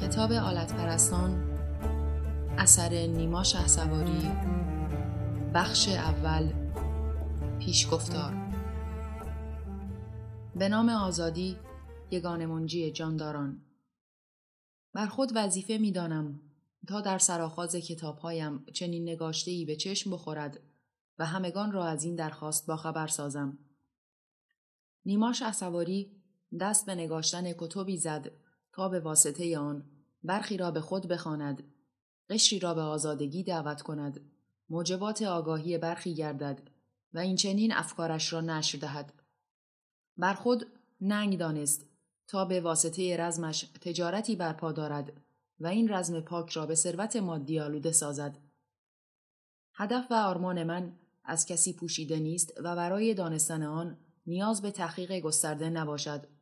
کتاب آلت پرستان اثر نیما شهسواری بخش اول پیشگفتار به نام آزادی یگان منجی جانداران بر خود وظیفه می دانم تا در سراخاز کتابهایم چنین نگاشته به چشم بخورد و همگان را از این درخواست با خبر سازم. نیماش شهسواری دست به نگاشتن کتبی زد تا به واسطه آن برخی را به خود بخواند قشری را به آزادگی دعوت کند موجبات آگاهی برخی گردد و این چنین افکارش را نشر دهد. بر خود ننگ دانست تا به واسطه رزمش تجارتی برپا دارد و این رزم پاک را به ثروت مادی آلوده سازد. هدف و آرمان من از کسی پوشیده نیست و برای دانستن آن نیاز به تحقیق گسترده نباشد.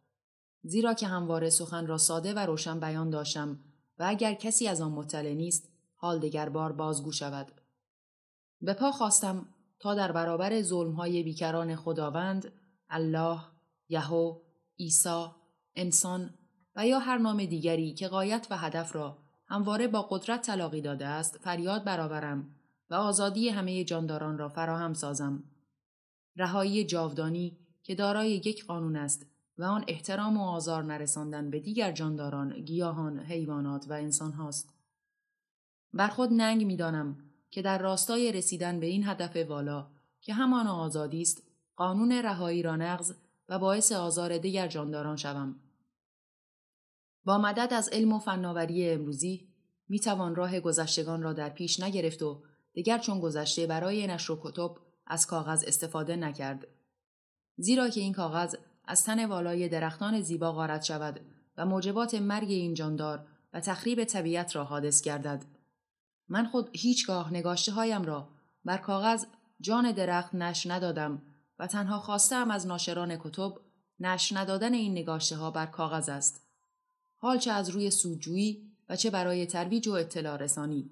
زیرا که همواره سخن را ساده و روشن بیان داشتم و اگر کسی از آن مطلع نیست حال دگر بار بازگو شود. به پا خواستم تا در برابر ظلمهای بیکران خداوند الله یهو عیسی انسان و یا هر نام دیگری که قایت و هدف را همواره با قدرت تلاقی داده است فریاد برآورم و آزادی همه جانداران را فراهم سازم. رهایی جاودانی که دارای یک قانون است و آن احترام و آزار نرساندن به دیگر جانداران، گیاهان، حیوانات و انسان هاست. بر خود ننگ می‌دانم که در راستای رسیدن به این هدف والا که همان آزادی است، قانون رهایی را نقض و باعث آزار دیگر جانداران شوم. با مدد از علم و فناوری امروزی می توان راه گذشتگان را در پیش نگرفت و دیگر چون گذشته برای نشر و کتب از کاغذ استفاده نکرد. زیرا که این کاغذ از تن والای درختان زیبا غارت شود و موجبات مرگ این جاندار و تخریب طبیعت را حادث گردد. من خود هیچگاه نگاشته هایم را بر کاغذ جان درخت نش ندادم و تنها خواستم از ناشران کتب نش ندادن این نگاشته ها بر کاغذ است. حال چه از روی سودجویی و چه برای ترویج و اطلاع رسانی.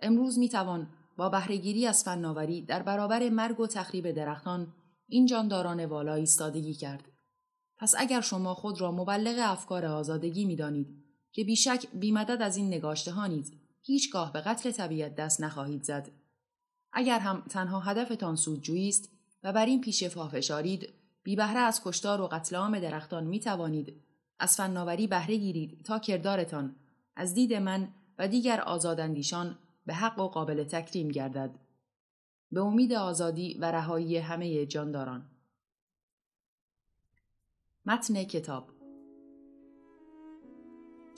امروز می توان با بهرهگیری از فناوری در برابر مرگ و تخریب درختان این جانداران والا ایستادگی کرد. پس اگر شما خود را مبلغ افکار آزادگی می دانید که بیشک بیمدد از این نگاشته ها نیز هیچگاه به قتل طبیعت دست نخواهید زد. اگر هم تنها هدفتان سودجویی است و بر این پیش فشارید بی بهره از کشتار و قتل عام درختان می توانید از فناوری بهره گیرید تا کردارتان از دید من و دیگر آزاداندیشان به حق و قابل تکریم گردد. به امید آزادی و رهایی همه جانداران متن کتاب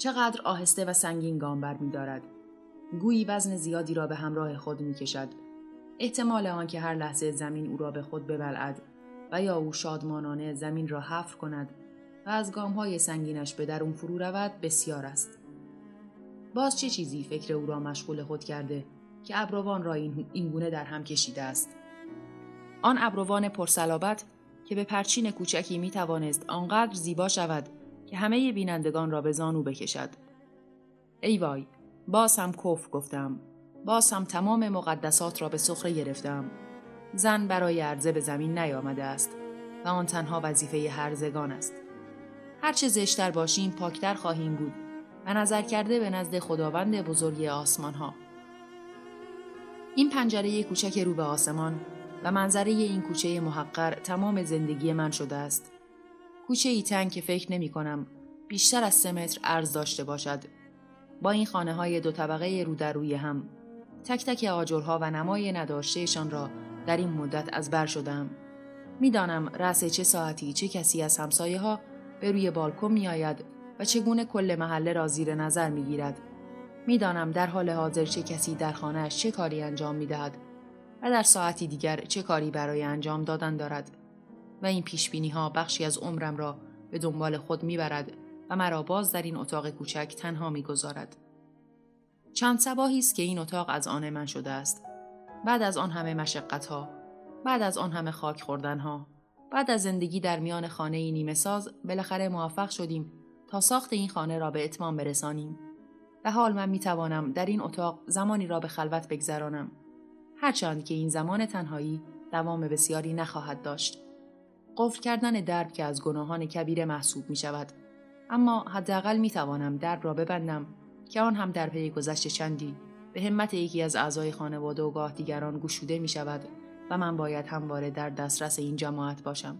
چقدر آهسته و سنگین گام بر می دارد. گویی وزن زیادی را به همراه خود می کشد. احتمال آنکه هر لحظه زمین او را به خود ببلعد و یا او شادمانانه زمین را حفر کند و از گام های سنگینش به درون فرو رود بسیار است. باز چه چیزی فکر او را مشغول خود کرده که ابروان را این گونه در هم کشیده است. آن ابروان پرسلابت که به پرچین کوچکی می توانست آنقدر زیبا شود که همه بینندگان را به زانو بکشد. ای وای باز هم کف گفتم. باز هم تمام مقدسات را به سخره گرفتم. زن برای عرضه به زمین نیامده است و آن تنها وظیفه هرزگان است. هرچه زشتر باشیم پاکتر خواهیم بود و نظر کرده به نزد خداوند بزرگ آسمان ها. این پنجره کوچک رو به آسمان و منظره این کوچه محقر تمام زندگی من شده است. کوچه ای تنگ که فکر نمی کنم بیشتر از سه متر عرض داشته باشد. با این خانه های دو طبقه رو در روی هم تک تک آجرها و نمای نداشتهشان را در این مدت از بر شدم. می‌دانم رأس چه ساعتی چه کسی از همسایه ها به روی بالکن می آید و چگونه کل محله را زیر نظر می گیرد. می‌دانم در حال حاضر چه کسی در خانهاش چه کاری انجام می دهد و در ساعتی دیگر چه کاری برای انجام دادن دارد و این پیش ها بخشی از عمرم را به دنبال خود می‌برد و مرا باز در این اتاق کوچک تنها می‌گذارد. چند سباهی است که این اتاق از آن من شده است. بعد از آن همه مشقت ها، بعد از آن همه خاک خوردن ها، بعد از زندگی در میان خانه نیمه ساز بالاخره موفق شدیم تا ساخت این خانه را به اتمام برسانیم. و حال من می‌توانم در این اتاق زمانی را به خلوت بگذرانم. هرچند که این زمان تنهایی دوام بسیاری نخواهد داشت. قفل کردن درب که از گناهان کبیره محسوب می شود اما حداقل می توانم درب را ببندم که آن هم در پی گذشت چندی به همت یکی از اعضای خانواده و گاه دیگران گشوده می شود و من باید همواره در دسترس این جماعت باشم.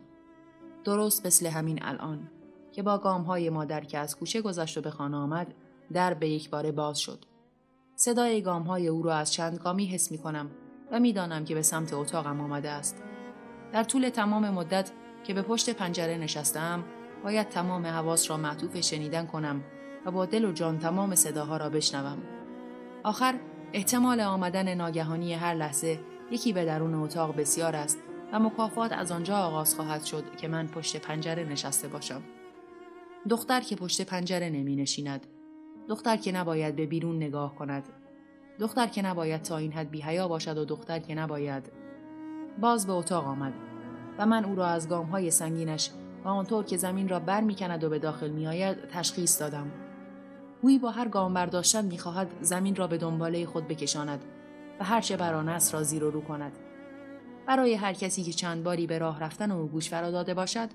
درست مثل همین الان که با گام های مادر که از کوچه گذشت و به خانه آمد در به یک بار باز شد. صدای گام های او را از چند گامی حس می کنم و می‌دانم که به سمت اتاقم آمده است. در طول تمام مدت که به پشت پنجره نشستم باید تمام حواس را معطوف شنیدن کنم و با دل و جان تمام صداها را بشنوم. آخر احتمال آمدن ناگهانی هر لحظه یکی به درون اتاق بسیار است و مکافات از آنجا آغاز خواهد شد که من پشت پنجره نشسته باشم. دختر که پشت پنجره نمی نشیند. دختر که نباید به بیرون نگاه کند. دختر که نباید تا این حد بیهیا باشد و دختر که نباید. باز به اتاق آمد و من او را از گام های سنگینش و آنطور که زمین را بر می کند و به داخل می آید تشخیص دادم. گویی با هر گام برداشتن می خواهد زمین را به دنباله خود بکشاند و هر چه بر است را زیر و رو کند. برای هر کسی که چند باری به راه رفتن او گوش فرا داده باشد،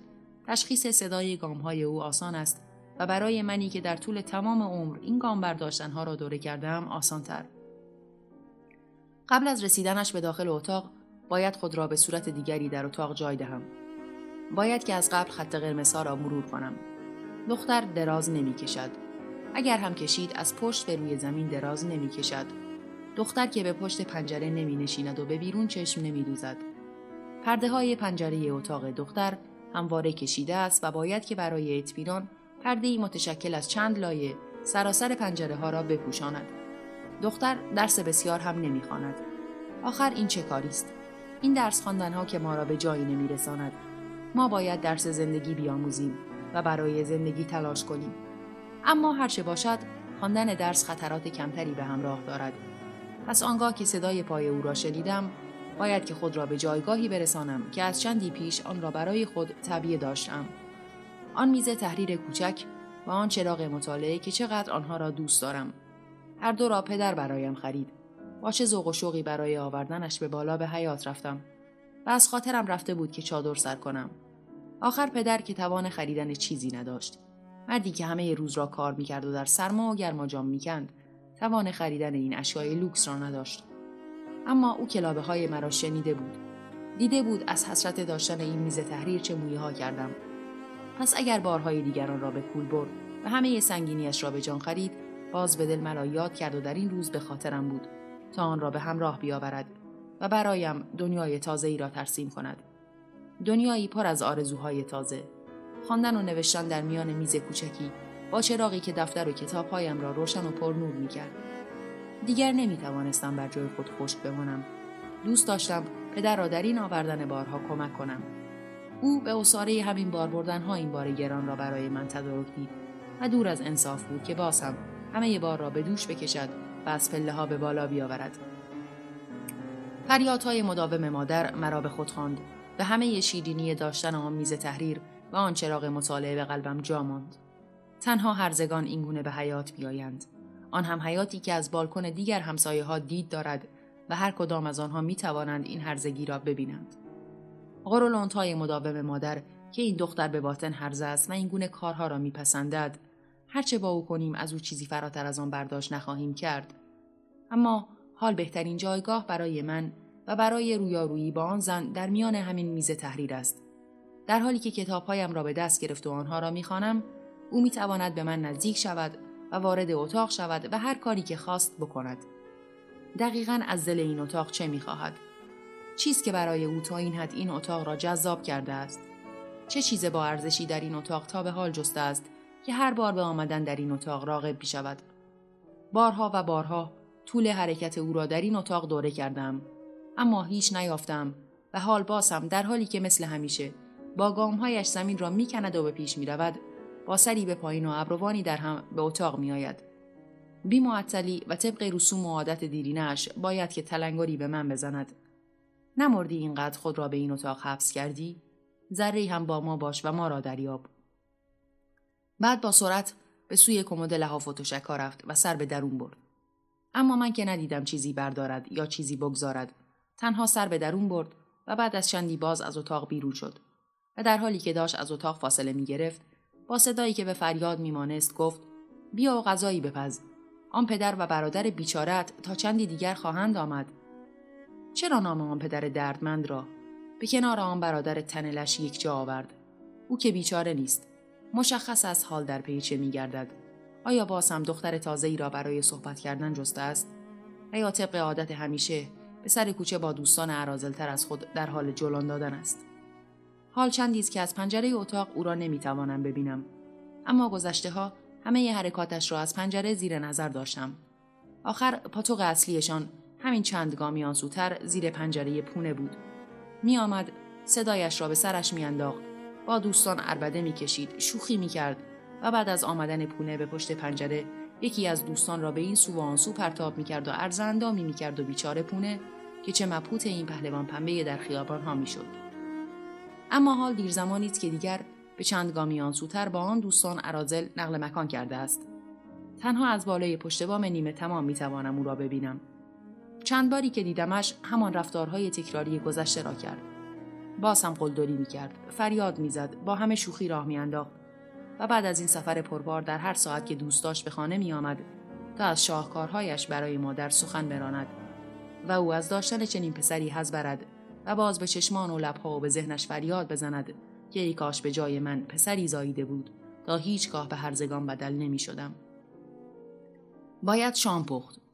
تشخیص صدای گام های او آسان است و برای منی که در طول تمام عمر این گام برداشتن ها را دوره کردم آسان تر. قبل از رسیدنش به داخل اتاق باید خود را به صورت دیگری در اتاق جای دهم. باید که از قبل خط قرمز را مرور کنم. دختر دراز نمی کشد. اگر هم کشید از پشت به روی زمین دراز نمی کشد. دختر که به پشت پنجره نمی نشیند و به بیرون چشم نمی دوزد. پرده های پنجره اتاق دختر همواره کشیده است و باید که برای اطمینان پرده متشکل از چند لایه سراسر پنجره ها را بپوشاند. دختر درس بسیار هم نمی‌خواند. آخر این چه کاری است؟ این درس خواندن ها که ما را به جایی نمیرساند. ما باید درس زندگی بیاموزیم و برای زندگی تلاش کنیم. اما هرچه باشد خواندن درس خطرات کمتری به همراه دارد. پس آنگاه که صدای پای او را شنیدم باید که خود را به جایگاهی برسانم که از چندی پیش آن را برای خود طبیعه داشتم. آن میز تحریر کوچک و آن چراغ مطالعه که چقدر آنها را دوست دارم. هر دو را پدر برایم خرید. با چه ذوق و شوقی برای آوردنش به بالا به حیات رفتم و از خاطرم رفته بود که چادر سر کنم. آخر پدر که توان خریدن چیزی نداشت. مردی که همه روز را کار می‌کرد و در سرما و گرما جام می‌کند توان خریدن این اشیای لوکس را نداشت. اما او کلابه های مرا شنیده بود. دیده بود از حسرت داشتن این میز تحریر چه مویه ها کردم. پس اگر بارهای دیگران را به کول برد و همه سنگینیش را به جان خرید باز به دل مرا یاد کرد و در این روز به خاطرم بود تا آن را به همراه بیاورد و برایم دنیای تازه ای را ترسیم کند. دنیایی پر از آرزوهای تازه. خواندن و نوشتن در میان میز کوچکی با چراغی که دفتر و کتابهایم را روشن و پرنور می‌کرد. دیگر نمی توانستم بر جای خود خشک بمانم. دوست داشتم پدر را در این آوردن بارها کمک کنم. او به اصاره همین بار بردن ها این بار گران را برای من تدارک دید و دور از انصاف بود که باز هم همه بار را به دوش بکشد و از پله ها به بالا بیاورد. فریادهای مداوم مادر مرا به خود خواند به همه شیرینی داشتن آن میز تحریر و آن چراغ مطالعه به قلبم جا ماند. تنها هرزگان اینگونه به حیات بیایند. آن هم حیاتی که از بالکن دیگر همسایه ها دید دارد و هر کدام از آنها می توانند این هرزگی را ببینند. غرولانت های مداوم مادر که این دختر به باطن هرزه است و این گونه کارها را میپسندد. هرچه با او کنیم از او چیزی فراتر از آن برداشت نخواهیم کرد. اما حال بهترین جایگاه برای من و برای رویارویی با آن زن در میان همین میز تحریر است. در حالی که کتابهایم را به دست گرفت و آنها را می‌خوانم او می‌تواند به من نزدیک شود و وارد اتاق شود و هر کاری که خواست بکند. دقیقا از دل این اتاق چه می‌خواهد؟ چیست که برای او تا این حد این اتاق را جذاب کرده است چه چیز با ارزشی در این اتاق تا به حال جسته است که هر بار به آمدن در این اتاق راغب می شود بارها و بارها طول حرکت او را در این اتاق دوره کردم اما هیچ نیافتم و حال باسم در حالی که مثل همیشه با گامهایش زمین را می‌کند و به پیش می رود با سری به پایین و ابروانی در هم به اتاق می آید. بی معطلی و طبق رسوم و عادت دیرینش باید که تلنگری به من بزند. نمردی اینقدر خود را به این اتاق حبس کردی؟ ذره هم با ما باش و ما را دریاب. بعد با سرعت به سوی کمد لحاف و تشکا رفت و سر به درون برد. اما من که ندیدم چیزی بردارد یا چیزی بگذارد. تنها سر به درون برد و بعد از چندی باز از اتاق بیرون شد و در حالی که داشت از اتاق فاصله می گرفت با صدایی که به فریاد میمانست گفت بیا و غذایی بپز آن پدر و برادر بیچارت تا چندی دیگر خواهند آمد چرا نام آن پدر دردمند را به کنار آن برادر تنلش یک جا آورد؟ او که بیچاره نیست مشخص از حال در پی چه میگردد. آیا باز هم دختر تازه ای را برای صحبت کردن جسته است؟ و یا طبق عادت همیشه به سر کوچه با دوستان عرازلتر از خود در حال جلان دادن است؟ حال چندی است که از پنجره اتاق او را نمی‌توانم ببینم. اما گذشته ها همه ی حرکاتش را از پنجره زیر نظر داشتم. آخر پاتوق اصلیشان همین چند گامی سوتر زیر پنجره پونه بود. می آمد صدایش را به سرش میانداخت با دوستان عربده می‌کشید شوخی می‌کرد و بعد از آمدن پونه به پشت پنجره یکی از دوستان را به این سو و آن سو پرتاب می‌کرد و ارزندامی می‌کرد و بیچاره پونه که چه مبهوت این پهلوان پنبه در خیابان ها می‌شد اما حال دیر زمانی است که دیگر به چند گامی آن سوتر با آن دوستان ارازل نقل مکان کرده است. تنها از بالای پشت بام نیمه تمام می‌توانم او را ببینم. چند باری که دیدمش همان رفتارهای تکراری گذشته را کرد باز هم قلدری می‌کرد فریاد می‌زد با همه شوخی راه میانداخت و بعد از این سفر پربار در هر ساعت که دوست داشت به خانه میآمد تا از شاهکارهایش برای مادر سخن براند و او از داشتن چنین پسری حز برد و باز به چشمان و لبها و به ذهنش فریاد بزند که ای کاش به جای من پسری زاییده بود تا هیچگاه به هرزگان بدل نمی شدم. باید شام پخت.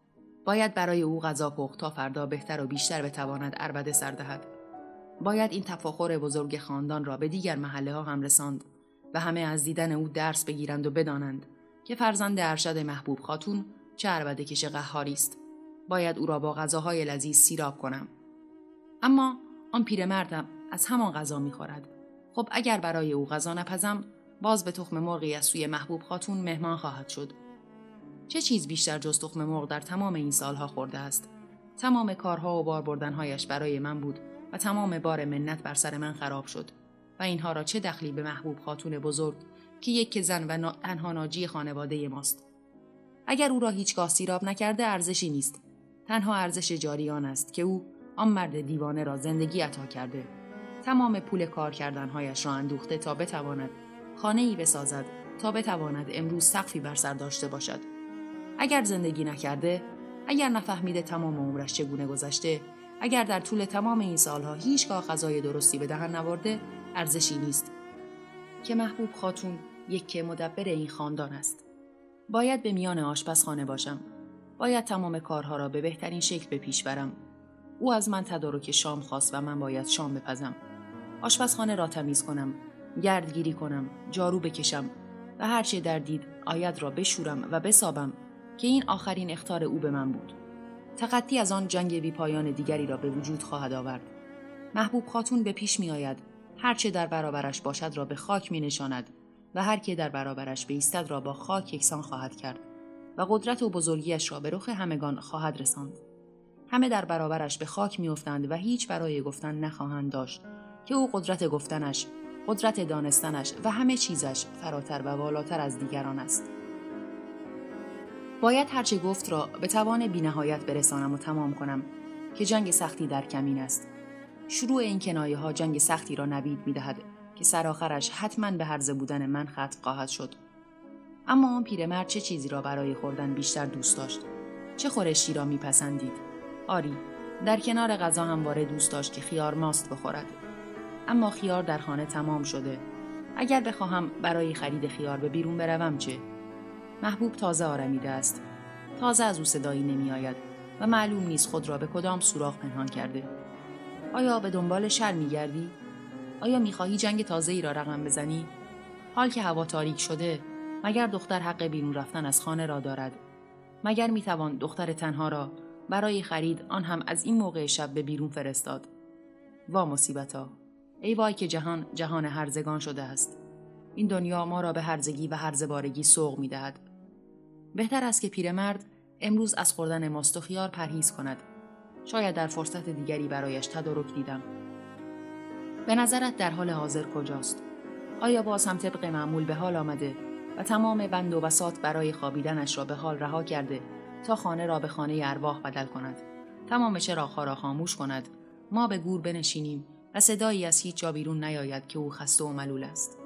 باید برای او غذا پخت تا فردا بهتر و بیشتر بتواند اربده سر دهد. باید این تفاخر بزرگ خاندان را به دیگر محله ها هم رساند و همه از دیدن او درس بگیرند و بدانند که فرزند ارشد محبوب خاتون چه اربده کش قهاری است. باید او را با غذاهای لذیذ سیراب کنم. اما آن پیرمردم از همان غذا می‌خورد خب اگر برای او غذا نپزم باز به تخم مرغی از سوی محبوب خاتون مهمان خواهد شد چه چیز بیشتر جز تخم مرغ در تمام این سالها خورده است؟ تمام کارها و بار بردنهایش برای من بود و تمام بار منت بر سر من خراب شد و اینها را چه دخلی به محبوب خاتون بزرگ که یک زن و تنها ناجی خانواده ماست؟ اگر او را هیچگاه سیراب نکرده ارزشی نیست. تنها ارزش جاریان است که او آن مرد دیوانه را زندگی عطا کرده. تمام پول کار کردنهایش را اندوخته تا بتواند خانه ای بسازد تا بتواند امروز سقفی بر سر داشته باشد. اگر زندگی نکرده اگر نفهمیده تمام عمرش چگونه گذشته اگر در طول تمام این سالها هیچگاه غذای درستی به دهن نورده ارزشی نیست. که محبوب خاتون یک که مدبر این خاندان است. باید به میان آشپزخانه باشم. باید تمام کارها را به بهترین شکل به پیش برم. او از من تدارک شام خواست و من باید شام بپزم. آشپزخانه را تمیز کنم گردگیری کنم جارو بکشم و هرچه در دید آید را بشورم و بسابم. که این آخرین اختار او به من بود. تقطی از آن جنگ بی پایان دیگری را به وجود خواهد آورد. محبوب خاتون به پیش می آید هرچه در برابرش باشد را به خاک می نشاند و هر که در برابرش بیستد را با خاک یکسان خواهد کرد و قدرت و بزرگیش را به رخ همگان خواهد رساند. همه در برابرش به خاک میافتند و هیچ برای گفتن نخواهند داشت که او قدرت گفتنش قدرت دانستنش و همه چیزش فراتر و بالاتر از دیگران است. باید هرچه گفت را به توان بینهایت برسانم و تمام کنم که جنگ سختی در کمین است. شروع این کنایه ها جنگ سختی را نوید می دهد که سرآخرش حتما به هرزه بودن من ختم خواهد شد. اما آن پیرمرد چه چیزی را برای خوردن بیشتر دوست داشت؟ چه خورشی را میپسندید؟ آری در کنار غذا همواره دوست داشت که خیار ماست بخورد. اما خیار در خانه تمام شده. اگر بخواهم برای خرید خیار به بیرون بروم چه؟ محبوب تازه آرمیده است تازه از او صدایی نمی آید و معلوم نیست خود را به کدام سوراخ پنهان کرده آیا به دنبال شر می گردی؟ آیا می خواهی جنگ تازه ای را رقم بزنی؟ حال که هوا تاریک شده مگر دختر حق بیرون رفتن از خانه را دارد مگر می توان دختر تنها را برای خرید آن هم از این موقع شب به بیرون فرستاد. وا مصیبتا ای وای که جهان جهان هرزگان شده است. این دنیا ما را به هرزگی و هرزبارگی سوق می دهد. بهتر است که پیرمرد امروز از خوردن ماست و خیار پرهیز کند. شاید در فرصت دیگری برایش تدارک دیدم. به نظرت در حال حاضر کجاست؟ آیا باز هم طبق معمول به حال آمده و تمام بند و بسات برای خوابیدنش را به حال رها کرده تا خانه را به خانه ارواح بدل کند تمام چراغها را خاموش کند ما به گور بنشینیم و صدایی از هیچ جا بیرون نیاید که او خسته و ملول است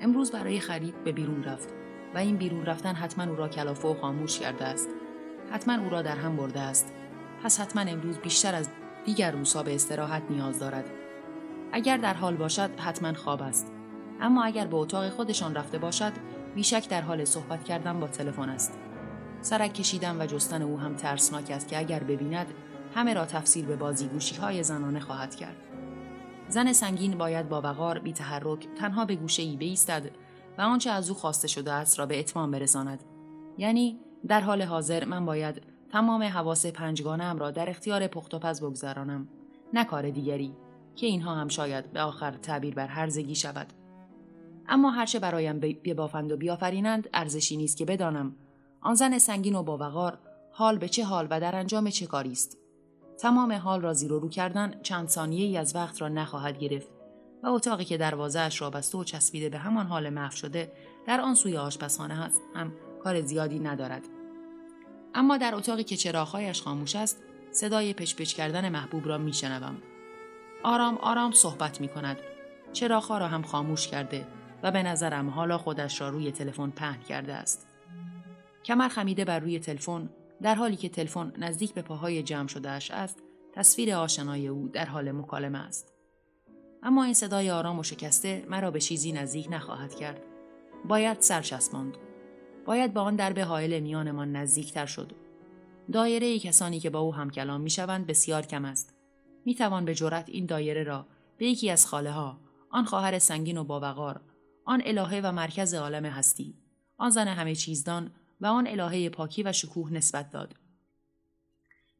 امروز برای خرید به بیرون رفت و این بیرون رفتن حتما او را کلافه و خاموش کرده است. حتما او را در هم برده است. پس حتما امروز بیشتر از دیگر روزها به استراحت نیاز دارد. اگر در حال باشد حتما خواب است. اما اگر به اتاق خودشان رفته باشد بیشک در حال صحبت کردن با تلفن است. سرک کشیدن و جستن او هم ترسناک است که اگر ببیند همه را تفصیل به بازیگوشی های زنانه خواهد کرد. زن سنگین باید با وقار بی تحرک تنها به گوشه ای بیستد و آنچه از او خواسته شده است را به اتمام برساند. یعنی در حال حاضر من باید تمام حواس پنجگانم را در اختیار پخت و پز بگذرانم نه کار دیگری که اینها هم شاید به آخر تعبیر بر هرزگی شود. اما هرچه برایم ببافند و بیافرینند ارزشی نیست که بدانم آن زن سنگین و باوقار حال به چه حال و در انجام چه کاری است. تمام حال را زیر و رو کردن چند ثانیه ای از وقت را نخواهد گرفت. و اتاقی که دروازهاش را بسته و چسبیده به همان حال محو شده در آن سوی آشپزخانه هست. هم کار زیادی ندارد. اما در اتاقی که چراغهایش خاموش است صدای پچپچ کردن محبوب را میشنوم. آرام آرام صحبت می کند چراغها را هم خاموش کرده و به نظرم حالا خودش را روی تلفن پهن کرده است. کمر خمیده بر روی تلفن در حالی که تلفن نزدیک به پاهای جمع شدهش است تصویر آشنای او در حال مکالمه است. اما این صدای آرام و شکسته مرا به چیزی نزدیک نخواهد کرد. باید سرچسباند باید به آن درب حائل میانمان نزدیکتر شد. دایره ای کسانی که با او هم کلام می‌شوند بسیار کم است. می توان به جرأت این دایره را به یکی از خاله ها آن خواهر سنگین و باوقار آن الهه و مرکز عالم هستی آن زن همه چیزدان و آن الهه پاکی و شکوه نسبت داد.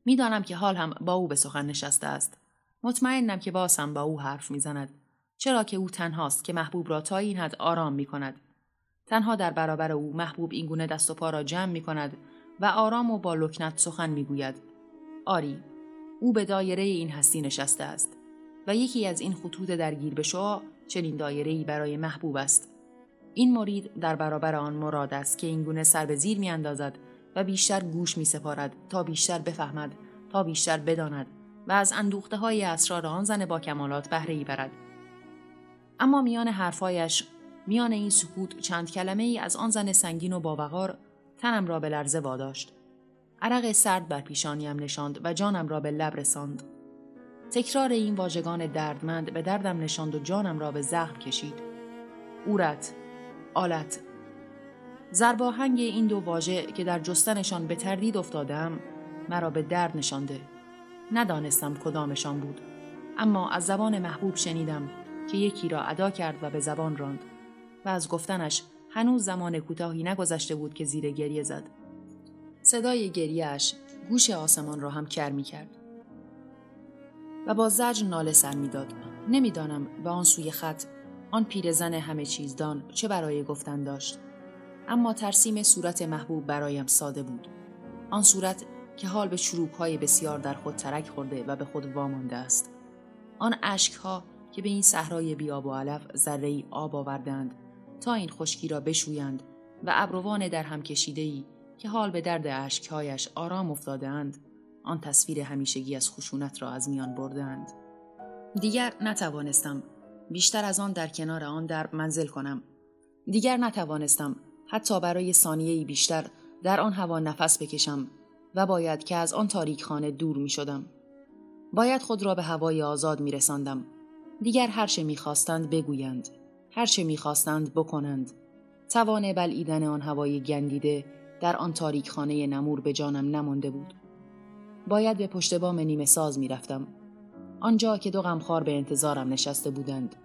می‌دانم که حال هم با او به سخن نشسته است. مطمئنم که باز هم با او حرف می‌زند چرا که او تنهاست که محبوب را تا این حد آرام می کند. تنها در برابر او محبوب این گونه دست و پا را جمع می کند و آرام و با لکنت سخن می گوید. آری، او به دایره این هستی نشسته است و یکی از این خطوط درگیر به شعا چنین دایره ای برای محبوب است. این مرید در برابر آن مراد است که این گونه سر به زیر می اندازد و بیشتر گوش می سپارد تا بیشتر بفهمد تا بیشتر بداند و از اندوخته های اسرار آن زن با کمالات بهره ای برد. اما میان حرفایش میان این سکوت چند کلمه ای از آن زن سنگین و باوقار تنم را به لرزه واداشت. عرق سرد بر پیشانیم نشاند و جانم را به لب رساند. تکرار این واژگان دردمند به دردم نشاند و جانم را به زخم کشید. اورت، آلت، زرباهنگ این دو واژه که در جستنشان به تردید افتادم مرا به درد نشانده. ندانستم کدامشان بود. اما از زبان محبوب شنیدم که یکی را ادا کرد و به زبان راند و از گفتنش هنوز زمان کوتاهی نگذشته بود که زیر گریه زد. صدای گریهش گوش آسمان را هم کر می کرد. و با زجر ناله سر می‌داد. نمی‌دانم به آن سوی خط آن پیرزن همه چیزدان چه برای گفتن داشت. اما ترسیم صورت محبوب برایم ساده بود. آن صورت که حال به چروک های بسیار در خود ترک خورده و به خود وامانده است. آن ها که به این صحرای بیاب و علف ذره آب آوردند تا این خشکی را بشویند و ابروان در هم کشیده ای که حال به درد اشکهایش آرام افتادهاند آن تصویر همیشگی از خشونت را از میان بردند دیگر نتوانستم بیشتر از آن در کنار آن درب منزل کنم. دیگر نتوانستم حتی برای ثانیه بیشتر در آن هوا نفس بکشم. و باید که از آن تاریک خانه دور می شدم. باید خود را به هوای آزاد می رساندم. دیگر هر چه می خواستند بگویند. هر چه می خواستند بکنند. توان بلعیدن آن هوای گندیده در آن تاریک خانه نمور به جانم نمانده بود. باید به پشت بام نیمه ساز می رفتم. آنجا که دو غمخوار به انتظارم نشسته بودند.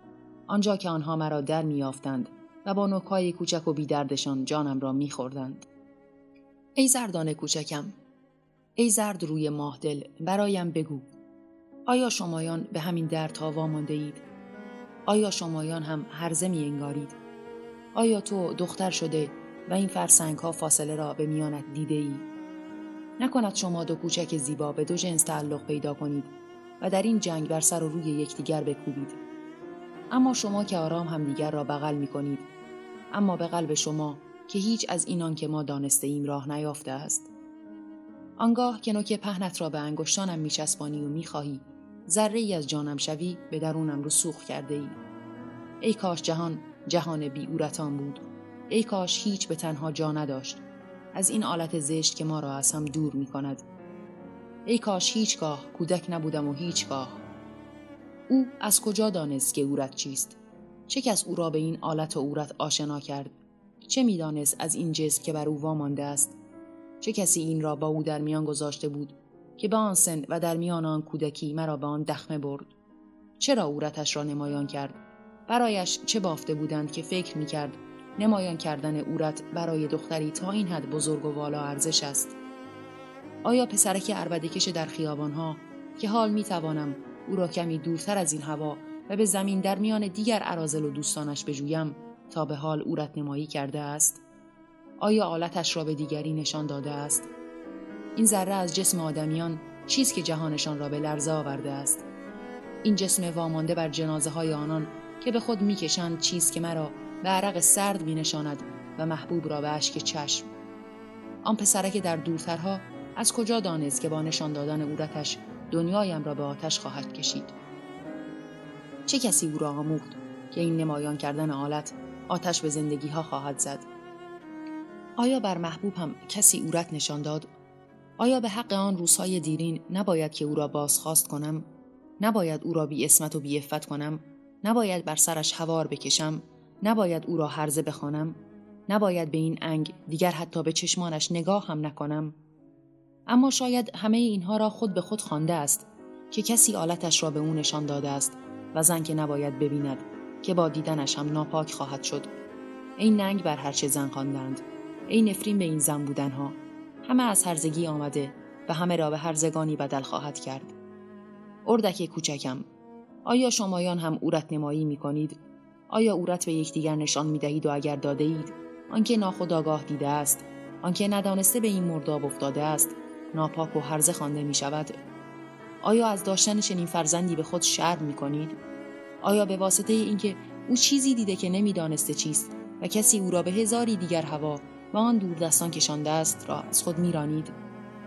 آنجا که آنها مرا در می آفتند و با نکای کوچک و بیدردشان جانم را می خوردند. ای زردان کوچکم ای زرد روی ماهدل برایم بگو آیا شمایان به همین دردها وامانده اید؟ آیا شمایان هم هرزه می انگارید؟ آیا تو دختر شده و این فرسنگ ها فاصله را به میانت دیده ای؟ نکند شما دو کوچک زیبا به دو جنس تعلق پیدا کنید و در این جنگ بر سر و روی یکدیگر بکوبید. اما شما که آرام همدیگر را بغل می کنید اما به قلب شما که هیچ از اینان که ما دانسته ایم راه نیافته است. آنگاه که نوک پهنت را به انگشتانم میچسبانی و می‌خواهی ذره ای از جانم شوی به درونم رسوخ کرده ای. ای کاش جهان جهان بی اورتان بود. ای کاش هیچ به تنها جا نداشت. از این آلت زشت که ما را از هم دور می کند ای کاش هیچگاه کودک نبودم و هیچگاه. او از کجا دانست که اورت چیست؟ چه کس او را به این آلت و اورت آشنا کرد؟ چه می‌دانست از این جسم که بر او وامانده است؟ چه کسی این را با او در میان گذاشته بود که به آن سن و در میان آن کودکی مرا به آن دخمه برد؟ چرا اورتش را نمایان کرد؟ برایش چه بافته بودند که فکر می کرد نمایان کردن اورت برای دختری تا این حد بزرگ و والا ارزش است؟ آیا پسرک عربده کش در خیابانها که حال می توانم او را کمی دورتر از این هوا و به زمین در میان دیگر عرازل و دوستانش بجویم تا به حال اورت نمایی کرده است؟ آیا آلتش را به دیگری نشان داده است؟ این ذره از جسم آدمیان چیز که جهانشان را به لرزه آورده است؟ این جسم وامانده بر جنازه های آنان که به خود می‌کشند چیز که مرا به عرق سرد می نشاند و محبوب را به اشک چشم؟ آن پسرک در دورترها از کجا دانست که با نشان دادن اورتش دنیایم را به آتش خواهد کشید؟ چه کسی او را آموخت که این نمایان کردن آلت آتش به زندگی ها خواهد زد؟ آیا بر محبوب هم کسی اورت نشان داد؟ آیا به حق آن روزهای دیرین نباید که او را بازخواست کنم؟ نباید او را بی اسمت و بی افت کنم؟ نباید بر سرش هوار بکشم؟ نباید او را هرزه بخوانم؟ نباید به این انگ دیگر حتی به چشمانش نگاه هم نکنم؟ اما شاید همه اینها را خود به خود خوانده است که کسی آلتش را به او نشان داده است و زن که نباید ببیند که با دیدنش هم ناپاک خواهد شد. این ننگ بر هرچه زن خواندند. ای نفرین به این زن بودنها. همه از هرزگی آمده و همه را به هرزگانی بدل خواهد کرد. اردک کوچکم آیا شمایان هم اورت نمایی می کنید؟ آیا اورت به یکدیگر نشان می دهید و اگر داده اید آنکه ناخداگاه دیده است آنکه ندانسته به این مرداب افتاده است ناپاک و هرزه خوانده می شود؟ آیا از داشتن چنین فرزندی به خود شرم می کنید؟ آیا به واسطه اینکه او چیزی دیده که نمی‌دانسته چیست و کسی او را به هزاری دیگر هوا و آن دور دستان کشانده است را از خود میرانید.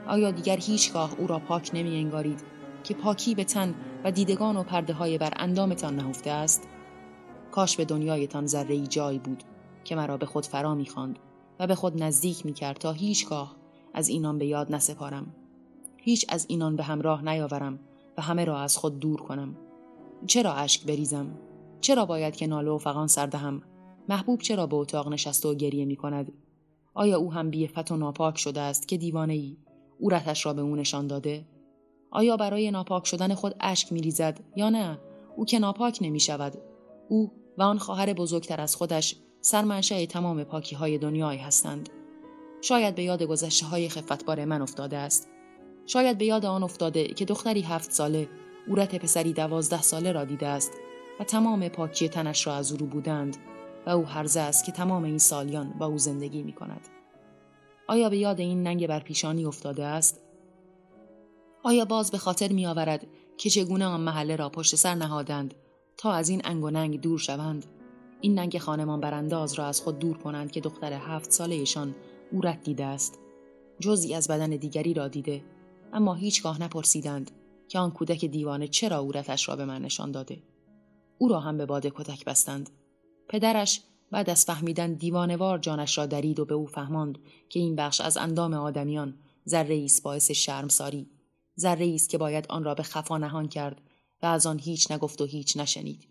آیا دیگر هیچگاه او را پاک نمی انگارید که پاکی به تن و دیدگان و پرده های بر اندامتان نهفته است؟ کاش به دنیایتان ذره جایی بود که مرا به خود فرا می‌خواند و به خود نزدیک می‌کرد تا هیچگاه از اینان به یاد نسپارم. هیچ از اینان به همراه نیاورم و همه را از خود دور کنم. چرا اشک بریزم؟ چرا باید که ناله و فغان سردهم محبوب چرا به اتاق نشسته و گریه می کند آیا او هم بیفت و ناپاک شده است که دیوانه ای او رتش را به او نشان داده. آیا برای ناپاک شدن خود اشک می ریزد یا نه؟ او که ناپاک نمی شود او و آن خواهر بزرگتر از خودش سرمنشأ تمام پاکی های دنیای هستند. شاید به یاد گذشته های خفتبار من افتاده است. شاید به یاد آن افتاده که دختری هفت ساله اورت پسری دوازده ساله را دیده است و تمام پاکی تنش را از او رو بودند. و او هرزه است که تمام این سالیان با او زندگی می کند. آیا به یاد این ننگ بر پیشانی افتاده است؟ آیا باز به خاطر می آورد که چگونه آن محله را پشت سر نهادند تا از این انگ و ننگ دور شوند؟ این ننگ خانمان برانداز را از خود دور کنند که دختر هفت سالهشان اورت دیده است. جزی از بدن دیگری را دیده اما هیچگاه نپرسیدند که آن کودک دیوانه چرا اورتش را به من نشان داده. او را هم به باد کتک بستند. پدرش بعد از فهمیدن دیوانوار جانش را درید و به او فهماند که این بخش از اندام آدمیان ذره است باعث شرمساری ذره است که باید آن را به خفا نهان کرد و از آن هیچ نگفت و هیچ نشنید.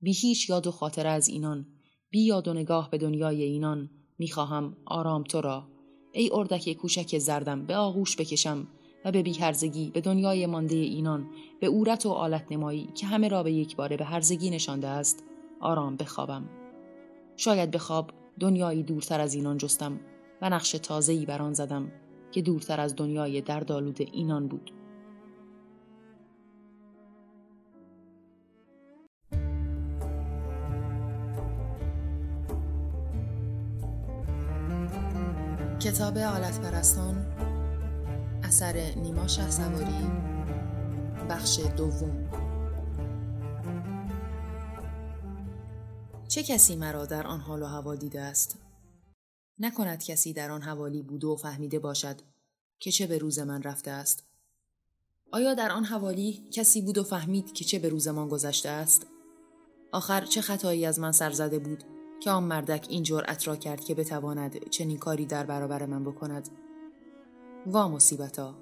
بی هیچ یاد و خاطره از اینان بی یاد و نگاه به دنیای اینان می‌خواهم آرام تو را. ای اردک کوچک زردم به آغوش بکشم و به بیهرزگی به دنیای مانده اینان به اورت و آلت نمایی که همه را به یک باره به هرزگی نشانده است. آرام بخوابم. شاید به خواب دنیایی دورتر از اینان جستم و نقش تازه‌ای بر آن زدم که دورتر از دنیای دردآلود اینان بود. کتاب آلت پرستان اثر نیما شه سواری بخش دوم. چه کسی مرا در آن حال و هوا دیده است؟ نکند کسی در آن حوالی بوده و فهمیده باشد که چه به روز من رفته است. آیا در آن حوالی کسی بود و فهمید که چه به روزمان گذشته است؟ آخر چه خطایی از من سر زده بود که آن مردک این جرأت را کرد که بتواند چنین کاری در برابر من بکند؟ وا مصیبتا!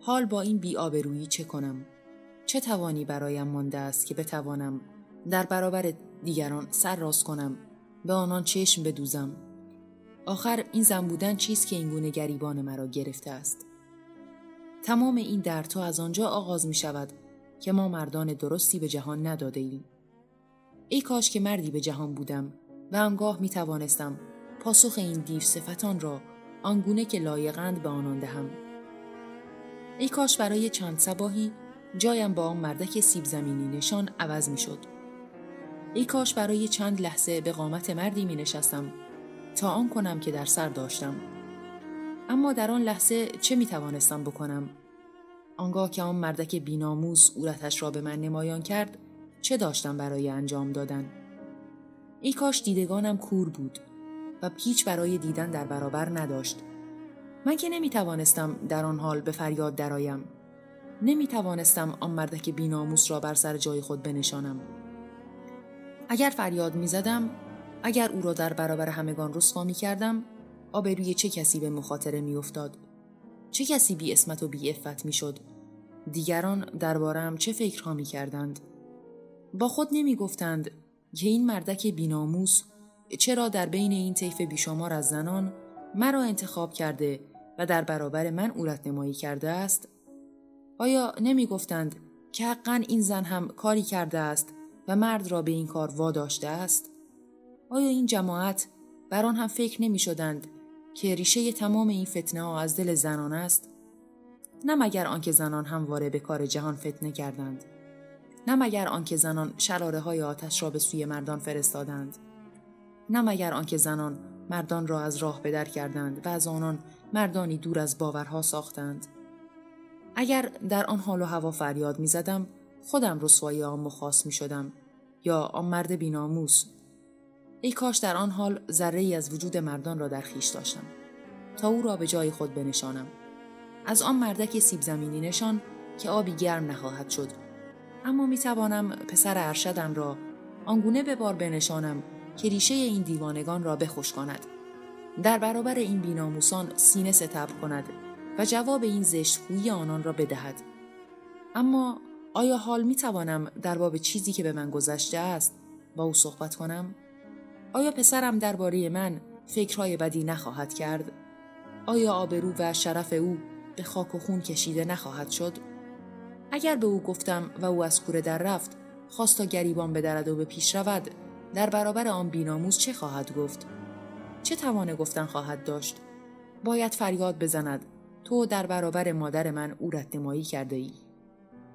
حال با این بیآبرویی چه کنم؟ چه توانی برایم مانده است که بتوانم در برابر دیگران سر راست کنم به آنان چشم بدوزم آخر این زن بودن چیست که این گونه گریبان مرا گرفته است تمام این دردها از آنجا آغاز می شود که ما مردان درستی به جهان نداده ایم. ای کاش که مردی به جهان بودم و آنگاه می توانستم پاسخ این دیو صفتان را آنگونه که لایقند به آنان دهم. ای کاش برای چند سباهی جایم با آن مردک سیب زمینی نشان عوض می شد. ای کاش برای چند لحظه به قامت مردی می نشستم تا آن کنم که در سر داشتم. اما در آن لحظه چه می توانستم بکنم؟ آنگاه که آن مردک بیناموس اورتش را به من نمایان کرد چه داشتم برای انجام دادن؟ ای کاش دیدگانم کور بود و پیچ برای دیدن در برابر نداشت. من که نمی توانستم در آن حال به فریاد درایم. نمی توانستم آن مردک بیناموس را بر سر جای خود بنشانم. اگر فریاد می زدم، اگر او را در برابر همگان رسوا می کردم، آبروی چه کسی به مخاطره می افتاد؟ چه کسی بی اسمت و بی افت می شد؟ دیگران دربارم چه فکرها می کردند؟ با خود نمی گفتند که این مردک بیناموس چرا در بین این طیف بیشمار از زنان مرا انتخاب کرده و در برابر من اورت نمایی کرده است؟ آیا نمی گفتند که حقا این زن هم کاری کرده است و مرد را به این کار واداشته است؟ آیا این جماعت بر آن هم فکر نمی شدند که ریشه تمام این فتنه ها از دل زنان است؟ نه مگر آنکه زنان همواره به کار جهان فتنه کردند. نه مگر آنکه زنان شراره های آتش را به سوی مردان فرستادند. نه مگر آنکه زنان مردان را از راه بدر کردند و از آنان مردانی دور از باورها ساختند. اگر در آن حال و هوا فریاد می زدم خودم رسوایی آن مخواست می شدم یا آن مرد بیناموس. ای کاش در آن حال ذره ای از وجود مردان را در خیش داشتم. تا او را به جای خود بنشانم. از آن مردک سیب زمینی نشان که آبی گرم نخواهد شد. اما می توانم پسر ارشدم را آنگونه به بار بنشانم که ریشه این دیوانگان را بخوش کند. در برابر این بیناموسان سینه ستبر کند و جواب این زشتگویی آنان را بدهد. اما آیا حال می توانم در باب چیزی که به من گذشته است با او صحبت کنم؟ آیا پسرم درباره من فکرهای بدی نخواهد کرد؟ آیا آبرو و شرف او به خاک و خون کشیده نخواهد شد؟ اگر به او گفتم و او از کوره در رفت خواست تا گریبان بدرد و به پیش رود در برابر آن بیناموز چه خواهد گفت؟ چه توانه گفتن خواهد داشت؟ باید فریاد بزند تو در برابر مادر من او نمایی کرده ای.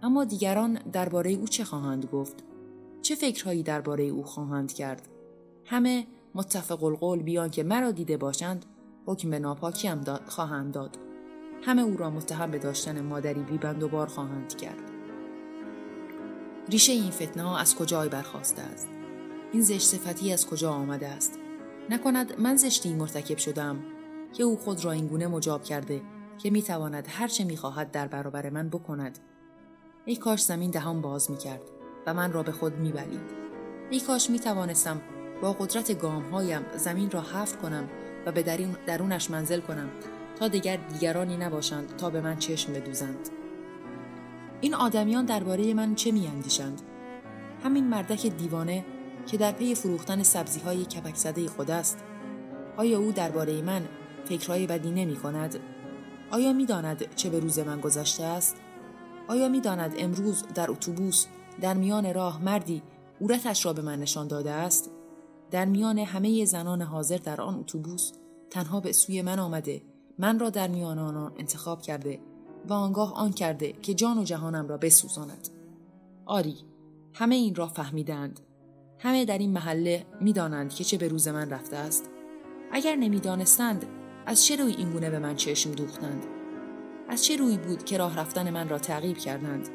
اما دیگران درباره او چه خواهند گفت؟ چه فکرهایی درباره او خواهند کرد؟ همه متفق القول بیان که مرا دیده باشند حکم به ناپاکی هم داد خواهند داد. همه او را متهم به داشتن مادری بیبند و بار خواهند کرد. ریشه این فتنه از کجای برخواسته است؟ این زشت صفتی از کجا آمده است؟ نکند من زشتی مرتکب شدم که او خود را اینگونه مجاب کرده که می‌تواند هر چه می‌خواهد در برابر من بکند. ای کاش زمین دهان باز می‌کرد و من را به خود میبلید ای کاش می‌توانستم با قدرت گامهایم زمین را حفر کنم و به درونش منزل کنم تا دیگر دیگرانی نباشند تا به من چشم بدوزند این آدمیان درباره من چه میاندیشند همین مردک دیوانه که در پی فروختن سبزی های کپک زده خود است آیا او درباره من فکرهای بدی نمی کند؟ آیا می داند چه به روز من گذشته است؟ آیا می داند امروز در اتوبوس در میان راه مردی اورتش را به من نشان داده است؟ در میان همه زنان حاضر در آن اتوبوس تنها به سوی من آمده من را در میان آنان انتخاب کرده و آنگاه آن کرده که جان و جهانم را بسوزاند. آری همه این را فهمیدند. همه در این محله می‌دانند که چه به روز من رفته است. اگر نمی‌دانستند از چه روی اینگونه به من چشم دوختند؟ از چه روی بود که راه رفتن من را تعقیب کردند؟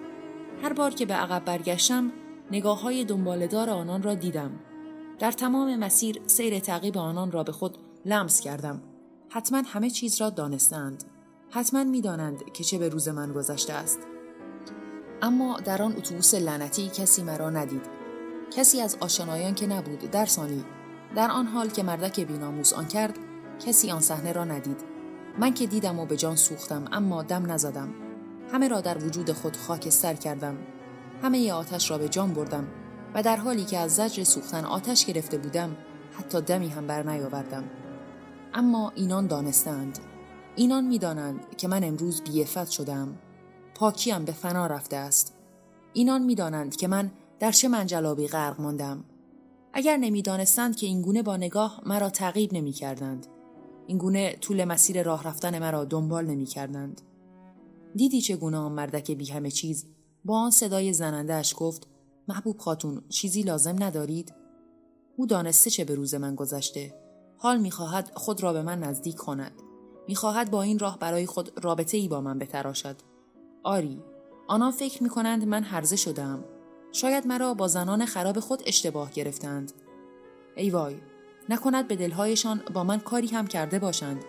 هر بار که به عقب برگشتم نگاه های دنبالدار آنان را دیدم. در تمام مسیر سیر تعقیب آنان را به خود لمس کردم. حتما همه چیز را دانستند. حتما می‌دانند که چه به روز من گذشته است. اما در آن اتوبوس لعنتی کسی مرا ندید. کسی از آشنایان که نبود در ثانی در آن حال که مردک بیناموز آن کرد کسی آن صحنه را ندید. من که دیدم و به جان سوختم اما دم نزدم. همه را در وجود خود خاکستر کردم. همه ی آتش را به جان بردم و در حالی که از زجر سوختن آتش گرفته بودم حتی دمی هم بر نیاوردم. اما اینان دانستند. اینان می‌دانند که من امروز بیفت شدم پاکیم به فنا رفته است. اینان می‌دانند که من در چه منجلابی غرق ماندم اگر نمی‌دانستند که اینگونه با نگاه مرا تعقیب نمی کردند. اینگونه طول مسیر راه رفتن مرا دنبال نمی کردند. دیدی چگونه آن مردک بی همه چیز با آن صدای زنندهش گفت محبوب خاتون چیزی لازم ندارید؟ او دانسته چه به روز من گذشته. حال می‌خواهد خود را به من نزدیک کند. می‌خواهد با این راه برای خود رابطه ای با من بتراشد. آری، آنان فکر می کنند من هرزه شدم. شاید مرا با زنان خراب خود اشتباه گرفتند. ای وای، نکند به دلهایشان با من کاری هم کرده باشند.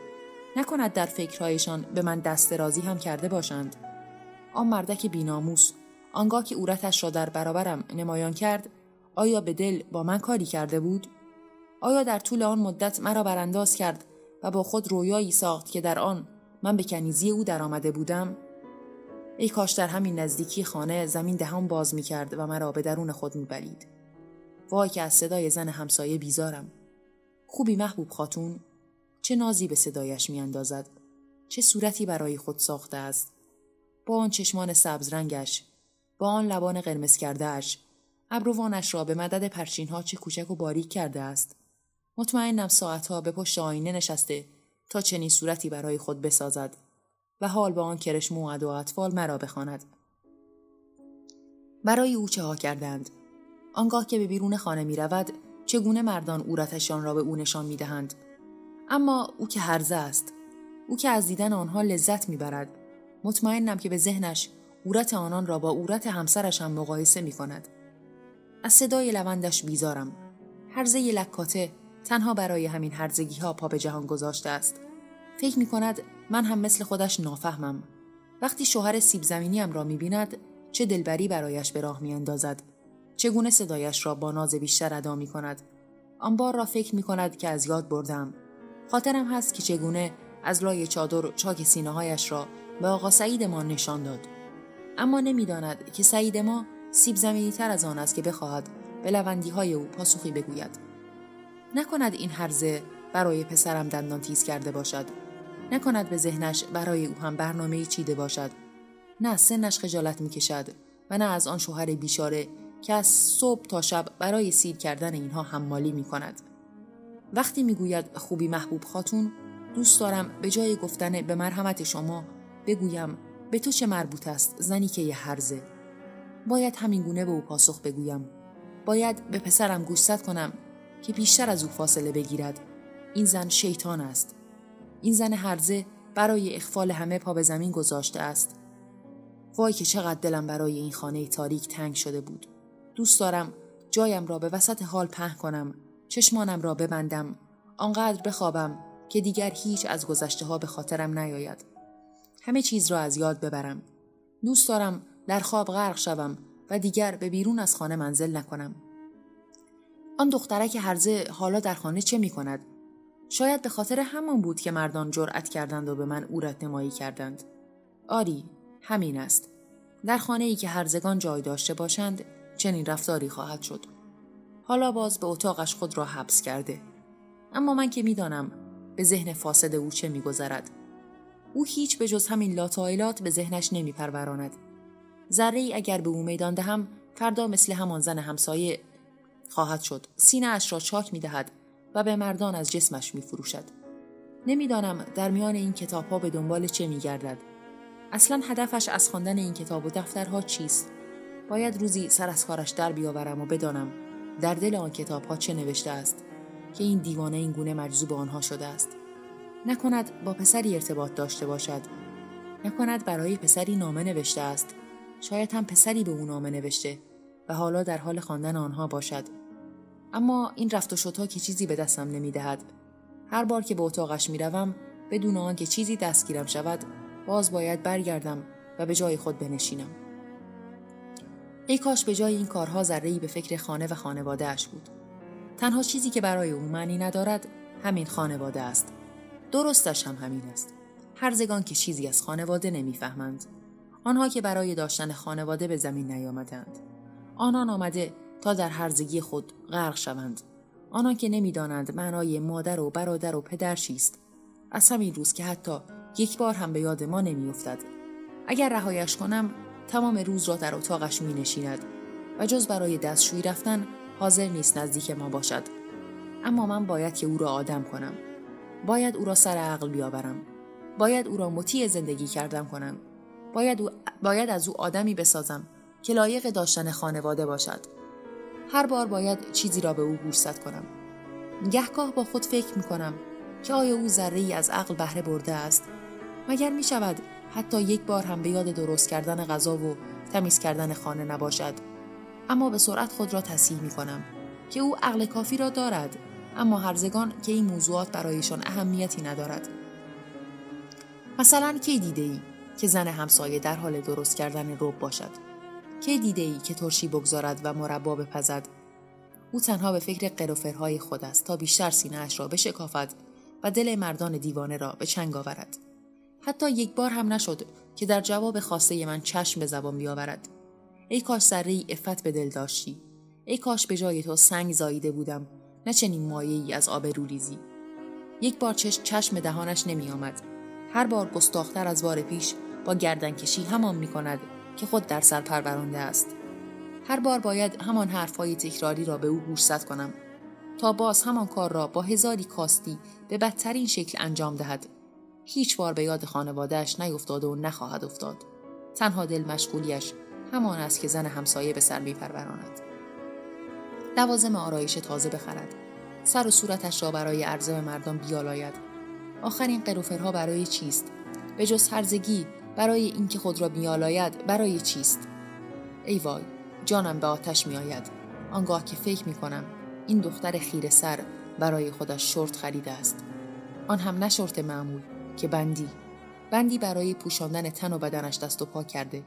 نکند در فکرهایشان به من دست رازی هم کرده باشند. آن مردک بیناموس آنگاه که اورتش را در برابرم نمایان کرد آیا به دل با من کاری کرده بود؟ آیا در طول آن مدت مرا برانداز کرد و با خود رویایی ساخت که در آن من به کنیزی او درآمده بودم؟ ای کاش در همین نزدیکی خانه زمین دهان باز می کرد و مرا به درون خود می بلید. وای که از صدای زن همسایه بیزارم. خوبی محبوب خاتون؟ چه نازی به صدایش می اندازد؟ چه صورتی برای خود ساخته است؟ با آن چشمان سبز رنگش، با آن لبان قرمز کردهش، ابروانش را به مدد پرچینها چه کوچک و باریک کرده است. مطمئنم ساعتها به پشت آینه نشسته تا چنین صورتی برای خود بسازد و حال با آن کرش موعد و اطفال مرا بخواند. برای او چه ها کردند؟ آنگاه که به بیرون خانه می رود چگونه مردان اورتشان را به او نشان می دهند. اما او که هرزه است. او که از دیدن آنها لذت می برد. مطمئنم که به ذهنش اورت آنان را با اورت همسرش هم مقایسه می کند. از صدای لوندش بیزارم. هرزه لکاته تنها برای همین هرزگی ها پا به جهان گذاشته است. فکر می کند من هم مثل خودش نافهمم. وقتی شوهر سیب زمینیم را می بیند چه دلبری برایش به راه می اندازد. چگونه صدایش را با ناز بیشتر ادا می کند. آن بار را فکر می کند که از یاد بردم. خاطرم هست که چگونه از لای چادر چاک سینه هایش را به آقا سعید ما نشان داد. اما نمی‌داند که سعید ما سیب زمینی تر از آن است که بخواهد به لوندی های او پاسخی بگوید. نکند این هرزه برای پسرم دندان تیز کرده باشد. نکند به ذهنش برای او هم برنامه چیده باشد. نه سنش خجالت می کشد و نه از آن شوهر بیچاره که از صبح تا شب برای سیر کردن اینها حمالی می کند. وقتی می‌گوید خوبی محبوب خاتون دوست دارم به جای گفتن به مرحمت شما بگویم به تو چه مربوط است زنی که یه هرزه باید همین گونه به او پاسخ بگویم. باید به پسرم گوشزد کنم که بیشتر از او فاصله بگیرد. این زن شیطان است. این زن هرزه برای اخفال همه پا به زمین گذاشته است. وای که چقدر دلم برای این خانه تاریک تنگ شده بود. دوست دارم جایم را به وسط حال پهن کنم چشمانم را ببندم آنقدر بخوابم که دیگر هیچ از گذشته ها به خاطرم نیاید همه چیز را از یاد ببرم دوست دارم در خواب غرق شوم و دیگر به بیرون از خانه منزل نکنم آن دخترک هرزه حالا در خانه چه می کند؟ شاید به خاطر همان بود که مردان جرأت کردند و به من اورت نمایی کردند. آری، همین است. در خانه ای که هرزگان جای داشته باشند، چنین رفتاری خواهد شد. حالا باز به اتاقش خود را حبس کرده. اما من که می‌دانم به ذهن فاسد او چه میگذرد. او هیچ به جز همین لاطائلات به ذهنش نمیپروراند. ذره ای اگر به او میدان دهم فردا مثل همان زن همسایه خواهد شد سینه اش را چاک می دهد و به مردان از جسمش می فروشد. نمی‌دانم در میان این کتاب ها به دنبال چه می گردد. اصلا هدفش از خواندن این کتاب و دفترها چیست؟ باید روزی سر از کارش در بیاورم و بدانم در دل آن کتاب ها چه نوشته است که این دیوانه این گونه مجذوب آنها شده است. نکند با پسری ارتباط داشته باشد. نکند برای پسری نامه نوشته است. شاید هم پسری به او نامه نوشته و حالا در حال خواندن آنها باشد. اما این رفت و شدها که چیزی به دستم نمی دهد. هر بار که به اتاقش می روم بدون آنکه چیزی دستگیرم شود باز باید برگردم و به جای خود بنشینم. ای کاش به جای این کارها ذره به فکر خانه و خانواده اش بود. تنها چیزی که برای او معنی ندارد همین خانواده است. درستش هم همین است. هرزگان که چیزی از خانواده نمی‌فهمند. آنها که برای داشتن خانواده به زمین نیامدند. آنان آمده تا در هرزگی خود غرق شوند. آنان که نمی‌دانند معنای مادر و برادر و پدر چیست. از همین روز که حتی یک بار هم به یاد ما نمیافتد. اگر رهایش کنم تمام روز را در اتاقش می نشیند و جز برای دستشویی رفتن حاضر نیست نزدیک ما باشد. اما من باید که او را آدم کنم. باید او را سر عقل بیاورم. باید او را مطیع زندگی کردم کنم. باید, او... باید از او آدمی بسازم که لایق داشتن خانواده باشد. هر بار باید چیزی را به او گوشزد کنم. گهگاه با خود فکر می کنم که آیا او ذره ای از عقل بهره برده است؟ مگر می شود حتی یک بار هم به یاد درست کردن غذا و تمیز کردن خانه نباشد. اما به سرعت خود را تصحیح می کنم که او عقل کافی را دارد اما هرزگان که این موضوعات برایشان اهمیتی ندارد. مثلا کی دیده ای که زن همسایه در حال درست کردن رب باشد؟ کی دیده ای که ترشی بگذارد و مربا بپزد؟ او تنها به فکر قروفرهای خود است تا بیشتر سینهاش را بشکافد و دل مردان دیوانه را به چنگ آورد. حتی یک بار هم نشد که در جواب خواسته من چشم به زبان بیاورد ای کاش ذره ای افت به دل داشتی ای کاش به جای تو سنگ زاییده بودم نه چنین مایه ای از آب ریزی یک بار چشم, چشم دهانش نمی آمد. هر بار گستاختر از بار پیش با گردنکشی همان می کند که خود در سر پرورانده است. هر بار باید همان حرفهای تکراری را به او گوشزد کنم تا باز همان کار را با هزاری کاستی به بدترین شکل انجام دهد. هیچ بار به یاد خانوادهش نیفتاده و نخواهد افتاد. تنها دل مشغولیش همان است که زن همسایه به سر میپروراند. لوازم آرایش تازه بخرد. سر و صورتش را برای عرضه به مردم بیالاید. آخرین قروفرها برای چیست؟ به جز هرزگی برای اینکه خود را بیالاید برای چیست؟ ای وای جانم به آتش میآید آنگاه که فکر می کنم این دختر خیر سر برای خودش شرط خریده است آن هم نه شرط معمول که بندی بندی برای پوشاندن تن و بدنش دست و پا کرده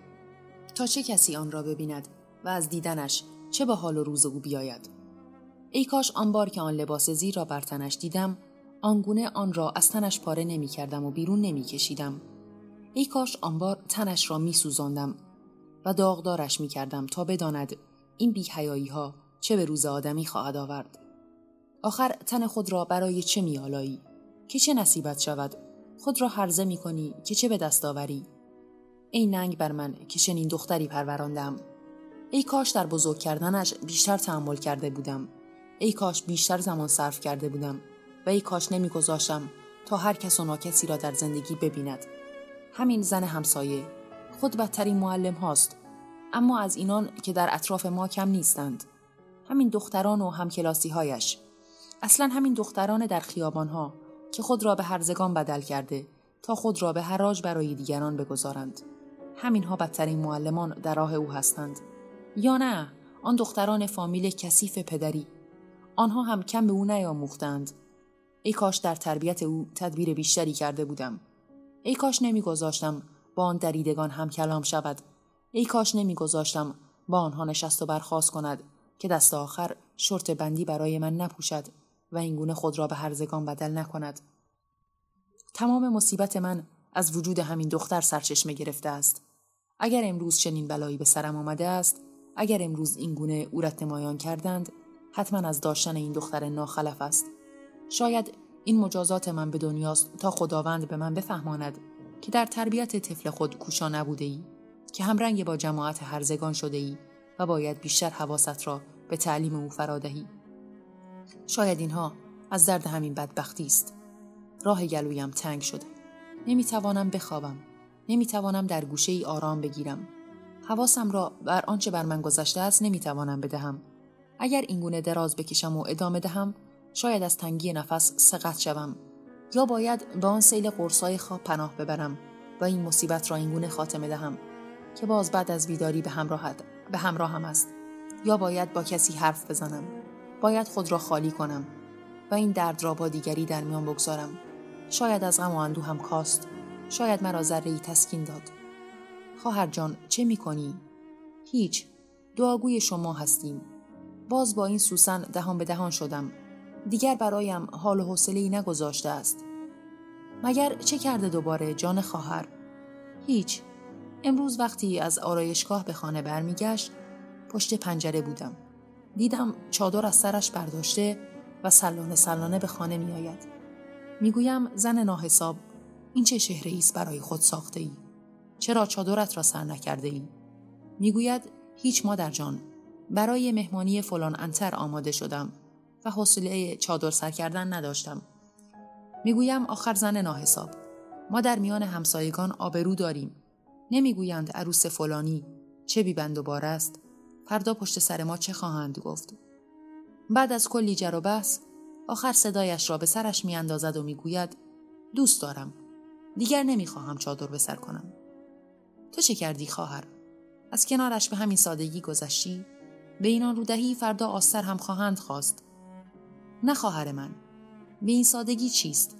تا چه کسی آن را ببیند و از دیدنش چه به حال و روز او بیاید ای کاش آن بار که آن لباس زیر را بر تنش دیدم آنگونه آن را از تنش پاره نمی کردم و بیرون نمی کشیدم. ای کاش آن بار تنش را می سوزاندم و داغدارش می کردم تا بداند این بیهیایی ها چه به روز آدمی خواهد آورد. آخر تن خود را برای چه می آلایی؟ که چه نصیبت شود؟ خود را حرزه می کنی که چه به دست آوری؟ ای ننگ بر من که چنین دختری پروراندم. ای کاش در بزرگ کردنش بیشتر تحمل کرده بودم. ای کاش بیشتر زمان صرف کرده بودم و ای کاش نمیگذاشتم تا هر کس و ناکسی را در زندگی ببیند. همین زن همسایه خود بدترین معلم هاست اما از اینان که در اطراف ما کم نیستند. همین دختران و همکلاسی هایش. اصلا همین دختران در خیابان ها که خود را به هرزگان بدل کرده تا خود را به حراج برای دیگران بگذارند. همینها بدترین معلمان در راه او هستند. یا نه آن دختران فامیل کثیف پدری. آنها هم کم به او نیاموختند. ای کاش در تربیت او تدبیر بیشتری کرده بودم. ای کاش نمیگذاشتم با آن دریدگان هم کلام شود. ای کاش نمیگذاشتم با آنها نشست و برخواست کند که دست آخر شرط بندی برای من نپوشد. و اینگونه خود را به هرزگان بدل نکند. تمام مصیبت من از وجود همین دختر سرچشمه گرفته است. اگر امروز چنین بلایی به سرم آمده است اگر امروز اینگونه او مایان کردند حتما از داشتن این دختر ناخلف است. شاید این مجازات من به دنیاست تا خداوند به من بفهماند که در تربیت طفل خود کوشا نبوده ای که همرنگ با جماعت هرزگان شده ای و باید بیشتر حواست را به تعلیم او فرادهی شاید اینها از درد همین بدبختی است. راه گلویم تنگ شده. نمی‌توانم بخوابم. نمی‌توانم در گوشه ای آرام بگیرم. حواسم را بر آنچه بر من گذشته است نمی‌توانم بدهم. اگر اینگونه دراز بکشم و ادامه دهم شاید از تنگی نفس سقط شوم. یا باید به آن سیل قرصای خواب پناه ببرم و این مصیبت را اینگونه خاتمه دهم که باز بعد از بیداری به همراه به همراهم است. یا باید با کسی حرف بزنم. باید خود را خالی کنم و این درد را با دیگری در میان بگذارم. شاید از غم و اندو هم کاست شاید مرا ذره تسکین داد. خواهر جان چه می کنی؟ هیچ. دعاگوی شما هستیم. باز با این سوسن دهان به دهان شدم. دیگر برایم حال و حوصله نگذاشته است. مگر چه کرده دوباره جان خواهر؟ هیچ. امروز وقتی از آرایشگاه به خانه برمیگشت پشت پنجره بودم. دیدم چادر از سرش برداشته و سلانه سلانه به خانه می آید. می‌گویم زن ناحساب این چه شهره است برای خود ساخته ای؟ چرا چادرت را سر نکرده ای؟ می‌گوید هیچ مادر جان برای مهمانی فلان انتر آماده شدم و حوصله چادر سر کردن نداشتم. می‌گویم آخر زن ناحساب ما در میان همسایگان آبرو داریم. نمی‌گویند عروس فلانی چه بیبند و بار است فردا پشت سر ما چه خواهند گفت. بعد از کلی جر و بحث آخر صدایش را به سرش میاندازد و می‌گوید دوست دارم. دیگر نمی‌خواهم چادر به سر کنم. تو چه کردی خواهر؟ از کنارش به همین سادگی گذشتی؟ به اینان رودهی فردا آستر هم خواهند خواست. نه خواهر من. به این سادگی چیست؟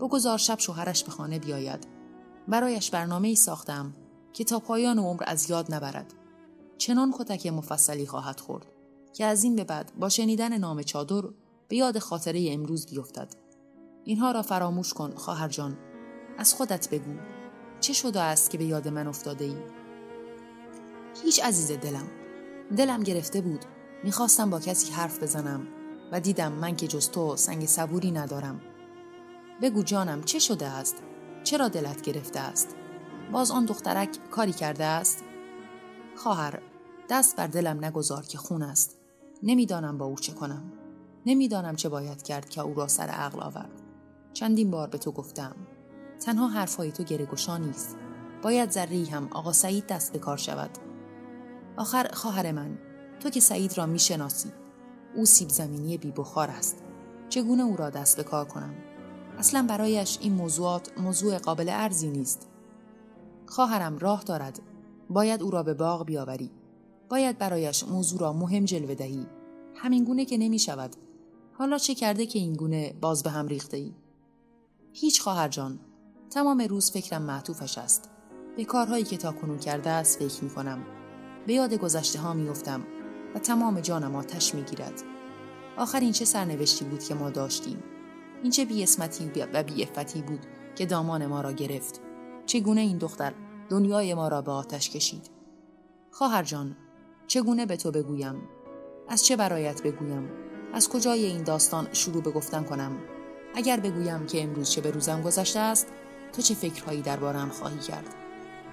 بگذار شب شوهرش به خانه بیاید. برایش برنامه ای ساختم که تا پایان عمر از یاد نبرد. چنان کتک مفصلی خواهد خورد که از این به بعد با شنیدن نام چادر به یاد خاطره امروز بیفتد. اینها را فراموش کن خواهر جان. از خودت بگو چه شده است که به یاد من افتاده ای؟ هیچ عزیز دلم دلم گرفته بود. می‌خواستم با کسی حرف بزنم و دیدم من که جز تو سنگ صبوری ندارم. بگو جانم چه شده است؟ چرا دلت گرفته است؟ باز آن دخترک کاری کرده است؟ خواهر دست بر دلم نگذار که خون است. نمی‌دانم با او چه کنم. نمی‌دانم چه باید کرد که او را سر عقل آورد. چندین بار به تو گفتم تنها حرفهای تو گرگوشا نیست. باید ذره هم آقا سعید دست به کار شود. آخر خواهر من تو که سعید را می‌شناسی او سیب زمینی بی بخار است. چگونه او را دست به کار کنم؟ اصلا برایش این موضوعات موضوع قابل ارزی نیست. خواهرم راه دارد. باید او را به باغ بیاوری. باید برایش موضوع را مهم جلوه دهی. همین گونه که نمی شود حالا چه کرده که این گونه باز به هم ریخته ای؟ هیچ خواهر جان تمام روز فکرم معطوفش است. به کارهایی که تا کنون کرده است فکر می کنم به یاد گذشته ها می افتم و تمام جانم آتش می گیرد آخر این چه سرنوشتی بود که ما داشتیم؟ این چه بیاسمتی و بیافتی بود که دامان ما را گرفت؟ چگونه این دختر دنیای ما را به آتش کشید؟ خواهر جان چگونه به تو بگویم؟ از چه برایت بگویم؟ از کجای این داستان شروع به گفتن کنم؟ اگر بگویم که امروز چه به روزم گذشته است تو چه فکرهایی دربارم خواهی کرد؟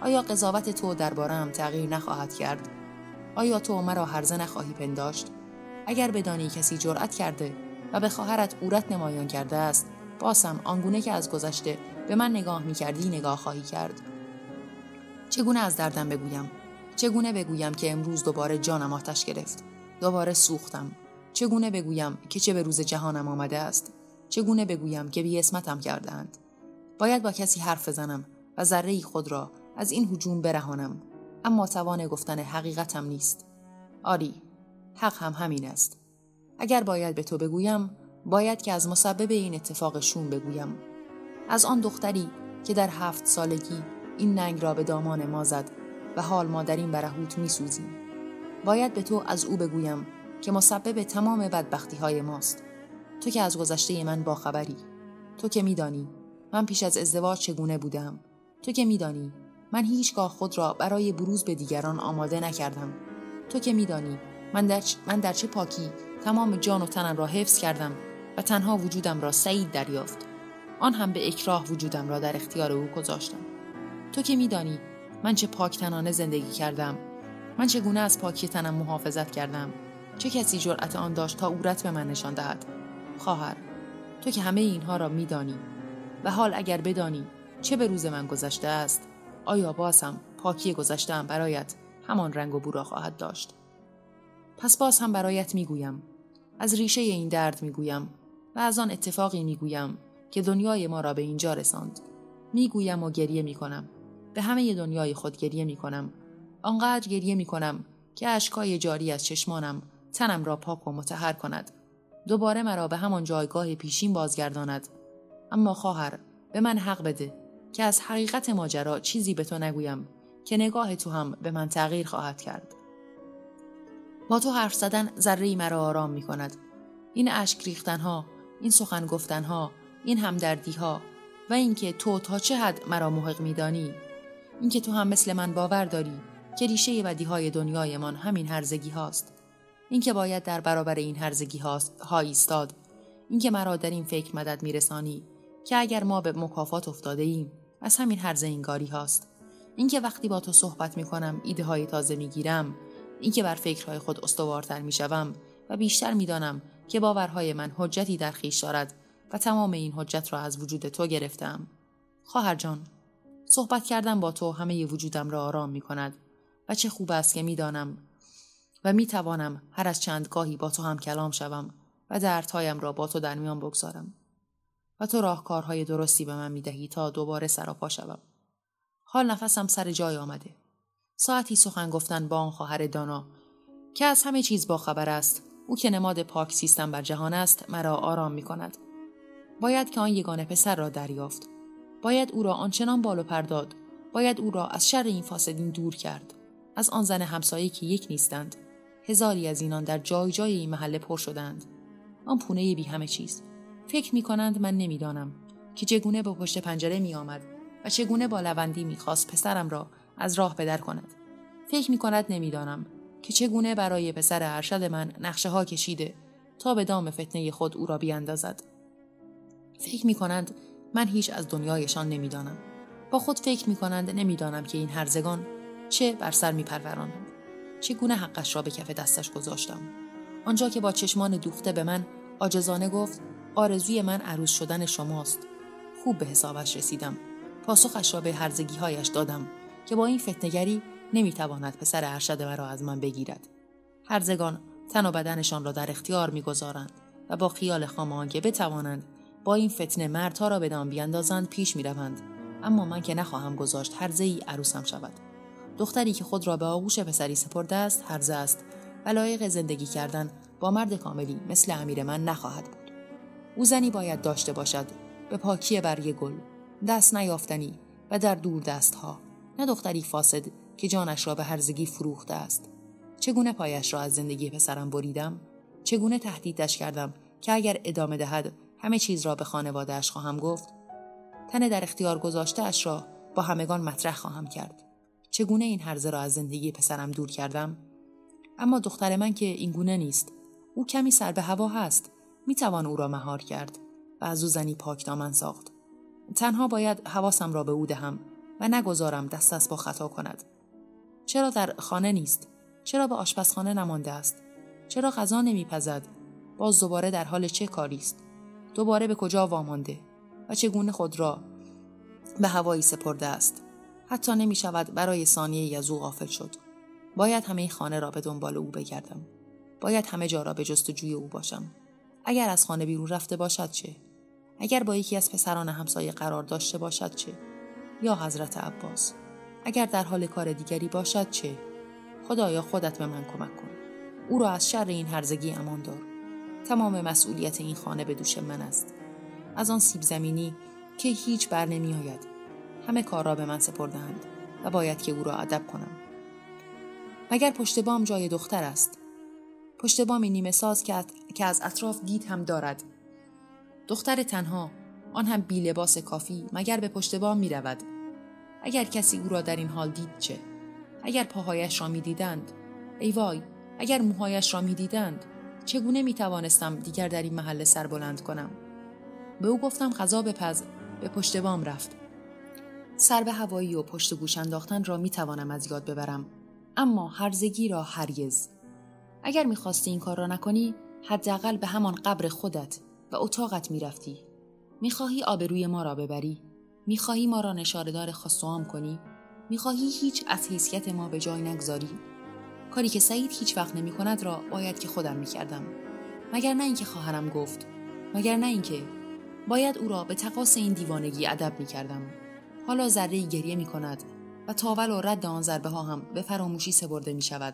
آیا قضاوت تو دربارم تغییر نخواهد کرد؟ آیا تو مرا هرزه نخواهی پنداشت؟ اگر بدانی کسی جرأت کرده و به خواهرت قورت نمایان کرده است باسم آنگونه که از گذشته به من نگاه می کردی نگاه خواهی کرد. چگونه از دردم بگویم؟ چگونه بگویم که امروز دوباره جانم آتش گرفت؟ دوباره سوختم. چگونه بگویم که چه به روز جهانم آمده است؟ چگونه بگویم که بی اسمتم کردند باید با کسی حرف بزنم و ذره خود را از این هجوم برهانم. اما توان گفتن حقیقتم نیست. آری حق هم همین است. اگر باید به تو بگویم باید که از مسبب این اتفاق شوم بگویم. از آن دختری که در هفت سالگی این ننگ را به دامان ما زد و حال ما در این برهوت می سوزیم. باید به تو از او بگویم که مسبب تمام بدبختی های ماست. تو که از گذشته من باخبری. تو که میدانی من پیش از ازدواج چگونه بودم. تو که میدانی من هیچگاه خود را برای بروز به دیگران آماده نکردم. تو که میدانی من در, من در چه پاکی تمام جان و تنم را حفظ کردم و تنها وجودم را سعید دریافت. آن هم به اکراه وجودم را در اختیار او گذاشتم. تو که میدانی من چه پاکتنانه زندگی کردم. من چگونه از پاکی تنم محافظت کردم؟ چه کسی جرأت آن داشت تا اورت به من نشان دهد؟ خواهر تو که همه اینها را میدانی. و حال اگر بدانی چه به روز من گذشته است؟ آیا باسم پاکی گذشتم برایت همان رنگ و بو را خواهد داشت؟ پس باز هم برایت می‌گویم. از ریشه این درد می‌گویم و از آن اتفاقی می‌گویم که دنیای ما را به اینجا رساند. می‌گویم و گریه می‌کنم. به همه دنیای خود گریه می کنم. آنقدر گریه می کنم که اشکای جاری از چشمانم تنم را پاک و متحر کند. دوباره مرا به همان جایگاه پیشین بازگرداند. اما خواهر به من حق بده که از حقیقت ماجرا چیزی به تو نگویم که نگاه تو هم به من تغییر خواهد کرد. با تو حرف زدن ذره مرا آرام می کند. این اشک ریختن ها، این سخن گفتن ها، این همدردی ها و اینکه تو تا چه حد مرا محق میدانی اینکه تو هم مثل من باور داری که ریشه بدی های دنیایمان همین هرزگی هاست. اینکه باید در برابر این هرزگی ها ایستاد. اینکه مرا در این فکر مدد میرسانی که اگر ما به مکافات افتاده ایم از همین هرزه اینگاری هاست. اینکه وقتی با تو صحبت می کنم ایده های تازه می گیرم اینکه بر فکرهای خود استوارتر می شوم و بیشتر می دانم که باورهای من حجتی در خیش دارد و تمام این حجت را از وجود تو گرفتم. خواهر جان، صحبت کردن با تو همه ی وجودم را آرام می کند و چه خوب است که می دانم و می توانم هر از چند گاهی با تو هم کلام شوم و دردهایم را با تو در میان بگذارم و تو راهکارهای درستی به من می دهی تا دوباره سراپا شوم. حال نفسم سر جای آمده. ساعتی سخن گفتن با آن خواهر دانا که از همه چیز با خبر است او که نماد پاک سیستم بر جهان است مرا آرام می کند. باید که آن یگانه پسر را دریافت. باید او را آنچنان بالو پرداد. باید او را از شر این فاسدین دور کرد. از آن زن همسایه که یک نیستند. هزاری از اینان در جای جای این محله پر شدند. آن پونه بی همه چیز. فکر می کنند من نمی‌دانم که چگونه به پشت پنجره می آمد و چگونه با لوندی می‌خواست پسرم را از راه بدر کند. فکر می کند نمی‌دانم که چگونه برای پسر ارشد من نقشه ها کشیده تا به دام فتنه خود او را بیاندازد. فکر می کنند من هیچ از دنیایشان نمی‌دانم. با خود فکر می کنند نمی‌دانم که این هرزگان چه بر سر می پرورانند. چگونه حقش را به کف دستش گذاشتم. آنجا که با چشمان دوخته به من آجزانه گفت آرزوی من عروس شدن شماست. خوب به حسابش رسیدم. پاسخش را به هرزگی هایش دادم که با این فتنگری نمی‌تواند پسر ارشد مرا از من بگیرد. هرزگان تن و بدنشان را در اختیار می‌گذارند و با خیال خام که بتوانند با این فتنه مردها را به دام بیاندازند پیش می‌روند. اما من که نخواهم گذاشت هرزه ای عروسم شود. دختری که خود را به آغوش پسری سپرده است هرزه است. و لایق زندگی کردن با مرد کاملی مثل امیر من نخواهد بود. او زنی باید داشته باشد. به پاکی برگ گل. دست نیافتنی و در دور دست ها نه دختری فاسد که جانش را به هرزگی فروخته است. چگونه پایش را از زندگی پسرم بریدم؟ چگونه تهدیدش کردم که اگر ادامه دهد همه چیز را به خانوادهش خواهم گفت. تن در اختیار گذاشته اش را با همگان مطرح خواهم کرد. چگونه این هرزه را از زندگی پسرم دور کردم؟ اما دختر من که این گونه نیست. او کمی سر به هوا هست. می توان او را مهار کرد و از او زنی پاک دامن ساخت. تنها باید حواسم را به او دهم و نگذارم دست از با خطا کند. چرا در خانه نیست؟ چرا به آشپزخانه نمانده است؟ چرا غذا نمیپزد؟ باز دوباره در حال چه کاری است؟ دوباره به کجا وامانده و چگونه خود را به هوایی سپرده است. حتی نمی شود برای ثانیه از او غافل شد. باید همه خانه را به دنبال او بگردم. باید همه جا را به جستجوی او باشم. اگر از خانه بیرون رفته باشد چه؟ اگر با یکی از پسران همسایه قرار داشته باشد چه؟ یا حضرت عباس؟ اگر در حال کار دیگری باشد چه؟ خدایا خودت به من کمک کن. او را از شر این هرزگی امان دار. تمام مسئولیت این خانه به دوش من است. از آن سیب زمینی که هیچ بر نمی آید. همه کار را به من سپردند و باید که او را ادب کنم. مگر پشت بام جای دختر است؟ پشت بامی نیمه ساز که از اطراف دید هم دارد. دختر تنها آن هم بی لباس کافی مگر به پشت بام می رود. اگر کسی او را در این حال دید چه؟ اگر پاهایش را می دیدند؟ ای وای اگر موهایش را می دیدند؟ چگونه می توانستم دیگر در این محله سر بلند کنم؟ به او گفتم غذا بپز. به پشت بام رفت. سر به هوایی و پشت گوش انداختن را می توانم از یاد ببرم. اما هرزگی را هرگز. اگر می‌خواستی این کار را نکنی حداقل به همان قبر خودت و اتاقت می‌رفتی. می‌خواهی آبروی ما را ببری. می‌خواهی ما را نشاردار خاصوام کنی. می‌خواهی هیچ از حیثیت ما به جای نگذاری. کاری که سعید هیچ وقت نمی کند را باید که خودم می کردم. مگر نه اینکه خواهرم گفت مگر نه اینکه باید او را به تقاس این دیوانگی ادب می کردم. حالا ذره گریه می کند و تاول و رد آن ضربه ها هم به فراموشی سپرده می شود.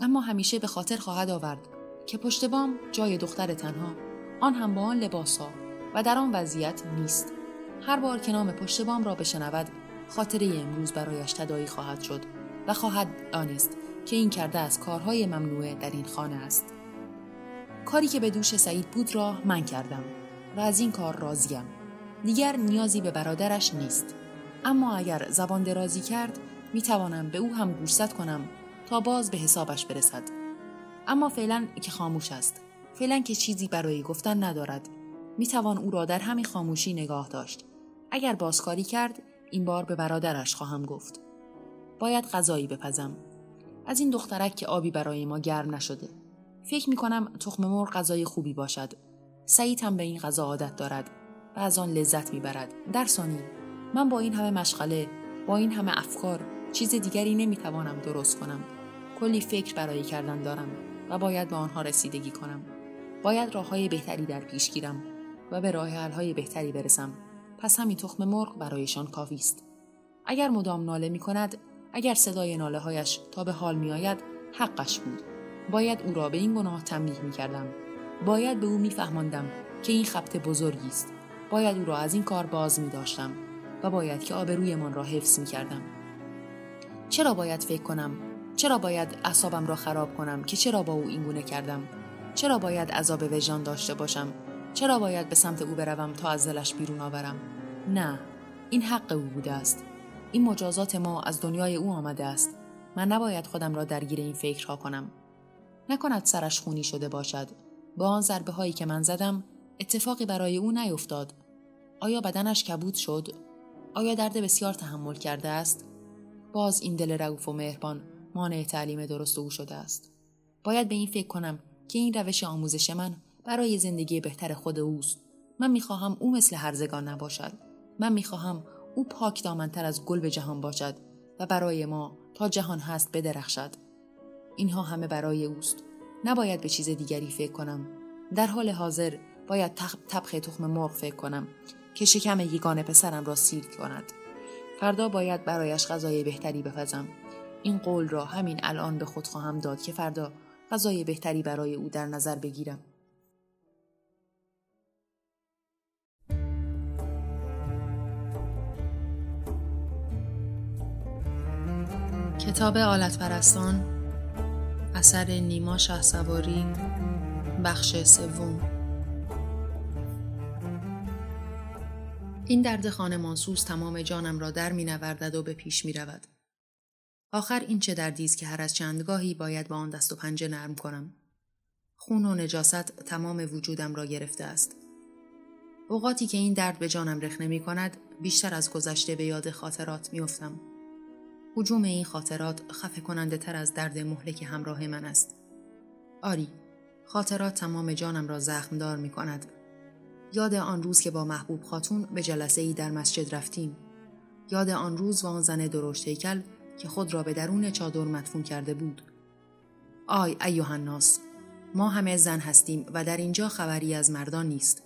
اما همیشه به خاطر خواهد آورد که پشت بام جای دختر تنها آن هم با آن لباس ها و در آن وضعیت نیست. هر بار که نام پشت بام را بشنود خاطره امروز برایش تدایی خواهد شد و خواهد دانست که این کرده از کارهای ممنوعه در این خانه است. کاری که به دوش سعید بود را من کردم و از این کار راضیم. دیگر نیازی به برادرش نیست. اما اگر زبان درازی کرد می توانم به او هم گوشزد کنم تا باز به حسابش برسد. اما فعلا که خاموش است. فعلا که چیزی برای گفتن ندارد. می توان او را در همین خاموشی نگاه داشت. اگر بازکاری کرد این بار به برادرش خواهم گفت. باید غذایی بپزم. از این دخترک که آبی برای ما گرم نشده. فکر می کنم تخم مرغ غذای خوبی باشد. سعید هم به این غذا عادت دارد و از آن لذت می‌برد. در ثانی من با این همه مشغله با این همه افکار چیز دیگری نمی‌توانم درست کنم. کلی فکر برای کردن دارم و باید به آنها رسیدگی کنم. باید راه های بهتری در پیش گیرم و به راه های بهتری برسم. پس همین تخم مرغ برایشان کافی است. اگر مدام ناله می کند اگر صدای ناله هایش تا به حال می آید حقش بود باید او را به این گناه تنبیه می کردم باید به او میفهماندم که این خبت بزرگی است باید او را از این کار باز می داشتم و باید که آبرویمان را حفظ می کردم. چرا باید فکر کنم؟ چرا باید اعصابم را خراب کنم که چرا با او اینگونه کردم؟ چرا باید عذاب وجدان داشته باشم؟ چرا باید به سمت او بروم تا از دلش بیرون آورم؟ نه، این حق او بوده است. این مجازات ما از دنیای او آمده است. من نباید خودم را درگیر این فکرها کنم. نکند سرش خونی شده باشد. با آن ضربه هایی که من زدم اتفاقی برای او نیفتاد. آیا بدنش کبود شد؟ آیا درد بسیار تحمل کرده است؟ باز این دل رعوف و مهربان مانع تعلیم درست او شده است. باید به این فکر کنم که این روش آموزش من برای زندگی بهتر خود اوست. من می‌خواهم او مثل هرزگان نباشد. من می‌خواهم او پاک دامنتر از گل به جهان باشد و برای ما تا جهان هست بدرخشد. اینها همه برای اوست. نباید به چیز دیگری فکر کنم. در حال حاضر باید طبخ تخم مرغ فکر کنم که شکم یگان پسرم را سیر کند. فردا باید برایش غذای بهتری بپزم. این قول را همین الان به خود خواهم داد که فردا غذای بهتری برای او در نظر بگیرم. کتاب آلت پرستان اثر نیما شه سواری بخش سوم این درد خانه مانسوز تمام جانم را در می نوردد و به پیش می رود. آخر این چه دردی است که هر از چندگاهی باید با آن دست و پنجه نرم کنم. خون و نجاست تمام وجودم را گرفته است. اوقاتی که این درد به جانم رخ نمی کند بیشتر از گذشته به یاد خاطرات می افتم. حجوم این خاطرات خفه کننده تر از درد مهلک همراه من است. آری، خاطرات تمام جانم را زخمدار می کند. یاد آن روز که با محبوب خاتون به جلسه ای در مسجد رفتیم. یاد آن روز و آن زن درشت هیکل که خود را به درون چادر مدفون کرده بود. آی ایوه الناس ما همه زن هستیم و در اینجا خبری از مردان نیست.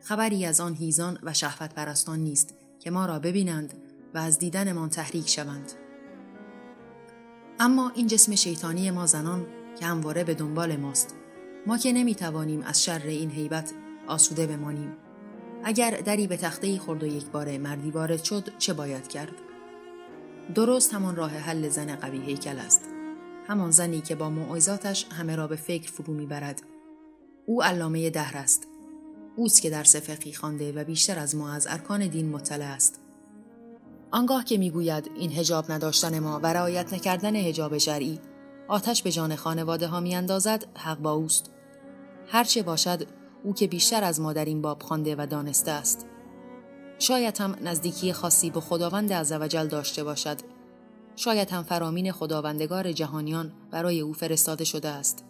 خبری از آن هیزان و شهوت پرستان نیست که ما را ببینند و از دیدنمان تحریک شوند. اما این جسم شیطانی ما زنان که همواره به دنبال ماست. ما که نمی توانیم از شر این حیبت آسوده بمانیم. اگر دری به تخته خورد و یک بار مردی وارد شد چه باید کرد؟ درست همان راه حل زن قوی هیکل است. همان زنی که با موعظاتش همه را به فکر فرو می‌برد. او علامه دهر است. اوست که در فقهی خوانده و بیشتر از ما از ارکان دین مطلع است. آنگاه که می‌گوید این هجاب نداشتن ما و رعایت نکردن هجاب شرعی آتش به جان خانواده ها میاندازد حق با اوست. هرچه باشد او که بیشتر از ما در این باب خوانده و دانسته است. شاید هم نزدیکی خاصی به خداوند عزوجل داشته باشد. شاید هم فرامین خداوندگار جهانیان برای او فرستاده شده است.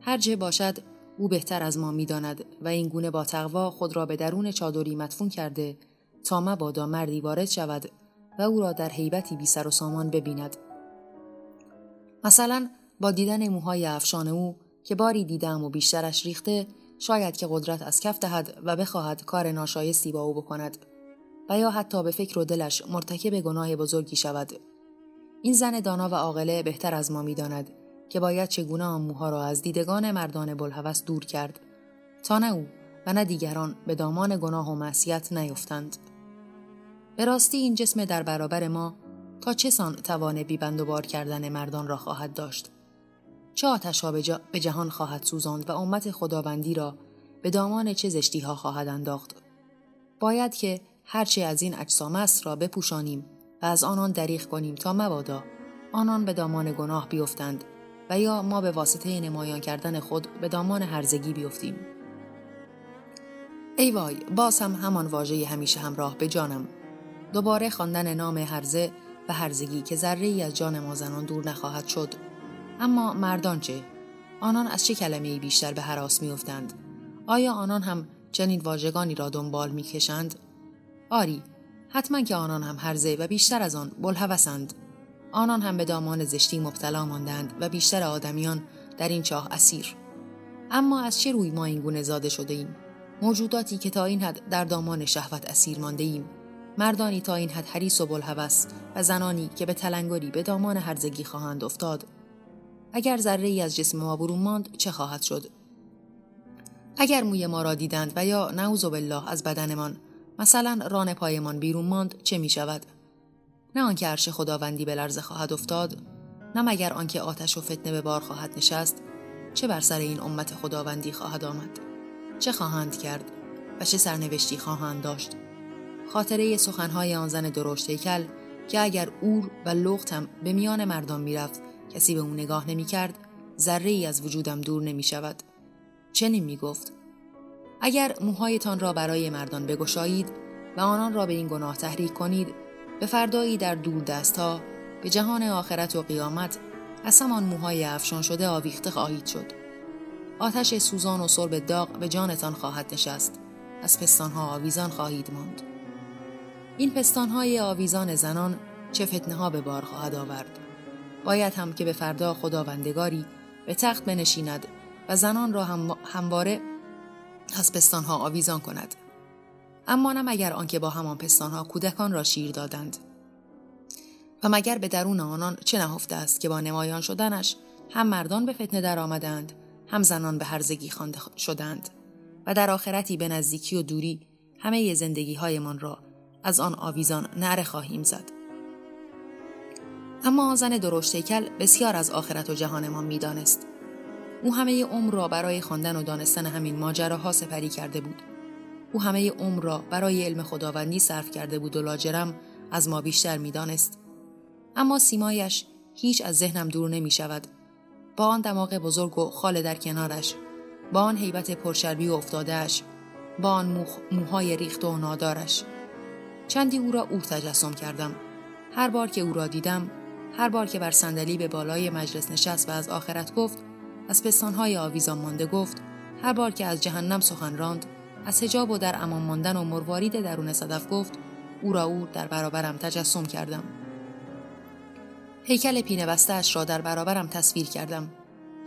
هر جه باشد او بهتر از ما می‌داند و این گونه با تقوا خود را به درون چادری مدفون کرده تا مبادا مردی وارد شود و او را در حیبتی بی سر و سامان ببیند. مثلا با دیدن موهای افشان او که باری دیدم و بیشترش ریخته شاید که قدرت از کف دهد و بخواهد کار ناشایستی با او بکند و یا حتی به فکر و دلش مرتکب گناه بزرگی شود. این زن دانا و عاقله بهتر از ما می‌داند که باید چگونه آن موها را از دیدگان مردان بلحوث دور کرد تا نه او و نه دیگران به دامان گناه و معصیت نیفتند. به راستی این جسم در برابر ما تا چه سان توان بیبند و بار کردن مردان را خواهد داشت؟ چه آتش ها به جهان خواهد سوزاند و امت خداوندی را به دامان چه زشتی ها خواهد انداخت؟ باید که هرچه از این اجسام است را بپوشانیم و از آنان دریغ کنیم تا مبادا آنان به دامان گناه بیفتند و یا ما به واسطه نمایان کردن خود به دامان هرزگی بیفتیم. ای وای باز هم همان واژه همیشه همراه به جانم. دوباره خواندن نام هرزه و هرزگی که ذره ای از جان ما زنان دور نخواهد شد. اما مردان چه؟ آنان از چه کلمه بیشتر به حراس میافتند؟ آیا آنان هم چنین واژگانی را دنبال می‌کشند؟ آری حتما که آنان هم هرزه و بیشتر از آن بلهوسند. آنان هم به دامان زشتی مبتلا ماندند و بیشتر آدمیان در این چاه اسیر. اما از چه روی ما این گونه زاده شده ایم؟ موجوداتی که تا این حد در دامان شهوت اسیر مانده ایم. مردانی تا این حد حریص و بلهوس و زنانی که به تلنگری به دامان هرزگی خواهند افتاد. اگر ذره ای از جسم ما برون ماند چه خواهد شد؟ اگر موی ما را دیدند و یا نعوذ بالله از بدنمان مثلا ران پایمان بیرون ماند چه می شود؟ نه آنکه عرش خداوندی به لرزه خواهد افتاد نه مگر آنکه آتش و فتنه به بار خواهد نشست. چه بر سر این امت خداوندی خواهد آمد؟ چه خواهند کرد و چه سرنوشتی خواهند داشت؟ خاطره سخنهای آن زن درشت هیکل که اگر اور و لغت هم به میان مردان می‌رفت کسی به او نگاه نمی کرد ذره ای از وجودم دور نمی شود. چنین می گفت اگر موهایتان را برای مردان بگشایید و آنان را به این گناه تحریک کنید به فردایی در دور دست ها به جهان آخرت و قیامت از همان موهای افشان شده آویخته خواهید شد. آتش سوزان و سرب داغ به جانتان خواهد نشست. از پستانها آویزان خواهید ماند. این پستانهای آویزان زنان چه فتنه ها به بار خواهد آورد. باید هم که به فردا خداوندگاری به تخت بنشیند و زنان را هم همواره از پستانها آویزان کند. اما نه مگر آنکه با همان پستانها کودکان را شیر دادند. و مگر به درون آنان چه نهفته است که با نمایان شدنش هم مردان به فتنه در آمدند هم زنان به هرزگی خوانده شدند و در آخرتی به نزدیکی و دوری همه زندگی هایمان را از آن آویزان نره خواهیم زد. اما زن درشتیکل بسیار از آخرت و جهان ما می‌دانست. او همه عمر را برای خواندن و دانستن همین ماجراها سپری کرده بود. او همه عمر را برای علم خداوندی صرف کرده بود و لاجرم از ما بیشتر می‌دانست. اما سیمایش هیچ از ذهنم دور نمی شود با آن دماغ بزرگ و خاله در کنارش با آن حیبت پرشربی و افتادهش با آن موهای ریخت و نادارش. چندی او را او تجسم کردم. هر بار که او را دیدم هر بار که بر صندلی به بالای مجلس نشست و از آخرت گفت از پستانهای آویزان مانده گفت هر بار که از جهنم سخن راند از حجاب و در امان ماندن و مروارید درون صدف گفت او را او در برابرم تجسم کردم. هیکل پینه بستهاش را در برابرم تصویر کردم.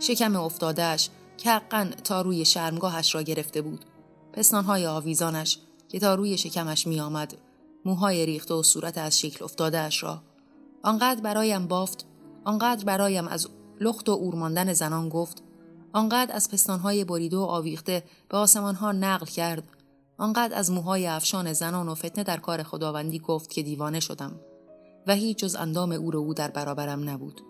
شکم افتادهش که حقا تا روی شرمگاهش را گرفته بود. پستانهای آویزانش که تا روی شکمش می آمد موهای ریخته و صورت از شکل افتادهاش را. آنقدر برایم بافت آنقدر برایم از لخت و اورماندن زنان گفت. آنقدر از پستانهای بریده و آویخته به آسمانها نقل کرد. آنقدر از موهای افشان زنان و فتنه در کار خداوندی گفت که دیوانه شدم. و هیچ جز اندام او او در برابرم نبود.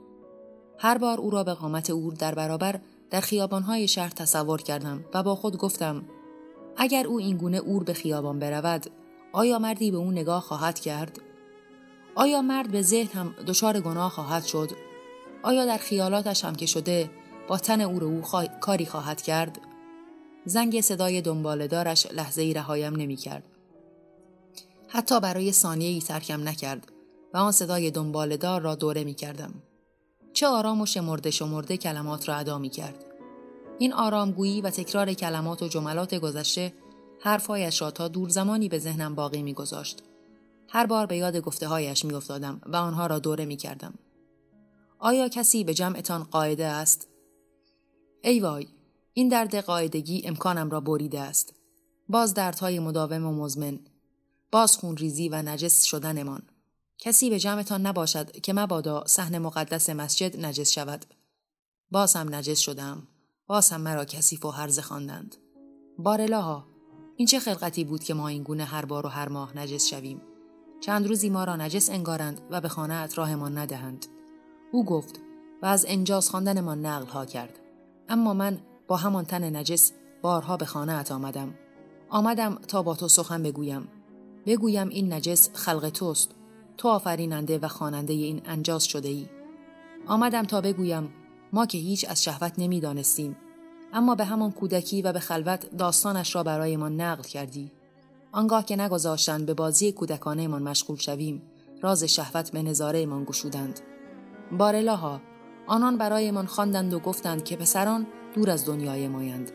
هر بار او را به قامت اور در برابر در خیابانهای شهر تصور کردم و با خود گفتم اگر او اینگونه اور به خیابان برود آیا مردی به او نگاه خواهد کرد آیا مرد به ذهن هم دچار گناه خواهد شد آیا در خیالاتش هم که شده با تن او رو او کاری خواهد کرد زنگ صدای دنبالدارش لحظه ای رهایم نمی کرد. حتی برای ثانیه ای ترکم نکرد و آن صدای دنبالدار را دوره می کردم. چه آرام و شمرده شمرده کلمات را ادا می کرد. این آرامگویی و تکرار کلمات و جملات گذشته حرفهایش را تا دور زمانی به ذهنم باقی می گذاشت. هر بار به یاد گفته هایش می افتادم و آنها را دوره می کردم. آیا کسی به جمعتان قاعده است؟ ای وای، این درد قاعدگی امکانم را بریده است. باز دردهای مداوم و مزمن. باز خونریزی و نجس شدنمان. کسی به جمعتان نباشد که مبادا صحن مقدس مسجد نجس شود. باز هم نجس شدم. باز هم مرا کثیف و خواندند. بارلاها این چه خلقتی بود که ما این گونه هر بار و هر ماه نجس شویم؟ چند روزی ما را نجس انگارند و به خانه راهمان ندهند. او گفت و از انجاز خواندنمان نقل ها کرد. اما من با همان تن نجس بارها به خانه ات آمدم. آمدم تا با تو سخن بگویم. بگویم این نجس خلق توست. تو آفریننده و خواننده این انجاز شده ای آمدم تا بگویم ما که هیچ از شهوت نمی‌دانستیم. اما به همان کودکی و به خلوت داستانش را برایمان نقل کردی. آنگاه که نگذاشتند به بازی کودکانهمان مشغول شویم راز شهوت به نظارهمان گشودند. بارلاها آنان برایمان خواندند و گفتند که پسران دور از دنیای مایند.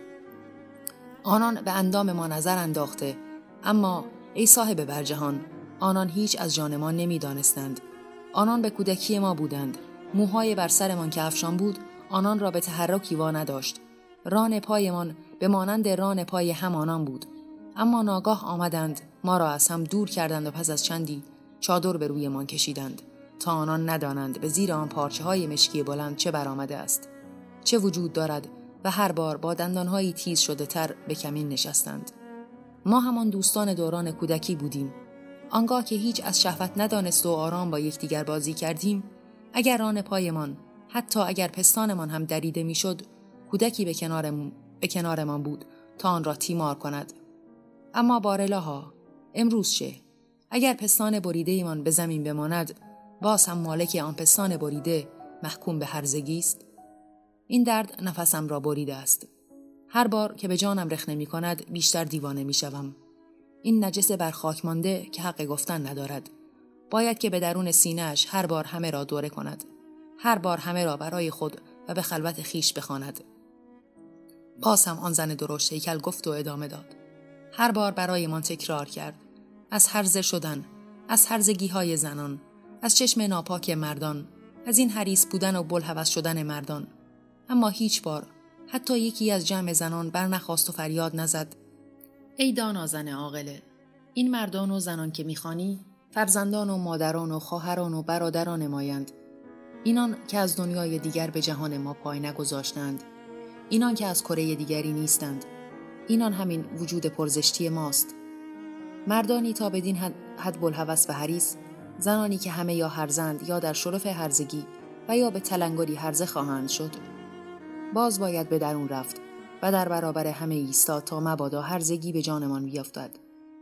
آنان به اندام ما نظر انداخته اما ای صاحب برجهان آنان هیچ از جان ما نمی‌دانستند. آنان به کودکی ما بودند. موهای بر سرمان که افشان بود آنان را به تحرکی وا نداشت. ران پایمان به مانند ران پای همانان بود. اما ناگاه آمدند ما را از هم دور کردند و پس از چندی چادر به رویمان کشیدند. تا آنان ندانند به زیر آن پارچه های مشکی بلند چه برآمده است. چه وجود دارد و هر بار با دندانهایی تیز شده تر به کمین نشستند. ما همان دوستان دوران کودکی بودیم. آنگاه که هیچ از شهوت ندانست و آرام با یکدیگر بازی کردیم اگر ران پایمان حتی اگر پستانمان هم دریده می‌شد کودکی به, کنارم، به کنارمان بود تا آن را تیمار کند. اما بارلاها امروز چه اگر پستان بریده ایمان به زمین بماند باز هم مالک آن پستان بریده محکوم به هرزگی است. این درد نفسم را بریده است. هر بار که به جانم رخ نمی کند بیشتر دیوانه می شوم. این نجس بر خاک مانده که حق گفتن ندارد. باید که به درون سینهش هر بار همه را دوره کند. هر بار همه را برای خود و به خلوت خیش بخواند. هم آن زن درشت هیکل گفت و ادامه داد. هر بار برایمان تکرار کرد. از هرزه شدن از هرزگی های زنان از چشم ناپاک مردان از این حریص بودن و بلحوث شدن مردان. اما هیچ بار حتی یکی از جمع زنان برنخواست و فریاد نزد ای دانا زن عاقله این مردان و زنان که می‌خوانی فرزندان و مادران و خواهران و برادران مایند. اینان که از دنیای دیگر به جهان ما پای نگذاشتند. اینان که از کره دیگری نیستند. اینان همین وجود پرزشتی ماست. مردانی تا بدین حد, حد بلحوث و حریص زنانی که همه یا هرزند یا در شرف هرزگی و یا به تلنگری هرزه خواهند شد. باز باید به درون رفت و در برابر همه ایستاد تا مبادا هرزگی به جانمان بیافتد.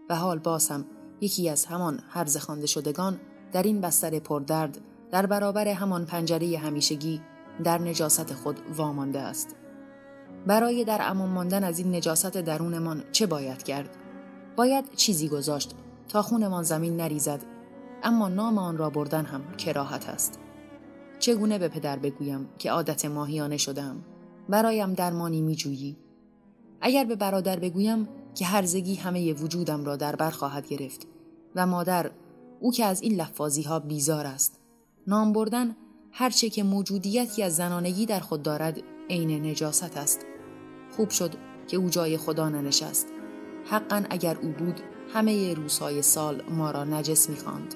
و حال باز هم یکی از همان هرزه خوانده شدگان در این بستر پردرد در برابر همان پنجره همیشگی در نجاست خود وامانده است. برای در امان ماندن از این نجاست درونمان چه باید کرد؟ باید چیزی گذاشت تا خونمان زمین نریزد اما نام آن را بردن هم کراهت است. چگونه به پدر بگویم که عادت ماهیانه شدم برایم درمانی میجویی؟ اگر به برادر بگویم که هرزگی همه وجودم را در بر خواهد گرفت و مادر او که از این لفاظی ها بیزار است. نام بردن هرچه که موجودیتی از زنانگی در خود دارد عین نجاست است. خوب شد که او جای خدا ننشست. حقا اگر او بود همه روزهای سال ما را نجس می‌خواند.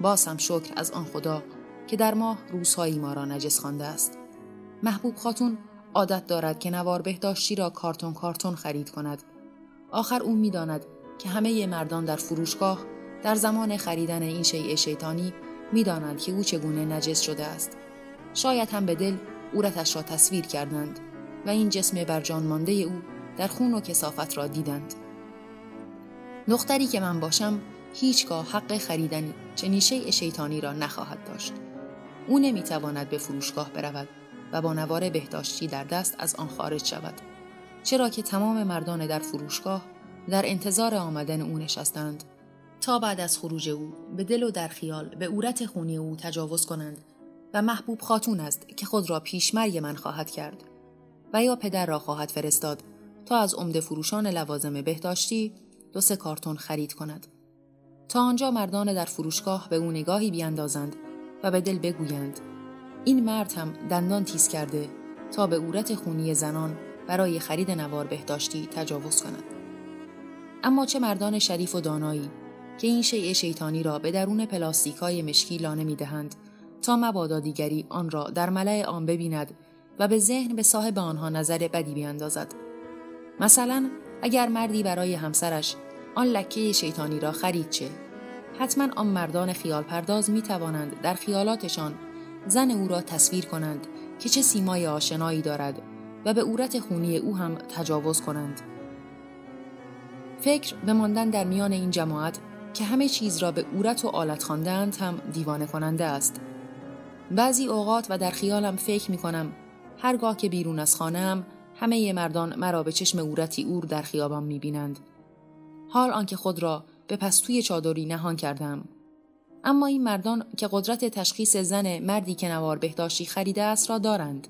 باز هم شکر از آن خدا که در ماه روزهایی ما را نجس خوانده است. محبوب خاتون عادت دارد که نوار بهداشتی را کارتون کارتون خرید کند. آخر او می‌داند که همه مردان در فروشگاه در زمان خریدن این شیء شیطانی می‌دانند که او چگونه نجس شده است. شاید هم به دل اورتش را تصویر کردند. و این جسم برجان مانده او در خون و کسافت را دیدند. دختری که من باشم هیچگاه حق خریدن چنین شیء شیطانی را نخواهد داشت. او نمی‌تواند به فروشگاه برود و با نوار بهداشتی در دست از آن خارج شود چرا که تمام مردان در فروشگاه در انتظار آمدن او نشستند. تا بعد از خروج او به دل و در خیال به عورت خونی او تجاوز کنند و محبوب خاتون است که خود را پیشمرگ من خواهد کرد. و یا پدر را خواهد فرستاد تا از عمده فروشان لوازم بهداشتی دو سه کارتون خرید کند. تا آنجا مردان در فروشگاه به او نگاهی بیاندازند و به دل بگویند این مرد هم دندان تیز کرده تا به عورت خونی زنان برای خرید نوار بهداشتی تجاوز کند. اما چه مردان شریف و دانایی که این شیء شیطانی را به درون پلاستیکای مشکی لانه می‌دهند تا مبادا دیگری آن را در ملع آن ببیند و به ذهن به صاحب آنها نظر بدی بیاندازد مثلا اگر مردی برای همسرش آن لکه شیطانی را خرید چه حتما آن مردان خیال پرداز می توانند در خیالاتشان زن او را تصویر کنند که چه سیمای آشنایی دارد و به عورت خونی او هم تجاوز کنند. فکر به ماندن در میان این جماعت که همه چیز را به عورت و آلت خواندند هم دیوانه کننده است. بعضی اوقات و در خیالم فکر می کنم هرگاه که بیرون از خانم همه مردان مرا به چشم عورتی اور در خیابان می بینند. حال آنکه خود را به پستوی چادری نهان کردم. اما این مردان که قدرت تشخیص زن مردی که نوار بهداشتی خریده است را دارند.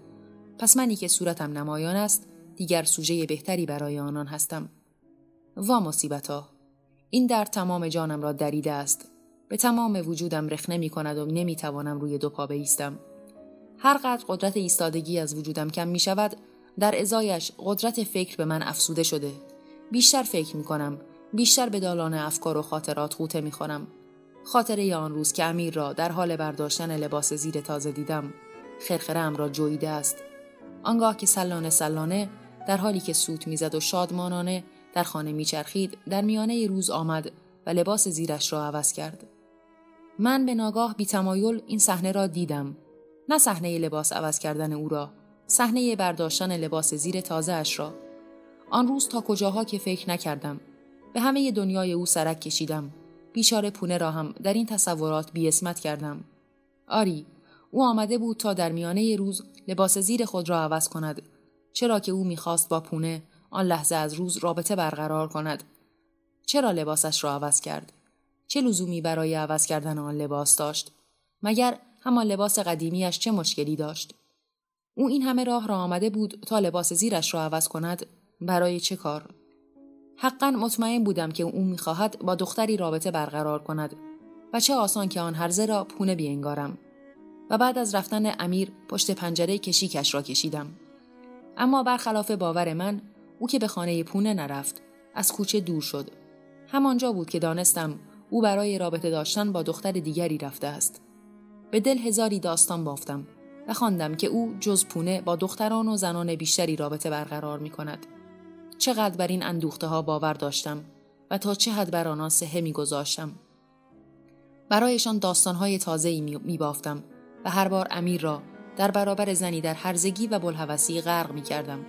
پس منی که صورتم نمایان است دیگر سوژه بهتری برای آنان هستم. وا مصیبتا این در تمام جانم را دریده است به تمام وجودم رخنه می کند و نمی توانم روی دو پا بایستم هر قدر قدرت ایستادگی از وجودم کم می شود در ازایش قدرت فکر به من افسوده شده. بیشتر فکر می کنم بیشتر به دالان افکار و خاطرات خوته می خونم. خاطره آن روز که امیر را در حال برداشتن لباس زیر تازه دیدم خرخرم را جویده است. آنگاه که سلانه سلانه در حالی که سوت می‌زد و شادمانانه در خانه میچرخید در میانه روز آمد و لباس زیرش را عوض کرد. من به ناگاه بی تمایل این صحنه را دیدم. نه صحنه لباس عوض کردن او را صحنه برداشتن لباس زیر تازه اش را. آن روز تا کجاها که فکر نکردم. به همه دنیای او سرک کشیدم. بیچاره پونه را هم در این تصورات بیاسمت کردم. آری او آمده بود تا در میانه روز لباس زیر خود را عوض کند. چرا که او می‌خواست با پونه آن لحظه از روز رابطه برقرار کند. چرا لباسش را عوض کرد؟ چه لزومی برای عوض کردن آن لباس داشت؟ مگر همان لباس قدیمیش چه مشکلی داشت؟ او این همه راه را آمده بود تا لباس زیرش را عوض کند. برای چه کار؟ حقا مطمئن بودم که او می‌خواهد با دختری رابطه برقرار کند و چه آسان که آن هرزه را پونه بینگارم. و بعد از رفتن امیر پشت پنجره کشیکش را کشیدم. اما برخلاف باور من او که به خانه پونه نرفت از کوچه دور شد. همانجا بود که دانستم او برای رابطه داشتن با دختر دیگری رفته است. به دل هزاری داستان بافتم و خواندم که او جز پونه با دختران و زنان بیشتری رابطه برقرار می کند. چقدر بر این اندوخته ها باور داشتم و تا چه حد بر آنها سهه می گذاشتم. برایشان داستانهای تازه‌ای می بافتم و هر بار امیر را در برابر زنی در هرزگی و بلحوثی غرق می کردم.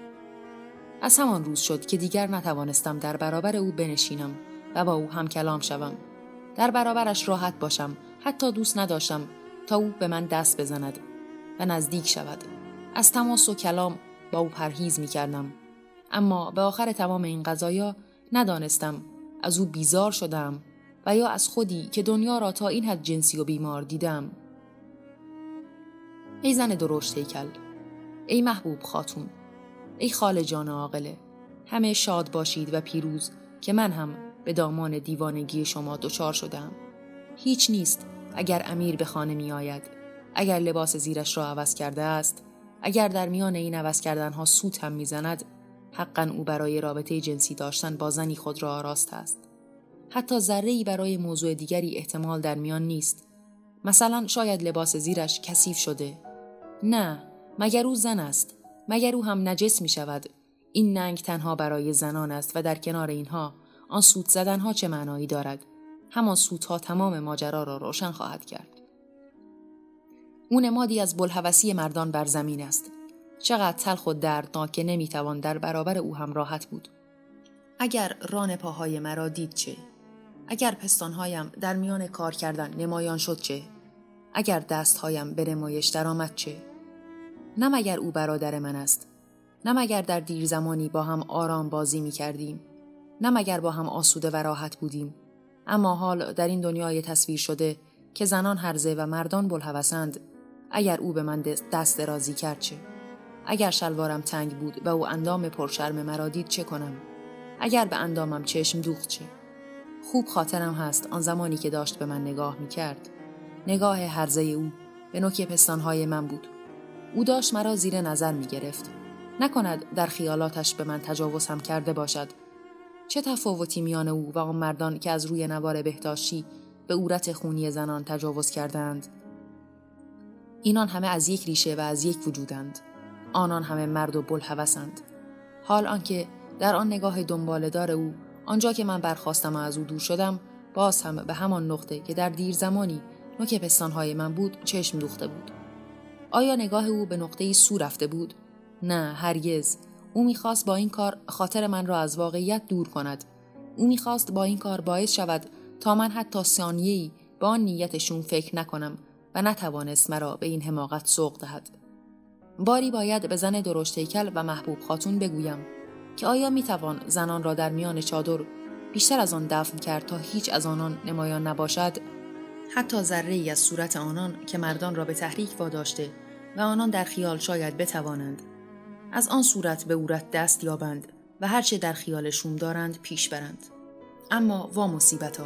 از همان روز شد که دیگر نتوانستم در برابر او بنشینم و با او هم کلام شوم. در برابرش راحت باشم حتی دوست نداشتم تا او به من دست بزند و نزدیک شود. از تماس و کلام با او پرهیز می کردم. اما به آخر تمام این قضایا ندانستم از او بیزار شدم و یا از خودی که دنیا را تا این حد جنسی و بیمار دیدم. ای زن درشت هیکل ای محبوب خاتون ای خال جان عاقله همه شاد باشید و پیروز که من هم به دامان دیوانگی شما دچار شدم هیچ نیست اگر امیر به خانه می آید اگر لباس زیرش را عوض کرده است اگر در میان این عوض کردنها سوت هم می‌زند حقا او برای رابطه جنسی داشتن با زنی خود را آراست است. حتی ذره برای موضوع دیگری احتمال در میان نیست. مثلا شاید لباس زیرش کثیف شده. نه مگر او زن است. مگر او هم نجس می شود این ننگ تنها برای زنان است و در کنار اینها آن سوت زدنها چه معنایی دارد؟ همان سوتها تمام ماجرا را روشن خواهد کرد. او نمادی از بلحوثی مردان بر زمین است. چقدر تلخ و دردناک که نمی‌توان در برابر او هم راحت بود. اگر ران پاهای مرا دید چه؟ اگر پستانهایم در میان کار کردن نمایان شد چه؟ اگر دستهایم به نمایش درآمد چه؟ نه مگر او برادر من است. نه مگر در دیر زمانی با هم آرام بازی می کردیم نه مگر با هم آسوده و راحت بودیم. اما حال در این دنیای تصویر شده که زنان هرزه و مردان بلحوثند اگر او به من دست درازی کرد چه؟ اگر شلوارم تنگ بود و او اندام پرشرم مرا دید چه کنم؟ اگر به اندامم چشم دوخت چه؟ خوب خاطرم هست آن زمانی که داشت به من نگاه می کرد نگاه هرزه او به نوک پستانهای من بود. او داشت مرا زیر نظر می گرفت. نکند در خیالاتش به من تجاوز هم کرده باشد. چه تفاوتی میان او و آن مردان که از روی نوار بهداشتی به عورت خونی زنان تجاوز کردند. اینان همه از یک ریشه و از یک وجودند. آنان همه مرد و بلحوثند. حال آنکه در آن نگاه دنبالدار او آنجا که من برخواستم و از او دور شدم باز هم به همان نقطه که در دیر زمانی نوک پستانهای من بود چشم دوخته بود آیا نگاه او به نقطه سو رفته بود نه هرگز او می‌خواست با این کار خاطر من را از واقعیت دور کند. او می‌خواست با این کار باعث شود تا من حتی ثانیه‌ای با آن نیتشون فکر نکنم و نتوانست مرا به این حماقت سوق دهد. باری باید به زن درشتیکل و محبوب خاتون بگویم که آیا می‌توان زنان را در میان چادر بیشتر از آن دفن کرد تا هیچ از آنان نمایان نباشد؟ حتی ذره ای از صورت آنان که مردان را به تحریک واداشته و آنان در خیال شاید بتوانند. از آن صورت به اورت دست یابند و هرچه در خیالشون دارند پیش برند. اما وا مصیبت ها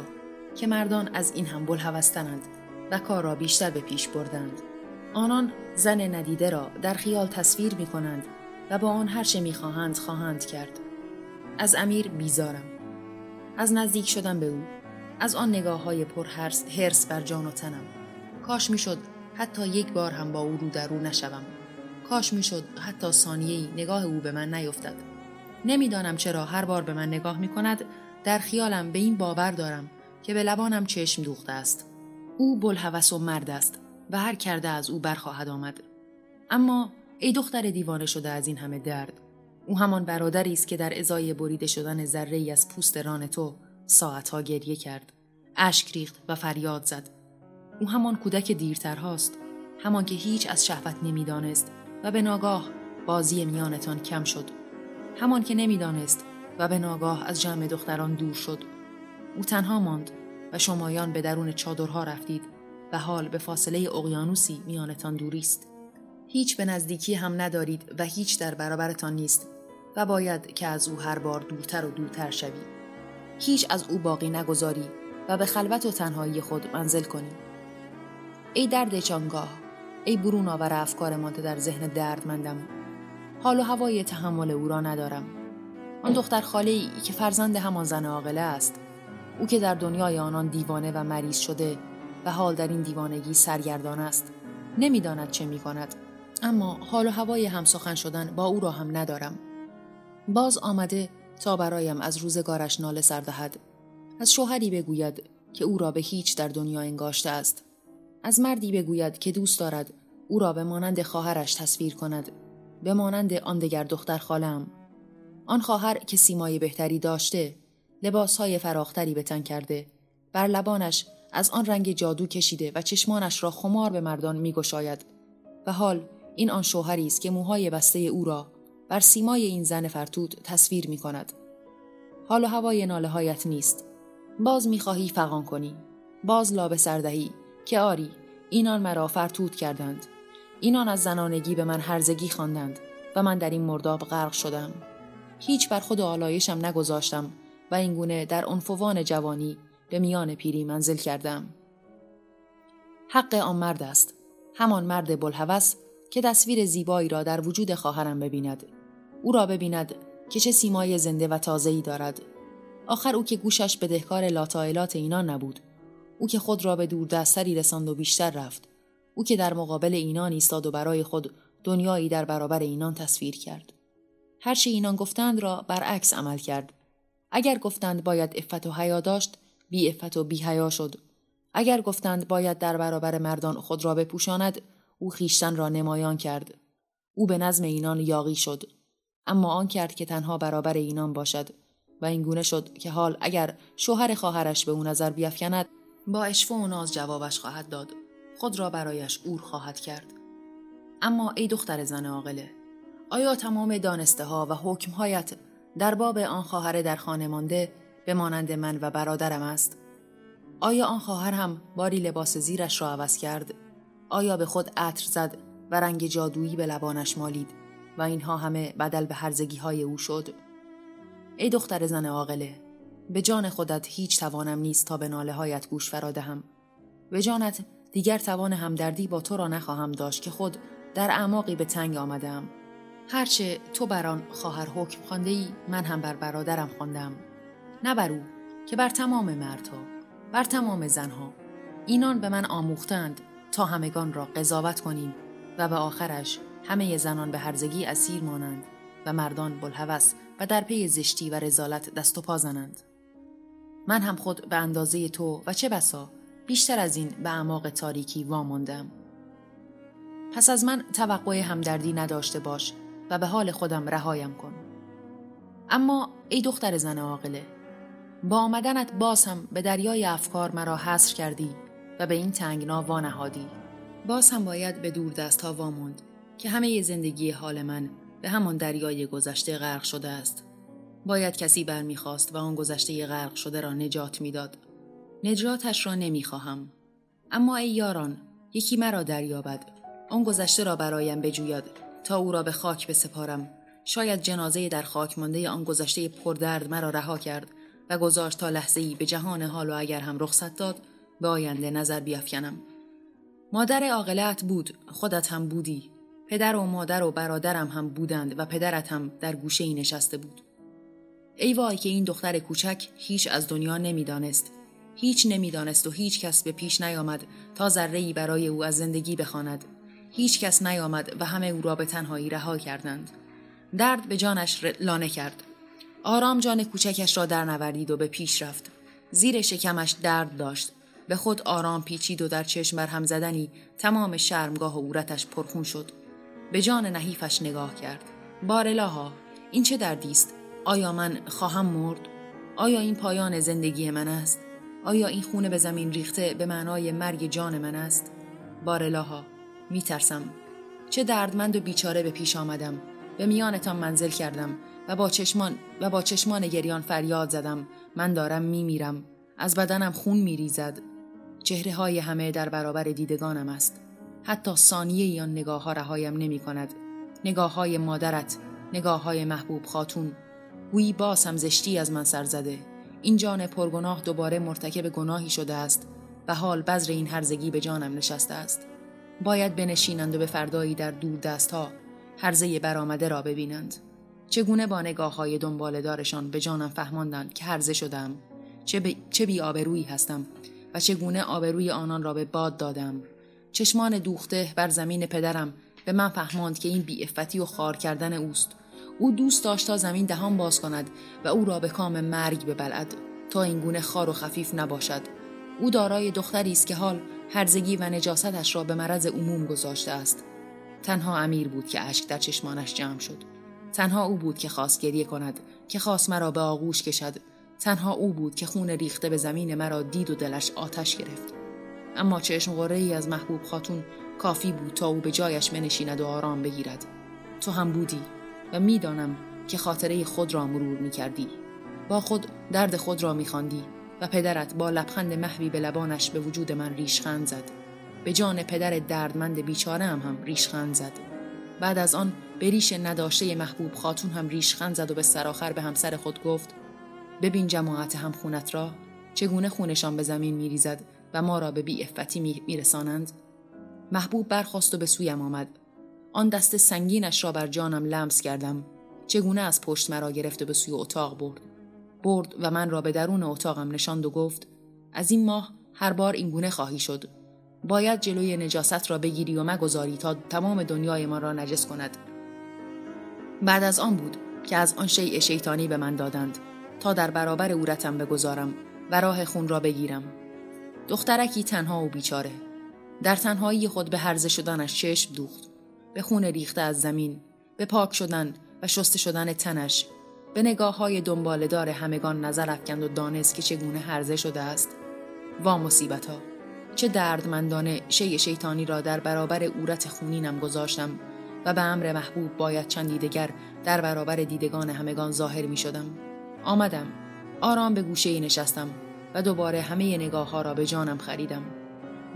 که مردان از این هم بلحوستنند و کار را بیشتر به پیش بردند. آنان زن ندیده را در خیال تصویر می کنند و با آن هرچه می خواهند خواهند کرد. از امیر بیزارم. از نزدیک شدن به او. از آن نگاه های پر هرس بر جان و تنم. کاش می‌شد حتی یک بار هم با او رو در رو نشوم. کاش می‌شد حتی ثانیه‌ای نگاه او به من نیفتد. نمی‌دانم چرا هر بار به من نگاه می کند در خیالم به این باور دارم که به لبانم چشم دوخته است. او بلحوث و مرد است و هر کرده از او برخواهد آمد. اما ای دختر دیوانه شده از این همه درد او همان برادری است که در ازای بریده شدن ذره از پوست ران تو ساعتها گریه کرد اشک ریخت و فریاد زد. او همان کودک دیرترهاست همان که هیچ از شهوت نمی‌دانست. و به ناگاه بازی میانتان کم شد. همان که نمی‌دانست و به ناگاه از جمع دختران دور شد. او تنها ماند و شمایان به درون چادرها رفتید و حال به فاصله اقیانوسی میانتان دوری است. هیچ به نزدیکی هم ندارید و هیچ در برابرتان نیست و باید که از او هر بار دورتر و دورتر شوی. هیچ از او باقی نگذاری و به خلوت و تنهایی خود منزل کنی. ای درد چانگاه ای برون آور افکار مانده در ذهن دردمندم. حال و هوای تحمل او را ندارم. آن دختر خاله ای که فرزند همان زن عاقله است. او که در دنیای آنان دیوانه و مریض شده و حال در این دیوانگی سرگردان است. نمی‌داند چه می کند اما حال و هوای همسخن شدن با او را هم ندارم. باز آمده تا برایم از روزگارش ناله سردهد از شوهری بگوید که او را به هیچ در دنیا انگاشته است. از مردی بگوید که دوست دارد او را به مانند خواهرش تصویر کند به مانند آن دگر دختر خالم آن خواهر که سیمای بهتری داشته لباسهای فراختری به تن کرده بر لبانش از آن رنگ جادو کشیده و چشمانش را خمار به مردان میگشاید و حال این آن شوهری است که موهای بسته او را بر سیمای این زن فرتود تصویر می کند. حال و هوای ناله هایت نیست. باز می‌خواهی فقان کنی. باز لابه سردهی که آری اینان مرا فرتود کردند. اینان از زنانگی به من هرزگی خواندند و من در این مرداب غرق شدم. هیچ بر خود آلایشم نگذاشتم و اینگونه در عنفوان جوانی به میان پیری منزل کردم. حق آن مرد است. همان مرد بلحوث که تصویر زیبایی را در وجود خواهرم ببیند. او را ببیند که چه سیمای زنده و تازه‌ای دارد. آخر او که گوشش بدهکار لاطائلات اینان نبود. او که خود را به دستری رساند و بیشتر رفت. او که در مقابل اینان ایستاد و برای خود دنیایی در برابر اینان تصویر کرد. هرچه اینان گفتند را برعکس عمل کرد. اگر گفتند باید عفت و حیا داشت، بی عفت و بی حیا شد. اگر گفتند باید در برابر مردان خود را بپوشاند، او خیشتن را نمایان کرد. او به نظم اینان یاقی شد. اما آن کرد که تنها برابر اینان باشد و این گونه شد که حال اگر شوهر خواهرش به او نظر بیافکند با اشفه و ناز جوابش خواهد داد خود را برایش اور خواهد کرد. اما ای دختر زن عاقله آیا تمام دانسته ها و حکمهایت در باب آن خواهر در خانه مانده به مانند من و برادرم است؟ آیا آن خواهر هم باری لباس زیرش را عوض کرد؟ آیا به خود عطر زد و رنگ جادویی به لبانش مالید و اینها همه بدل به هرزگی های او شد؟ ای دختر زن عاقله به جان خودت هیچ توانم نیست تا به ناله هایت گوش فرادهم به جانت دیگر توان همدردی با تو را نخواهم داشت که خود در اعماقی به تنگ آمدم. هرچه تو بر آن خواهر حکم خوانده ای من هم بر برادرم خواندم. نه بر او که بر تمام مردها بر تمام زنها. اینان به من آموختند تا همگان را قضاوت کنیم و به آخرش همه زنان به هرزگی اسیر مانند و مردان بلحوث و در پی زشتی و رزالت دست و پا زنند. من هم خود به اندازه تو و چه بسا بیشتر از این به اعماق تاریکی واماندم پس از من توقع همدردی نداشته باش و به حال خودم رهایم کن. اما ای دختر زن عاقله با آمدنت باز هم به دریای افکار مرا حصر کردی و به این تنگنا وانهادی باز هم باید به دور دست ها واموند که همه زندگی حال من به همان دریای گذشته غرق شده است. باید کسی برمیخواست و آن گذشته غرق شده را نجات می‌داد. نجاتش را نمی‌خواهم. اما ای یاران یکی مرا دریابد. آن گذشته را برایم بجوید تا او را به خاک بسپارم. شاید جنازه در خاک مانده آن گذشته پردرد مرا رها کرد و گذاشت تا لحظه ای به جهان حال و اگر هم رخصت داد به آینده نظر بیافکنم. مادر عاقلت بود خودت هم بودی. پدر و مادر و برادرم هم بودند و پدرت هم در گوشه ای نشسته بود. ای وای که این دختر کوچک هیچ از دنیا نمی‌دانست. هیچ نمی‌دانست و هیچ کس به پیش نیامد تا ذره برای او از زندگی بخواند. هیچ کس نیامد و همه او را به تنهایی رها کردند. درد به جانش لانه کرد. آرام جان کوچکش را در نوردید و به پیش رفت. زیر شکمش درد داشت. به خود آرام پیچید و در چشم بر هم زدنی تمام شرمگاه و عورتش پرخون شد. به جان نحیفش نگاه کرد. بارلاها این چه دردی است؟ آیا من خواهم مرد؟ آیا این پایان زندگی من است؟ آیا این خونه به زمین ریخته به معنای مرگ جان من است؟ بارلاها میترسم. چه دردمند و بیچاره به پیش آمدم. به میانتان منزل کردم و با چشمان و با چشمان گریان فریاد زدم. من دارم میمیرم. از بدنم خون میریزد. چهره های همه در برابر دیدگانم است. حتی ثانیه یا نگاه ها رهایم نمی کند نگاه های مادرت نگاه های محبوب خاتون. گویی باز هم زشتی از من سر زده. این جان پرگناه دوباره مرتکب گناهی شده است و حال بذر این هرزگی به جانم نشسته است. باید بنشینند و به فردایی در دور دست ها هرزه برآمده را ببینند. چگونه با نگاه های دنبال دارشان به جانم فهماندند که هرزه شدم؟ چه, چه بی آبرویی هستم و چگونه آبروی آنان را به باد دادم؟ چشمان دوخته بر زمین پدرم به من فهماند که این بی و خار کردن اوست. او دوست داشت تا زمین دهان باز کند و او را به کام مرگ ببلد تا این گونه خار و خفیف نباشد. او دارای دختری است که حال هرزگی و نجاستش را به مرض عموم گذاشته است. تنها امیر بود که اشک در چشمانش جمع شد. تنها او بود که خواست گریه کند که خواست مرا به آغوش کشد. تنها او بود که خون ریخته به زمین مرا دید و دلش آتش گرفت. اما چشم غره ای از محبوب خاتون کافی بود تا او به جایش منشیند و آرام بگیرد. تو هم بودی. و می‌دانم که خاطره خود را مرور می کردی. با خود درد خود را می خاندی و پدرت با لبخند محوی به لبانش به وجود من ریشخند زد. به جان پدر دردمند بیچاره هم هم ریشخند زد. بعد از آن به ریش نداشته محبوب خاتون هم ریشخند زد و به سراخر به همسر خود گفت ببین جماعت هم خونت را چگونه خونشان به زمین میریزد و ما را به بی افتی میرسانند محبوب برخواست و به سویم آمد آن دست سنگینش را بر جانم لمس کردم. چگونه از پشت مرا گرفت و به سوی اتاق برد. برد و من را به درون اتاقم نشاند و گفت از این ماه هر بار این گونه خواهی شد. باید جلوی نجاست را بگیری و مگذاری تا تمام دنیای ما را نجس کند. بعد از آن بود که از آن شیء شیطانی به من دادند تا در برابر اورتم بگذارم و راه خون را بگیرم. دخترکی تنها و بیچاره. در تنهایی خود به هرزه شدنش چشم دوخت. به خون ریخته از زمین به پاک شدن و شسته شدن تنش به نگاه های دنبالدار همگان نظر افکند و دانست که چگونه هرزه شده است وا مصیبت ها چه دردمندانه شی شیطانی را در برابر اورت خونینم گذاشتم و به امر محبوب باید چند دیدگر در برابر دیدگان همگان ظاهر می شدم. آمدم. آرام به گوشه نشستم و دوباره همه نگاه ها را به جانم خریدم.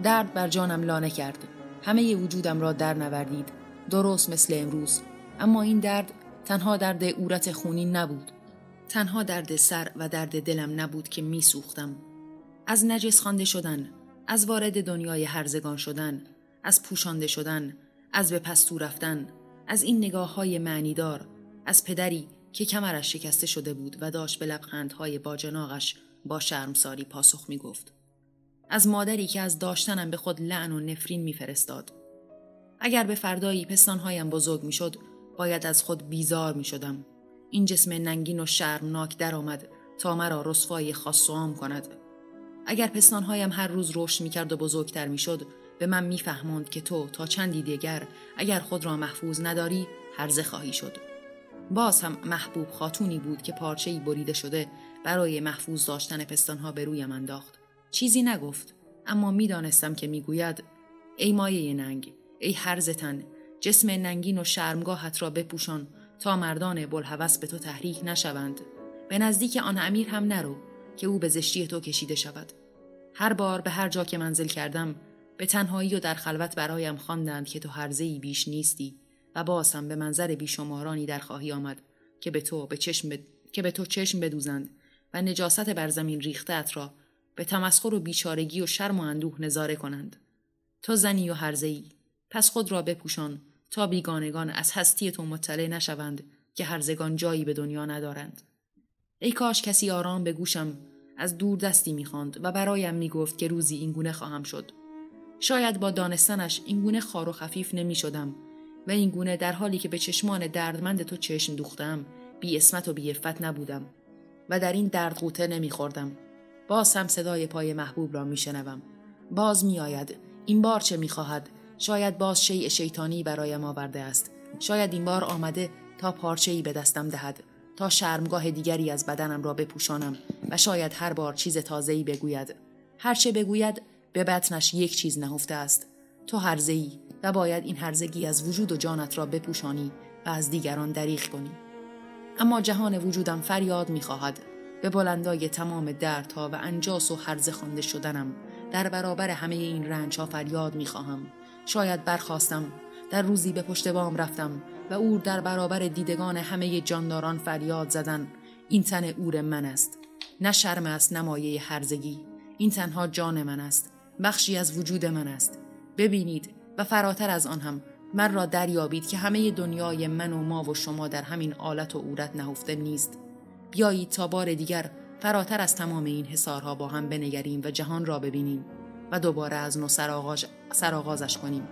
درد بر جانم لانه کرد. همه وجودم را در نوردید. درست مثل امروز. اما این درد تنها درد اورت خونین نبود. تنها درد سر و درد دلم نبود که می سوختم. از نجس خانده شدن، از وارد دنیای هرزگان شدن، از پوشانده شدن، از به پستو رفتن، از این نگاه های معنیدار، از پدری که کمرش شکسته شده بود و داشت به لبخندهای باجناقش با شرمساری پاسخ می گفت. از مادری که از داشتنم به خود لعن و نفرین میفرستاد. اگر به فردایی پستانهایم بزرگ می‌شد باید از خود بیزار می شدم. این جسم ننگین و شرمناک درآمد تا مرا رسوایی خاص و کند. اگر پستانهایم هر روز رشد می‌کرد و بزرگتر می‌شد به من میفهماند که تو تا چندی دیگر اگر خود را محفوظ نداری هرزه خواهی شد. باز هم محبوب خاتونی بود که پارچه‌ای بریده شده برای محفوظ داشتن پستانها به رویم انداخت. چیزی نگفت اما می‌دانستم که می‌گوید ای مایه ننگ ای هرزتن جسم ننگین و شرمگاهت را بپوشان تا مردان بلحوث به تو تحریک نشوند. به نزدیک آن امیر هم نرو که او به زشتی تو کشیده شود. هر بار به هر جا که منزل کردم به تنهایی و در خلوت برایم خواندند که تو هرزه بیش نیستی و باز هم به منظر بیشمارانی در خواهی آمد که به تو به چشم که به تو چشم بدوزند و نجاست بر زمین ریختت را به تمسخر و بیچارگی و شرم و اندوه نظاره کنند. تو زنی و هرزهی پس خود را بپوشان تا بیگانگان از هستی تو مطلع نشوند که هرزگان جایی به دنیا ندارند. ای کاش کسی آرام به گوشم از دور دستی می‌خواند و برایم می‌گفت که روزی اینگونه خواهم شد. شاید با دانستنش اینگونه خار و خفیف نمی شدم و اینگونه در حالی که به چشمان دردمند تو چشم دوختم بی اسمت و بی افت نبودم و در این درد قوطه نمیخوردم. باز هم صدای پای محبوب را میشنوم. باز میآید این بار چه می‌خواهد؟ شاید باز شیء شیطانی برایم آورده است. شاید این بار آمده تا پارچه‌ای به دستم دهد تا شرمگاه دیگری از بدنم را بپوشانم و شاید هر بار چیز تازه‌ای بگوید. هرچه بگوید به بطنش یک چیز نهفته است. تو هرزه‌ای و باید این هرزگی از وجود و جانت را بپوشانی و از دیگران دریغ کنی. اما جهان وجودم فریاد می‌خواهد. به بلندای تمام دردها و انجاس و هرزه خوانده شدنم در برابر همه این رنج ها فریاد می‌خواهم. شاید برخواستم در روزی به پشت بام رفتم و او در برابر دیدگان همه جانداران فریاد زدن. این تن اور من است. نه شرم است نمایه هرزگی. این تنها جان من است. بخشی از وجود من است. ببینید و فراتر از آن هم. من را دریابید که همه دنیای من و ما و شما در همین آلت و عورت نهفته نیست. بیایید تا بار دیگر فراتر از تمام این حسارها با هم بنگریم و جهان را ببینیم. و دوباره از نو سرآغازش کنیم.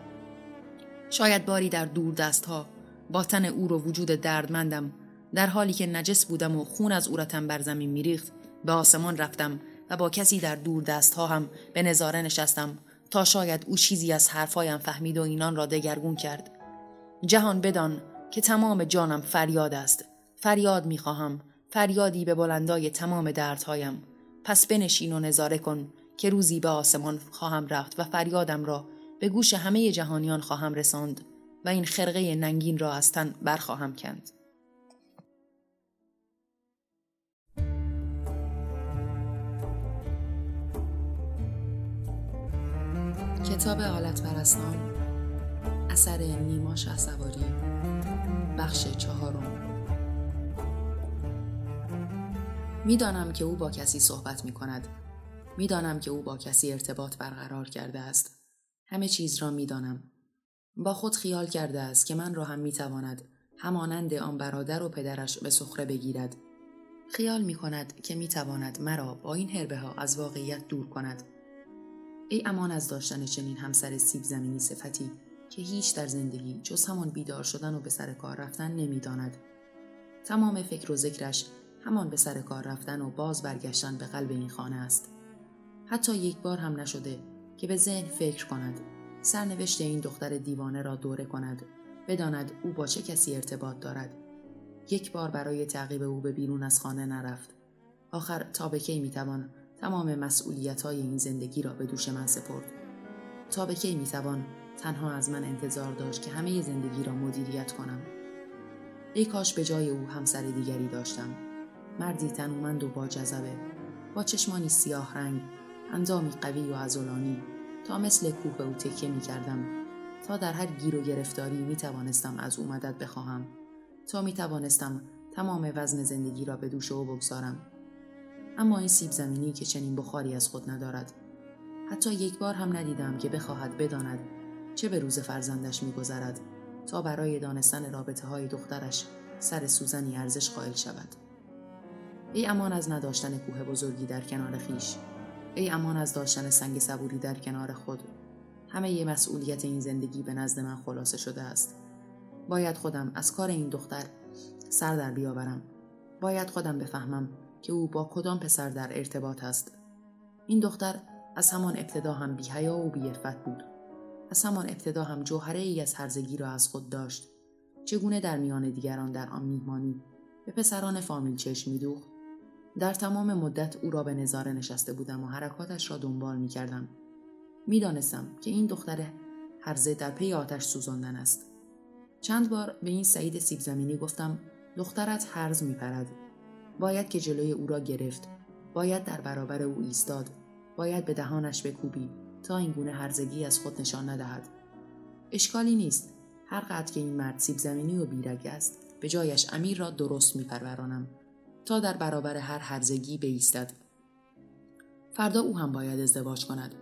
شاید باری در دور دست ها با تن او و وجود دردمندم در حالی که نجس بودم و خون از عورتم بر زمین میریخت به آسمان رفتم و با کسی در دور دست ها هم به نظاره نشستم تا شاید او چیزی از حرفایم فهمید و اینان را دگرگون کرد. جهان بدان که تمام جانم فریاد است. فریاد می‌خواهم. فریادی به بلندای تمام دردهایم. پس بنشین و نظاره کن. که روزی به آسمان خواهم رفت و فریادم را به گوش همه جهانیان خواهم رساند و این خرقه ننگین را از تن برخواهم کند. کتاب حالت پرستان اثر نیما سواری بخش چهارم می‌دانم که او با کسی صحبت می کند می‌دانم که او با کسی ارتباط برقرار کرده است. همه چیز را می‌دانم. با خود خیال کرده است که من را هم می‌تواند همانند آن برادر و پدرش به سخره بگیرد. خیال می کند که می تواند مرا با این هربه ها از واقعیت دور کند. ای امان از داشتن چنین همسر سیب زمینی صفتی که هیچ در زندگی جز همان بیدار شدن و به سر کار رفتن نمی‌داند. تمام فکر و ذکرش همان به سر کار رفتن و باز برگشتن به قلب این خانه است. حتی یک بار هم نشده که به ذهن فکر کند سرنوشت این دختر دیوانه را دوره کند بداند او با چه کسی ارتباط دارد. یک بار برای تعقیب او به بیرون از خانه نرفت. آخر تا به کی می‌توان تمام مسئولیت های این زندگی را به دوش من سپرد؟ تا به کی می‌توان تنها از من انتظار داشت که همه زندگی را مدیریت کنم؟ ای کاش به جای او همسر دیگری داشتم. مردی تنومند و با جذبه. با چشمانی سیاه رنگ اندامی قوی و ازولانی تا مثل کوه به او تکیه می کردم تا در هر گیر و گرفتاری می توانستم از او مدد بخواهم. تا می توانستم تمام وزن زندگی را به دوش او بگذارم. اما این سیب زمینی که چنین بخاری از خود ندارد. حتی یک بار هم ندیدم که بخواهد بداند چه به روز فرزندش میگذرد تا برای دانستن رابطه های دخترش سر سوزنی ارزش قائل شود. ای امان از نداشتن کوه بزرگی در کنار خیش. ای امان از داشتن سنگ صبوری در کنار خود. همه ی مسئولیت این زندگی به نزد من خلاصه شده است. باید خودم از کار این دختر سر در بیاورم. باید خودم بفهمم که او با کدام پسر در ارتباط است. این دختر از همان ابتدا هم بیهیا و بیفت بود. از همان ابتدا هم جوهره ای از هرزگی را از خود داشت. چگونه در میان دیگران در آن میهمانی به پسران فامیل چشم میدوخت؟ در تمام مدت او را به نظاره نشسته بودم و حرکاتش را دنبال می کردم. می دانستم که این دختر هرزه در پی آتش سوزاندن است. چند بار به این سعید سیب زمینی گفتم دخترت هرز می پرد. باید که جلوی او را گرفت. باید در برابر او ایستاد. باید به دهانش بکوبی تا این گونه هرزگی از خود نشان ندهد. اشکالی نیست. هر قدر که این مرد سیب زمینی و بیرگ است به جایش امیر را درست می پرورانم. تا در برابر هر هرزگی بایستد فردا او هم باید ازدواج کند.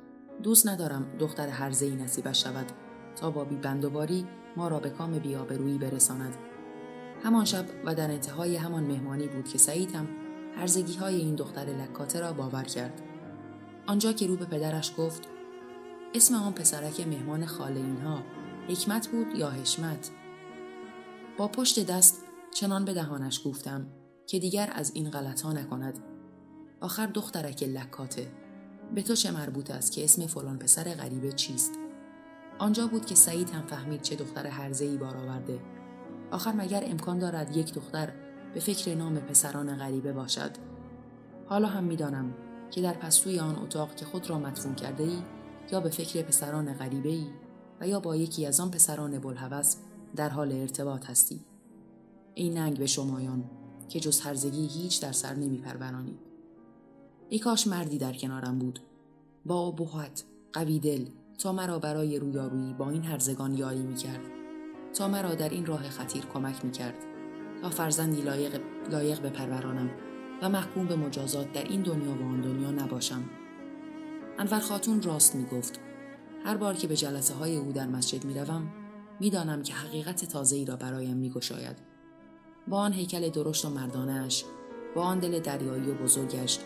دوست ندارم دختر هرزه ای نصیبش شود تا با بیبندوباری ما را به کام بیابرویی برساند. همان شب و در انتهای همان مهمانی بود که سعید هم هرزگی های این دختر لکاته را باور کرد. آنجا که رو به پدرش گفت اسم آن پسرک مهمان خاله اینها حکمت بود یا حشمت؟ با پشت دست چنان به دهانش گفتم که دیگر از این غلط ها نکند. آخر دخترک لکاته. به تو چه مربوط است که اسم فلان پسر غریبه چیست؟ آنجا بود که سعید هم فهمید چه دختر هرزه ای بار آورده آخر مگر امکان دارد یک دختر به فکر نام پسران غریبه باشد؟ حالا هم می‌دانم که در پستوی آن اتاق که خود را مدفون کرده ای یا به فکر پسران غریبه ای و یا با یکی از آن پسران بلحوث در حال ارتباط هستی. این ننگ به شمایان که جز هرزگی هیچ در سر نمی پرورانید. ای کاش مردی در کنارم بود. با ابهت، قوی دل، تا مرا برای رویارویی با این هرزگان یاری می کرد. تا مرا در این راه خطیر کمک می کرد. تا فرزندی لایق, لایق بپرورانم و محکوم به مجازات در این دنیا و آن دنیا نباشم. انور خاتون راست می گفت. هر بار که به جلسه های او در مسجد می روم، می دانم که حقیقت تازه ای را برایم می گشاید. با آن هیکل درشت و مردانش با آن دل دریایی و بزرگش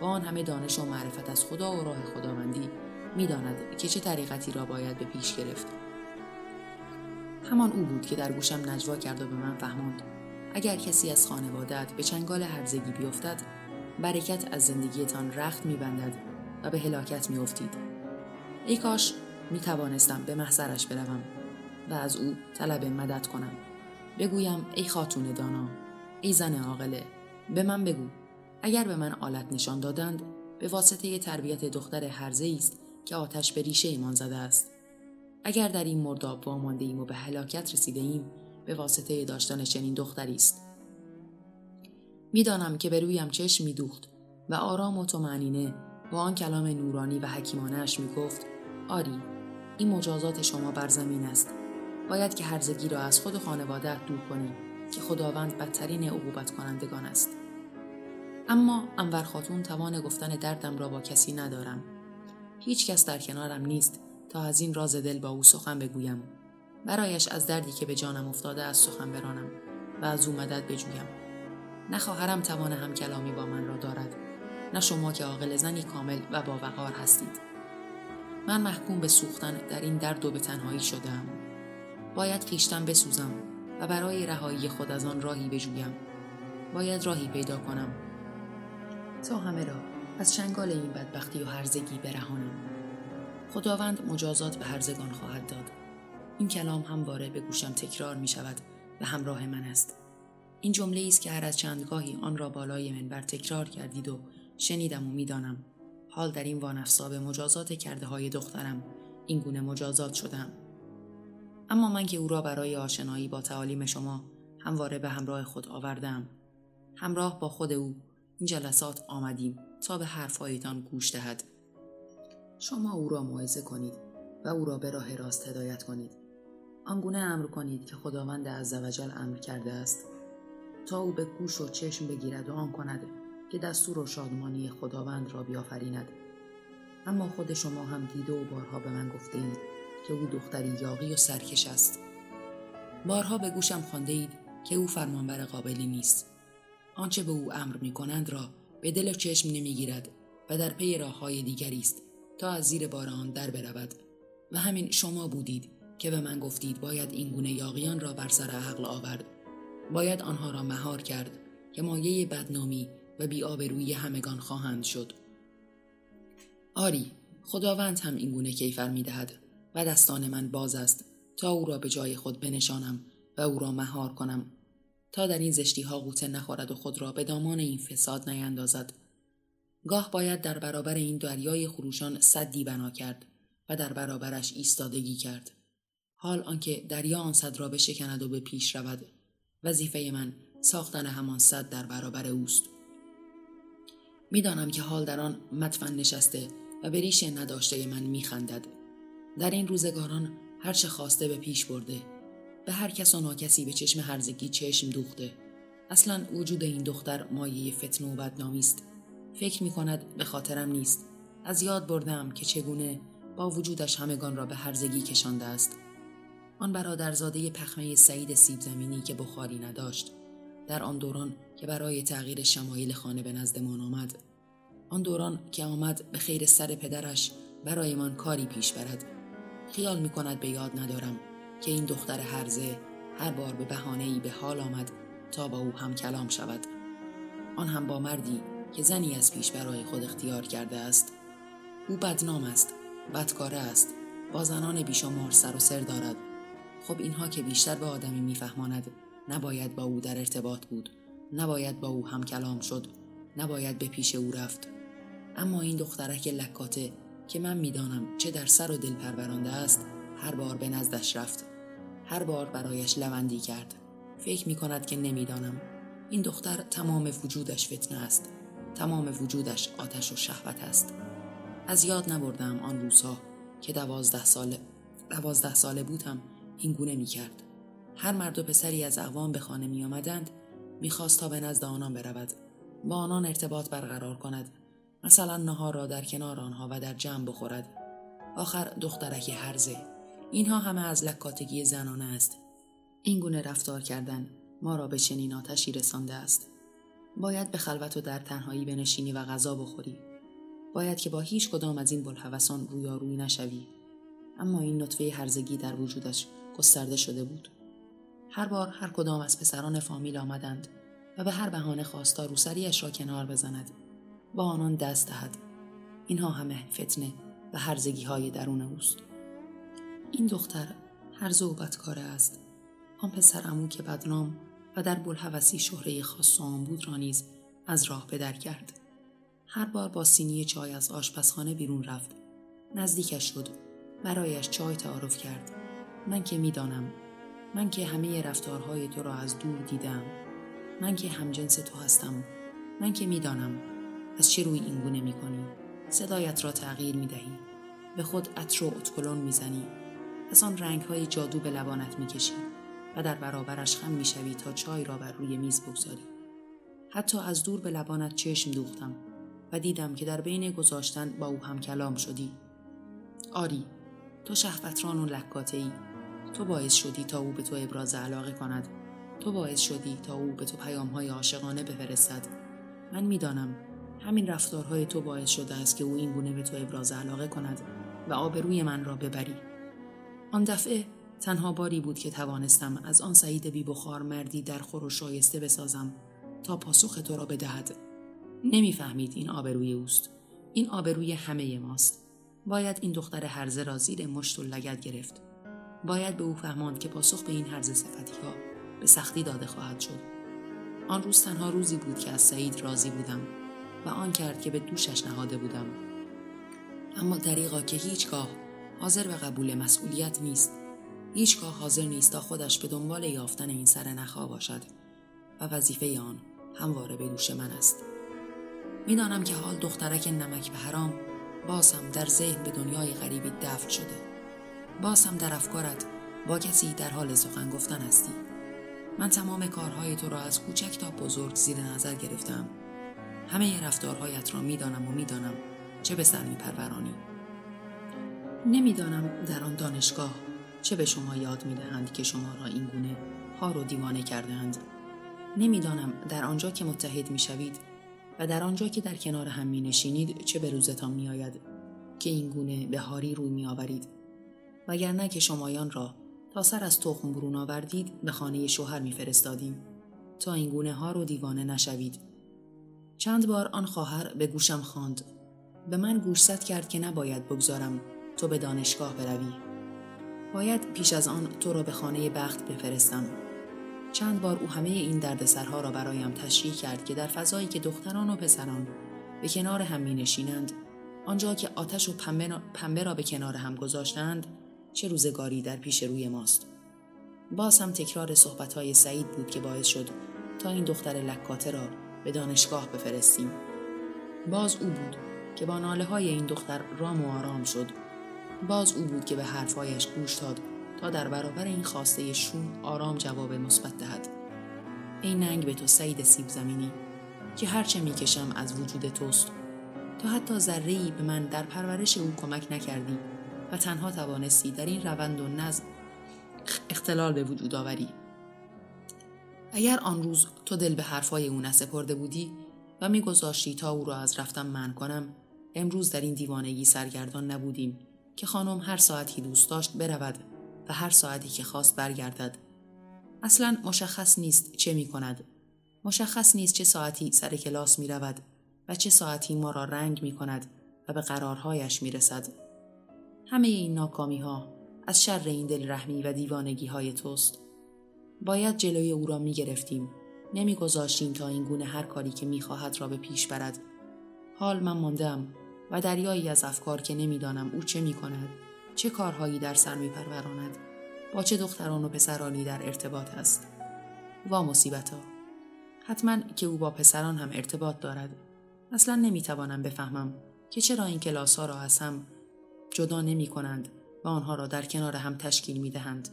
با آن همه دانش و معرفت از خدا و راه خداوندی. می‌داند که چه طریقتی را باید به پیش گرفت. همان او بود که در گوشم نجوا کرد و به من فهماند اگر کسی از خانوادت به چنگال هرزگی بیفتد برکت از زندگیتان رخت میبندد و به هلاکت میافتید. ای کاش می توانستم به محضرش بروم و از او طلب مدد کنم. بگویم ای خاتون دانا ای زن عاقله به من بگو. اگر به من آلت نشان دادند به واسطه تربیت دختر هرزه است که آتش به ریشه ایمان زده است. اگر در این مرداب وامانده ایم و به هلاکت رسیده ایم به واسطه داشتن چنین دختری است. می‌دانم که به رویم چشم میدوخت و آرام و تمعنینه با آن کلام نورانی و حکیمانهاش می‌گفت آری این مجازات شما بر زمین است. باید که هرزگی را از خود و خانواده دور کنی که خداوند بدترین عقوبت کنندگان است. اما انور خاتون توان گفتن دردم را با کسی ندارم. هیچ کس در کنارم نیست تا از این راز دل با او سخن بگویم. برایش از دردی که به جانم افتاده از سخن برانم و از او مدد بجویم. نه خواهرم توان هم کلامی با من را دارد نه شما که عاقل زنی کامل و با وقار هستید. من محکوم به سوختن در این درد و به تنهایی شدم باید خیشتن بسوزم و برای رهایی خود از آن راهی بجویم. باید راهی پیدا کنم. تا همه را از چنگال این بدبختی و هرزگی برهانم. خداوند مجازات به هرزگان خواهد داد. این کلام همواره به گوشم تکرار می شود و همراه من است. این جمله است که هر از چندگاهی آن را بالای منبر تکرار کردید و شنیدم و می‌دانم حال در این وانفسا به مجازات کرده های دخترم. این گونه مجازات شدم اما من که او را برای آشنایی با تعالیم شما همواره به همراه خود آوردم. همراه با خود او این جلسات آمدیم تا به حرفهایتان گوش دهد. شما او را موعظه کنید و او را به راه راست هدایت کنید. آنگونه امر کنید که خداوند عزوجل امر کرده است. تا او به گوش و چشم بگیرد و آن کند که دستور و شادمانی خداوند را بیافریند. اما خود شما هم دیده و بارها به من گفته اید. که او دختری یاقی و سرکش است. بارها به گوشم خانده اید که او فرمانبر قابلی نیست. آنچه به او امر می کنند را به دل و چشم نمی‌گیرد و در پی راه های دیگری است تا از زیر بار آن در برود. و همین شما بودید که به من گفتید باید این گونه یاقیان را بر سر عقل آورد. باید آنها را مهار کرد که مایه بدنامی و بی روی همگان خواهند شد. آری خداوند هم اینگونه کیفر می دهد و دستان من باز است تا او را به جای خود بنشانم و او را مهار کنم تا در این زشتی ها قوطه نخورد و خود را به دامان این فساد نیندازد. گاه باید در برابر این دریای خروشان صدی بنا کرد و در برابرش ایستادگی کرد. حال آنکه دریا آن صد را بشکند و به پیش رود. وظیفه من ساختن همان صد در برابر اوست. می‌دانم که حال در آن مطفن نشسته و به ریش نداشته من میخندد. در این روزگاران هرچه خواسته به پیش برده به هر کس و ناکسی به چشم هرزگی چشم دوخته. اصلا وجود این دختر مایه فتنه و بدنامی است. فکر می کند به خاطرم نیست. از یاد بردم که چگونه با وجودش همگان را به هرزگی کشانده است. آن برادرزاده پخمه سعید سیب زمینی که بخاری نداشت در آن دوران که برای تغییر شمایل خانه به نزدمان آمد. آن دوران که آمد به خیر سر پدرش برایمان کاری پیش برد. خیال می کند به یاد ندارم که این دختر هرزه هر بار به بهانه ای به حال آمد تا با او هم کلام شود. آن هم با مردی که زنی از پیش برای خود اختیار کرده است. او بدنام است بدکاره است با زنان بیشمار سر و سر دارد. خب اینها که بیشتر به آدمی میفهماند نباید با او در ارتباط بود نباید با او هم کلام شد نباید به پیش او رفت. اما این دخترک لکاته که من می‌دانم چه در سر و دل پرورانده است هر بار به نزدش رفت. هر بار برایش لوندی کرد. فکر می کند که نمی‌دانم. این دختر تمام وجودش فتنه است. تمام وجودش آتش و شهوت است. از یاد نبردم آن روزها که دوازده ساله دوازده ساله بودم این گونه می کرد. هر مرد و پسری از اقوام به خانه می آمدند می‌خواست تا به نزد آنان برود. با آنان ارتباط برقرار کند. مثلا نهار را در کنار آنها و در جمع بخورد. آخر دخترک هرزه اینها همه از لکاتگی زنانه است. این گونه رفتار کردن ما را به چنین آتشی رسانده است. باید به خلوت و در تنهایی بنشینی و غذا بخوری. باید که با هیچ کدام از این بلحوثان رویارویی نشوی. اما این نطفه هرزگی در وجودش گسترده شده بود. هر بار هر کدام از پسران فامیل آمدند و به هر بهانه خواستا روسریش را کنار بزند. با آنان دست دهد. اینها همه فتنه و هرزگی های درون اوست. این دختر هر و بدکاره است. آن پسر امو که بدنام و در بلحوثی شهره خاص و بود را نیز از راه بدر کرد. هر بار با سینی چای از آشپزخانه بیرون رفت. نزدیکش شد. برایش چای تعارف کرد. من که می‌دانم. من که همه رفتارهای تو را از دور دیدم. من که همجنس تو هستم. من که می‌دانم. از چه روی این گونه می‌کنی؟ صدایت را تغییر می‌دهی. به خود عطر و اتکلون می‌زنی. از آن رنگ های جادو به لبانت می‌کشی و در برابرش خم می‌شوی تا چای را بر روی میز بگذاری. حتی از دور به لبانت چشم دوختم و دیدم که در بین گذاشتن با او هم کلام شدی. آری تو شهوتران و لکاته ای تو باعث شدی تا او به تو ابراز علاقه کند. تو باعث شدی تا او به تو پیام های عاشقانه بفرستد. من می‌دانم همین رفتارهای تو باعث شده است که او این گونه به تو ابراز علاقه کند و آبروی من را ببری. آن دفعه تنها باری بود که توانستم از آن سعید بی بخار مردی در خور و شایسته بسازم تا پاسخ تو را بدهد. نمی‌فهمید این آبروی اوست. این آبروی همه ماست. باید این دختر هرزه را زیر مشت و لگت گرفت. باید به او فهماند که پاسخ به این هرزه صفتی ها به سختی داده خواهد شد. آن روز تنها روزی بود که از سعید راضی بودم. آن کرد که به دوشش نهاده بودم. اما دریغا که هیچگاه حاضر به قبول مسئولیت نیست. هیچگاه حاضر نیست تا خودش به دنبال یافتن این سر نخوا باشد و وظیفه آن همواره به دوش من است. می‌دانم که حال دخترک نمک به حرام بازم در ذهن به دنیای غریبی دفن شده. بازم در افکارت با کسی در حال سخن گفتن هستی. من تمام کارهای تو را از کوچک تا بزرگ زیر نظر گرفتم. همه رفتارهایت را می‌دانم و می‌دانم چه به سر میپرورانی. نمی‌دانم در آن دانشگاه چه به شما یاد می‌دهند که شما را این گونه ها رو دیوانه کردهاند. نمی‌دانم در آنجا که متحد می‌شوید و در آنجا که در کنار هم می نشینید چه به روزتان می آید که این گونه به هاری روی می آورید وگرنه که شمایان را تا سر از تخم برون آوردید به خانه شوهر میفرستادیم تا این گونه ها رو دیوانه نشوید. چند بار آن خواهر به گوشم خواند. به من گوشزد کرد که نباید بگذارم تو به دانشگاه بروی. باید پیش از آن تو را به خانه بخت بفرستم. چند بار او همه این دردسرها را برایم تشریح کرد که در فضایی که دختران و پسران به کنار هم می نشینند آنجا که آتش و پنبه را به کنار هم گذاشتند چه روزگاری در پیش روی ماست. باز هم تکرار صحبتهای سعید بود که باعث شد تا این دختر لکاته را به دانشگاه بفرستیم. باز او بود که با ناله های این دختر رام و آرام شد. باز او بود که به حرفهایش گوش داد تا در برابر این خواسته شوم آرام جواب مثبت دهد. ای ننگ به تو سعید سیب زمینی که هرچه می‌کشم از وجود توست. تا حتی ذره به من در پرورش او کمک نکردی و تنها توانستی در این روند و نظم اختلال به وجود آوری. اگر آن روز تو دل به حرفای او نسپرده بودی و میگذاشتی تا او را از رفتن من کنم امروز در این دیوانگی سرگردان نبودیم که خانم هر ساعتی دوست داشت برود و هر ساعتی که خواست برگردد اصلا مشخص نیست چه می کند مشخص نیست چه ساعتی سر کلاس می رود و چه ساعتی ما را رنگ می کند و به قرارهایش می رسد. همه این ناکامی ها از شر این دل رحمی و دیوانگی های توست. باید جلوی او را می گرفتیم. نمی گذاشتیم تا این گونه هر کاری که می خواهد را به پیش برد. حال من ماندم و دریایی از افکار که نمی‌دانم او چه می کند. چه کارهایی در سر می پروراند. با چه دختران و پسرانی در ارتباط است. وا مصیبت ها. حتما که او با پسران هم ارتباط دارد. اصلا نمی‌توانم بفهمم که چرا این کلاس ها را از هم جدا نمی کنند و آنها را در کنار هم تشکیل می دهند.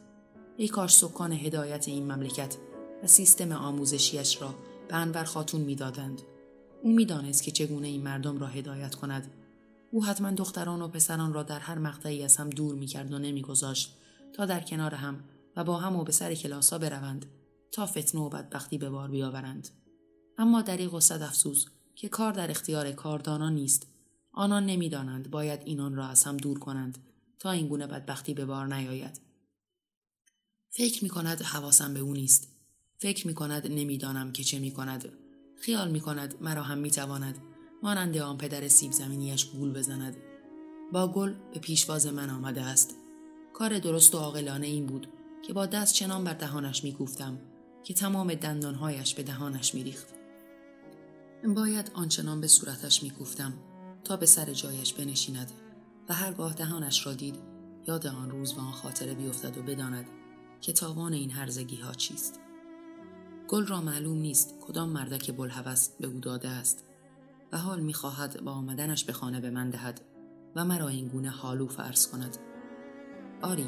ای کاش سکان هدایت این مملکت و سیستم آموزشیش را به انور خاتون می‌دادند. او می‌دانست که چگونه این مردم را هدایت کند. او حتما دختران و پسران را در هر مقطعی از هم دور می‌کرد و نمیگذاشت تا در کنار هم و با هم و به سر کلاسا بروند تا فتنه و بدبختی به بار بیاورند. اما دریغ و صد افسوس که کار در اختیار کاردانان نیست آنان نمی‌دانند باید اینان را از هم دور کنند تا این گونه بدبختی به بار نیاید فکر می کند حواسم به او نیست. فکر می کند نمی‌دانم که چه می کند خیال می کند مرا هم می تواند مانند آن پدر سیب زمینیش گول بزند. با گل به پیشواز من آمده است. کار درست و عاقلانه این بود که با دست چنان بر دهانش می که تمام دندانهایش به دهانش می ریخت. باید آنچنان به صورتش می تا به سر جایش بنشیند و هرگاه دهانش را دید یاد آن روز و آن خاطره بیفتد و بداند. که تاوان این هرزگی ها چیست. گل را معلوم نیست کدام مردک بلحوث به او داده است و حال می‌خواهد با آمدنش به خانه به من دهد و مرا این گونه حالو فرض کند. آری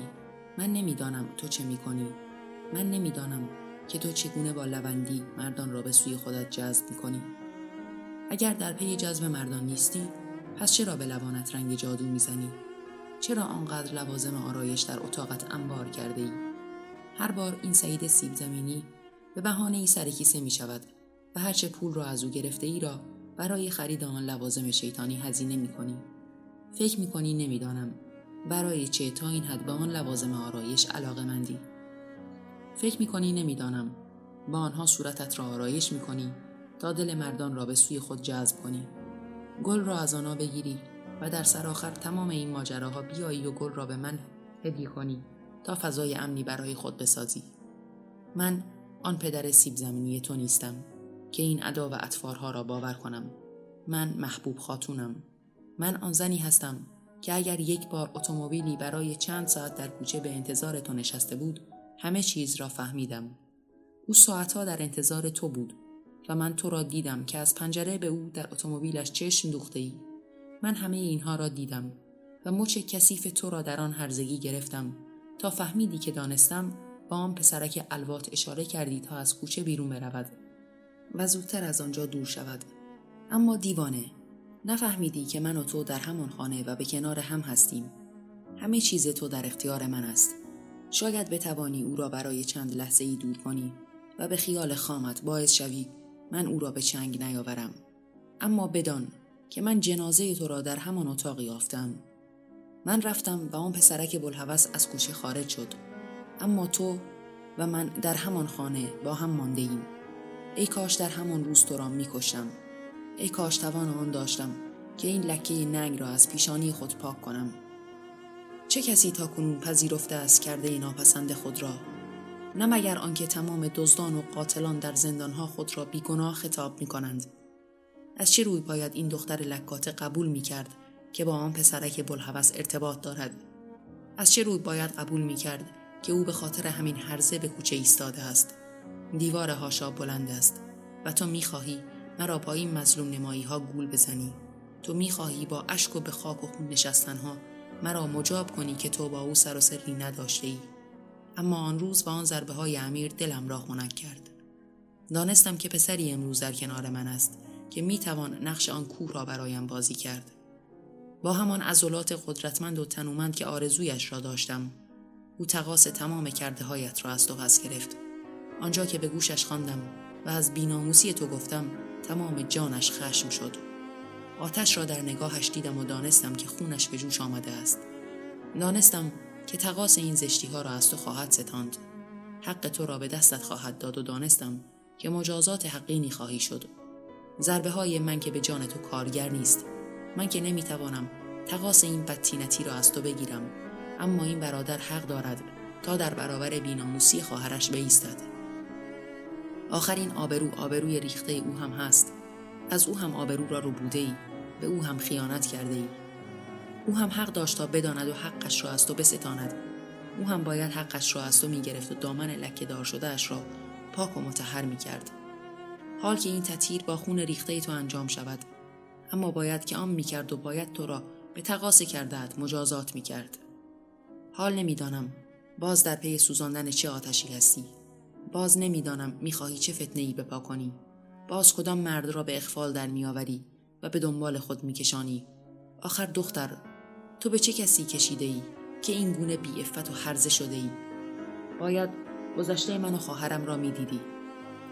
من نمی‌دانم تو چه می‌کنی من نمی‌دانم که تو چگونه با لبندی مردان را به سوی خودت جذب می‌کنی اگر در پی جذب مردان نیستی پس چرا به لبانت رنگ جادو می‌زنی چرا آنقدر لوازم آرایش در اتاقت انبار کرده ای هر بار این سعید سیب زمینی به بهانه ای سر کیسه می شود و هرچه پول را از او گرفته ای را برای خرید آن لوازم شیطانی هزینه می کنی. فکر می کنی نمی‌دانم برای چه تا این حد به آن لوازم آرایش علاقه مندی. فکر می کنی نمی‌دانم با آنها صورتت را آرایش می کنی تا دل مردان را به سوی خود جذب کنی گل را از آنها بگیری و در سرآخر تمام این ماجراها بیایی و گل را به من هدیه کنی تا فضای امنی برای خود بسازی. من آن پدر سیب زمینی تو نیستم که این ادا و اطفارها را باور کنم. من محبوب خاتونم. من آن زنی هستم که اگر یک بار اتومبیلی برای چند ساعت در کوچه به انتظار تو نشسته بود همه چیز را فهمیدم. او ساعتها در انتظار تو بود و من تو را دیدم که از پنجره به او در اتومبیلش چشم دوخته ای. من همه اینها را دیدم و مچ کثیف تو را در آن هرزگی گرفتم. تا فهمیدی که دانستم با آن پسرک الوات اشاره کردی تا از کوچه بیرون برود و زودتر از آنجا دور شود. اما دیوانه نفهمیدی که من و تو در همان خانه و به کنار هم هستیم. همه چیز تو در اختیار من است. شاید بتوانی او را برای چند لحظه ای دور کنی و به خیال خامت باعث شوی من او را به چنگ نیاورم. اما بدان که من جنازه تو را در همان اتاق یافتم. من رفتم و آن پسرک بلحوث از کوچه خارج شد. اما تو و من در همان خانه با هم مانده ایم ای کاش در همان روز تو را می‌کشم ای کاش توان آن داشتم که این لکه ننگ را از پیشانی خود پاک کنم. چه کسی تا کنون پذیرفته است کرده ناپسند خود را؟ نه مگر آنکه تمام دزدان و قاتلان در زندانها خود را بیگناه خطاب می کنند. از چه روی باید این دختر لکات قبول می کرد که با آن پسرک بلحوث ارتباط دارد؟ از چه روی باید قبول می کرد که او به خاطر همین هرزه به کوچه ایستاده است؟ دیوار هاشا بلند است و تو می خواهی مرا با این مظلوم نمایی ها گول بزنی. تو می خواهی با اشک و به خاک و خون نشستن ها مرا مجاب کنی که تو با او سر و سری نداشته ای. اما آن روز با آن ضربه های امیر دلم را خنک کرد. دانستم که پسری امروز در کنار من است که می توان نقش آن کوه را برایم بازی کرد. با همان عضلات قدرتمند و تنومند که آرزویش را داشتم او تقاس تمام کرده هایت را از تو پس گرفت. آنجا که به گوشش خواندم و از بیناموسی تو گفتم تمام جانش خشم شد. آتش را در نگاهش دیدم و دانستم که خونش به جوش آمده است. دانستم که تقاس این زشتی ها را از تو خواهد ستاند. حق تو را به دستت خواهد داد و دانستم که مجازات حقینی خواهی شد. ضربه های من که به جان تو کارگر نیست. من که نمی‌توانم تقاس این بدتینتی را از تو بگیرم. اما این برادر حق دارد تا در برابر بیناموسی خواهرش بایستد آخرین آبرو آبروی ریخته او هم هست. از او هم آبرو را رو بوده ای به او هم خیانت کرده ای او هم حق داشت تا بداند و حقش را از تو بستاند. او هم باید حقش را از تو می‌گرفت و دامن لکه دار شده اش را پاک و متحر می‌کرد. حال که این تطهیر با خون ریخته تو انجام شود اما باید که آن می‌کرد و باید تو را به تقاس کردهت مجازات می‌کرد. حال نمی‌دانم باز در پی سوزاندن چه آتشی هستی. باز نمی‌دانم می‌خواهی چه فتنه ای بپا کنی. باز کدام مرد را به اخفال در میآوری و به دنبال خود میکشانی؟ آخر دختر تو به چه کسی کشیده ای که این گونه بی افت و حرزه شده ای باید گذشته من و خواهرم را می‌دیدی.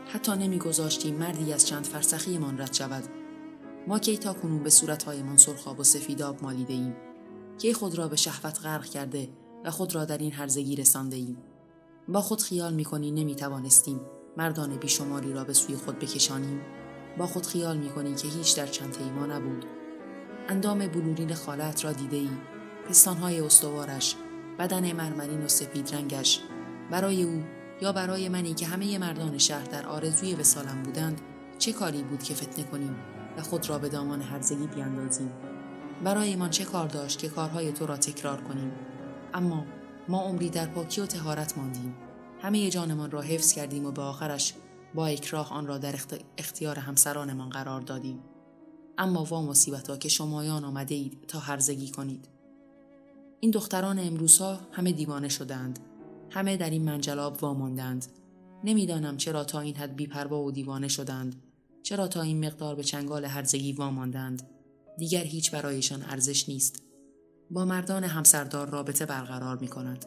حتی نمیگذاشتی مردی از چند فرسخیمان رد شود. ما کی تا کنون به صورتهایمان سرخاب و سفیداب مالیده ایم کی خود را به شهوت غرق کرده و خود را در این هرزگی رسانده ایم با خود خیال می‌کنی نمی‌توانستیم مردان بیشماری را به سوی خود بکشانیم؟ با خود خیال می‌کنی که هیچ در چند ما نبود؟ اندام بلورین خالت را دیده ای پستانهای استوارش بدن مرمرین و سپید رنگش. برای او یا برای منی که همه مردان شهر در آرزوی وسالم بودند چه کاری بود که فتنه کنیم؟ و خود را به دامان هرزگی بیاندازیم. برایمان چه کار داشت که کارهای تو را تکرار کنیم؟ اما ما عمری در پاکی و تهارت ماندیم. همه جانمان را حفظ کردیم و به آخرش با اکراه آن را در اختیار همسرانمان قرار دادیم. اما وا مصیبتا که شمایان آمده اید تا هرزگی کنید. این دختران امروزها همه دیوانه شدند. همه در این منجلاب واماندند نمی‌دانم چرا تا این حد بیپروا و دیوانه شدند. چرا تا این مقدار به چنگال هرزگی واماندند دیگر هیچ برایشان ارزش نیست با مردان همسردار رابطه برقرار می کند.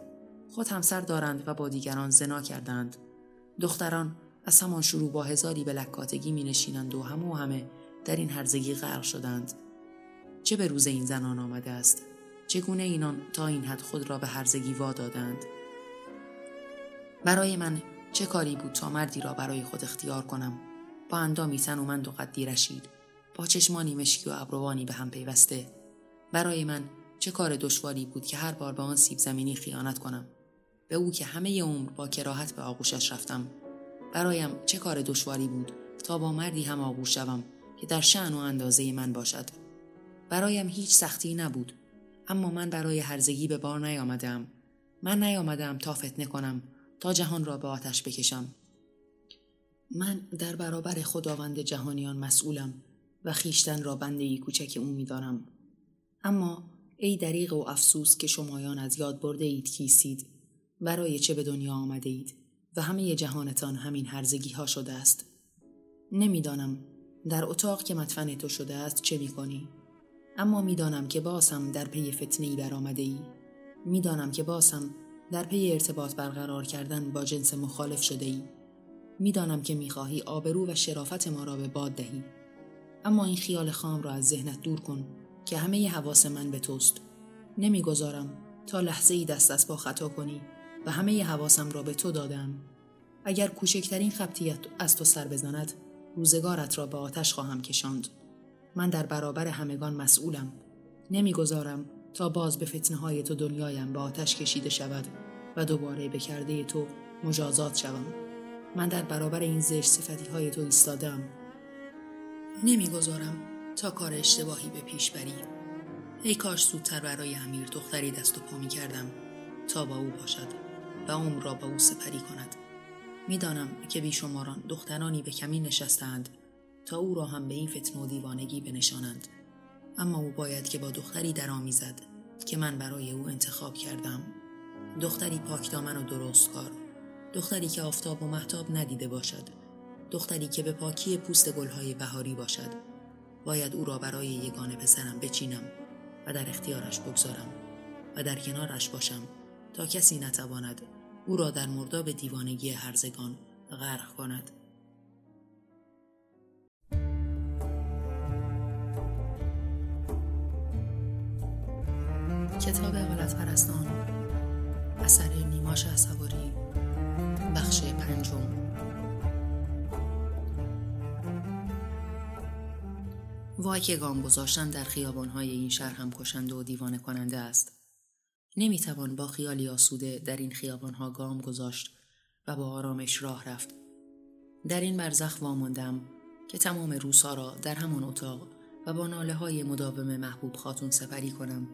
خود همسر دارند و با دیگران زنا کردند. دختران از همان شروع با هزاری به لکاتگی می نشینند و همه و همه در این هرزگی غرق شدند. چه به روز این زنان آمده است؟ چگونه اینان تا این حد خود را به هرزگی وا دادند؟ برای من چه کاری بود تا مردی را برای خود اختیار کنم؟ با اندامی تنومند و قدی رشید. با چشمانی مشکی و ابروانی به هم پیوسته. برای من چه کار دشواری بود که هر بار به آن سیب زمینی خیانت کنم. به او که همه عمر با کراهت به آغوشش رفتم. برایم چه کار دشواری بود تا با مردی هم آغوش شوم که در شعن و اندازه من باشد. برایم هیچ سختی نبود. اما من برای هرزگی به بار نیامدم من نیامدم تا فتنه کنم تا جهان را به آتش بکشم. من در برابر خداوند جهانیان مسئولم و خیشتن را بنده کوچک او می‌دانم اما ای دریغ و افسوس که شمایان از یاد برده اید کیسید برای چه به دنیا آمده اید و همه جهانتان همین هرزگی ها شده است؟ نمی‌دانم در اتاق که مدفن تو شده است چه می‌کنی اما می‌دانم که باسم در پی فتنی برآمده ای. می‌دانم که باسم در پی ارتباط برقرار کردن با جنس مخالف شده ای. می‌دانم که می‌خواهی آبرو و شرافت ما را به باد دهی. اما این خیال خام را از ذهنت دور کن که همه حواس من به توست. نمی‌گذارم تا لحظه ای دست از با خطا کنی و همه حواسم را به تو دادم. اگر کوچکترین خبتیت از تو سر بزند روزگارت را به آتش خواهم کشاند. من در برابر همگان مسئولم. نمی‌گذارم تا باز به فتنه های تو دنیایم به آتش کشیده شود و دوباره به کرده تو مجازات شوم. من در برابر این زشت صفتی های تو ایستادم. نمی‌گذارم تا کار اشتباهی به پیش بری. ای کاش زودتر برای امیر دختری دست و پا می کردم تا با او باشد و عمر را با او سپری کند. می‌دانم که بیشماران دخترانی به کمی نشستند تا او را هم به این فتن و دیوانگی بنشانند. اما او باید که با دختری درآمیزد که من برای او انتخاب کردم. دختری پاکدامن و درست کار. دختری که آفتاب و محتاب ندیده باشد. دختری که به پاکی پوست گلهای بهاری باشد. باید او را برای یگانه پسرم بچینم و در اختیارش بگذارم و در کنارش باشم تا کسی نتواند او را در مرداب دیوانگی هرزگان غرق کند. کتاب غلط پرستان اثر نیماش سواری بخش پنجم. وای که گام گذاشتن در خیابانهای این شهر هم کشنده و دیوانه کننده است. نمی‌توان با خیالی آسوده در این خیابانها گام گذاشت و با آرامش راه رفت. در این برزخ واماندم که تمام روسا را در همان اتاق و با ناله های مداوم محبوب خاتون سپری کنم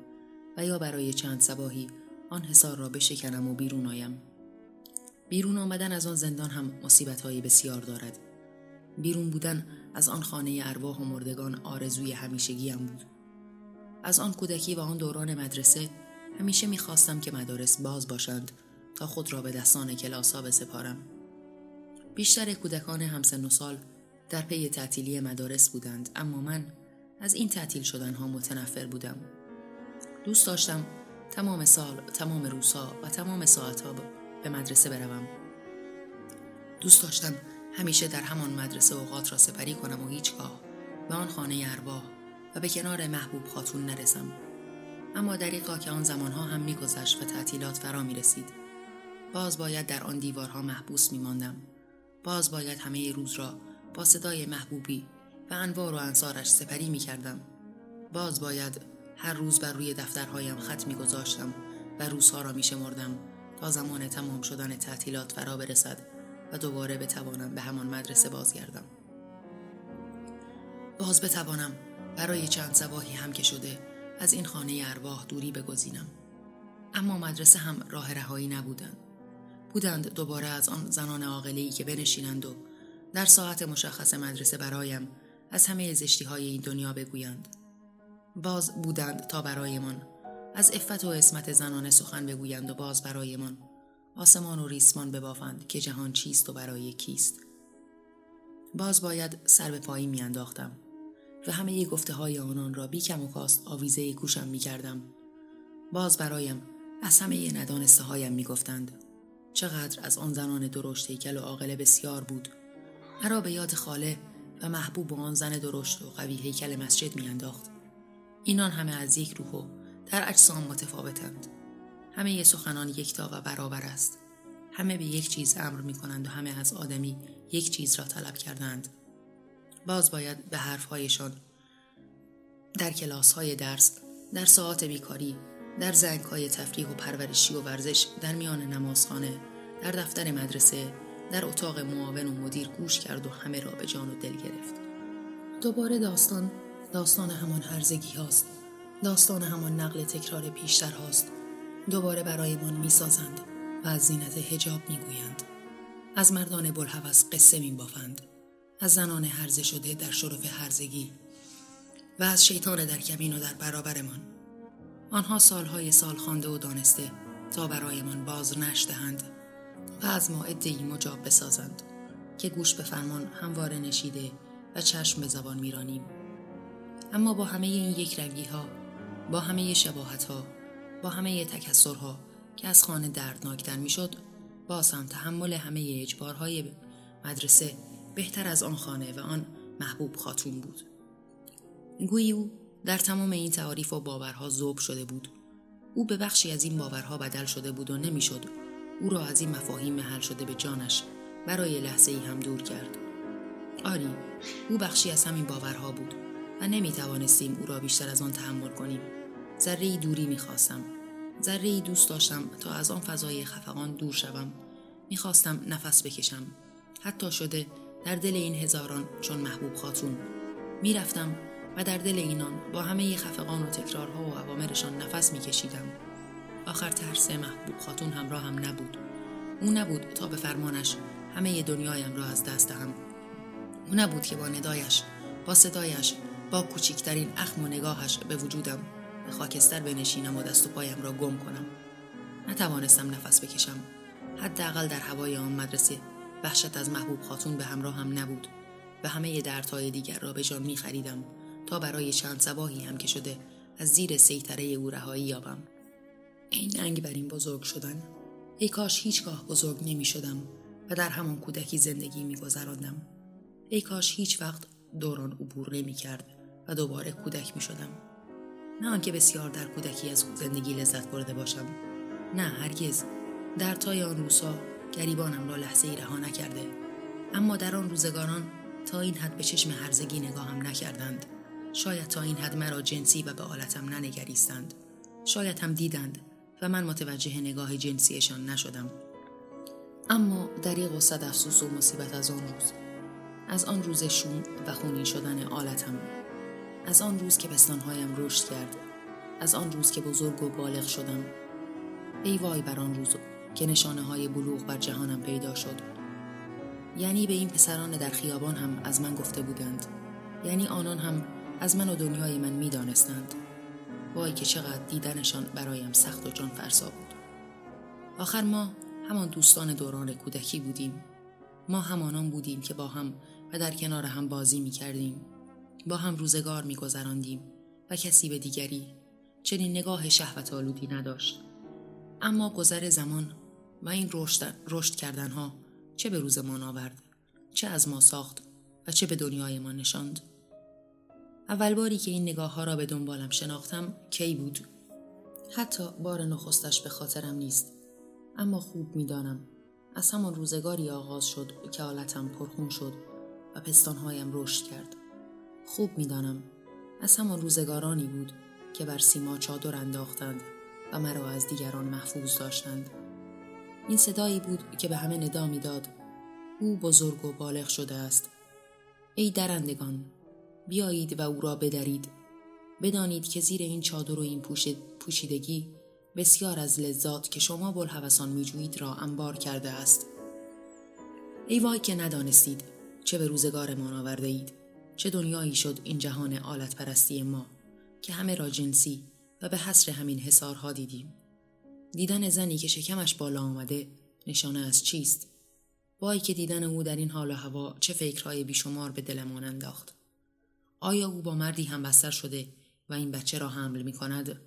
و یا برای چند سباهی آن حصار را بشکنم و بیرون آیم. بیرون آمدن از آن زندان هم مصیبت بسیار دارد. بیرون بودن از آن خانه ارواح و مردگان آرزوی همیشگیم بود. از آن کودکی و آن دوران مدرسه همیشه می‌خواستم که مدارس باز باشند تا خود را به دستان کلاس ها بسپارم. بیشتر کودکان همسن و سال در پی تعطیلی مدارس بودند اما من از این تعطیل شدن ها متنفر بودم. دوست داشتم تمام سال تمام روزها و تمام ساعتها به مدرسه بروم دوست داشتم همیشه در همان مدرسه اوقات را سپری کنم و هیچگاه به آن خانه ارواح و به کنار محبوب خاتون نرسم اما دریقا که آن زمانها هم میگذشت و تعطیلات فرا می رسید. باز باید در آن دیوارها محبوس می ماندم. باز باید همه روز را با صدای محبوبی و انوار و انصارش سپری می کردم. باز باید هر روز بر روی دفترهایم خط می گذاشتم و روزها را می شمردم زمان تمام شدن تعطیلات فرا برسد و دوباره بتوانم به همان مدرسه بازگردم. باز بتوانم برای چند سباهی هم که شده از این خانه ارواح دوری بگزینم. اما مدرسه هم راه رهایی نبودند. بودند دوباره از آن زنان عاقلی که بنشینند و در ساعت مشخص مدرسه برایم از همه زشتی های این دنیا بگویند. باز بودند تا برایمان از افت و اسمت زنانه سخن بگویند و باز برایمان آسمان و ریسمان ببافند که جهان چیست و برای کیست. باز باید سر به پایی میانداختم و همه گفته های آنان را بی کم و کاست آویزه گوشم می کردم. باز برایم از همه ندانسته هایم می گفتند. چقدر از آن زنان درشت هیکل و عاقل بسیار بود. مرا به یاد خاله و محبوب آن زن درشت و قوی هیکل مسجد میانداخت. اینان همه از یک روح و در اجسام متفاوتند. همه سخنان یکتا و برابر است. همه به یک چیز امر می کنند و همه از آدمی یک چیز را طلب کردند. باز باید به حرفهایشان در کلاس های درس در ساعات بیکاری در زنگ های تفریح و پرورشی و ورزش در میان نمازخانه در دفتر مدرسه در اتاق معاون و مدیر گوش کرد و همه را به جان و دل گرفت دوباره داستان داستان همان هرزگی هاست داستان همان نقل تکرار پیشتر هاست. دوباره برایمان می‌سازند و از زینت هجاب می‌گویند. از مردان بلحوث قصه میبافند. از زنان هرزه شده در شرف هرزگی و از شیطان در کمین و در برابرمان. آنها سالهای سال خوانده و دانسته تا برایمان باز نشدهند و از ما ادهی مجاب بسازند که گوش به فرمان همواره نشیده و چشم به زبان میرانیم. اما با همه این یک رنگی ها با همه شباهت ها با همه تکسرها که از خانه دردناکتر می‌شد باز هم تحمل همه اجبارهای مدرسه بهتر از آن خانه و آن محبوب خاتون بود. گویی او در تمام این تعاریف و باورها زوب شده بود. او به بخشی از این باورها بدل شده بود و نمی‌شد او را از این مفاهیم محل شده به جانش برای لحظه ای هم دور کرد. آری او بخشی از همین باورها بود و نمی توانستیم او را بیشتر از آن تحمل کنیم. ذره دوری می‌خواستم. ذره دوست داشتم تا از آن فضای خفقان دور شوم. می‌خواستم نفس بکشم. حتی شده در دل این هزاران چون محبوب خاتون. می‌رفتم و در دل اینان با همه خفقان و تکرارها و عوامرشان نفس میکشیدم. آخر ترس محبوب خاتون همراه هم نبود. او نبود تا به فرمانش همه دنیایم را از دست دهم. او نبود که با ندایش با صدایش با کوچکترین اخم و نگاهش به وجودم. به خاکستر بنشینم و دست و پایم را گم کنم نتوانستم نفس بکشم حداقل در هوای آن مدرسه وحشت از محبوب خاتون به همراه هم نبود و همه دردهای دیگر را به جان می خریدم تا برای چند سباهی هم که شده از زیر سیطره او رهایی یابم این ننگ بر این بزرگ شدن ای کاش هیچگاه بزرگ نمی شدم و در همان کودکی زندگی می گذراندم. ای کاش هیچ وقت دوران عبور نمی کرد و دوباره کودک می شدم. نه آنکه بسیار در کودکی از زندگی لذت برده باشم. نه هرگز در تای آن روزها گریبانم را لحظه ای رها نکرده. اما در آن روزگاران تا این حد به چشم هرزگی نگاهم نکردند. شاید تا این حد مرا جنسی و به آلتم ننگریستند. شاید هم دیدند و من متوجه نگاه جنسیشان نشدم. اما دریغ و صد افسوس و مصیبت از آن روز از آن روز شوم و خونین شدن آلتم از آن روز که پستانهایم رشد کرد از آن روز که بزرگ و بالغ شدم. ای وای بر آن روز که نشانه های بلوغ بر جهانم پیدا شد. یعنی به این پسران در خیابان هم از من گفته بودند. یعنی آنان هم از من و دنیای من می‌دانستند. وای که چقدر دیدنشان برایم سخت و جان فرسا بود. آخر ما همان دوستان دوران کودکی بودیم. ما همانان بودیم که با هم و در کنار هم بازی می کردیم با هم روزگار می گذراندیم و کسی به دیگری چنین نگاه شهوت آلودی نداشت. اما گذر زمان و این رشد, رشد کردنها چه به روزمان آورد چه از ما ساخت و چه به دنیای ما نشاند. اول باری که این نگاه ها را به دنبالم شناختم کی بود؟ حتی بار نخستش به خاطرم نیست. اما خوب می‌دانم از همان روزگاری آغاز شد که حالتم پرخون شد و پستانهایم رشد کرد. خوب می‌دانم. از همان روزگارانی بود که بر سیما چادر انداختند و مرا از دیگران محفوظ داشتند. این صدایی بود که به همه ندا می‌داد. او بزرگ و بالغ شده است. ای درندگان بیایید و او را بدرید. بدانید که زیر این چادر و این پوشیدگی بسیار از لذات که شما بلحوثان میجویید را انبار کرده است. ای وای که ندانستید چه به روزگارمان آورده اید. چه دنیایی شد این جهان آلت پرستی ما که همه را جنسی و به حسر همین حسارها دیدیم؟ دیدن زنی که شکمش بالا آمده نشانه از چیست؟ وای که دیدن او در این حال و هوا چه فکرهای بیشمار به دلمان انداخت. آیا او با مردی هم بستر شده و این بچه را حمل می کند؟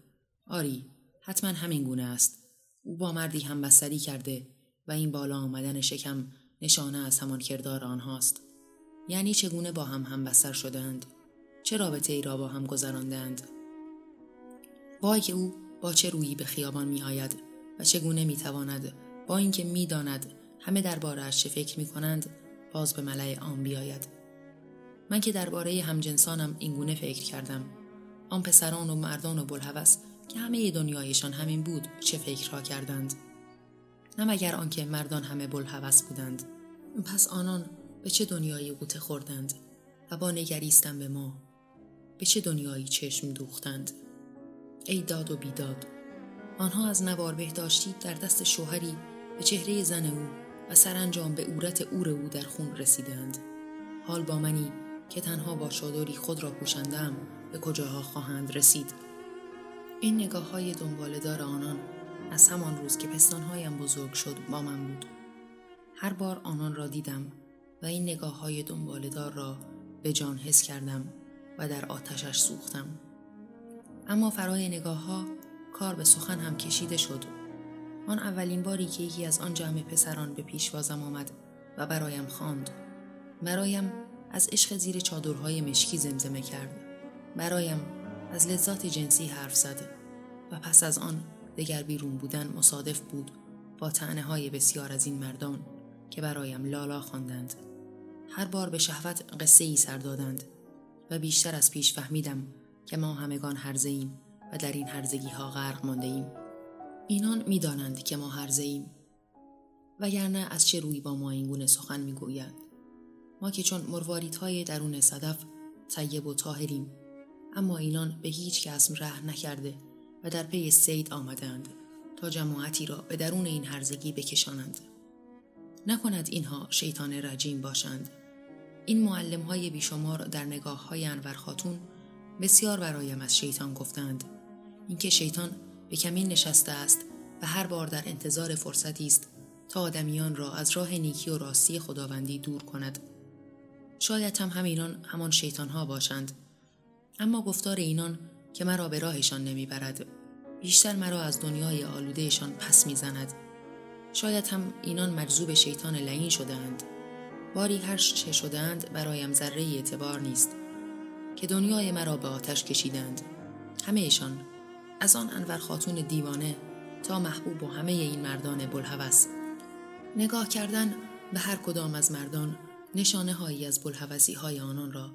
آری حتما همین گونه است. او با مردی هم بستری کرده و این بالا آمدن شکم نشانه از همان کردار آنهاست. یعنی چگونه با هم بستر شدند؟ چه رابطه ای را با هم گذراندند؟ وای او با چه رویی به خیابان می آید و چگونه می تواند با اینکه می داند همه درباره چه فکر می کنند باز به ملع عام بیاید. من که درباره همجنسانم اینگونه فکر کردم. آن پسران و مردان و بلحوث که همه دنیایشان همین بود چه فکرها کردند؟ نه مگر آنکه مردان همه بلحوث بودند. پس آنان به چه دنیایی قوطه خوردند و با نگریستن به ما به چه دنیایی چشم دوختند. ای داد و بیداد آنها از نوار بهداشتی در دست شوهری به چهره زن او و سرانجام به عورت اور او در خون رسیدند. حال با منی که تنها با چادری خود را پوشندم به کجاها خواهند رسید. این نگاه های دنبالدار آنان از همان روز که پستانهایم بزرگ شد با من بود. هر بار آنان را دیدم و این نگاه های دنبالدار را به جان حس کردم و در آتشش سوختم. اما فرای نگاه ها کار به سخن هم کشیده شد. آن اولین باری که یکی از آن جمع پسران به پیشوازم آمد و برایم خواند. برایم از عشق زیر چادرهای مشکی زمزمه کرد. برایم از لذات جنسی حرف زد و پس از آن دگر بیرون بودن مصادف بود با تعنه های بسیار از این مردان که برایم لالا خواندند. هر بار به شهوت قصه ای سر دادند و بیشتر از پیش فهمیدم که ما همگان هرزه ایم و در این هرزگی ها غرق مانده ایم. اینان می‌دانند که ما هرزه ایم وگرنه از چه روی با ما این گونه سخن می‌گویند ما که چون های درون صدف طیب و طاهریم اما اینان به هیچ کس ره نکرده و در پی سید آمدند تا جماعتی را به درون این هرزگی بکشانند. نکند اینها شیطان رجیم باشند. این معلم های بیشمار در نگاه های انور خاتون بسیار برایم از شیطان گفتند. اینکه شیطان به کمین نشسته است و هر بار در انتظار فرصتی است تا آدمیان را از راه نیکی و راستی خداوندی دور کند. شاید هم همینان همان شیطان ها باشند. اما گفتار اینان که مرا به راهشان نمی‌برد. بیشتر مرا از دنیای آلودهشان پس می‌زند. شاید هم اینان مجذوب شیطان لعین شدهاند. باری هر چه شدهاند برایم ذره اعتبار نیست که دنیای مرا به آتش کشیدند. همهشان از آن انور خاتون دیوانه تا محبوب و همه این مردان بلحوث نگاه کردن به هر کدام از مردان نشانه هایی از بلحوثی های آنان را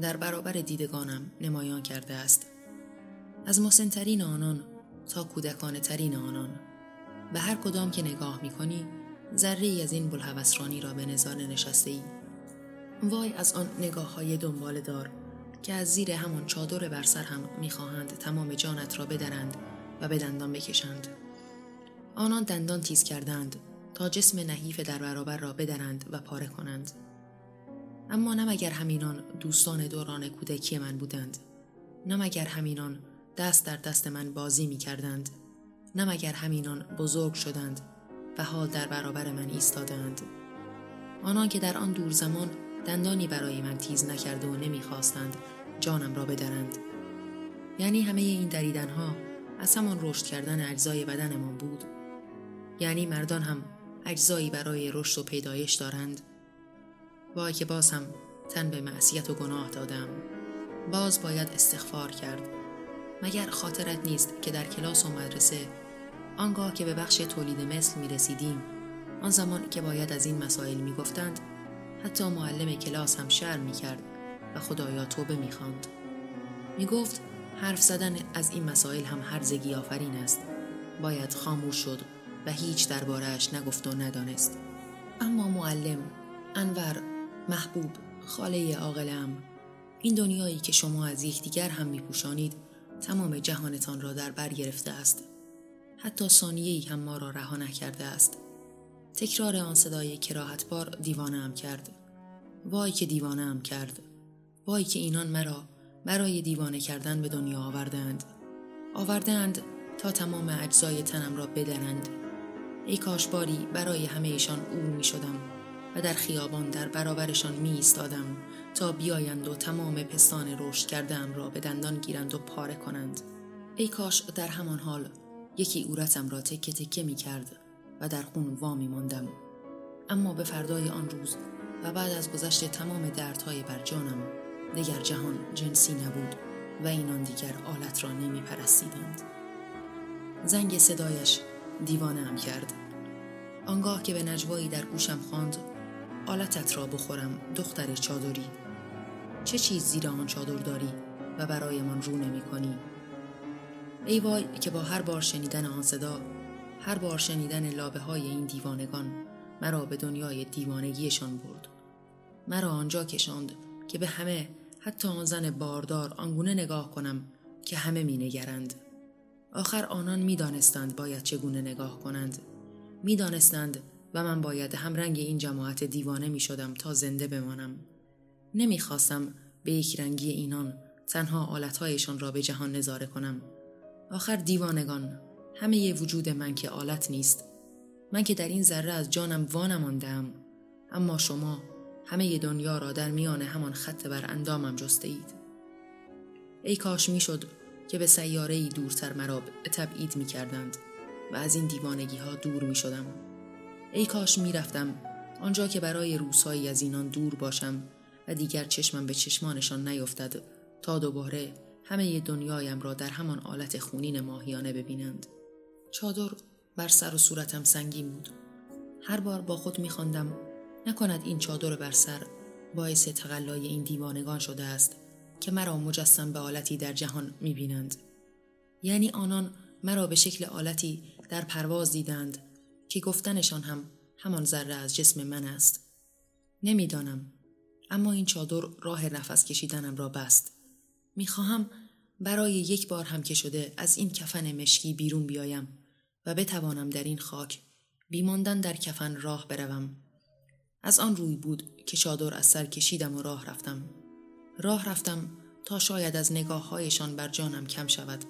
در برابر دیدگانم نمایان کرده است. از مسنترین آنان تا کودکانه ترین آنان. به هر کدام که نگاه می کنی ذره ای از این بلحوثرانی را به نظاره نشسته ای. وای از آن نگاه های دنبال دار که از زیر همان چادر بر سر هم می‌خواهند تمام جانت را بدرند و به دندان بکشند. آنان دندان تیز کردند تا جسم نحیف در برابر را بدرند و پاره کنند. اما نه مگر همینان دوستان دوران کودکی من بودند. نه مگر همینان دست در دست من بازی می کردند نه مگر همینان بزرگ شدند. و حال در برابر من ایستادند. آنان که در آن دور زمان دندانی برای من تیز نکرده و نمی‌خواستند جانم را بدرند. یعنی همه این دریدنها از همان رشد کردن اجزای بدنمان بود. یعنی مردان هم اجزایی برای رشد و پیدایش دارند. وای که باز هم تن به معصیت و گناه دادم. باز باید استغفار کرد. مگر خاطرت نیست که در کلاس و مدرسه آنگاه که به بخش تولید مثل می رسیدیم. آن زمان که باید از این مسائل می گفتند حتی معلم کلاس هم شرم می کرد و خدایا توبه می خواند. می گفت حرف زدن از این مسائل هم هرزگی آفرین است. باید خاموش شد و هیچ دربارهش نگفت و ندانست. اما معلم انور محبوب خاله عاقلم این دنیایی که شما از یکدیگر هم میپوشانید تمام جهانتان را در بر گرفته است. حتی ثانیه هم ما را رها نکرده است. تکرار آن صدای کراهتبار دیوانه هم کرد. وای که دیوانه هم کرد. وای که اینان مرا برای دیوانه کردن به دنیا آوردند. آوردند تا تمام اجزای تنم را بدنند ای کاش باری برای همه ایشان او می شدم و در خیابان در برابرشان می ایستادم تا بیایند و تمام پستان رشد کردم را به دندان گیرند و پاره کنند. ای کاش در همان حال یکی اورتم را تکه تکه می کرد و در خون وامی ماندم. اما به فردای آن روز و بعد از گذشت تمام دردهای بر جانم دیگر جهان جنسی نبود و اینان دیگر آلت را نمی پرستیدند. زنگ صدایش دیوانه هم کرد. آنگاه که به نجوایی در گوشم خواند آلتت را بخورم دختر چادری. چه چیز زیر آن چادر داری و برایمان رو نمی کنی؟ ای وای که با هر بار شنیدن آن صدا هر بار شنیدن لابه های این دیوانگان مرا به دنیای دیوانگیشان برد مرا آنجا کشاند که به همه حتی آن زن باردار آنگونه نگاه کنم که همه می نگرند. آخر آنان می دانستند باید چگونه نگاه کنند. می دانستند و من باید همرنگ این جماعت دیوانه می شدم تا زنده بمانم. نمی خواستم به یک رنگی اینان تنها آلتهایشان را به جهان نظاره کنم. آخر دیوانگان همه وجود من که آلت نیست. من که در این ذره از جانم وانماندم اما شما همه دنیا را در میان همان خط بر اندامم جسته اید. ای کاش می شد که به سیاره ای دورتر مرا تبعید می کردند و از این دیوانگی ها دور می شدم. ای کاش می رفتم آنجا که برای روسایی از اینان دور باشم و دیگر چشمم به چشمانشان نیفتد تا دوباره همه دنیایم را در همان آلت خونین ماهیانه ببینند. چادر بر سر و صورتم سنگین بود. هر بار با خود می نکند این چادر بر سر باعث تقلای این دیوانگان شده است که مرا مجسم به آلتی در جهان می بینند. یعنی آنان مرا به شکل آلتی در پرواز دیدند که گفتنشان هم همان ذره از جسم من است. نمی‌دانم اما این چادر راه نفس کشیدنم را بست. می‌خواهم برای یک بار هم که شده از این کفن مشکی بیرون بیایم و بتوانم در این خاک بیماندن در کفن راه بروم. از آن روی بود که چادر از سر کشیدم و راه رفتم. راه رفتم تا شاید از نگاه هایشان بر جانم کم شود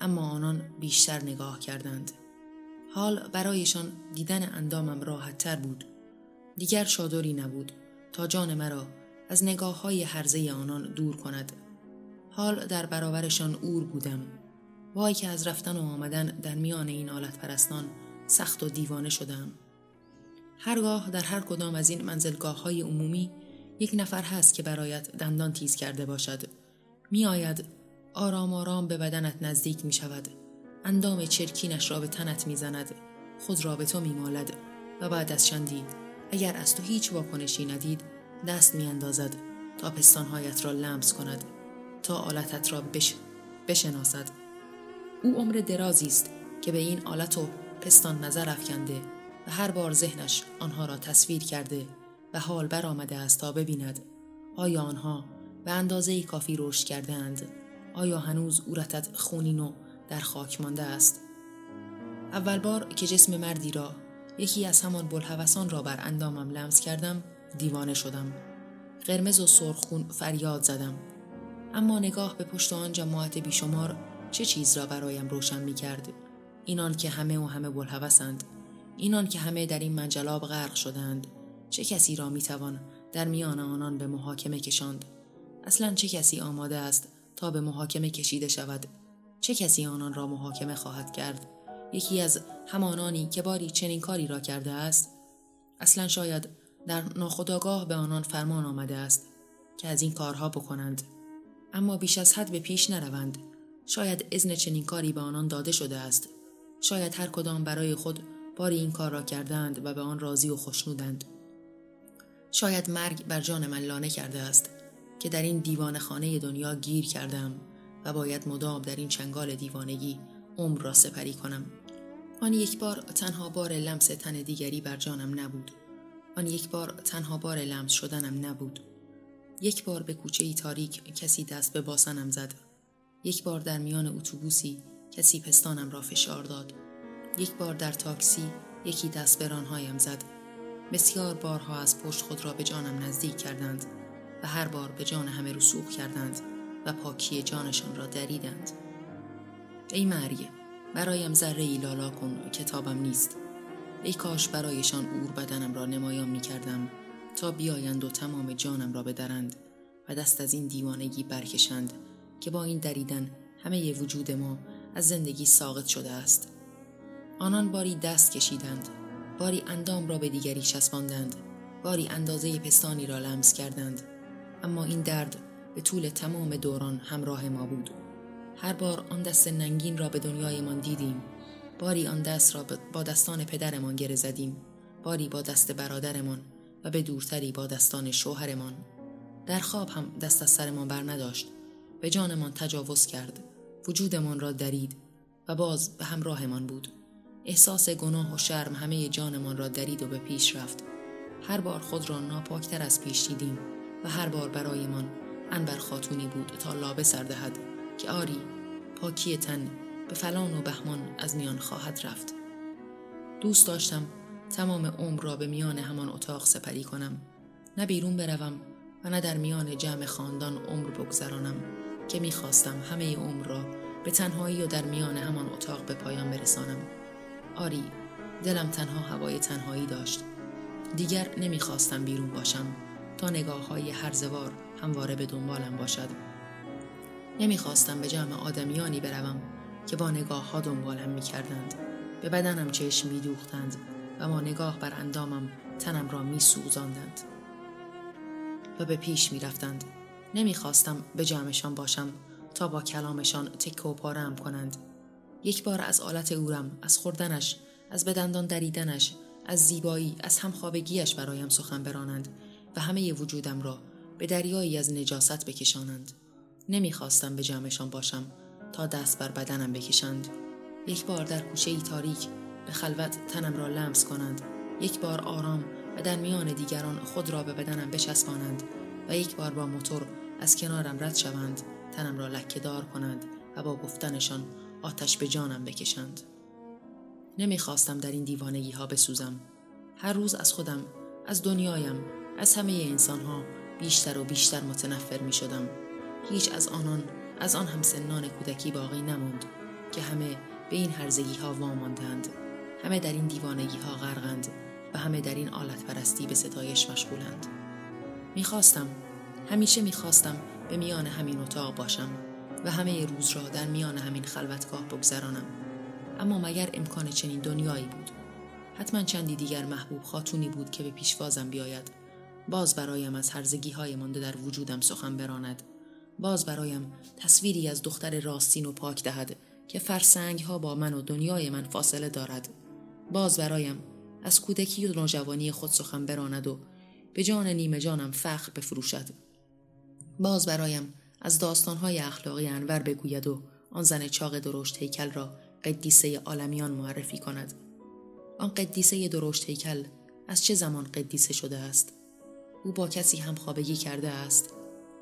اما آنان بیشتر نگاه کردند. حال برایشان دیدن اندامم راحت تر بود. دیگر چادری نبود تا جان مرا از نگاه های حرزه آنان دور کند. حال در برابرشان اور بودم. وای که از رفتن و آمدن در میان این آلت پرستان سخت و دیوانه شدم. هرگاه در هر کدام از این منزلگاه های عمومی یک نفر هست که برایت دندان تیز کرده باشد. می آید آرام آرام به بدنت نزدیک می شود. اندام چرکینش را به تنت می زند. خود را به تو می مالد و بعد از چندی اگر از تو هیچ واکنشی ندید دست می اندازد تا پستانهایت را لمس کند تا آلتت را بش... بشناسد. او عمر درازی است که به این آلت و پستان نظر افکنده و هر بار ذهنش آنها را تصویر کرده و حال برآمده است تا ببیند آیا آنها به اندازه کافی رشد کرده اند آیا هنوز اورتت خونین و در خاک مانده است؟ اول بار که جسم مردی را یکی از همان بلحوثان را بر اندامم لمس کردم دیوانه شدم. قرمز و سرخون فریاد زدم. اما نگاه به پشت آن جماعت بیشمار چه چیز را برایم روشن می کرد اینان که همه و همه بلحوثند اینان که همه در این منجلاب غرق شدند چه کسی را می توان در میان آنان به محاکمه کشاند؟ اصلا چه کسی آماده است تا به محاکمه کشیده شود؟ چه کسی آنان را محاکمه خواهد کرد؟ یکی از همانانی که باری چنین کاری را کرده است؟ اصلا شاید در ناخداگاه به آنان فرمان آمده است که از این کارها بکنند. اما بیش از حد به پیش نروند. شاید اذن چنین کاری به آنان داده شده است. شاید هر کدام برای خود باری این کار را کردند و به آن راضی و خوشنودند شاید مرگ بر جان من لانه کرده است که در این دیوان خانه دنیا گیر کردم و باید مدام در این چنگال دیوانگی عمر را سپری کنم. آن یک بار تنها بار لمس تن دیگری بر جانم نبود. آن یک بار تنها بار لمس شدنم نبود. یک بار به کوچه ای تاریک کسی دست به باسنم زد. یک بار در میان اتوبوسی کسی پستانم را فشار داد. یک بار در تاکسی یکی دست به رانهایم زد. بسیار بارها از پشت خود را به جانم نزدیک کردند و هر بار به جان همه رسوخ کردند و پاکی جانشان را دریدند. ای مرگ برایم ذره ای لالا کن کتابم نیست. ای کاش برایشان اور بدنم را نمایان می کردم تا بیایند و تمام جانم را بدرند و دست از این دیوانگی برکشند که با این دریدن همه وجود ما از زندگی ساقط شده است. آنان باری دست کشیدند باری اندام را به دیگری چسباندند باری اندازه پستانی را لمس کردند. اما این درد به طول تمام دوران همراه ما بود. هر بار آن دست ننگین را به دنیایمان دیدیم باری آن دست را با دستان پدرمان گره زدیم باری با دست برادرمان و به دورتری با دستان شوهرمان. در خواب هم دست از سرمان بر نداشت به جانمان تجاوز کرد. وجودمان را درید و باز به همراهمان بود. احساس گناه و شرم همه جانمان را درید و به پیش رفت. هر بار خود را ناپاکتر از پیش دیدیم و هر بار برایمان انبر خاتونی بود تا لابه سر دهد که آری پاکی تن به فلان و بهمان از میان خواهد رفت. دوست داشتم تمام عمر را به میان همان اتاق سپری کنم. نه بیرون بروم و نه در میان جمع خاندان عمر بگذرانم که می‌خواستم همه عمر را به تنهایی و در میان همان اتاق به پایان برسانم. آری دلم تنها هوای تنهایی داشت. دیگر نمی‌خواستم بیرون باشم تا نگاه های هرزوار همواره به دنبالم باشد. نمی‌خواستم به جمع آدمیانی بروم که با نگاه ها دنبالم می‌کردند. به بدنم چشم میدوختند. و با نگاه بر اندامم تنم را میسوزاندند و به پیش می‌رفتند. نمی‌خواستم به جمعشان باشم تا با کلامشان تکه و پارم کنند. یک بار از آلت اورم از خوردنش از بدندان دریدنش از زیبایی از همخوابگیش برایم سخن برانند و همه وجودم را به دریایی از نجاست بکشانند. نمی‌خواستم به جمعشان باشم تا دست بر بدنم بکشند. یک بار در کوچه ای تاریک به خلوت تنم را لمس کنند. یک بار آرام و در میان دیگران خود را به بدنم بچسبانند و یک بار با موتور از کنارم رد شوند تنم را لکه دار کنند و با گفتنشان آتش به جانم بکشند. نمی‌خواستم در این دیوانگی ها بسوزم. هر روز از خودم از دنیایم از همه انسان ها بیشتر و بیشتر متنفر می شدم هیچ از آنان از آن هم سنان کودکی باقی نموند که همه به این هرزگی ها واماندند. همه در این دیوانگی ها غرقند و همه در این آلت پرستی به ستایش مشغولند. می‌خواستم همیشه می‌خواستم به میان همین اتاق باشم و همه روز را در میان همین خلوتگاه بگذرانم. اما مگر امکان چنین دنیایی بود؟ حتما چندی دیگر محبوب خاتونی بود که به پیشوازم بیاید. باز برایم از هرزگی های مانده در وجودم سخن براند. باز برایم تصویری از دختر راستین و پاک دهد که فرسنگ ها با من و دنیای من فاصله دارد. باز برایم از کودکی و نوجوانی خود سخن براند و به جان نیمه جانم فخر بفروشد. باز برایم از داستانهای اخلاقی انور بگوید و آن زن چاق درشت هیکل را قدیسه عالمیان معرفی کند. آن قدیسه درشت هیکل از چه زمان قدیسه شده است؟ او با کسی هم خوابگی کرده است؟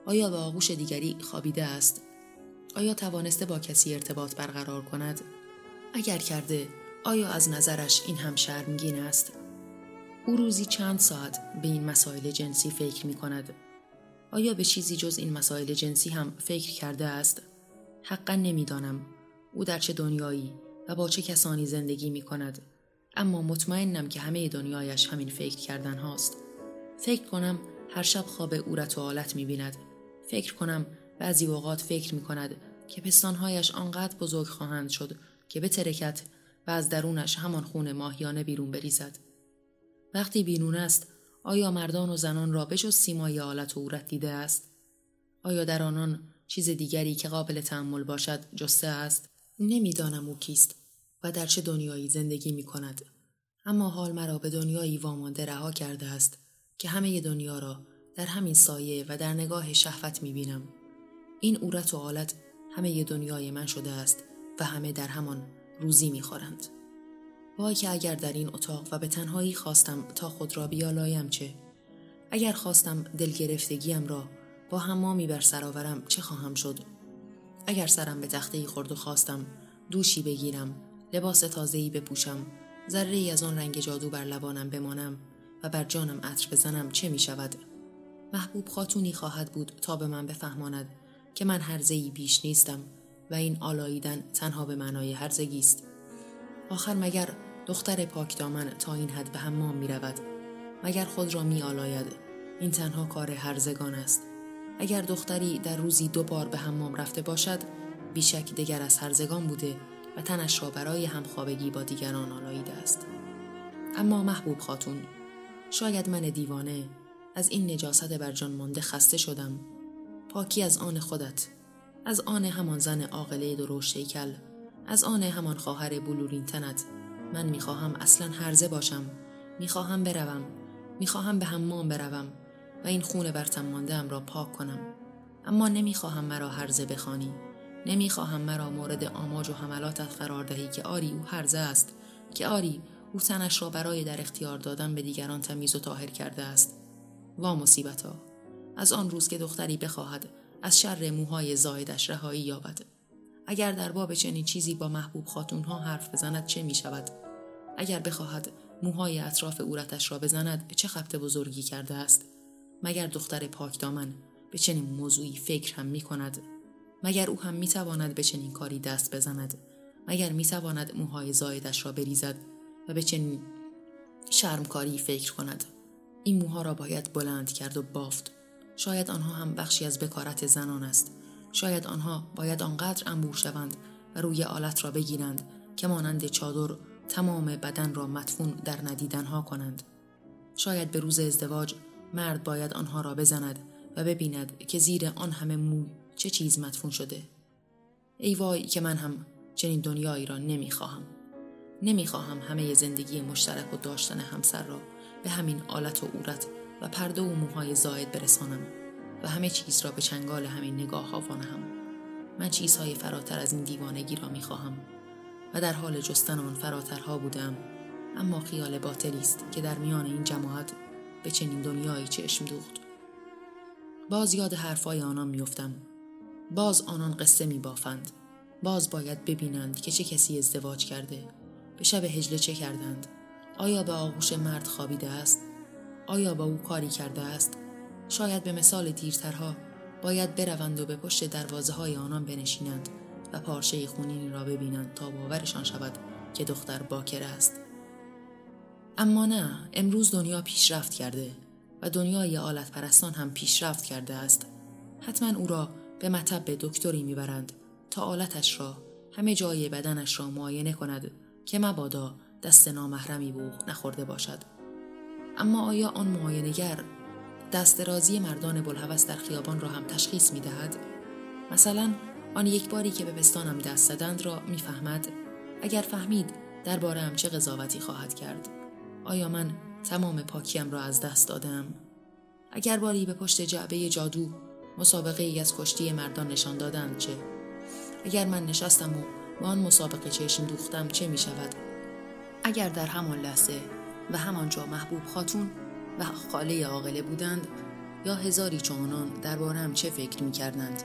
آیا به آغوش دیگری خوابیده است؟ آیا توانسته با کسی ارتباط برقرار کند؟ اگر کرده آیا از نظرش این هم شرمگین است؟ او روزی چند ساعت به این مسائل جنسی فکر می کند. آیا به چیزی جز این مسائل جنسی هم فکر کرده است؟ حقا نمی‌دانم. او در چه دنیایی و با چه کسانی زندگی می کند. اما مطمئنم که همه دنیایش همین فکر کردن هاست. فکر کنم هر شب خواب اورت و آلت می بیند. فکر کنم بعضی اوقات فکر می کند که پستانهایش آنقدر بزرگ خواهند شد که به ترکت و از درونش همان خون ماهیانه بیرون بریزد. وقتی بیرون است آیا مردان و زنان را به جز سیمای آلت و اورت دیده است؟ آیا در آنان چیز دیگری که قابل تحمل باشد جسته است؟ نمی‌دانم او کیست و در چه دنیایی زندگی می کند. اما حال مرا به دنیایی وامانده رها کرده است که همه دنیا را در همین سایه و در نگاه شهوت می بینم. این اورت و آلت همه دنیای من شده است و همه در همان روزی می خورند. وای که اگر در این اتاق و به تنهایی خواستم تا خود را بیالایم چه؟ اگر خواستم دلگرفتگیم را با حمامی بر سر چه خواهم شد؟ اگر سرم به تخته خورد و خواستم دوشی بگیرم لباس تازه‌ای بپوشم ذره از آن رنگ جادو بر لبانم بمانم و بر جانم عطر بزنم چه می شود؟ محبوب خاتونی خواهد بود تا به من بفهماند که من هرزهی بیش نیستم و این آلاییدن تنها به معنای هرزگی است. آخر مگر دختر پاک دامن تا این حد به حمام می رود. مگر خود را می آلاید. این تنها کار هرزگان است. اگر دختری در روزی دو بار به حمام رفته باشد بیشک دیگر از هرزگان بوده و تنش را برای همخوابگی با دیگران آلاییده است. اما محبوب خاتون شاید من دیوانه از این نجاست بر جان مانده خسته شدم پاکی از آن خودت از آن همان زن عاقله درشت هیکل از آن همان خواهر بلورین تنت. من می‌خواهم اصلا هرزه باشم. می‌خواهم بروم. می‌خواهم به حمام بروم و این خون مانده را پاک کنم. اما نمی‌خواهم مرا هرزه بخوانی. نمی‌خواهم مرا مورد آماج و حملاتت قرار دهی که آری او هرزه است که آری او تنش را برای در اختیار دادن به دیگران تمیز و طاهر کرده است. وا مصیبتا. از آن روز که دختری بخواهد از شر موهای زایدش رهایی یابد. اگر در باب چنین چیزی با محبوب خاتونها حرف بزند چه می شود اگر بخواهد موهای اطراف اورتش را بزند چه خبت بزرگی کرده است؟ مگر دختر پاک دامن به چنین موضوعی فکر هم می کند مگر او هم می تواند به چنین کاری دست بزند؟ مگر می تواند موهای زایدش را بریزد و به چنین شرمکاری فکر کند؟ این موها را باید بلند کرد و بافت. شاید آنها هم بخشی از بکارت زنان است. شاید آنها باید آنقدر انبوه شوند و روی آلت را بگیرند که مانند چادر تمام بدن را مدفون در ندیدنها کنند. شاید به روز ازدواج مرد باید آنها را بزند و ببیند که زیر آن همه موی چه چیز مدفون شده. ای وای که من هم چنین دنیایی را نمی‌خواهم. نمی‌خواهم همه زندگی مشترک و داشتن همسر را به همین آلت و اورت و پرده و موهای زاید برسانم و همه چیز را به چنگال همین نگاه هم. من چیزهای فراتر از این دیوانگی را می خواهم و در حال جستن آن فراترها بودم اما خیال باطلی است که در میان این جماعت به چنین دنیایی چشم دوخت. باز یاد حرفای آنان میافتم. باز آنان قصه می بافند باز باید ببینند که چه کسی ازدواج کرده به شب هجله چه کردند. آیا به آغوش مرد خوابیده است؟ آیا با او کاری کرده است؟ شاید به مثال دیرترها باید بروند و به پشت دروازه های آنان بنشینند و پارچه خونینی را ببینند تا باورشان شود که دختر باکر است. اما نه امروز دنیا پیشرفت کرده و دنیای آلت پرستان هم پیشرفت کرده است. حتما او را به مطب دکتری می‌برند تا آلتش را همه جای بدنش را معاینه کند که مبادا دست نامحرمی به نخورده باشد. اما آیا آن معاینهگر دست رازی مردان بلحوث در خیابان را هم تشخیص می دهد؟ مثلا آن یک باری که به بستانم دست زدند را می‌فهمد. اگر فهمید درباره چه قضاوتی خواهد کرد؟ آیا من تمام پاکیم را از دست دادم؟ اگر باری به پشت جعبه جادو مسابقه ای از کشتی مردان نشان دادند چه؟ اگر من نشستم و با آن مسابقه چشم دوختم چه می شود اگر در همان لحظه و همانجا محبوب خاتون و خاله عاقله بودند یا هزاری چونان دربارم چه فکر می کردند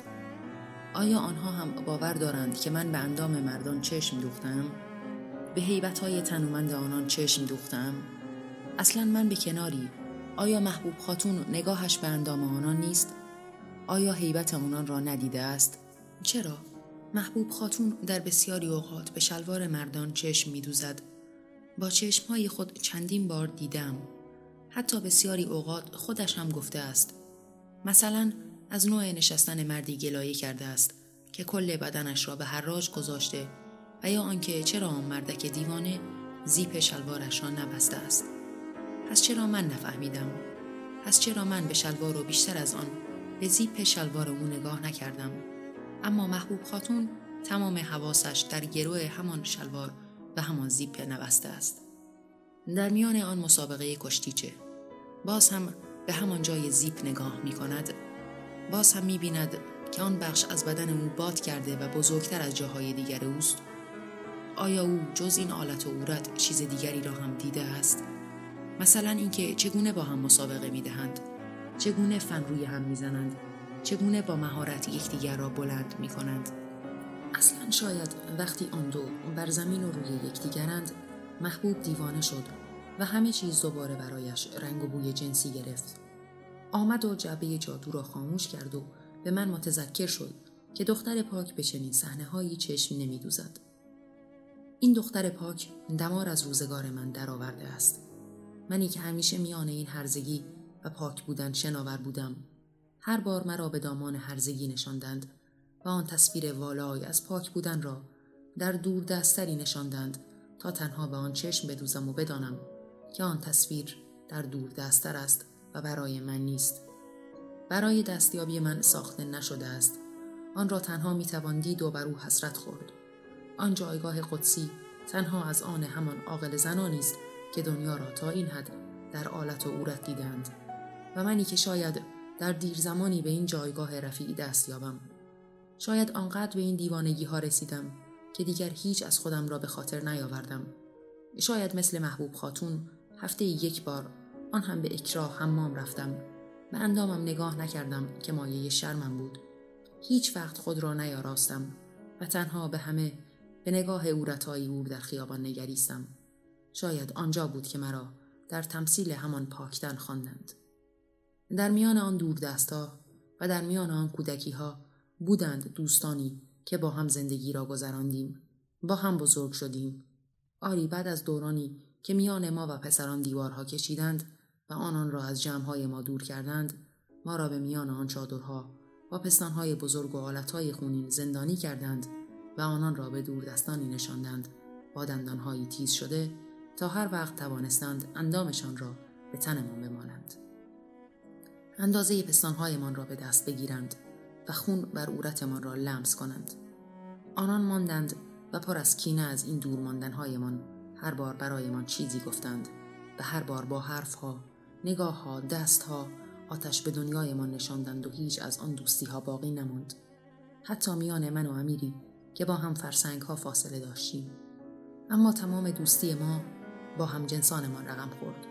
آیا آنها هم باور دارند که من به اندام مردان چشم دوختم؟ به حیبت تنومند آنان چشم دوختم؟ اصلا من به کناری آیا محبوب خاتون نگاهش به اندام آنان نیست؟ آیا حیبت آنان را ندیده است؟ چرا؟ محبوب خاتون در بسیاری اوقات به شلوار مردان چشم میدوزد. با چشمهای خود چندین بار دیدم. حتی بسیاری اوقات خودش هم گفته است. مثلا از نوع نشستن مردی گلایه کرده است که کل بدنش را به حراج گذاشته و یا آنکه چرا آن مردک دیوانه زیپ شلوارش را نبسته است پس چرا من نفهمیدم پس چرا من به شلوار و بیشتر از آن به زیپ شلوار او نگاه نکردم اما محبوب خاتون تمام حواسش در گروه همان شلوار و همان زیپ نبسته است. در میان آن مسابقه کشتیچه باز هم به همان جای زیپ نگاه می کند. باز هم می بیند که آن بخش از بدن او باد کرده و بزرگتر از جاهای دیگر اوست. آیا او جز این آلت و اورد چیز دیگری را هم دیده است؟ مثلا اینکه چگونه با هم مسابقه می دهند؟ چگونه فن روی هم می‌زنند چگونه با مهارت یکدیگر را بلند می کنند؟ اصلا شاید وقتی آن دو بر زمین و روی یکدیگرند محبوب دیوانه شد و همه چیز دوباره برایش رنگ و بوی جنسی گرفت آمد و جعبه جادو را خاموش کرد و به من متذکر شد که دختر پاک به چنین صحنه هایی چشم نمیدوزد. این دختر پاک دمار از روزگار من درآورده است. منی که همیشه میان این هرزگی و پاک بودن شناور بودم. هر بار مرا به دامان هرزگی نشاندند و آن تصویر والای از پاک بودن را در دور دستری نشاندند تا تنها به آن چشم بدوزم و بدانم که آن تصویر در دور دستر است و برای من نیست. برای دستیابی من ساخته نشده است. آن را تنها می توان دید و بر او حسرت خورد. آن جایگاه قدسی تنها از آن همان عاقل زنانی است که دنیا را تا این حد در آلت و عورت دیدند و منی که شاید در دیر زمانی به این جایگاه رفیعی دست یابم. شاید آنقدر به این دیوانگی ها رسیدم که دیگر هیچ از خودم را به خاطر نیاوردم. شاید مثل محبوب خاتون هفته یک بار آن هم به اکراه حمام رفتم. به اندامم نگاه نکردم که مایه شرمم بود. هیچ وقت خود را نیاراستم و تنها به همه به نگاه اورتایی اور در خیابان نگریستم. شاید آنجا بود که مرا در تمثیل همان پاکتن خواندند. در میان آن دور دستا و در میان آن کودکی ها بودند دوستانی که با هم زندگی را گذراندیم. با هم بزرگ شدیم. آری بعد از دورانی که میان ما و پسران دیوارها کشیدند و آنان را از جمعهای ما دور کردند ما را به میان آن چادرها و پستانهای بزرگ و آلتهای خونین زندانی کردند و آنان را به دور دستانی نشاندند. با دندانهایی تیز شده تا هر وقت توانستند اندامشان را به تنمان بمانند. اندازه پستانهایمان را به دست بگیرند. و خون بر عورتمان را لمس کنند. آنان ماندند و پر از کینه از این دور ماندنهایمان هر بار برایمان چیزی گفتند و هر بار با حرفها نگاه ها، دست ها، آتش به دنیایمان نشاندند و هیچ از آن دوستی ها باقی نماند. حتی میان من و امیری که با هم فرسنگ ها فاصله داشتیم. اما تمام دوستی ما با هم جنسانمان رقم خورد.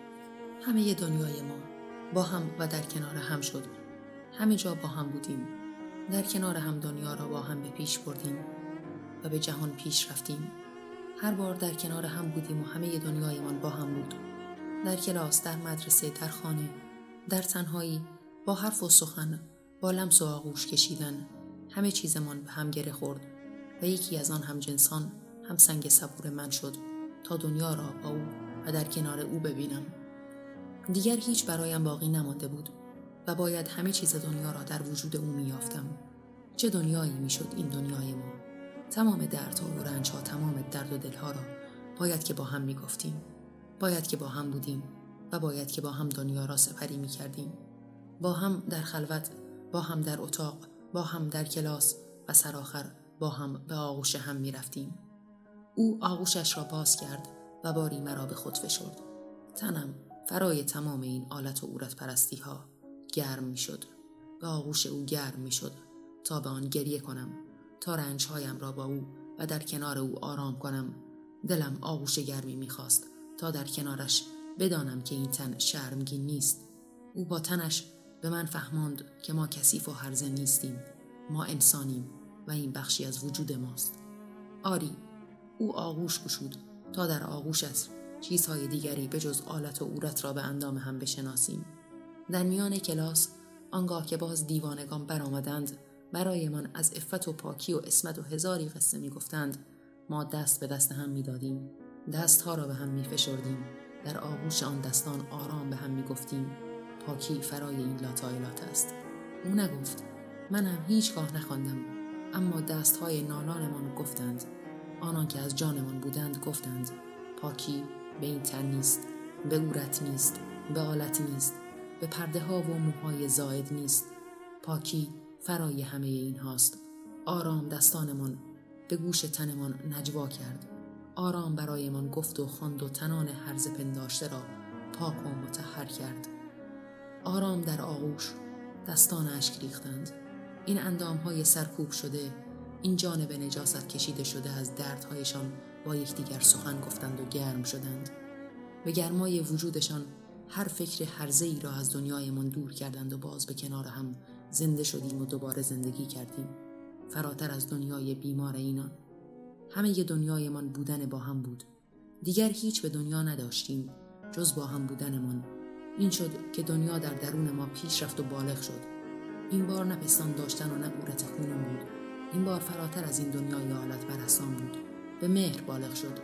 همه دنیای ما با هم و در کنار هم شد. همه جا با هم بودیم. در کنار هم دنیا را با هم به پیش بردیم و به جهان پیش رفتیم. هر بار در کنار هم بودیم و همه دنیایمان با هم بود. در کلاس در مدرسه در خانه در تنهایی با حرف و سخن با لمس و آغوش کشیدن همه چیزمان به هم گره خورد و یکی از آن هم جنسان هم سنگ صبور من شد تا دنیا را با او و در کنار او ببینم. دیگر هیچ برایم باقی نمانده بود. و باید همه چیز دنیا را در وجود او میافتم چه دنیایی می‌شد این دنیای ما تمام دردها و رنجها تمام درد و دلها را باید که با هم می‌گفتیم باید که با هم بودیم و باید که با هم دنیا را سپری می کردیم. با هم در خلوت، با هم در اتاق، با هم در کلاس و سرآخر با هم به آغوش هم می رفتیم. او آغوشش را باز کرد و باری مرا به خود فشرد. تنم فرای تمام این آلت و عورت پرستی ها گرم می شد. به آغوش او گرم می شد تا به آن گریه کنم تا رنجهایم را با او و در کنار او آرام کنم. دلم آغوش گرمی می‌خواست تا در کنارش بدانم که این تن شرمگین نیست. او با تنش به من فهماند که ما کثیف و هرزه نیستیم ما انسانیم و این بخشی از وجود ماست. آری او آغوش گشود تا در آغوشت چیزهای دیگری به جز آلت و عورت را به اندام هم بشناسیم. در میان کلاس آنگاه که باز دیوانگان برآمدند برایمان از افت و پاکی و اسمت و هزاری قصه می‌گفتند ما دست به دست هم می‌دادیم. دستها را به هم میفشردیم. در آغوش آن دستان آرام به هم می‌گفتیم. پاکی فرای این لاتایلات است. او نگفت منم هیچگاه نخواندم. اما دستهای نانانمان گفتند. آنان که از جانمان بودند گفتند پاکی به این تن نیست به عورت نیست به آلت نیست. به پرده ها و موهای زاید نیست. پاکی فرای همه این هاست. آرام دستانمان به گوش تنمان نجوا کرد. آرام برایمان گفت و خواند و تنان هرز پنداشته را پاک و متحر کرد. آرام در آغوش دستان اشک ریختند. این اندام های سرکوب شده این جانب نجاست کشیده شده از دردهایشان با یکدیگر سخن گفتند و گرم شدند. به گرمای وجودشان هر فکر هرزه ای را از دنیایمان دور کردند و باز به کنار هم زنده شدیم و دوباره زندگی کردیم. فراتر از دنیای بیمار اینان. همه دنیایمان بودن با هم بود. دیگر هیچ به دنیا نداشتیم جز با هم بودنمان. این شد که دنیا در درون ما پیش رفت و بالغ شد. این بار نه پستان داشتن و نه قورت خونم بود. این بار فراتر از این دنیای حالت برستان بود. به مهر بالغ شد.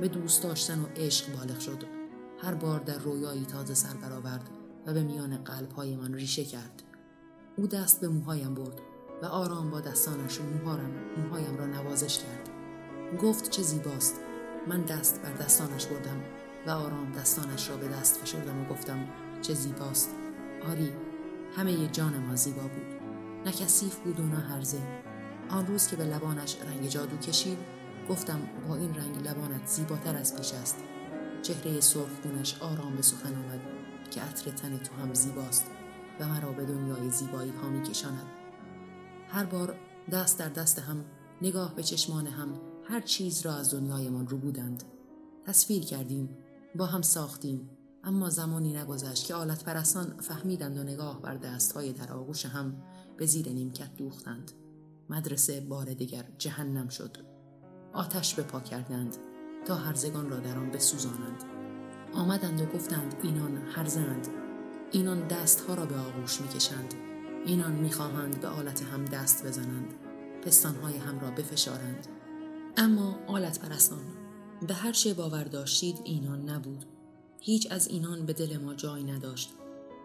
به دوست داشتن و عشق بالغ شد. هر بار در رویایی تازه سر برآورد و به میان قلبهایمان ریشه کرد. او دست به موهایم برد و آرام با دستانش موهارم موهایم را نوازش کرد. گفت چه زیباست. من دست بر دستانش بردم و آرام دستانش را به دست فشردم و گفتم چه زیباست. آری همه جان ما زیبا بود. نه کثیف بود و نه هرزه. آن روز که به لبانش رنگ جادو کشید گفتم با این رنگ لبانت زیباتر از پیش است. چهره سرخگونش آرام به سخن آمد که عطر تن تو هم زیباست و مرا به دنیای زیبایی ها می کشاند. هر بار دست در دست هم نگاه به چشمان هم هر چیز را از دنیایمان رو بودند. تصویر کردیم با هم ساختیم اما زمانی نگذشت که آلت پرستان فهمیدند و نگاه بر دستهای در آغوش هم به زیر نیمکت دوختند. مدرسه بار دیگر جهنم شد. آتش به پا کردند. تا هرزگان را در آن بسوزانند. آمدند و گفتند اینان هرزند. اینان دستها را به آغوش می‌کشند. اینان می‌خواهند به آلت هم دست بزنند. پستانهای هم را بفشارند. اما آلت پرستان به هر چه باور داشتید اینان نبود. هیچ از اینان به دل ما جای نداشت.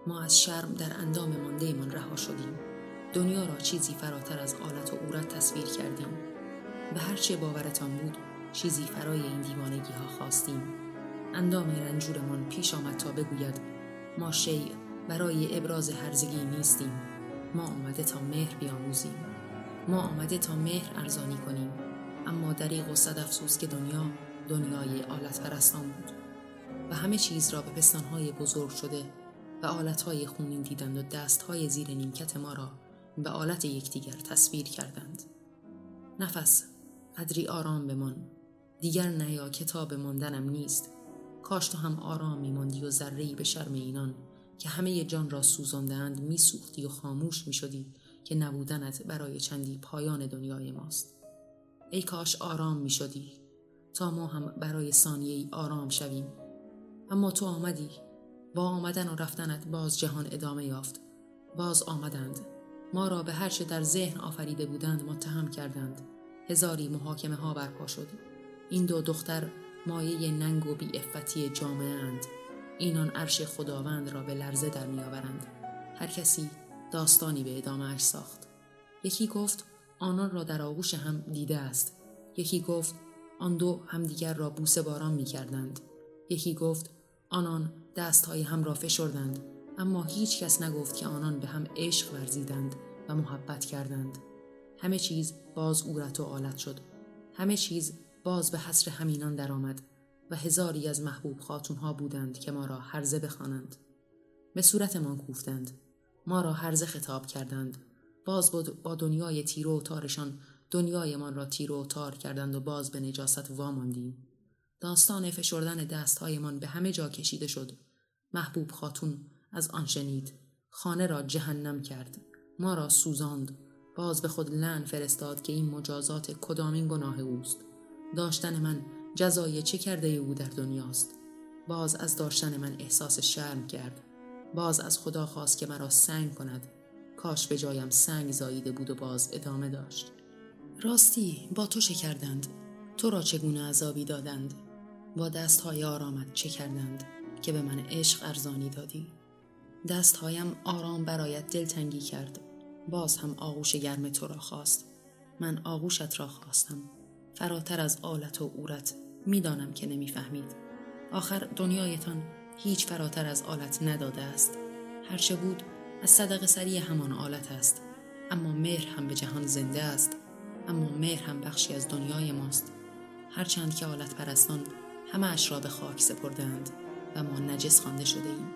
ما از شرم در اندام مانده من رها شدیم. دنیا را چیزی فراتر از آلت و عورت تصویر کردیم. به هر چه باورتان بود چیزی فرای این دیوانگی ها خواستیم. اندام رنجورمان پیش آمد تا بگوید ما شیع برای ابراز هرزگی نیستیم. ما آمده تا مهر بیاموزیم. ما آمده تا مهر ارزانی کنیم. اما دریغ و صد افسوس که دنیا دنیای آلت پرستان بود. و همه چیز را به پستانهای بزرگ شده و آلتهای خونین دیدند و دستهای زیر نیمکت ما را به آلت یکدیگر تصویر کردند. نفس قدری آرام بمان. دیگر نیا کتاب ماندنم نیست. کاش تو هم آرام میماندی و ذرهای به شرم اینان که همه جان را سوزاندهاند میسوختی و خاموش می‌شدی که نبودنت برای چندی پایان دنیای ماست. ای کاش آرام می‌شدی تا ما هم برای ثانیه آرام شویم. اما تو آمدی با آمدن و رفتنت باز جهان ادامه یافت. باز آمدند. ما را به هرچه در ذهن آفریده بودند متهم کردند. هزاری محاکمه ها برپا شد. این دو دختر مایه ننگ و افتی جامعه اند اینان عرش خداوند را به لرزه در میآورند هر کسی داستانی به ادامه ساخت یکی گفت آنان را در آغوش هم دیده است یکی گفت آن دو همدیگر را بوسه باران می کردند. یکی گفت آنان دستهای هم را فشردند اما هیچ کس نگفت که آنان به هم عشق ورزیدند و محبت کردند. همه چیز باز اورت و آلت شد. همه چیز باز به حسر همینان درآمد و هزاری از محبوب خاتونها بودند که ما را هرزه بخوانند. به صورتمان کوفتند. ما را هرزه خطاب کردند. باز با دنیای تیرو و تارشان دنیایمان را تیر و تار کردند و باز به نجاست واماندیم. داستان فشردن دستهایمان به همه جا کشیده شد. محبوب خاتون از آن شنید. خانه را جهنم کرد. ما را سوزاند. باز به خود لن فرستاد که این مجازات کدامین گناه اوست. داشتن من جزای چه کرده او در دنیاست. باز از داشتن من احساس شرم کرد. باز از خدا خواست که مرا سنگ کند. کاش به جایم سنگ زاییده بود و باز ادامه داشت. راستی با تو چه کردند؟ تو را چگونه عذابی دادند؟ با دستهای آرامت چه کردند که به من عشق ارزانی دادی؟ دستهایم آرام برایت دلتنگی کرد باز هم آغوش گرم تو را خواست من آغوشت را خواستم فراتر از آلت و اورت می‌دانم که نمی‌فهمید. آخر دنیایتان هیچ فراتر از آلت نداده است. هرچه بود از صدق سری همان آلت است. اما مهر هم به جهان زنده است. اما مهر هم بخشی از دنیای ماست. هرچند که آلت پرستان همه اش را به خاک سپردند و ما نجس خوانده شده ایم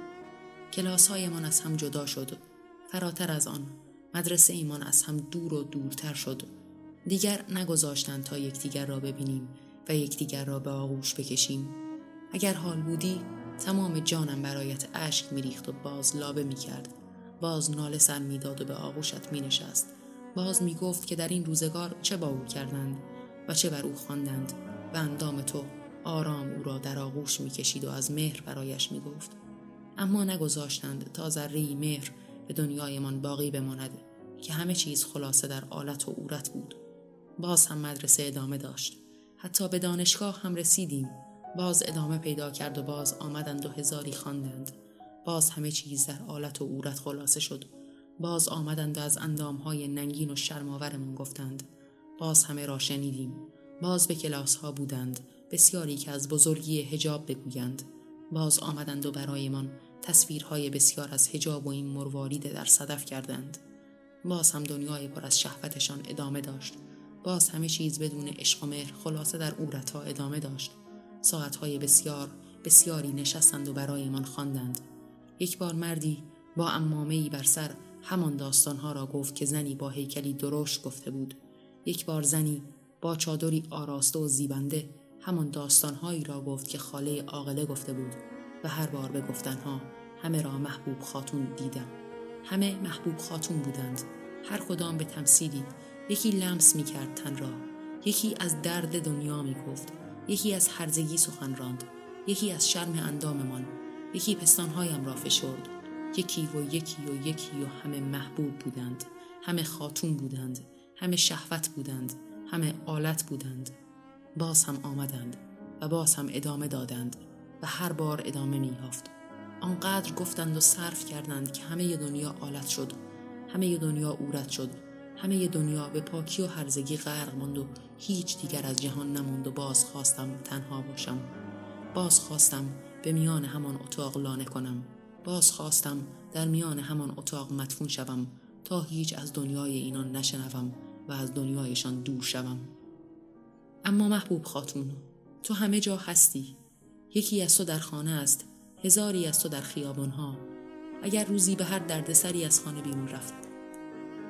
کلاس هایمان از هم جدا شد. فراتر از آن مدرسه ایمان از هم دور و دورتر شد. دیگر نگذاشتند تا یکدیگر را ببینیم و یکدیگر را به آغوش بکشیم اگر حال بودی تمام جانم برایت اشک میریخت و باز لابه می‌کرد باز ناله سر می‌داد و به آغوشت مینشست باز می گفت که در این روزگار چه با او کردند و چه بر او خواندند و اندام تو آرام او را در آغوش می کشید و از مهر برایش می گفت. اما نگذاشتند تا ذره مهر به دنیایمان باقی بماند که همه چیز خلاصه در آلت و عورت بود. باز هم مدرسه ادامه داشت. حتی به دانشگاه هم رسیدیم. باز ادامه پیدا کرد و باز آمدند و هزاری خواندند. باز همه چیز در آلت و عورت خلاصه شد. باز آمدند و از اندامهای ننگین و شرماورمون گفتند. باز همه را شنیدیم. باز به کلاس ها بودند. بسیاری که از بزرگی هجاب بگویند. باز آمدند و برایمان تصویرهای بسیار از هجاب و این مروارید در صدف کردند. باز هم دنیای پر از شهوتشان ادامه داشت. باز همه چیز بدون عشق و مهر خلاصه در اورتها ادامه داشت. ساعتهای بسیار بسیاری نشستند و برایمان خواندند. یک بار مردی با امامهای بر سر همان داستانها را گفت که زنی با هیکلی درشت گفته بود. یک بار زنی با چادری آراسته و زیبنده همان داستانهایی را گفت که خاله عاقله گفته بود و هر بار به گفتنها همه را محبوب خاتون دیدم. همه محبوب خاتون بودند. هر کدام به تمثیلی یکی لمس می کرد تن را. یکی از درد دنیا می گفت یکی از هرزگی سخن راند. یکی از شرم انداممان. یکی پستانهایم را فشرد. یکی و یکی و یکی و همه محبوب بودند. همه خاتون بودند. همه شهوت بودند. همه آلت بودند. باز هم آمدند و باز هم ادامه دادند و هر بار ادامه میافت آنقدر گفتند و صرف کردند که همه دنیا آلت شد. همه دنیا اورت شد. همه دنیا به پاکی و هرزگی غرق ماند و هیچ دیگر از جهان نماند و باز خواستم تنها باشم. باز خواستم به میان همان اتاق لانه کنم. باز خواستم در میان همان اتاق مدفون شوم تا هیچ از دنیای اینان نشنوم و از دنیایشان دور شوم. اما محبوب خاتون تو همه جا هستی. یکی از تو در خانه است هزاری از تو در خیابانها. اگر روزی به هر دردسری از خانه بیرون رفت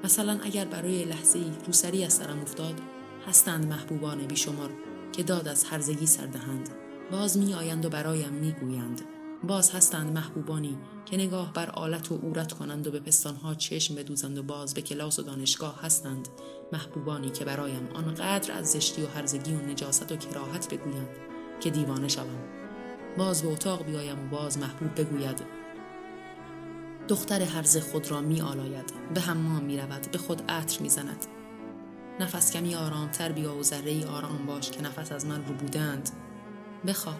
مثلا اگر برای لحظه ای روسری از سرم افتاد هستند محبوبان بیشمار که داد از هرزگی سردهند باز می آیند و برایم می گویند باز هستند محبوبانی که نگاه بر آلت و عورت کنند و به پستانها چشم بدوزند و باز به کلاس و دانشگاه هستند. محبوبانی که برایم آنقدر از زشتی و هرزگی و نجاست و کراهت بگویند که دیوانه شوم. باز به اتاق بیایم و باز محبوب بگوید دختر هرز خود را می آلاید به حمام می رود به خود عطر می زند نفس کمی آرامتر بیا و ذره آرام باش که نفس از من رو بودند. بخواب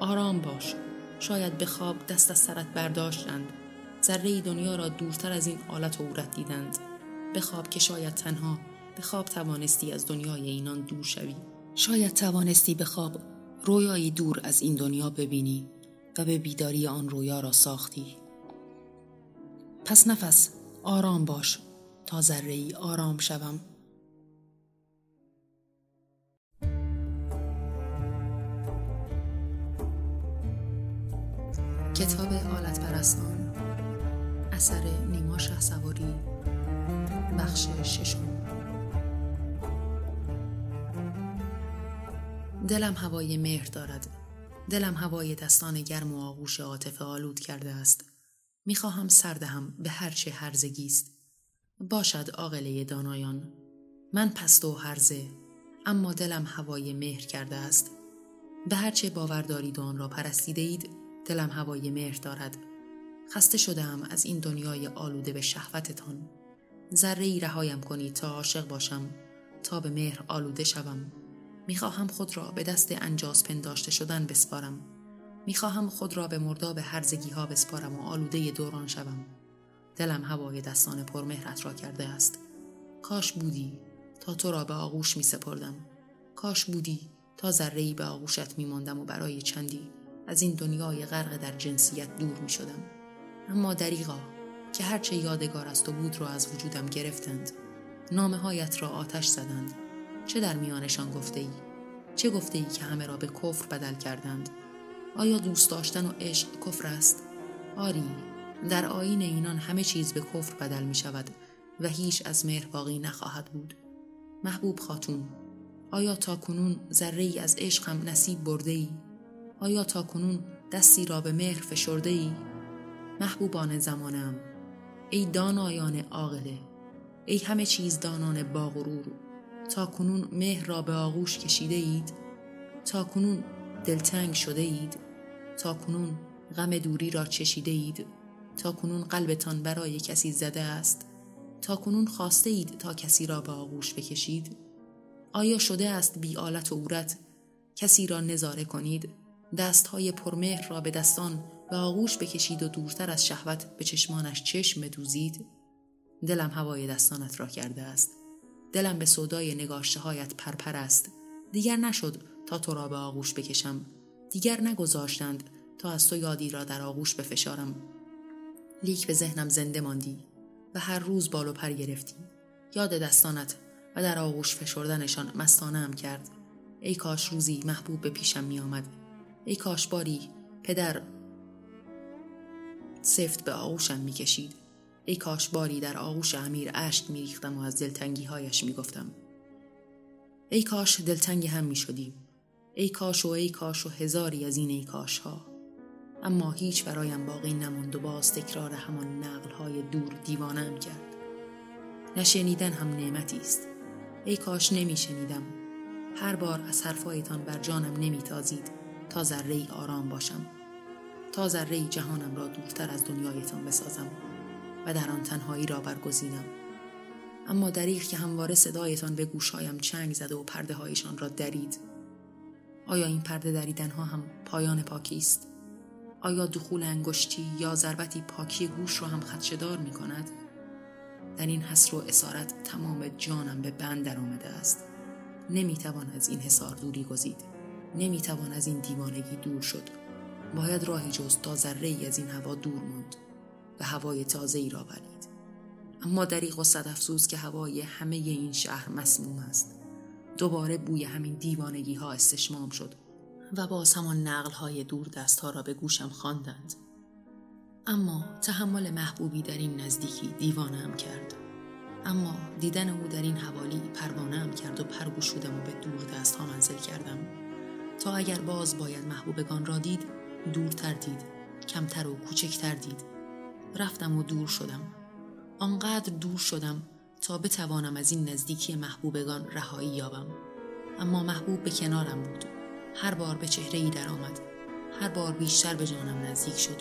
آرام باش. شاید به خواب دست از سرت برداشتند. ذره دنیا را دورتر از این آلت و عورت دیدند. بخواب که شاید تنها. به خواب توانستی از دنیای اینان دور شوی. شاید توانستی به خواب رویایی دور از این دنیا ببینی و به بیداری آن رویا را ساختی. پس نفس آرام باش. تا ذره ای آرام شوم. کتاب آلت پرستان اثر نیما شه سواری بخش ششم. دلم هوای مهر دارد. دلم هوای دستان گرم و آغوش عاطفه آلود کرده است. می‌خواهم سردهم به هرچه هرزگی است. باشد عاقله دانایان. من پست و هرزه اما دلم هوای مهر کرده است. به هرچه باور دارید و آن را پرستیده اید دلم هوای مهر دارد. خسته شدم از این دنیای آلوده به شهوتتان. ذره ای رهایم کنید تا عاشق باشم تا به مهر آلوده شوم. می‌خواهم خود را به دست انجاز پنداشته شدن بسپارم. می‌خواهم خود را به مرداب هرزگی ها بسپارم و آلوده دوران شوم دلم هوای دستان پرمهرت را کرده است کاش بودی تا تو را به آغوش می سپردم کاش بودی تا ذره به آغوشت می ماندم و برای چندی از این دنیای غرق در جنسیت دور می شدم. اما دریغا که هرچه یادگار است و بود را از وجودم گرفتند نامه هایت را آتش زدند چه در میانشان گفته ای؟ چه گفته ای که همه را به کفر بدل کردند؟ آیا دوست داشتن و عشق کفر است؟ آری در آین اینان همه چیز به کفر بدل می شود و هیچ از مهر باقی نخواهد بود محبوب خاتون آیا تا کنون ذره ای از عشقم نصیب برده ای؟ آیا تا کنون دستی را به مهر فشرده ای؟ محبوبان زمانم ای دانایان عاقله ای همه چیز دانان باغرور تا کنون مهر را به آغوش کشیده اید تا کنون دلتنگ شده اید؟ تا کنون غم دوری را چشیده اید؟ تا کنون قلبتان برای کسی زده است؟ تا کنون خواسته اید تا کسی را به آغوش بکشید؟ آیا شده است بی آلت و عورت کسی را نظاره کنید؟ دستهای پرمهر را به دستان به آغوش بکشید و دورتر از شهوت به چشمانش چشم بدوزید؟ دلم هوای دستانت را کرده است. دلم به صدای نگاشته هایت پرپر است. دیگر نشد تا تو را به آغوش بکشم. دیگر نگذاشتند تا از تو یادی را در آغوش بفشارم. لیک به ذهنم زنده ماندی و هر روز بال و پر گرفتی. یاد دستانت و در آغوش فشردنشان مستانه کرد. ای کاش روزی محبوب به پیشم می آمد ای کاش باری پدر سفت به آغوشم می کشید ای کاش باری در آغوش امیر اشک می ریختم و از دلتنگی هایش می گفتم ای کاش دلتنگ هم می شدیم ای کاش و ای کاش و هزاری از این ای کاش ها اما هیچ برایم باقی نماند و باز تکرار همان نقل های دور دیوانم کرد. نشنیدن هم نعمتی است. ای کاش نمی شنیدم هر بار از حرفایتان بر جانم نمی تازید تا ذره آرام باشم. تا ذره جهانم را دورتر از دنیایتان بسازم و در آن تنهایی را برگزینم. اما دریغ که همواره صدایتان به گوشهایم چنگ زده و پرده هایشان را درید آیا این پرده دریدن ها هم پایان پاکی است؟ آیا دخول انگشتی یا ضربتی پاکی گوش را هم خدشدار می کند؟ در این حسر و اسارت تمام جانم به بند در آمده است. نمی‌توان از این حسار دوری گزید. نمی‌توان از این دیوانگی دور شد. باید راهی جز تا ذره ای از این هوا دور ماند و هوای تازه ای را بلید. اما دریغ و صد افسوس که هوای همه این شهر مسموم است. دوباره بوی همین دیوانگی ها استشمام شد و باز همان نقل های دور دست ها را به گوشم خواندند. اما تحمل محبوبی در این نزدیکی دیوانم کرد. اما دیدن او در این حوالی پروانه کرد و پرگوشودم و به دور دست ها منزل کردم. تا اگر باز باید محبوبگان را دید دورتر دید کمتر و کوچکتر دید. رفتم و دور شدم. آنقدر دور شدم تا بتوانم از این نزدیکی محبوبگان رهایی یابم. اما محبوب به کنارم بود. هر بار به چهره ای در آمد هر بار بیشتر به جانم نزدیک شد.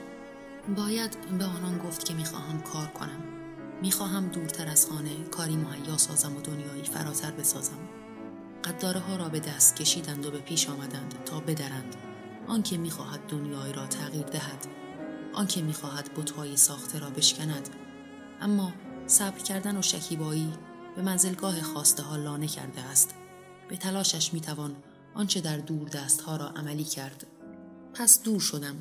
باید به آنان گفت که می‌خواهم کار کنم. می‌خواهم دورتر از خانه کاری مهیا سازم و دنیایی فراتر بسازم. قداره ها را به دست کشیدند و به پیش آمدند تا بدرند. آنکه می‌خواهد دنیای را تغییر دهد. آنکه می‌خواهد بتهای ساخته را بشکند. اما صبر کردن و شکیبایی به منزلگاه خواسته ها لانه کرده است. به تلاشش می‌توان آنچه در دور دست ها را عملی کرد. پس دور شدم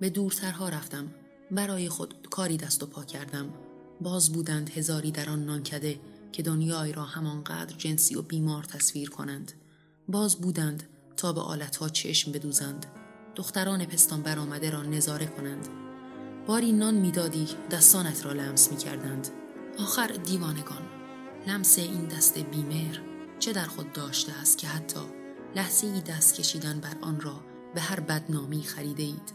به دورترها رفتم. برای خود کاری دست و پا کردم. باز بودند هزاری در آن نانکده که دنیای را همانقدر جنسی و بیمار تصویر کنند. باز بودند تا به آلتها چشم بدوزند. دختران پستان برآمده را نظاره کنند. باری نان می‌دادی دستانت را لمس می کردند. آخر دیوانگان. لمس این دست بیمر چه در خود داشته است که حتی لحظه ای دست کشیدن بر آن را به هر بدنامی خریده اید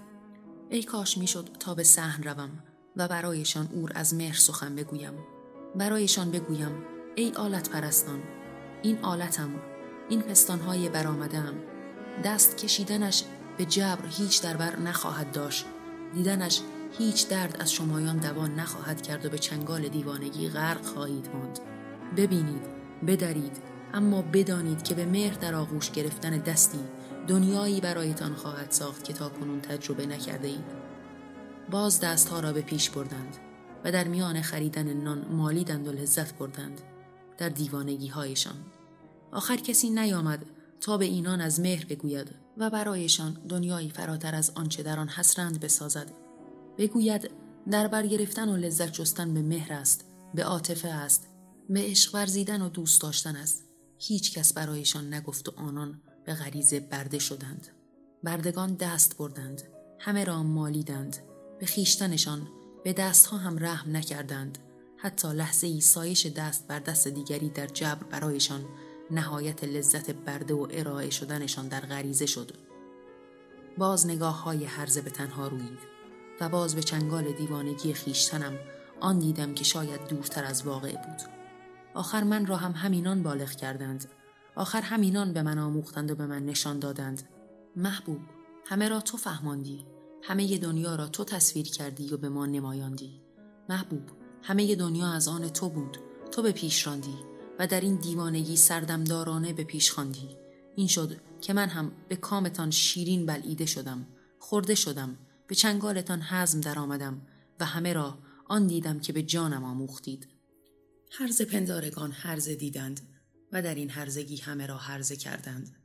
ای کاش می‌شد تا به صحن روم و برایشان اور از مهر سخن بگویم. برایشان بگویم ای آلت پرستان این آلتم این پستانهای برآمدهام. دست کشیدنش به جبر هیچ دربر نخواهد داشت. دیدنش هیچ درد از شمایان دوان نخواهد کرد و به چنگال دیوانگی غرق خواهید ماند. ببینید بدرید اما بدانید که به مهر در آغوش گرفتن دستی دنیایی برایتان خواهد ساخت که تا کنون تجربه نکرده اید باز دستها را به پیش بردند و در میان خریدن نان مالیدند و لذت بردند در دیوانگی هایشان آخر کسی نیامد تا به اینان از مهر بگوید و برایشان دنیایی فراتر از آنچه در آن حسرند بسازد. بگوید در برگرفتن و لذت جستن به مهر است به عاطفه است به عشق ورزیدن و دوست داشتن است. هیچ کس برایشان نگفت و آنان به غریزه برده شدند. بردگان دست بردند همه را مالیدند به خیشتنشان به دستها هم رحم نکردند. حتی لحظه ای سایش دست بر دست دیگری در جبر برایشان نهایت لذت برده و ارائه شدنشان در غریزه شد. باز نگاه های هرزه به تنها روید و باز به چنگال دیوانگی خیشتنم آن دیدم که شاید دورتر از واقع بود. آخر من را هم همینان بالغ کردند. آخر همینان به من آموختند و به من نشان دادند. محبوب همه را تو فهماندی. همه دنیا را تو تصویر کردی و به ما نمایاندی. محبوب همه دنیا از آن تو بود. تو به پیش راندی و در این دیوانگی سردمدارانه به پیش خواندی. این شد که من هم به کامتان شیرین بلعیده شدم خورده شدم به چنگالتان حزم درآمدم و همه را آن دیدم که به جانم آموختید. هرز پندارگان هرزه دیدند و در این هرزگی همه را هرزه کردند.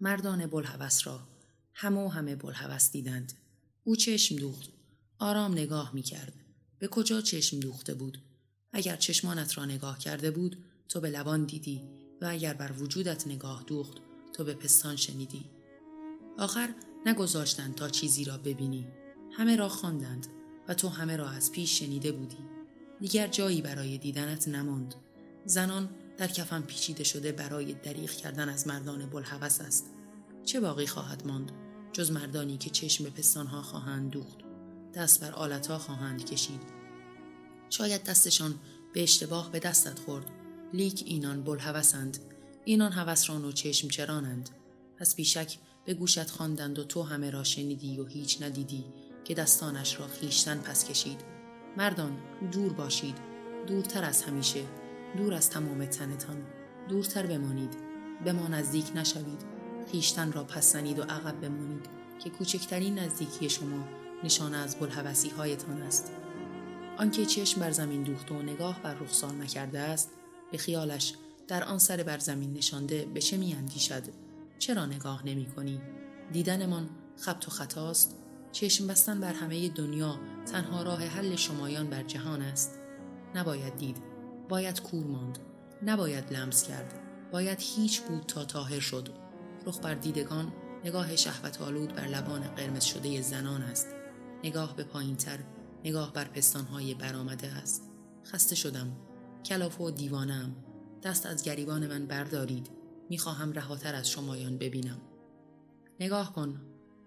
مردان بلحوث را همه و همه بلحوث دیدند. او چشم دوخت آرام نگاه می کرد به کجا چشم دوخته بود؟ اگر چشمانت را نگاه کرده بود تو به لبان دیدی و اگر بر وجودت نگاه دوخت تو به پستان شنیدی. آخر نگذاشتند تا چیزی را ببینی. همه را خواندند و تو همه را از پیش شنیده بودی. دیگر جایی برای دیدنت نماند. زنان در کفن پیچیده شده برای دریغ کردن از مردان بلحوث است. چه باقی خواهد ماند جز مردانی که چشم به پستانها خواهند دوخت؟ دست بر آلتها خواهند کشید. شاید دستشان به اشتباه به دستت خورد. لیک اینان بلحوثند اینان هوسران و چشم چرانند پس بیشک به گوشت خواندند و تو همه را شنیدی و هیچ ندیدی. که دستانش را خیشتن پس کشید. مردان دور باشید. دورتر از همیشه. دور از تمام تنتان. دورتر بمانید. به ما نزدیک نشوید. خیشتن را پس و عقب بمانید که کوچکترین نزدیکی شما نشانه از بلحوثی هایتان است. آنکه چشم بر زمین دوخته و نگاه بر رخسار نکرده است به خیالش در آن سر بر زمین نشانده به چه اندیشد؟ چرا نگاه نمی کنی؟ دیدنمان خبت و خطاست؟ چشم بستن بر همه دنیا تنها راه حل شمایان بر جهان است. نباید دید باید کور ماند نباید لمس کرد باید هیچ بود تا تاهر شد. رخ بر دیدگان نگاه شهوت آلود بر لبان قرمز شده زنان است. نگاه به پایینتر نگاه بر پستانهای برآمده است. خسته شدم کلافه و دیوانم دست از گریبان من بردارید. می‌خواهم رهاتر از شمایان ببینم. نگاه کن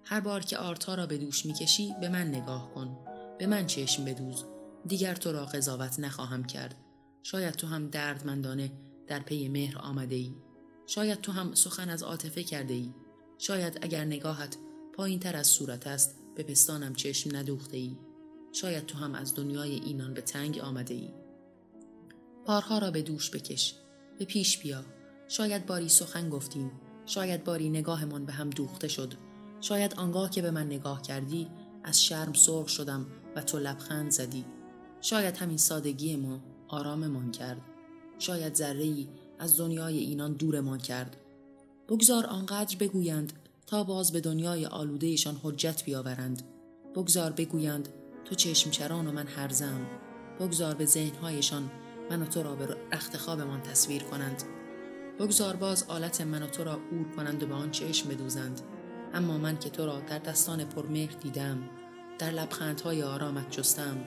هر بار که آرتا را به دوش می‌کشی به من نگاه کن. به من چشم بدوز. دیگر تو را قضاوت نخواهم کرد. شاید تو هم دردمندانه در پی مهر آمده ای. شاید تو هم سخن از عاطفه کرده ای. شاید اگر نگاهت پایین تر از صورت است به پستانم چشم ندوخته ای. شاید تو هم از دنیای اینان به تنگ آمده ای. بارها را به دوش بکش. به پیش بیا. شاید باری سخن گفتیم. شاید باری نگاهمان به هم دوخته شد. شاید آنگاه که به من نگاه کردی از شرم سرخ شدم و تو لبخند زدی. شاید همین سادگی ما آراممان کرد. شاید ذره از دنیای اینان دورمان کرد. بگذار آنقدر بگویند تا باز به دنیای آلودهشان حجت بیاورند. بگذار بگویند تو چشمچران و من هرزم. بگذار به ذهنهایشان من و تو را به رخت خوابمان تصویر کنند. بگذار باز آلت من و تو را اور کنند و به آن چشم بدوزند. اما من که تو را در دستان پرمهر دیدم در لبخندهای آرامت جستم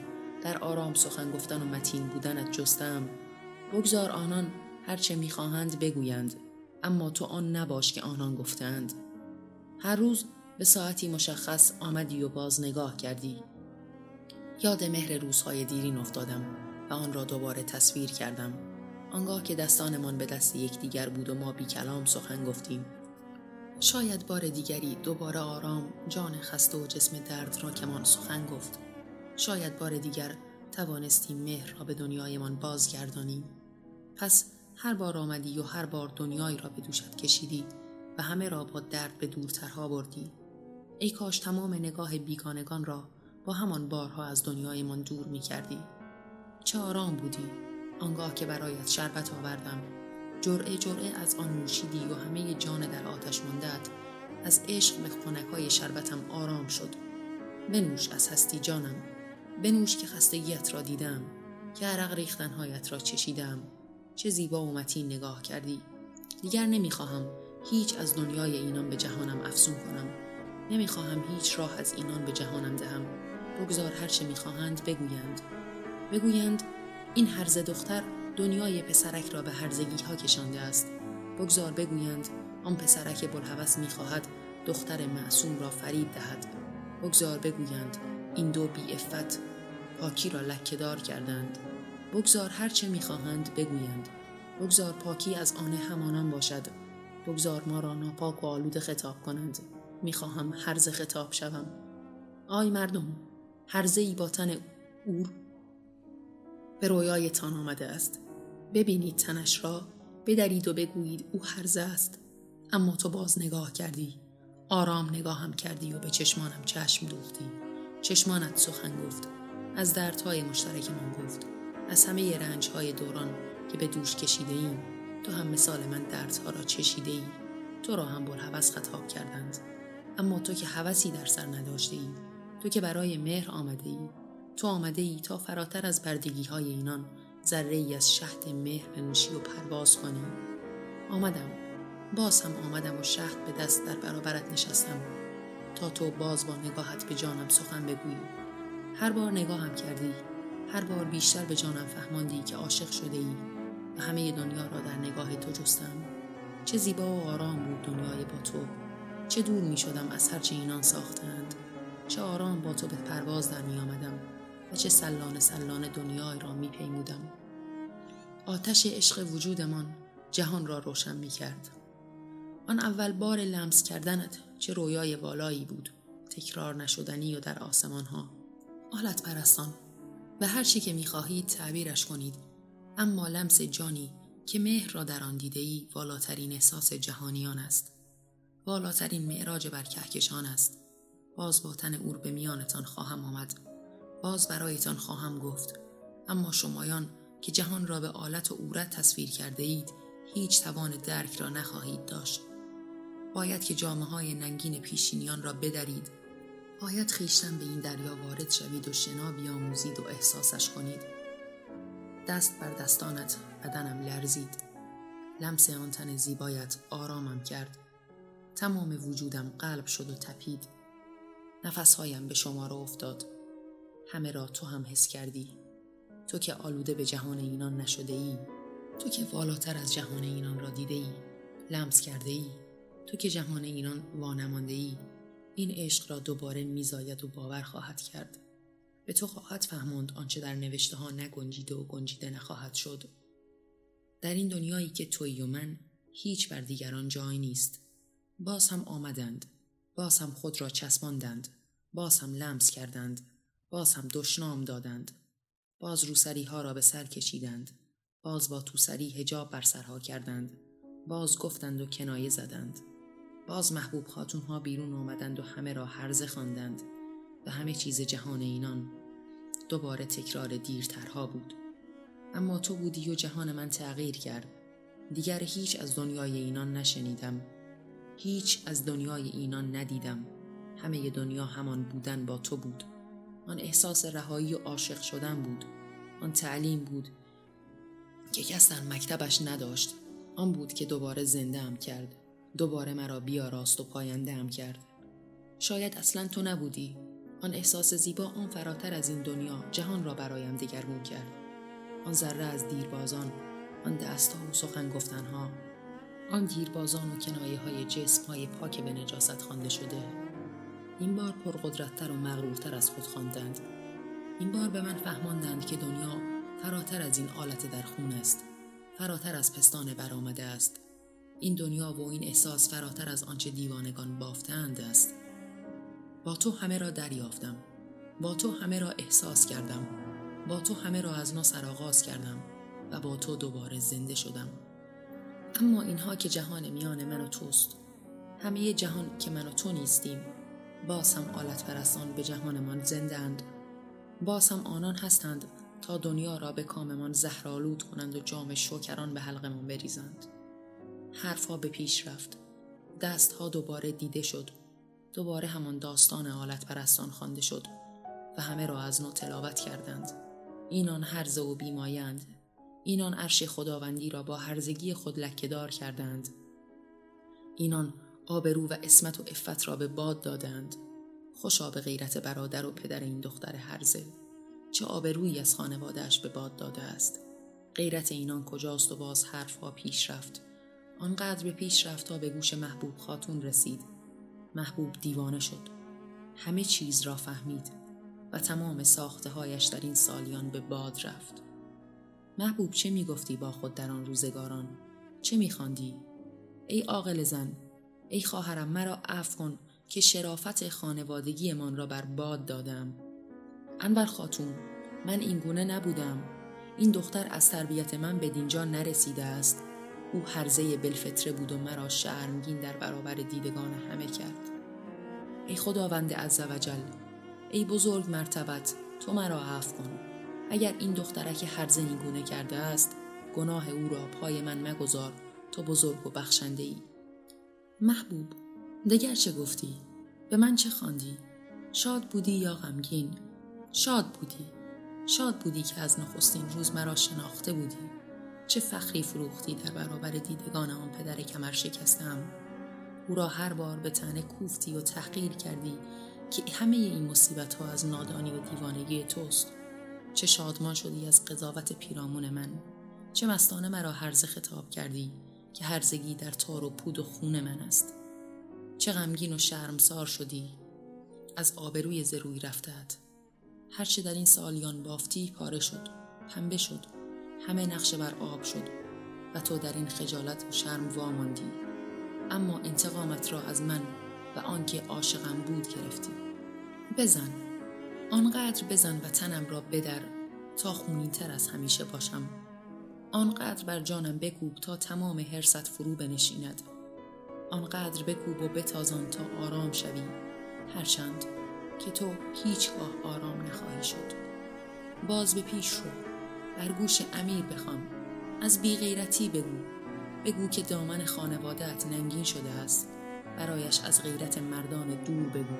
در آرام سخن گفتن و متین بودنت جستم. بگذار آنان هرچه می‌خواهند بگویند اما تو آن نباش که آنان گفتند. هر روز به ساعتی مشخص آمدی و باز نگاه کردی. یاد مهر روزهای دیرین افتادم و آن را دوباره تصویر کردم. آنگاه که دستانمان به دست یکدیگر بود و ما بی کلام سخن گفتیم. شاید بار دیگری دوباره آرام جان خسته و جسم درد را کمان سخن گفت. شاید بار دیگر توانستیم مهر را به دنیایمان بازگردانیم. پس هر بار آمدی و هر بار دنیایی را به دوشت کشیدی و همه را با درد به دورترها بردی. ای کاش تمام نگاه بیگانگان را با همان بارها از دنیایمان دور می کردی چه آرام بودی. آنگاه که برایت شربت آوردم. جرعه جرعه از آن نوشیدی و همه جان در آتش مندت از عشق به خونکای شربتم آرام شد. بنوش از هستی جانم. بنوش که خستگیت را دیدم. که عرق ریختنهایت را چشیدم. چه زیبا و متین نگاه کردی. دیگر نمی‌خواهم هیچ از دنیای اینان به جهانم افزون کنم. نمی‌خواهم هیچ راه از اینان به جهانم دهم. بگذار هرچه می‌خواهند بگویند. بگویند این هرز دختر دنیای پسرک را به هرزگی ها کشانده است. بگذار بگویند آن پسرک بلحوث می‌خواهد دختر معصوم را فریب دهد. بگذار بگویند این دو بی افت پاکی را لکهدار کردند. بگذار هرچه می‌خواهند بگویند. بگذار پاکی از آن همانان باشد. بگذار ما را ناپاک و آلوده خطاب کنند. می‌خواهم هرز خطاب شوم. آی مردم هرزه ای با تن اور به رویایتان آمده است. ببینید تنش را بدرید و بگویید او هرزه است. اما تو باز نگاه کردی آرام نگاهم کردی و به چشمانم چشم دوختی. چشمانت سخن گفت از دردهای مشترکمان گفت. از همه رنجهای دوران که به دوش کشیده ایم تو هم مثال من دردها را چشیده ای تو را هم بلحوث خطاب کردند. اما تو که حوثی در سر نداشته ای تو که برای مهر آمده ای تو آمده ای تا فراتر از بردگی های اینان. ذره ای از شهد مهر بنوشی و پرواز کنی. آمدم. باز هم آمدم و شهد به دست در برابرت نشستم. تا تو باز با نگاهت به جانم سخن بگویی. هر بار نگاهم کردی. هر بار بیشتر به جانم فهماندی که عاشق شده ای و همه دنیا را در نگاه تو جستم. چه زیبا و آرام بود دنیای با تو. چه دور می شدم از هرچه اینان ساختند. چه آرام با تو به پرواز در می آمدم و چه سلانه سلانه دنیای را می پیمودم. آتش عشق وجودمان جهان را روشن می کرد. آن اول بار لمس کردنت چه رویای والایی بود تکرار نشدنی و در آسمان ها آلت پرستان به هر چی که می‌خواهید تعبیرش کنید. اما لمس جانی که مهر را در آن دیده ای والاترین احساس جهانیان است. والاترین معراج بر کهکشان است. باز با تن اور به میانتان خواهم آمد. باز برایتان خواهم گفت. اما شمایان که جهان را به آلت و اورت تصویر کرده اید هیچ توان درک را نخواهید داشت. باید که جامعه های ننگین پیشینیان را بدرید. باید خیشتن به این دریا وارد شوید و شنا بیاموزید و احساسش کنید. دست بر دستانت بدنم لرزید. لمس آن تن زیبایت آرامم کرد. تمام وجودم قلب شد و تپید. نفسهایم به شما را افتاد. همه را تو هم حس کردی. تو که آلوده به جهان اینان نشده ای تو که والاتر از جهان اینان را دیده ای لمس کرده ای. تو که جهان اینان وانمانده ای. این عشق را دوباره میزاید و باور خواهد کرد. به تو خواهد فهماند آنچه در نوشته ها نگنجیده و گنجیده نخواهد شد. در این دنیایی که تویی و من هیچ بر دیگران جای نیست. باز هم آمدند. باز هم خود را چسباندند. باز هم لمس کردند. باز هم دشنام دادند. باز روسری ها را به سر کشیدند. باز با توسری هجاب بر سرها کردند. باز گفتند و کنایه زدند. باز محبوب خاتون ها بیرون آمدند و همه را هرزه خواندند. و همه چیز جهان اینان دوباره تکرار دیرترها بود. اما تو بودی و جهان من تغییر کرد. دیگر هیچ از دنیای اینان نشنیدم. هیچ از دنیای اینان ندیدم. همه دنیا همان بودن با تو بود. آن احساس رهایی و عاشق شدن بود. آن تعلیم بود که کس در مکتبش نداشت. آن بود که دوباره زنده هم کرد. دوباره مرا بیاراست و پاینده هم کرد. شاید اصلا تو نبودی. آن احساس زیبا آن فراتر از این دنیا جهان را برایم دگرگون کرد. آن ذره از دیربازان آن دستها و سخن گفتنها آن دیربازان و کنایه های جسم های پاک به نجاست خوانده شده. این بار پرقدرتتر و مغرورتر از خود خواندند. این بار به من فهماندند که دنیا فراتر از این آلت در خون است. فراتر از پستان برآمده است. این دنیا و این احساس فراتر از آنچه دیوانگان بافتند است. با تو همه را دریافتم. با تو همه را احساس کردم. با تو همه را از نو سرآغاز کردم و با تو دوباره زنده شدم. اما اینها که جهان میان من و توست همه جهان که من و تو نیستیم. باز هم آلت پرستان به جهانمان زنده اند باز هم آنان هستند تا دنیا را به کاممان زهرالود کنند و جام شوکران به حلقمان بریزند. حرفها به پیش رفت. دستها دوباره دیده شد. دوباره همان داستان آلت پرستان خوانده شد و همه را از نو تلاوت کردند. اینان هرزه و بیمایند. اینان عرش خداوندی را با هرزگی خود لکهدار کردند. اینان آبرو و اسمت و افت را به باد دادند. خوشا به غیرت برادر و پدر این دختر هرزه. چه آبرویی از خانوادهش به باد داده است. غیرت اینان کجاست و باز حرفها پیش رفت. آنقدر به پیش رفت تا به گوش محبوب خاتون رسید. محبوب دیوانه شد. همه چیز را فهمید و تمام ساخته هایش در این سالیان به باد رفت. محبوب چه می گفتی با خود در آن روزگاران؟ چه می خاندی؟ ای عاقل زن ای خواهرم مرا عفو کن که شرافت خانوادگیمان را بر باد دادم. انور خاتون من این گونه نبودم. این دختر از تربیت من به دینجا نرسیده است. او هرزه بلفتره بود و مرا شرمگین در برابر دیدگان همه کرد. ای خداوند عزوجل ای بزرگ مرتبت تو مرا عفو کن. اگر این دخترک هرزه این گونه کرده است گناه او را پای من مگذار تو بزرگ و بخشنده ای محبوب دگر چه گفتی. به من چه خواندی؟ شاد بودی یا غمگین؟ شاد بودی. شاد بودی که از نخستین روز مرا شناخته بودی. چه فخری فروختی در برابر دیدگان آن پدر کمر شکستم. او را هر بار به تنه کوفتی و تحقیر کردی که همه این مصیبت ها از نادانی و دیوانگی توست. چه شادمان شدی از قضاوت پیرامون من. چه مستانه مرا هرزه خطاب کردی. که هرزگی در تار و پود و خون من است. چه غمگین و شرمسار شدی. از آبروی زروی رفتت. هرچه در این سالیان بافتی پاره شد پنبه شد همه نقشه بر آب شد و تو در این خجالت و شرم واماندی اما انتقامت را از من و آنکه عاشقم بود گرفتی. بزن. آنقدر بزن و تنم را بدر تا خونین تر از همیشه باشم. آنقدر بر جانم بکوب تا تمام حرست فرو بنشیند. آنقدر بکوب و بتازان تا آرام شوی. هرچند که تو هیچگاه آرام نخواهی شد. باز به پیش رو. بر گوش امیر بخوان. از بیغیرتی بگو. بگو که دامن خانوادت ننگین شده است. برایش از غیرت مردان دور بگو.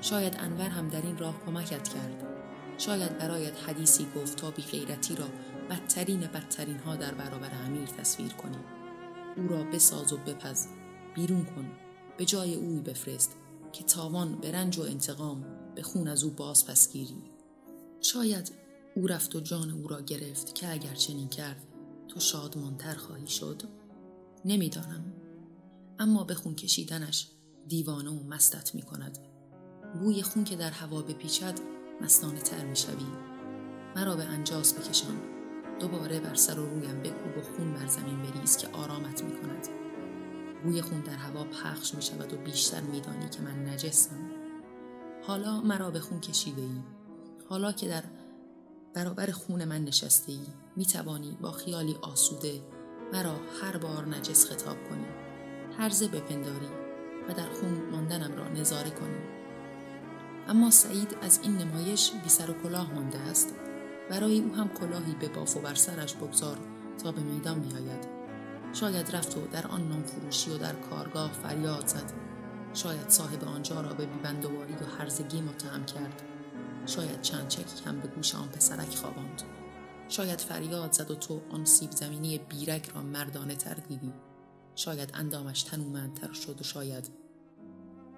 شاید انور هم در این راه کمکت کرد. شاید برایت حدیثی گفت تا بیغیرتی را بدترین بدترین ها در برابر امیر تصویر کنی او را بساز و بپز بیرون کن. به جای اوی بفرست که تاوان به رنج و انتقام به خون از او باز پس گیری شاید او رفت و جان او را گرفت که اگر چنین کرد تو شادمانتر خواهی شد؟ نمی‌دانم. اما به خون کشیدنش دیوانه و مستت می کند بوی خون که در هوا بپیچد مستانه تر می شوی. مرا به انجاز بکشان. دوباره بر سر و رویم بکوب و خون بر زمین بریز که آرامت می کند بوی خون در هوا پخش می شود و بیشتر می دانی که من نجسم. حالا مرا به خون کشیده ای حالا که در برابر خون من نشسته ای می توانی با خیالی آسوده مرا هر بار نجس خطاب کنی. هرزه بپنداری و در خون ماندنم را نظاره کنی. اما سعید از این نمایش بی سر و کلاه مانده است. برای او هم کلاهی به باف و بر سرش بگذار تا به میدان بیاید. شاید رفت و در آن نام فروشی و در کارگاه فریاد زد. شاید صاحب آنجا را به بیبندواری و هرزگی متهم کرد. شاید چند چکی هم به گوش آن پسرک خواباند. شاید فریاد زد و تو آن سیب زمینی بیرک را مردانه تر دیدی. شاید اندامش تنومندتر شد و شاید.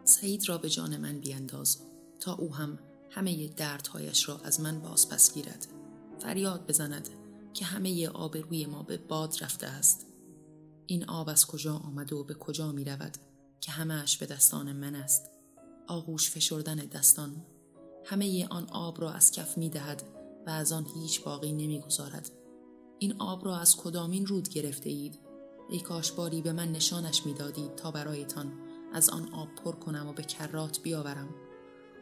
سعید را به جان من بیانداز تا او هم همه دردهایش را از من باز پس گیرد. فریاد بزند که همه آب روی ما به باد رفته است این آب از کجا آمده و به کجا می رود که همهش به دستان من است آغوش فشردن دستان همه آن آب را از کف می دهد و از آن هیچ باقی نمی گذارد. این آب را از کدامین رود گرفته اید؟ ای کاش باری به من نشانش می دادید تا برایتان از آن آب پر کنم و به کرات بیاورم.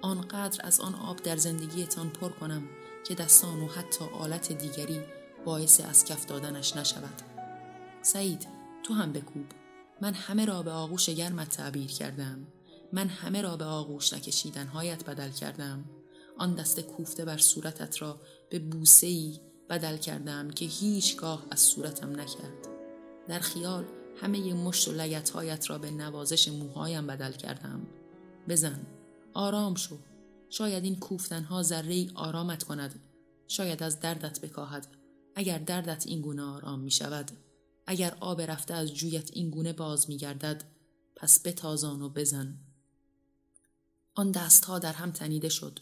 آنقدر از آن آب در زندگیتان پر کنم که دستان و حتی آلت دیگری باعث از کف دادنش نشود. سعید تو هم بکوب. من همه را به آغوش گرمت تعبیر کردم. من همه را به آغوش نکشیدنهایت بدل کردم. آن دست کوفته بر صورتت را به بوسه ای بدل کردم که هیچگاه از صورتم نکرد. در خیال همه مشت و لگتهایت را به نوازش موهایم بدل کردم. بزن. آرام شو. شاید این کوفتنها ذره ای آرامت کند. شاید از دردت بکاهد. اگر دردت این گونه آرام می شود. اگر آب رفته از جویت این گونه باز می گردد. پس بتازان و بزن. آن دستها در هم تنیده شد.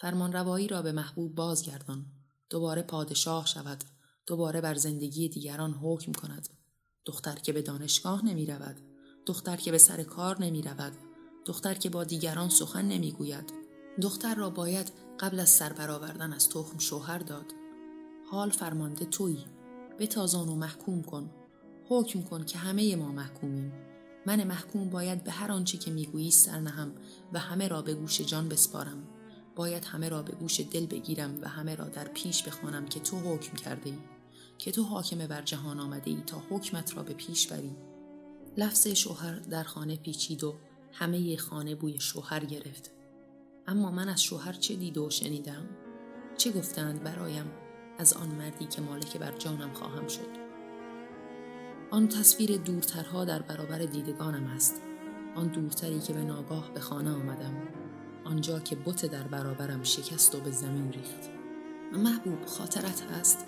فرمان روایی را به محبوب بازگردان. دوباره پادشاه شود. دوباره بر زندگی دیگران حکم کند. دختر که به دانشگاه نمی رود. دختر که به سر کار نمی رود. دختر که با دیگران سخن نمی گوید. دختر را باید قبل از سر برآوردن از تخم شوهر داد. حال فرمانده تویی. به تازان و محکوم کن. حکم کن که همه ما محکومیم. من محکوم باید به هر آنچه که می‌گویی سر نهم و همه را به گوش جان بسپارم. باید همه را به گوش دل بگیرم و همه را در پیش بخوانم که تو حکم کرده ای. که تو حاکم بر جهان آمده ای تا حکمت را به پیش بری. لفظ شوهر در خانه پیچید و همه خانه بوی شوهر گرفت. اما من از شوهر چه دید و شنیدم؟ چه گفتند برایم از آن مردی که مالک بر جانم خواهم شد؟ آن تصویر دورترها در برابر دیدگانم است. آن دورتری که به ناگاه به خانه آمدم. آنجا که بت در برابرم شکست و به زمین ریخت. محبوب خاطرت هست؟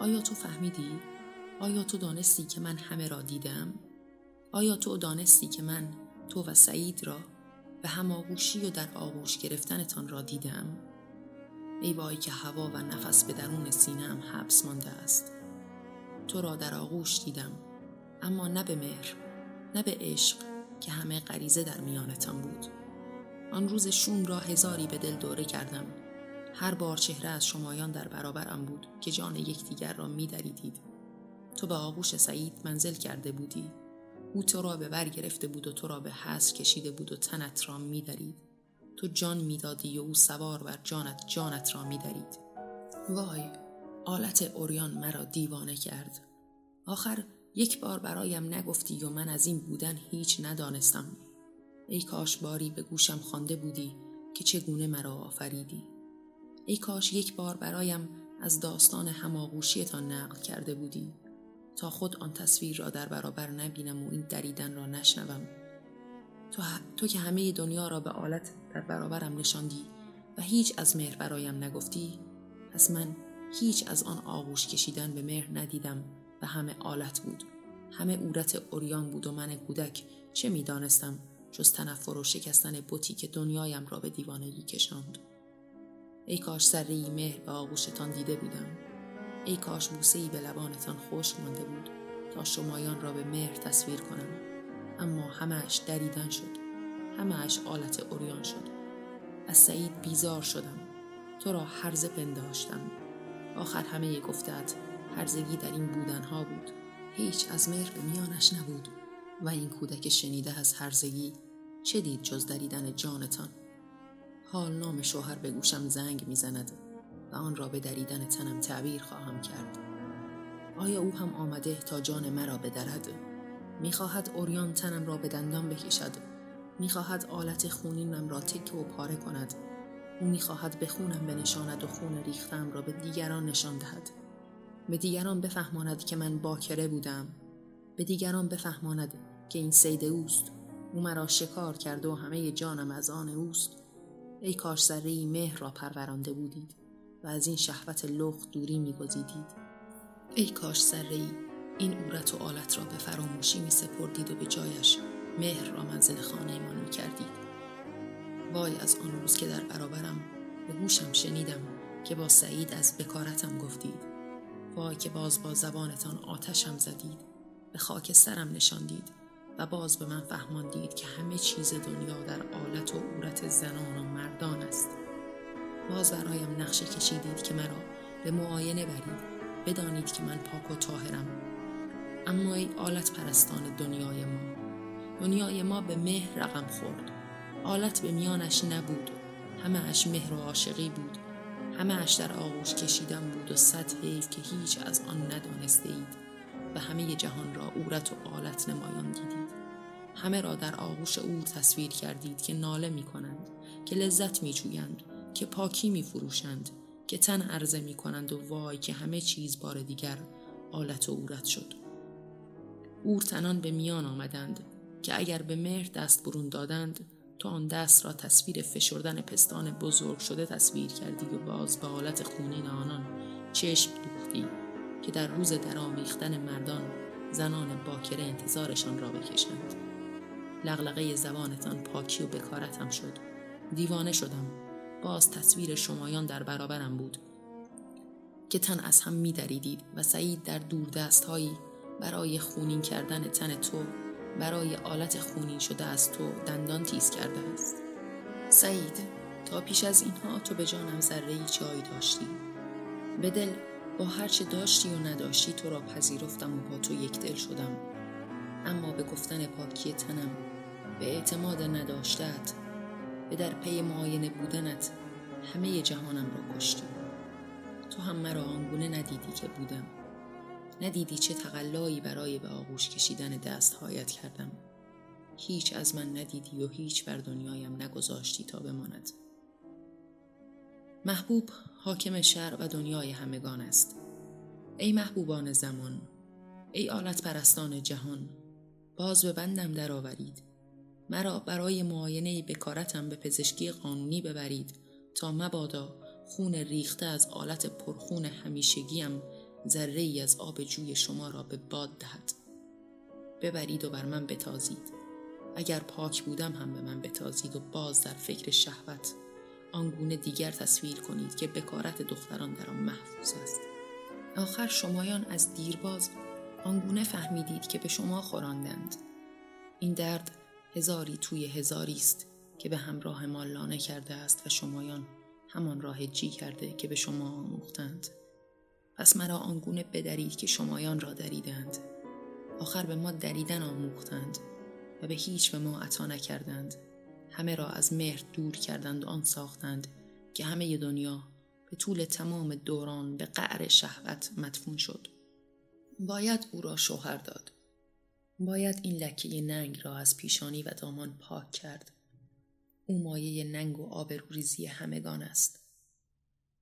آیا تو فهمیدی؟ آیا تو دانستی که من همه را دیدم؟ آیا تو دانستی که من تو و سعید را به هماغوشی و در آغوش گرفتنتان را دیدم؟ ای وای که هوا و نفس به درون سینم حبس مانده است. تو را در آغوش دیدم اما نه به مهر نه به عشق که همه غریزه در میانتان بود آن روز شوم را هزاری به دل دوره کردم هر بار چهره از شمایان در برابرم بود که جان یکدیگر را میدریدید تو به آغوش سعید منزل کرده بودی او تو را به ور گرفته بود و تو را به حس کشیده بود و تنت را میدرید. تو جان می‌دادی و او سوار بر جانت جانت را میدرید. وای آلت اوریان مرا دیوانه کرد. آخر یک بار برایم نگفتی و من از این بودن هیچ ندانستم. ای کاش باری به گوشم خوانده بودی که چگونه مرا آفریدی. ای کاش یک بار برایم از داستان هماغوشیتان نقل کرده بودی. تا خود آن تصویر را در برابر نبینم و این دریدن را نشنوم. تو, تو که همه دنیا را به آلت در برابرم نشاندی و هیچ از مهر برایم نگفتی پس من هیچ از آن آغوش کشیدن به مهر ندیدم و همه آلت بود. همه عورت اوریان بود و من کودک. چه می‌دانستم جز تنفر و شکستن بوتی که دنیایم را به دیوانگی کشاند؟ ای کاش سری مهر به آغوشتان دیده بودم. ای کاش بوسه ای به لبانتان خشک مانده بود تا شمایان را به مهر تصویر کنم. اما همهش دریدن شد. همهش آلت اوریان شد. از سعید بیزار شدم. تو را هرزه پنداشتم. آخر همه گفتت هرزگی در این بودنها بود. هیچ از مهر به میانش نبود. و این کودک شنیده از هرزگی چه دید جز دریدن جانتان؟ حال نام شوهر به گوشم زنگ می‌زند. و آن را به دریدن تنم تعبیر خواهم کرد. آیا او هم آمده تا جان مرا بدرد؟ می‌خواهد اوریان تنم را به دندان بکشد. می‌خواهد آلت خونینم را تکه و پاره کند. او می‌خواهد به خونم بنشاند و خون ریختم را به دیگران نشان دهد. به دیگران بفهماند که من باکره بودم. به دیگران بفهماند که این سید اوست. او مرا شکار کرده و همه جانم از آن اوست. ای کاش ذره مهر را پرورانده بودید. و از این شهوت لخت دوری میگزیدید؟ ای کاش ذره این عورت و آلت را به فراموشی می سپردید و به جایش مهر را منزل خانه ایمان می کردید. وای از آن روز که در برابرم به گوشم شنیدم که با سعید از بکارتم گفتید. وای که باز با زبانتان آتشم زدید. به خاک سرم نشاندید و باز به من فهماندید که همه چیز دنیا در آلت و عورت زنان و مردان است. باز برایم نقشه کشیدید که مرا به معاینه برید بدانید که من پاک و طاهرم. اما ای آلت پرستان دنیای ما دنیای ما به مهر رقم خورد. آلت به میانش نبود همه اش مهر و عاشقی بود. همه اش در آغوش کشیدن بود و صد حیف که هیچ از آن ندانسته اید و همه جهان را اورت و آلت نمایان دیدید. همه را در آغوش او تصویر کردید که ناله می کنند که لذت می جویند که پاکی می فروشند که تن عرضه می کنند و وای که همه چیز بار دیگر آلت و اورت شد. اورتنان به میان آمدند که اگر به مهر دست برون دادند تو آن دست را تصویر فشردن پستان بزرگ شده تصویر کردی و باز به حالت خونین آنان چشم دوختی که در روز درآمیختن مردان زنان باکره انتظارشان را بکشند. لغلقه زبانتان پاکی و بکارتم شد. دیوانه شدم. باز تصویر شمایان در برابرم بود که تن از هم می دریدید و سعید در دور هایی برای خونین کردن تن تو برای آلت خونین شده از تو دندان تیز کرده است. سعید تا پیش از اینها تو به جانم ذره جای داشتی. به دل با هرچه داشتی و نداشتی تو را پذیرفتم و با تو یک دل شدم. اما به گفتن پاکی تنم به اعتماد نداشتت به در پی معاینه بودنت همه جهانم را کشتی. تو هم مرا آنگونه ندیدی که بودم. ندیدی چه تقلایی برای به آغوش کشیدن دستهایت کردم. هیچ از من ندیدی و هیچ بر دنیایم نگذاشتی تا بماند. محبوب حاکم شهر و دنیای همگان است. ای محبوبان زمان ای آلت پرستان جهان باز به بندم درآورید. مرا برای معاینه بکارتم به پزشکی قانونی ببرید تا مبادا خون ریخته از آلت پرخون همیشگیم ذره ای از آب جوی شما را به باد دهد. ببرید و بر من بتازید. اگر پاک بودم هم به من بتازید و باز در فکر شهوت آنگونه دیگر تصویر کنید که بکارت دختران در آن محفوظ است. آخر شمایان از دیرباز آنگونه فهمیدید که به شما خوراندند این درد هزاری توی هزاری است که به همراه ما لانه کرده است و شمایان همان راه جی کرده که به شما آموختند. پس مرا آنگونه بدرید که شمایان را دریدند. آخر به ما دریدن آموختند و به هیچ به ما عطا نکردند. همه را از مهر دور کردند و آن ساختند که همه دنیا به طول تمام دوران به قعر شهوت مدفون شد. باید او را شوهر داد. باید این لکه ننگ را از پیشانی و دامان پاک کرد. او مایه ننگ و آبروریزی همگان است.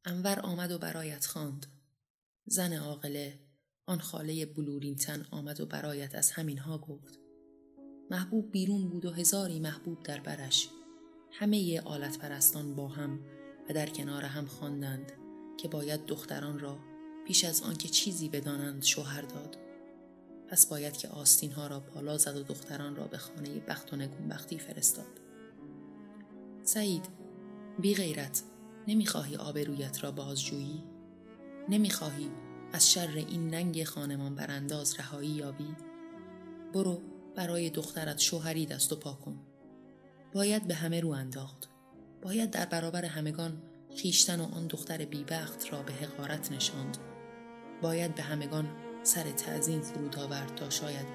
انور آمد و برایت خواند. زن عاقله آن خاله بلورین تن آمد و برایت از همینها گفت. محبوب بیرون بود و هزاری محبوب در برش. همه آلت پرستان با هم و در کنار هم خواندند که باید دختران را پیش از آنکه چیزی بدانند شوهر داد. پس باید که آستین ها را بالا زد و دختران را به خانه بخت و نگونبختی فرستاد. سعید بی غیرت نمی‌خواهی آبرویت را بازجویی؟ نمی‌خواهی از شر این ننگ خانمان برانداز رهایی یابی؟ برو برای دخترت شوهری دست و پا کن. باید به همه رو انداخت. باید در برابر همگان خیشتن و آن دختر بیبخت را به حقارت نشاند. باید به همگان سر تعظیم فرود آورد تا شاید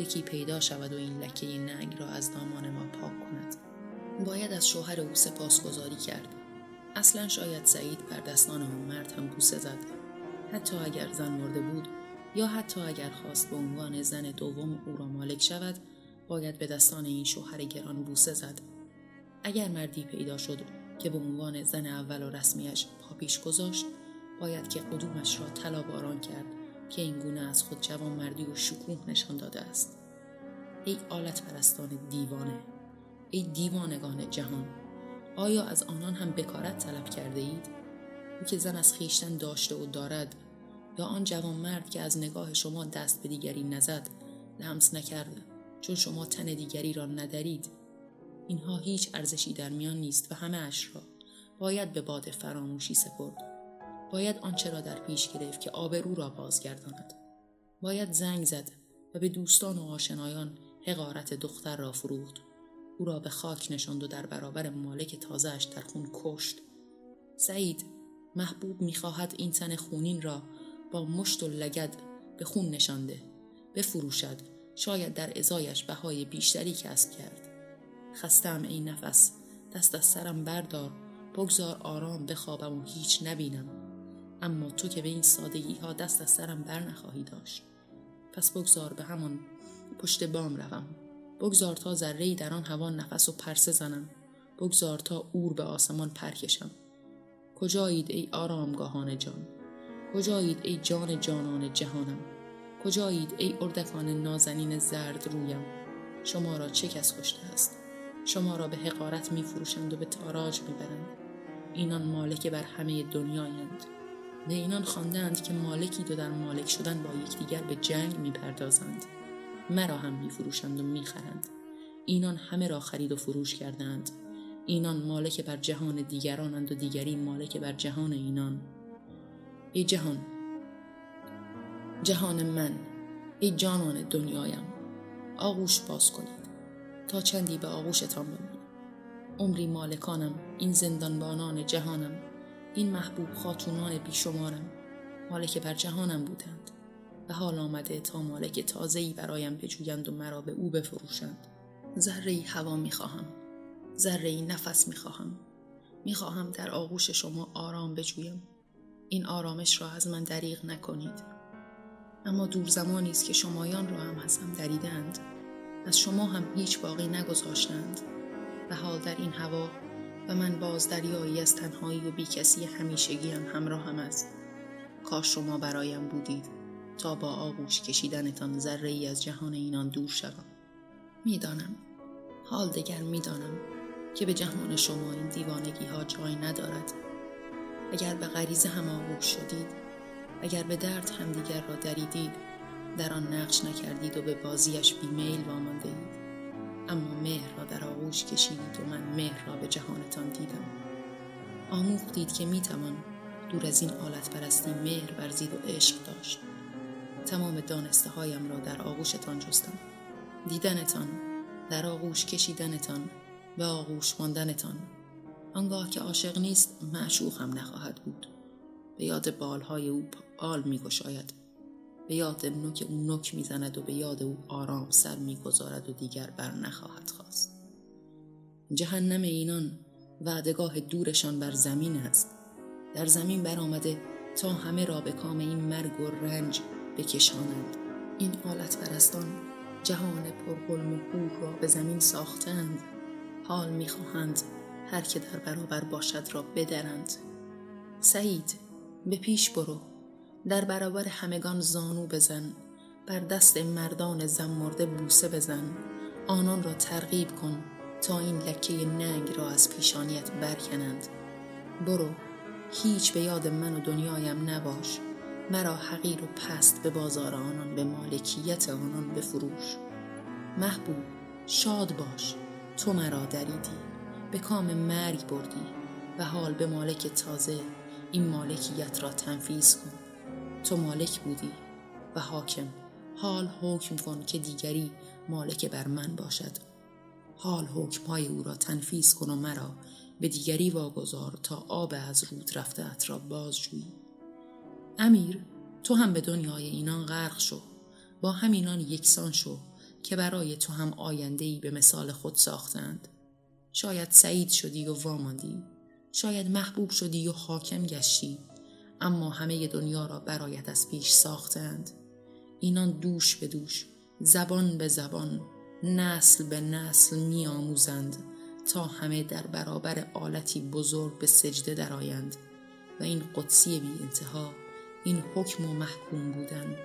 یکی پیدا شود و این لکه ننگ را از دامان ما پاک کند. باید از شوهر او سپاسگزاری کرد. اصلا شاید سعید بر دستان آن مرد هم بوسه زد. حتی اگر زن مرده بود یا حتی اگر خواست به عنوان زن دوم او را مالک شود باید به دستان این شوهر گران بوسه زد. اگر مردی پیدا شد که به عنوان زن اول و رسمیش پاپیش گذاشت باید که قدومش را طلا باران کرد. که این گونه از خود جوان مردی و شکوه نشان داده است. ای آلت پرستان دیوانه ای دیوانگان جهان آیا از آنان هم بکارت طلب کرده اید؟ او که زن از خیشتن داشته و دارد یا آن جوان مرد که از نگاه شما دست به دیگری نزد لمس نکرد چون شما تن دیگری را ندارید اینها هیچ ارزشی در میان نیست و همه اش را باید به باد فراموشی سپرد. باید آنچه را در پیش گرفت که آبرو را بازگرداند. باید زنگ زد و به دوستان و آشنایان حقارت دختر را فروخت. او را به خاک نشاند و در برابر مالک تازهش در خون کشت. سعید محبوب می‌خواهد این تن خونین را با مشت و لگد به خون نشانده بفروشد. شاید در ازایش بهای بیشتری کسب کرد. خستم ای نفس دست از سرم بردار بگذار آرام بخوابم و هیچ نبینم. اما تو که به این سادگی ها دست از سرم بر نخواهی داشت. پس بگذار به همان پشت بام روم. بگذار تا ذره در آن هوا نفس و پرسه زنم. بگذار تا اور به آسمان پرکشم کجایید ای آرامگاهان جان؟ کجایید ای جان جانان جهانم؟ کجایید ای اردکان نازنین زرد رویم؟ شما را چه کس خوشته است؟ شما را به حقارت می فروشند و به تاراج می برند. اینان مالک بر همه دنیایند. به اینان خواندند که مالکی دو در مالک شدن با یکدیگر به جنگ می پردازند مرا هم می فروشند و می خرند. اینان همه را خرید و فروش کردند. اینان مالک بر جهان دیگرانند و دیگری مالک بر جهان اینان. ای جهان جهان من ای جانان دنیایم آغوش باز کنید تا چندی به آغوشتان بمانم. عمری مالکانم این زندانبانان جهانم. این محبوب خاتونان بیشمارم. مالک بر جهانم بودند و حال آمده تا مالک تازه‌ای برایم بجویند و مرا به او بفروشند. ذره هوا می‌خواهم ذره نفس می‌خواهم. می‌خواهم در آغوش شما آرام بجویم. این آرامش را از من دریغ نکنید. اما دور زمانی است که شمایان را هم از هم دریدند از شما هم هیچ باقی نگذاشتند و حال در این هوا و من باز دریایی از تنهایی و بیکسی همیشگی هم همراه هم است. کاش شما برایم بودید تا با آغوش کشیدنتان ذره ای از جهان اینان دور شوم. می‌دانم. حال دگر می‌دانم که به جهان شما این دیوانگی ها جای ندارد. اگر به غریزه هم آغوش شدید اگر به درد همدیگر را دریدید در آن نقش نکردید و به بازیش بیمیل وامانده اید اما مهر را در آغوش کشیدید و من مهر را به جهانتان دیدم. آموختید که می‌توان دور از این آلت پرستی مهر ورزید و عشق داشت. تمام دانسته هایم را در آغوشتان جستم. دیدنتان در آغوش کشیدنتان به آغوش ماندنتان. آنگاه که عاشق نیست معشوق هم نخواهد بود. به یاد بالهای او آل میگشاید. به یاد نوک او نک می‌زند و به یاد او آرام سر می‌گذارد و دیگر بر نخواهد خواست جهنم اینان وعدگاه دورشان بر زمین است. در زمین برآمده تا همه را به کام این مرگ و رنج بکشانند. این آلت پرستان جهان پرقلم و را به زمین ساختند. حال می‌خواهند هر که در برابر باشد را بدرند. سعید به پیش برو. در برابر همگان زانو بزن بر دست مردان زن بوسه بزن آنان را ترغیب کن تا این لکه ننگ را از پیشانیت برکنند. برو هیچ به یاد من و دنیایم نباش مرا حقیر و پست به بازار آنان به مالکیت آنان بفروش. محبوب شاد باش تو مرا دریدی به کام مرگ بردی و حال به مالک تازه این مالکیت را تنفیز کن. تو مالک بودی و حاکم. حال حکم کن که دیگری مالک بر من باشد. حال حکمهای او را تنفیز کن و مرا به دیگری واگذار تا آب از رود رفته ات را بازجویی. امیر تو هم به دنیای اینان غرق شو. با همینان یکسان شو که برای تو هم آینده به مثال خود ساختند. شاید سعید شدی و واماندی. شاید محبوب شدی و حاکم گشتی. اما همه دنیا را برایت از پیش ساختند. اینان دوش به دوش زبان به زبان نسل به نسل می آموزند تا همه در برابر آلتی بزرگ به سجده درآیند. و این قدسی بی انتها این حکم و محکوم بودن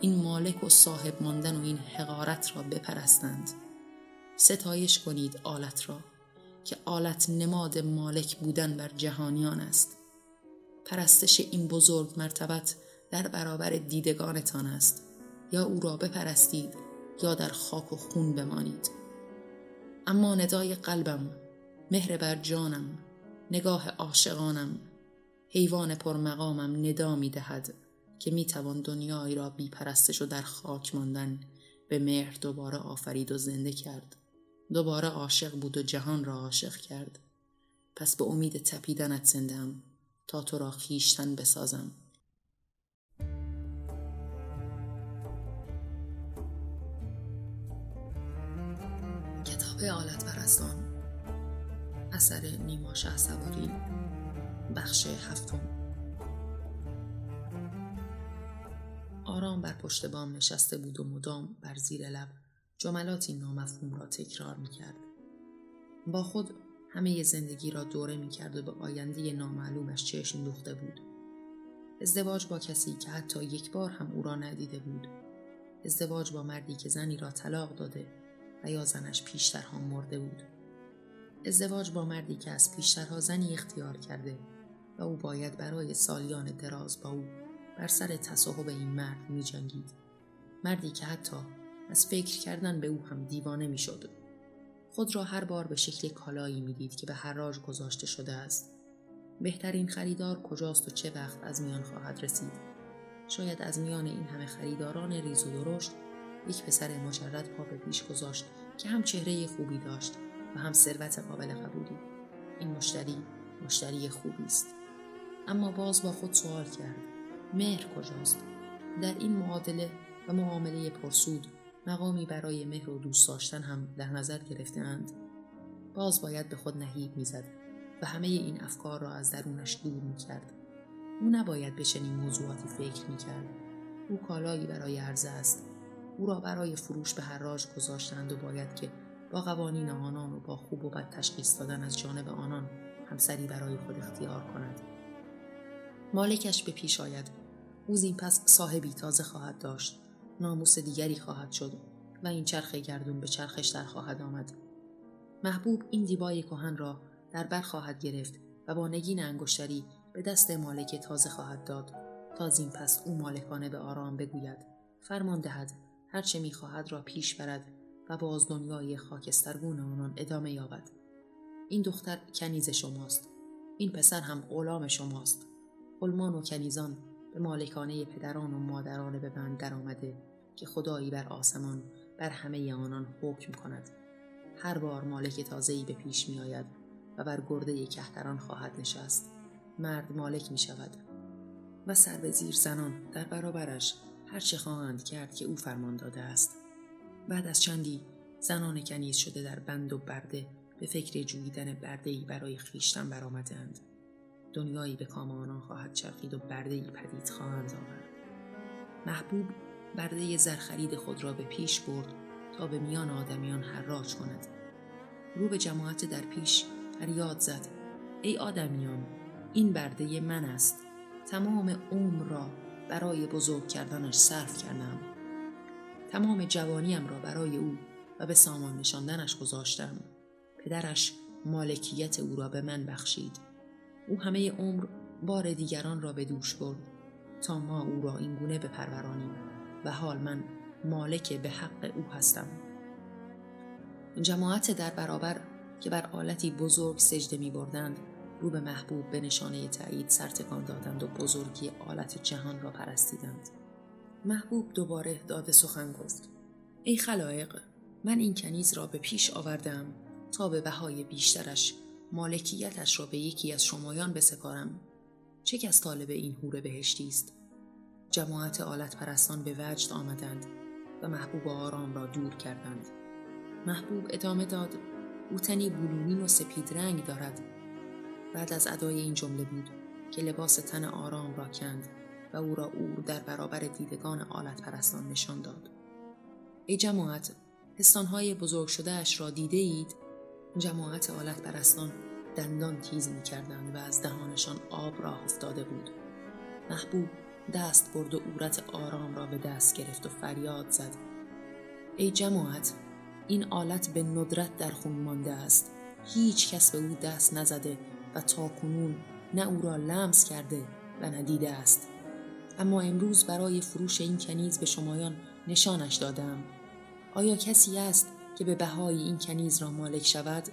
این مالک و صاحب ماندن و این حقارت را بپرستند. ستایش کنید آلت را که آلت نماد مالک بودن بر جهانیان است. پرستش این بزرگ مرتبت در برابر دیدگانتان است. یا او را بپرستید یا در خاک و خون بمانید. اما ندای قلبم مهر بر جانم نگاه عاشقانم حیوان پرمقامم ندا می دهد که می توان دنیایی را بی پرستش و در خاک ماندن به مهر دوباره آفرید و زنده کرد. دوباره عاشق بود و جهان را عاشق کرد. پس به امید تپیدنت زندم تا تو را خیشتن بسازم کتاب آلت پرستان اثر نیما شه سواری بخش هفتم آرام بر پشت بام نشسته بود و مدام بر زیر لب جملاتی نامفهوم را تکرار می کرد. با خود همه زندگی را دوره می کرد و به آینده نامعلومش چشم دوخته بود. ازدواج با کسی که حتی یک بار هم او را ندیده بود. ازدواج با مردی که زنی را طلاق داده و یا زنش پیشترها مرده بود. ازدواج با مردی که از پیشترها زنی اختیار کرده و او باید برای سالیان دراز با او بر سر تصاحب این مرد می جنگید. مردی که حتی از فکر کردن به او هم دیوانه می شد. خود را هر بار به شکل کالایی می دید که به حراج گذاشته شده است. بهترین خریدار کجاست و چه وقت از میان خواهد رسید. شاید از میان این همه خریداران ریز و درشت یک پسر مجرد پا به پیش گذاشت که هم چهره خوبی داشت و هم ثروت قابل قبولی. این مشتری مشتری خوبی است. اما باز با خود سوال کرد مهر کجاست در این معادله و معامله پرسود مقامی برای مهر و دوست داشتن هم در نظر گرفتهاند. باز باید به خود نهیب می‌زد و همه این افکار را از درونش دور می‌کرد. او نباید به چنین موضوعاتی فکر می‌کرد. او کالایی برای عرضه است. او را برای فروش به حراج گذاشتند و باید که با قوانین آنان و با خوب و بد تشخیص دادن از جانب آنان همسری برای خود اختیار کند. مالکش به پیش آید. او زین پس صاحبی تازه خواهد داشت. ناموس دیگری خواهد شد و این چرخ گردون به چرخش در خواهد آمد. محبوب این دیبای کهن را در بر خواهد گرفت و با نگین انگشتری به دست مالک تازه خواهد داد تا زین پس او مالکانه به آرام بگوید. فرمان دهد هرچه می‌خواهد را پیش برد و باز دنیای خاکسترگون آنان ادامه یابد. این دختر کنیز شماست. این پسر هم غلام شماست. غلمان و کنیزان به مالکانه پدران و مادران به بند درآمده که خدایی بر آسمان بر همه آنان حکم کند. هر بار مالک تازه‌ای به پیش می آید و بر گرده کهتران خواهد نشست. مرد مالک می شود و سر به زیر زنان در برابرش هر چه خواهند کرد که او فرمان داده است. بعد از چندی زنان کنیز شده در بند و برده به فکر جویدن بردهی برای خیشتن برآمدهاند. دنیایی به کام آنان خواهد چرخید و بردهای پدید خواهند آورد. محبوب برده زرخرید خود را به پیش برد تا به میان آدمیان حراج کند. رو به جماعت در پیش فریاد زد. ای آدمیان این برده من است. تمام عمر را برای بزرگ کردنش صرف کردم. تمام جوانیم را برای او و به سامان نشاندنش گذاشتم. پدرش مالکیت او را به من بخشید. او همه عمر بار دیگران را به دوش برد تا ما او را اینگونه بپرورانیم و حال من مالک به حق او هستم. جماعت در برابر که بر آلتی بزرگ سجده می بردند رو به محبوب به نشانه تایید سرتکان دادند و بزرگی آلت جهان را پرستیدند. محبوب دوباره داده سخن گفت ای خلایق من این کنیز را به پیش آوردم تا به بهای بیشترش مالکیتش را به یکی از شمایان بسپارم. چه کس طالب این هور بهشتی است؟ جماعت آلت پرستان به وجد آمدند و محبوب آرام را دور کردند. محبوب ادامه داد او تنی بلونین و سپید رنگ دارد. بعد از ادای این جمله بود که لباس تن آرام را کند و او را اور در برابر دیدگان آلت پرستان نشان داد. ای جماعت پستانهای بزرگ شده اش را دیده اید جماعت آلت پرستان دندان تیز می و از دهانشان آب راه افتاده بود. محبوب دست برد و عورت آرام را به دست گرفت و فریاد زد. ای جماعت این آلت به ندرت در خون مانده است. هیچ کس به او دست نزده و تا کنون نه او را لمس کرده و ندیده است. اما امروز برای فروش این کنیز به شمایان نشانش دادم. آیا کسی است که به بهای این کنیز را مالک شود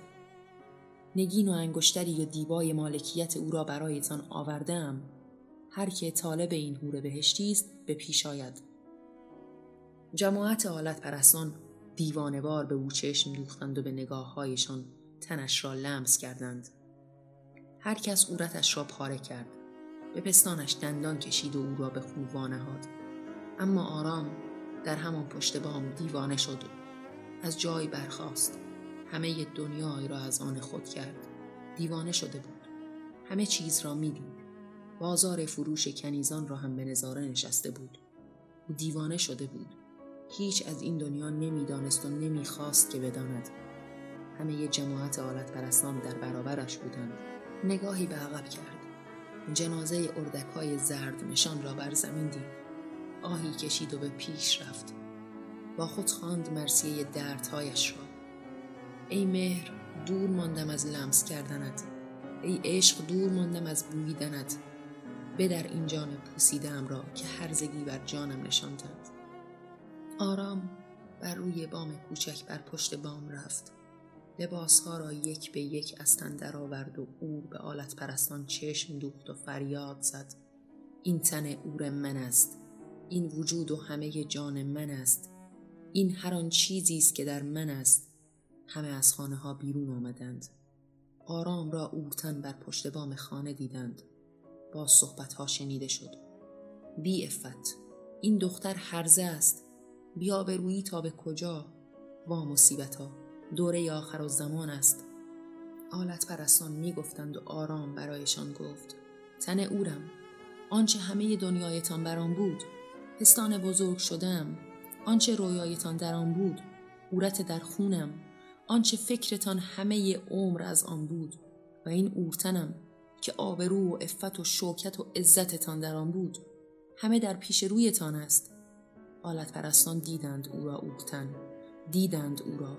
نگین و انگشتری یا دیبای مالکیت او را برایتان آوردم هر که طالب این هور بهشتی است به پیش آید. جماعت آلت پرستان دیوانوار به او چشم دوختند و به نگاههایشان تنش را لمس کردند. هر کس عورتش را پاره کرد. به پستانش دندان کشید و او را به خوب نهاد اما آرام در همان پشت بام دیوانه شد. از جای برخاست. همه دنیای را از آن خود کرد. دیوانه شده بود. همه چیز را می‌دید. بازار فروش کنیزان را هم به نظاره نشسته بود. او دیوانه شده بود. هیچ از این دنیا نمی‌دانست و نمی‌خواست که بداند. همه جماعت آلت پرستان در برابرش بودند. نگاهی به عقب کرد. جنازه اردک های زرد نشان را بر زمین دید. آهی کشید و به پیش رفت. با خود خواند مرسیه دردهایش را. ای مهر دور ماندم از لمس کردنت. ای عشق دور ماندم از بویدنت بدر این جان پوسیدم را که هرزگی بر جانم نشاندند. آرام بر روی بام کوچک بر پشت بام رفت. لباسها را یک به یک از تن درآورد و اور به آلت پرستان چشم دوخت و فریاد زد. این تن اور من است. این وجود و همه جان من است. این هر آن چیزی است که در من است. همه از خانه ها بیرون آمدند. آرام را اورتن بر پشت بام خانه دیدند. با صحبت ها شنیده شد. بی افت این دختر هرزه است. بیا به روی تا به کجا؟ وا مصیبت ها دوره آخر و زمان است. آلت پرستان می گفتند و آرام برایشان گفت. تن اورم. آنچه همه دنیایتان برام بود. پستان بزرگ شدم. آنچه رویایتان در آن بود اورت در خونم. آنچه فکرتان همه عمر از آن بود. و این اورتنم که آبرو و افت و شوکت و عزتتان در آن بود همه در پیش رویتان است. آلت پرستان دیدند او را اورتن. دیدند او را.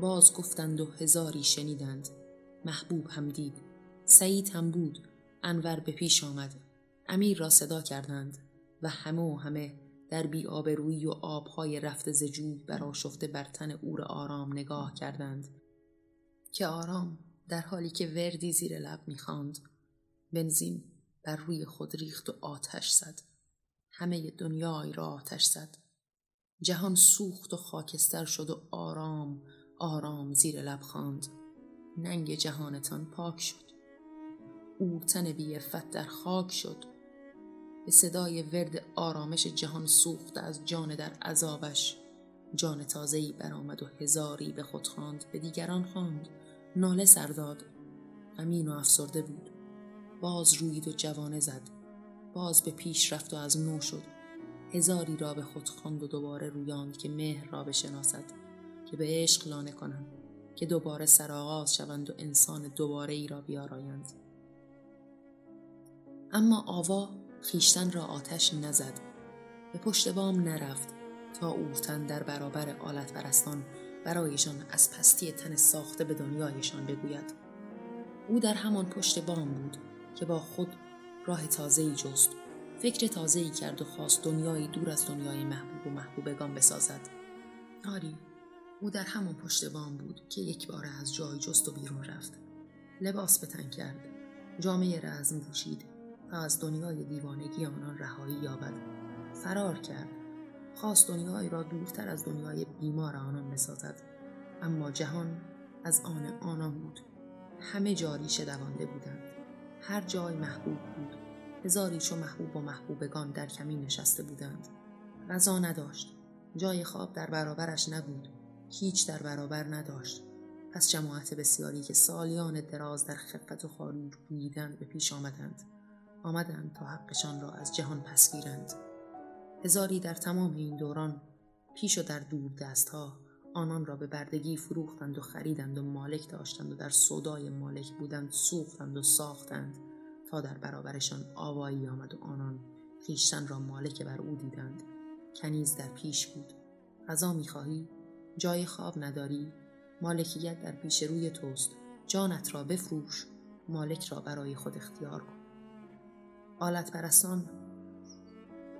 باز گفتند و هزاری شنیدند. محبوب هم دید. سعید هم بود. انور به پیش آمد. امیر را صدا کردند. و همه و همه در بی روی و آبهای رفته زجود براشفته بر تن اور آرام نگاه کردند که آرام در حالی که وردی زیر لب می‌خواند. بنزین بر روی خود ریخت و آتش زد. همه دنیای را آتش زد. جهان سوخت و خاکستر شد و آرام آرام زیر لب خواند. ننگ جهانتان پاک شد. تن بی در خاک شد. به صدای ورد آرامش جهان سوخته از جان در عذابش. جان تازه‌ای برآمد و هزاری به خود خواند به دیگران خواند. ناله سرداد امین و افسرده بود. باز روید و جوانه زد. باز به پیش رفت و از نو شد. هزاری را به خود خواند و دوباره رویاند که مهر را بشناسد که به عشق لانه کنند که دوباره سرآغاز شوند و انسان دوباره ای را بیارایند. اما آوا خیشتن را آتش نزد. به پشت بام نرفت تا اورتن در برابر آلت پرستان برایشان از پستی تن ساخته به دنیایشان بگوید. او در همان پشت بام بود که با خود راه تازه‌ای جست. فکر تازه‌ای کرد و خواست دنیایی دور از دنیای محبوب و محبوبگان بسازد. آری او در همان پشت بام بود که یک بار از جای جست و بیرون رفت. لباس به تن کرد. جامعه رزم پوشید از دنیای دیوانگی آنان رهایی یابد. فرار کرد. خواست دنیایی را دورتر از دنیای بیمار آنان بسازد. اما جهان از آن آنان بود. همه جاری دوانده بودند. هر جای محبوب بود. هزاری چو محبوب و محبوبگان در کمی نشسته بودند. غذا نداشت. جای خواب در برابرش نبود. هیچ در برابر نداشت. پس جماعت بسیاری که سالیان دراز در خفت و خاری بودند به پیش آمدند. آمدند تا حقشان را از جهان پس گیرند. هزاری در تمام این دوران پیش و در دور دستها آنان را به بردگی فروختند و خریدند و مالک داشتند و در صدای مالک بودند سوختند و ساختند تا در برابرشان آوایی آمد و آنان خیشتن را مالک بر او دیدند. کنیز در پیش بود. غذا می‌خواهی؟ جای خواب نداری؟ مالکیت در پیش روی توست. جانت را بفروش. مالک را برای خود اختیار کن. آلت پرستان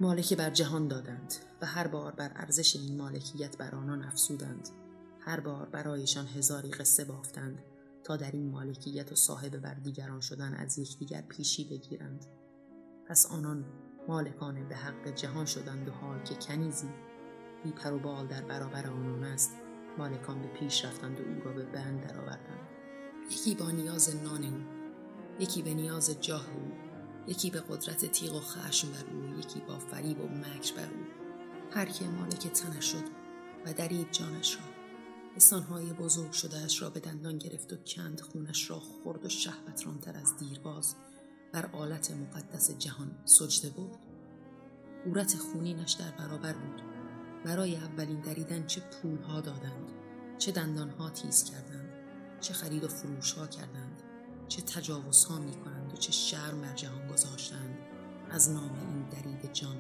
مالک بر جهان دادند و هر بار بر ارزش این مالکیت بر آنان افزودند. هر بار برایشان هزاری قصه بافتند تا در این مالکیت و صاحب بر دیگران شدن از یکدیگر پیشی بگیرند. پس آنان مالکان به حق جهان شدند و حال که کنیزی بی پر و بال در برابر آنان است مالکان به پیش رفتند و او را به بند درآوردند. یکی با نیاز نان او یکی به نیاز جاه او. یکی به قدرت تیغ و خشم بر او یکی با فریب و مکر بر او. هر که مالک تنش شد و درید جانش را. استانهای بزرگ شدهش را به دندان گرفت و کند خونش را خورد و شهوت رانتر از دیرباز بر آلت مقدس جهان سجده برد. قورت خونینش در برابر بود. برای اولین دریدن چه پولها دادند چه دندانها تیز کردند چه خرید و فروشها کردند چه تجاوزها می کنند و چه شرم بر جهان گذاشتند. از نام این درید جان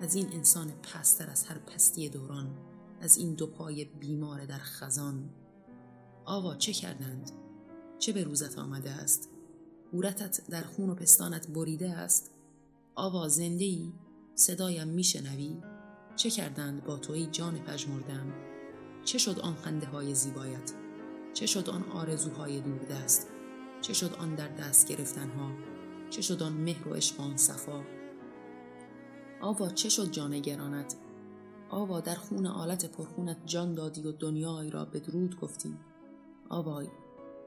از این انسان پستر از هر پستی دوران از این دو پای بیمار در خزان. آوا چه کردند؟ چه به روزت آمده است؟ قورتت در خون و پستانت بریده است؟ آوا زنده ای صدایم میشنوی؟ چه کردند با توی جان پژمردم؟ چه شد آن خنده های زیبایت؟ چه شد آن آرزوهای دوردست؟ چه شد آن در دست گرفتنها؟ چه شد آن مهر و عشق آن صفا؟ آوا چه شد جان گرانت آوا در خون آلت پرخونت جان دادی و دنیای را به درود گفتی. آوای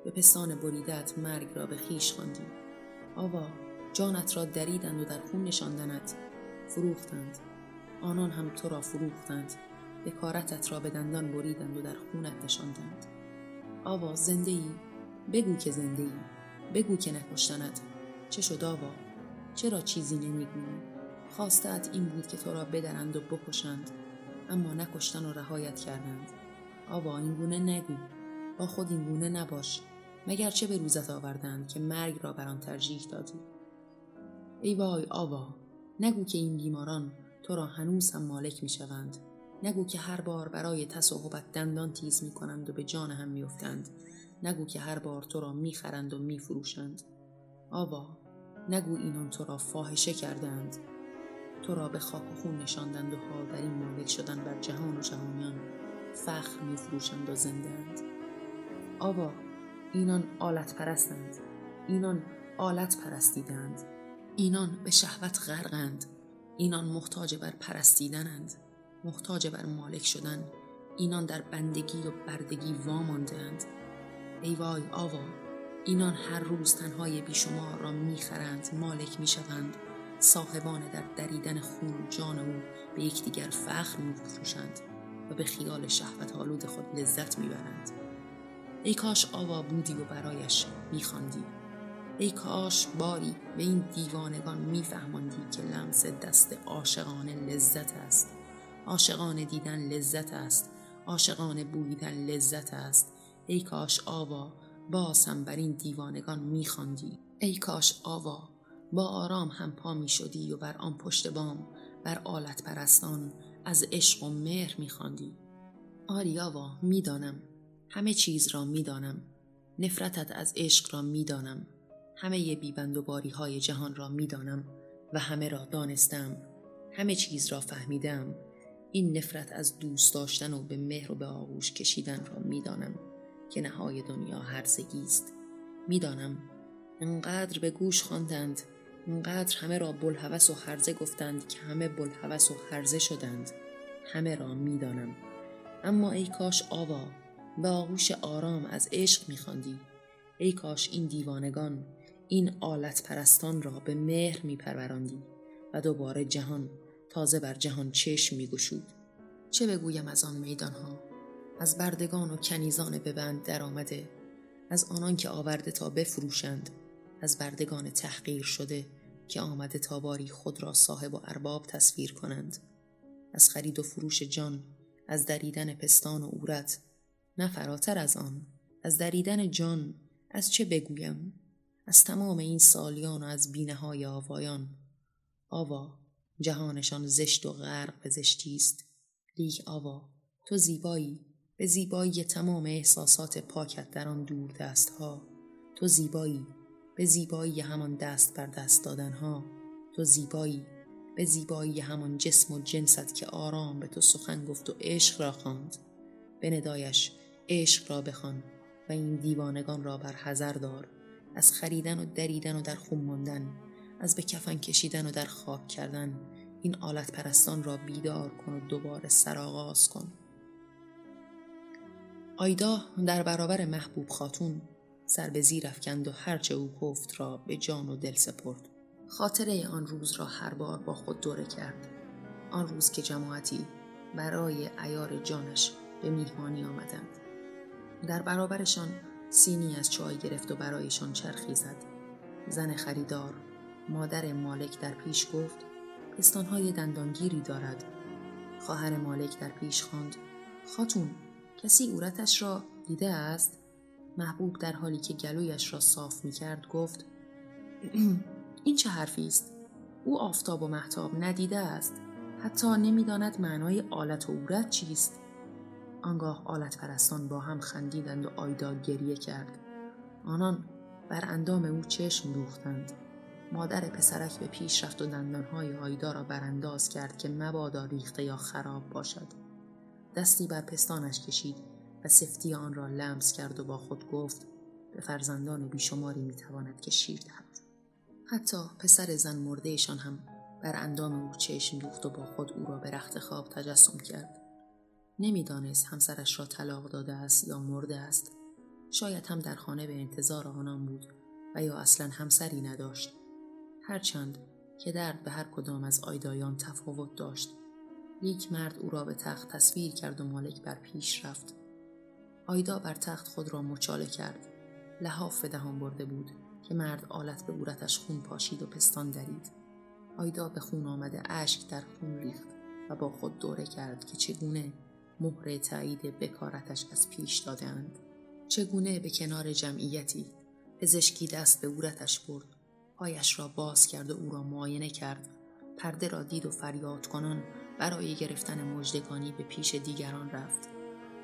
به پستان بریدت مرگ را به خیش خواندی. آوا جانت را دریدند و در خون نشاندنت. فروختند. آنان هم تو را فروختند. کارتت را به دندان بریدند و در خونت نشاندند. آوا زنده ای بگو که زنده ای بگو که نکشتنت. چه شد آوا؟ چرا چیزی نمی‌گویی خواستت این بود که تو را بدرند و بکشند اما نکشتن و رهایت کردند. آوا این گونه نگو. با خود این گونه نباش. مگر چه به روزت آوردند که مرگ را بر آن ترجیح دادی؟ ای وای آوا نگو که این بیماران تو را هنوز هم مالک می شوند نگو که هر بار برای تصاحبت دندان تیز می کنند و به جان هم می افتند. نگو که هر بار تو را می خرند و می فروشند آوا نگو اینان تو را فاحشه کردند تو را به خاک و خون نشاندند و این مالک شدن بر جهان و جهانیان فخر می فروشند و زندند آوا اینان آلت پرستند. اینان آلت پرستیدند اینان به شهوت غرقند. اینان محتاج بر پرستیدنند. محتاج بر مالک شدن. اینان در بندگی و بردگی واماندهاند. ای وای آوا اینان هر روز تنهای بیشمار را می‌خرند مالک می‌شوند. صاحبان در دریدن خون جان او به یکدیگر فخر میفروشند و به خیال شهوت آلود خود لذت می‌برند. ای کاش آوا بودی و برایش میخواندی. ای کاش باری به این دیوانگان میفهماندی که لمس دست عاشقانه لذت است. عاشقانه دیدن لذت است. عاشقانه بویدن لذت است. ای کاش آوا باز هم بر این دیوانگان میخواندی. ای کاش آوا با آرام هم پا می شدی و بر آن پشت بام بر آلت پرستان از عشق و مهر میخواندی. آری آوا می‌دانم. همه چیز را می‌دانم. نفرتت از عشق را می‌دانم. همه بیبند و باری های جهان را می‌دانم و همه را دانستم. همه چیز را فهمیدم. این نفرت از دوست داشتن و به مهر و به آغوش کشیدن را می‌دانم. که نهای دنیا هرزگی است می‌دانم انقدر به گوش خواندند انقدر همه را بلحوث و خرزه گفتند که همه بلحوث و خرزه شدند. همه را می‌دانم. اما ای کاش آوا به آغوش آرام از عشق میخواندی. ای کاش این دیوانگان این آلت پرستان را به مهر میپروراندی و دوباره جهان تازه بر جهان چشم میگشود. چه بگویم از آن میدانها؟ از بردگان و کنیزان ببند در آمده از آنان که آورده تا بفروشند از بردگان تحقیر شده که آمده تا باری خود را صاحب و ارباب تصویر کنند. از خرید و فروش جان از دریدن پستان و اورت نه فراتر از آن از دریدن جان از چه بگویم؟ از تمام این سالیان و از بینه های آوایان. آوا جهانشان زشت و غرق به زشتی است. لیک آوا تو زیبایی به زیبایی تمام احساسات پاکت در آن دور دست ها تو زیبایی به زیبایی همان دست بر دست دادن ها تو زیبایی به زیبایی همان جسم و جنست که آرام به تو سخن گفت و عشق را خواند. به ندایش عشق را بخوان و این دیوانگان را بر حذر دار. از خریدن و دریدن و در خون ماندن از به کفن کشیدن و در خاک کردن این آلت پرستان را بیدار کن و دوباره سرآغاز کن. آیدا در برابر محبوب خاتون سر به زیر افکند و هرچه او گفت را به جان و دل سپرد. خاطره آن روز را هر بار با خود دوره کرد. آن روز که جماعتی برای ایار جانش به میهمانی آمدند. در برابرشان سینی از چای گرفت و برایشان چرخی زد. زن خریدار مادر مالک در پیش گفت پستانهای دندانگیری دارد. خواهر مالک در پیش خواند خاتون کسی اورتش را دیده است؟ محبوب در حالی که گلویش را صاف می کرد گفت این چه حرفی است؟ او آفتاب و محتاب ندیده است. حتی نمی‌داند معنای آلت و اورت چیست. آنگاه آلت پرستان با هم خندیدند و آیدا گریه کرد. آنان بر اندام او چشم دوختند. مادر پسرک به پیش رفت و دندانهای آیدا را برانداز کرد که مبادا ریخته یا خراب باشد. دستی بر پستانش کشید و سفتی آن را لمس کرد و با خود گفت به فرزندان بیشماری می‌تواند که شیر دهد. حتی پسر زن مردهشان هم بر اندام او چشم دوخت و با خود او را به رخت خواب تجسم کرد. نمی‌دانست همسرش را طلاق داده است یا مرده است. شاید هم در خانه به انتظار آنان بود و یا اصلا همسری نداشت. هرچند که درد به هر کدام از آیدایان تفاوت داشت. یک مرد او را به تخت تصویر کرد و مالک بر پیش رفت. آیدا بر تخت خود را مچاله کرد. لحاف به دهان برده بود که مرد آلت به عورتش خون پاشید و پستان درید. آیدا به خون آمده اشک در خون ریخت و با خود دوره کرد که چگونه مهر تایید بکارتش از پیش دادهاند چگونه به کنار جمعیتی پزشکی دست به عورتش برد. پایش را باز کرد و او را معاینه کرد. پرده را دید و فریاد کنان برای گرفتن مجدگانی به پیش دیگران رفت.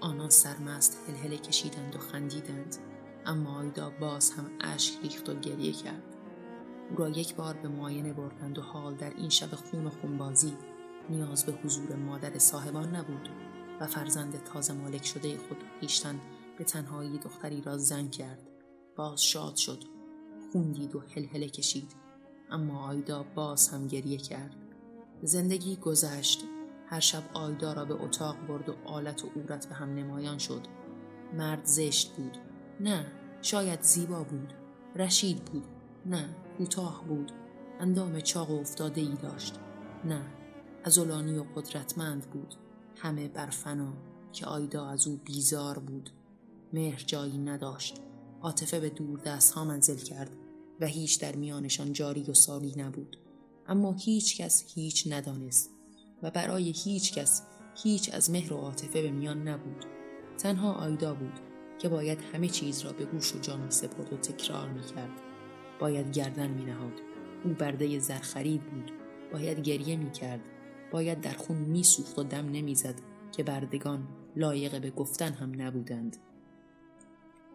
آنان سرمست هلهله کشیدند و خندیدند. اما آیدا باز هم اشک ریخت و گریه کرد. او را یک بار به معاینه بردند و حال در این شب خون و خونبازی. نیاز به حضور مادر صاحبان نبود و فرزند تازه مالک شده خود پیشتن به تنهایی دختری را زن کرد. باز شاد شد. خون دید و هلهله کشید. اما آیدا باز هم گریه کرد. زندگی گذشت. هر شب آیدا را به اتاق برد و آلت و عورت به هم نمایان شد. مرد زشت بود. نه شاید زیبا بود. رشید بود. نه کوتاه بود. اندام چاق و افتاده ای داشت. نه ازولانی و قدرتمند بود. همه بر فنا که آیدا از او بیزار بود. مهر جایی نداشت. عاطفه به دور دست ها منزل کرد و هیچ در میانشان جاری و سالی نبود. اما هیچ کس هیچ ندانست و برای هیچ کس هیچ از مهر و عاطفه به میان نبود تنها آیدا بود که باید همه چیز را به گوش و جان سپرد و تکرار می کرد. باید گردن می نهاد. او برده زرخرید بود. باید گریه می کرد. باید در خون می سوخت و دم نمی زد که بردگان لایق به گفتن هم نبودند.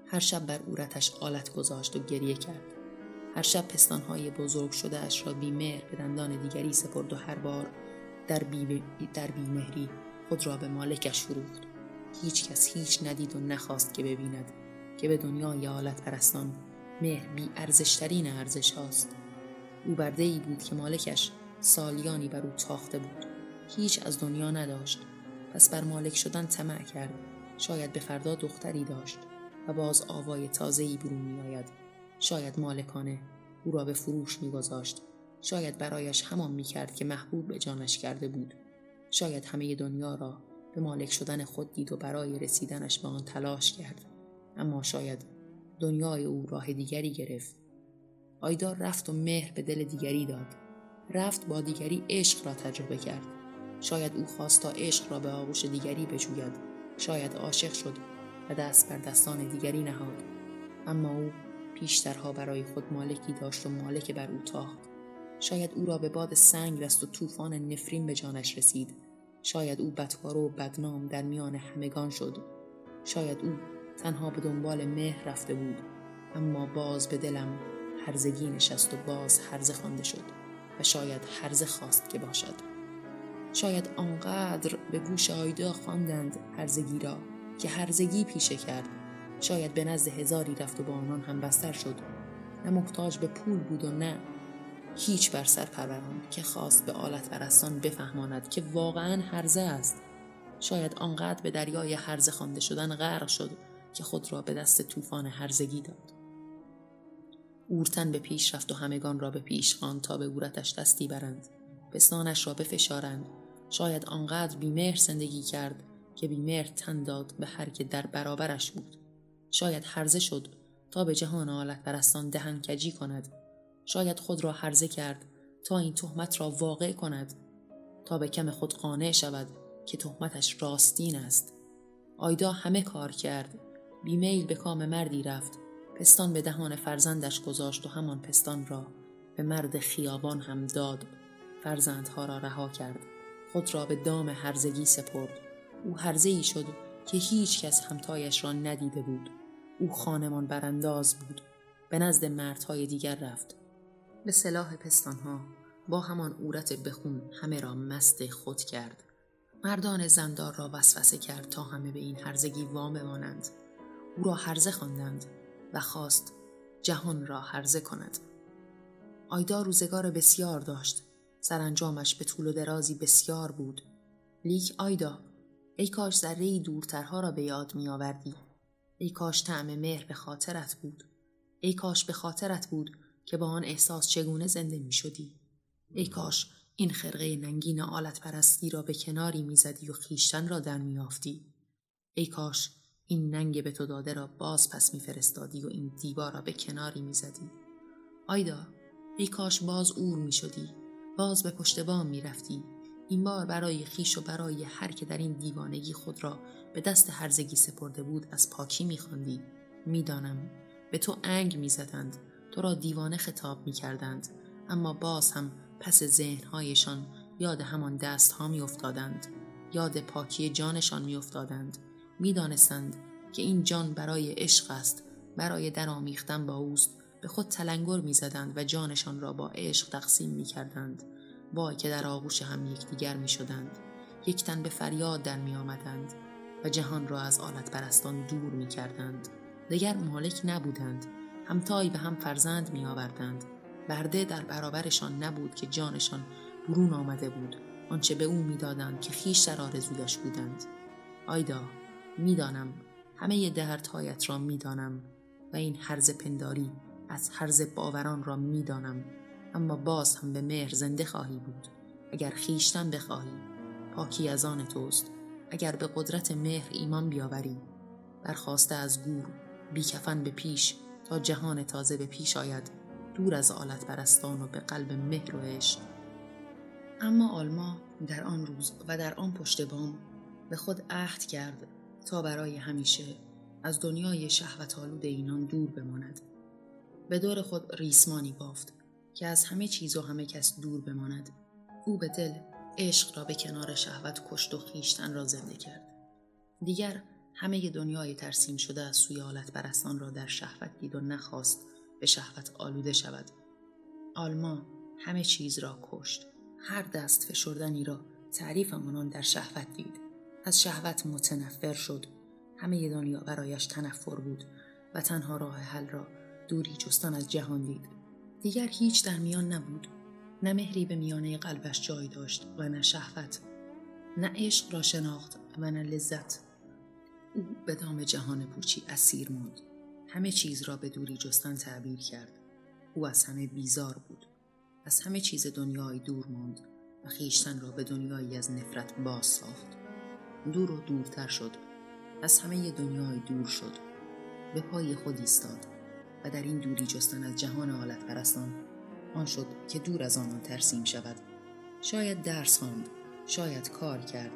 هر شب بر عورتش آلت گذاشت و گریه کرد. هر شب پستانهای بزرگ شده اش را بیمهر به دندان دیگری سپرد و هر بار در, بی در بیمهری خود را به مالکش فروخت. هیچ کس هیچ ندید و نخواست که ببیند که به دنیای آلت پرستان مهر بی ارزشترین ارزش هاست. او برده ای بود که مالکش سالیانی بر او تاخته بود. هیچ از دنیا نداشت. پس بر مالک شدن طمع کرد. شاید به فردا دختری داشت و باز آوای تازه‌ای برون میآید. شاید مالکانه. او را به فروش میگذاشت. شاید برایش همان می‌کرد که محبوب به جانش کرده بود. شاید همه دنیا را به مالک شدن خود دید و برای رسیدنش به آن تلاش کرد. اما شاید دنیای او راه دیگری گرفت. آیدار رفت و مهر به دل دیگری داد. رفت با دیگری عشق را تجربه کرد. شاید او خواست تا عشق را به آغوش دیگری بجوید. شاید عاشق شد و دست بر دستان دیگری نهاد. اما او پیشترها برای خود مالکی داشت و مالک بر او تاخت. شاید او را به باد سنگ رست و طوفان نفرین به جانش رسید. شاید او بدکار و بدنام در میان همگان شد. شاید او تنها به دنبال مهر رفته بود. اما باز به دلم هرزگی نشست و باز هرزه خوانده شد و شاید هرزه خواست که باشد. شاید آنقدر به گوش آیدا خواندند هرزگی را که هرزگی پیشه کرد. شاید به نزد هزاری رفت و با آنان هم بستر شد. نه محتاج به پول بود و نه هیچ بر سر پروران که خواست به آلت پرستان بفهماند که واقعا هرزه است. شاید آنقدر به دریای هرزه خوانده شدن غرق شد که خود را به دست طوفان هرزگی داد. اورتن به پیش رفت و همگان را به پیش خواند تا به اورتش دستی برند. پستانش را بفشارند. شاید آنقدر بیمهر زندگی کرد که بیمهر تن داد به هر که در برابرش بود. شاید هرزه شد تا به جهان آلت پرستان دهنکجی کند. شاید خود را هرزه کرد تا این تهمت را واقع کند. تا به کم خود قانع شود که تهمتش راستین است. آیدا همه کار کرد. بیمیل به کام مردی رفت. پستان به دهان فرزندش گذاشت و همان پستان را به مرد خیابان هم داد. فرزندها را رها کرد. خود را به دام هرزگی سپرد. او هرزه ای شد که هیچ کس همتایش را ندیده بود. او خانمان برانداز بود. به نزد مردهای دیگر رفت. به سلاح پستانها با همان عورت بخون همه را مست خود کرد. مردان زندار را وسوسه کرد تا همه به این هرزگی وام بمانند او را هرزه خواندند و خواست جهان را هرزه کند. آیدا روزگار بسیار داشت. سرانجامش به طول و درازی بسیار بود. لیک آیدا ای کاش ذره دورترها را به یاد می آوردی ای کاش طعم مهر به خاطرت بود. ای کاش به خاطرت بود که با آن احساس چگونه زنده می شدی ای کاش این خرقه ننگین آلت پرستی را به کناری می‌زدی و خیشتن را در میافتی ای کاش این ننگ به تو داده را باز پس میفرستادی و این دیوار را به کناری می‌زدی. آیدا ای کاش باز اور می‌شدی. باز به پشت بام می‌رفتی. این بار برای خیش و برای هر که در این دیوانگی خود را به دست هرزگی سپرده بود از پاکی میخواندی می‌دانم به تو انگ می‌زدند تو را دیوانه خطاب می‌کردند اما باز هم پس ذهنهایشان یاد همان دست ها می افتادند. یاد پاکی جانشان می افتادند. می دانستند که این جان برای عشق است برای درآمیختن با اوست به خود تلنگر می زدند و جانشان را با عشق تقسیم می کردند. با که در آغوش هم یکدیگر می شدند. یک تن به فریاد در می آمدند و جهان را از آلت پرستان دور می کردند. دیگر مالک نبودند. همتایی به هم فرزند می آوردند. برده در برابرشان نبود که جانشان برون آمده بود آنچه به او می‌دادند که خیش در آرزویش بودند آیدا می‌دانم همه دردهایت را می‌دانم و این حرز پنداری از حرز باوران را می‌دانم اما باز هم به مهر زنده خواهی بود. اگر خیشتن بخواهی پاکی از آن توست. اگر به قدرت مهر ایمان بیاوری برخواسته از گور بیکفن به پیش تا جهان تازه به پیش آید دور از آلت پرستان و به قلب مهر و عشق. اما آلما در آن روز و در آن پشت بام به خود عهد کرد تا برای همیشه از دنیای شهوت آلود اینان دور بماند. به دور خود ریسمانی بافت. که از همه چیز و همه کس دور بماند. او به دل عشق را به کنار شهوت کشت و خیشتن را زنده کرد. دیگر همه دنیای ترسیم شده از سوی آلت پرستان را در شهوت دید و نخواست به شهوت آلوده شود. آلما همه چیز را کشت. هر دست فشردنی را تعریف آنان در شهوت دید. از شهوت متنفر شد. همه دنیا برایش تنفر بود و تنها راه حل را دوری جستن از جهان دید. دیگر هیچ در میان نبود. نه مهری به میانه قلبش جای داشت و نه شهوت نه عشق را شناخت و نه لذت. او به دام جهان پوچی اسیر ماند همه چیز را به دوری جستن تعبیر کرد. او از همه بیزار بود. از همه چیز دنیای دور ماند و خیشتن را به دنیایی از نفرت باز ساخت. دور و دورتر شد. از همه دنیای دور شد. به پای خود ایستاد. در این دوری جستن از جهان حالت پرستان آن شد که دور از آنان ترسیم شود. شاید درس خواند شاید کار کرد.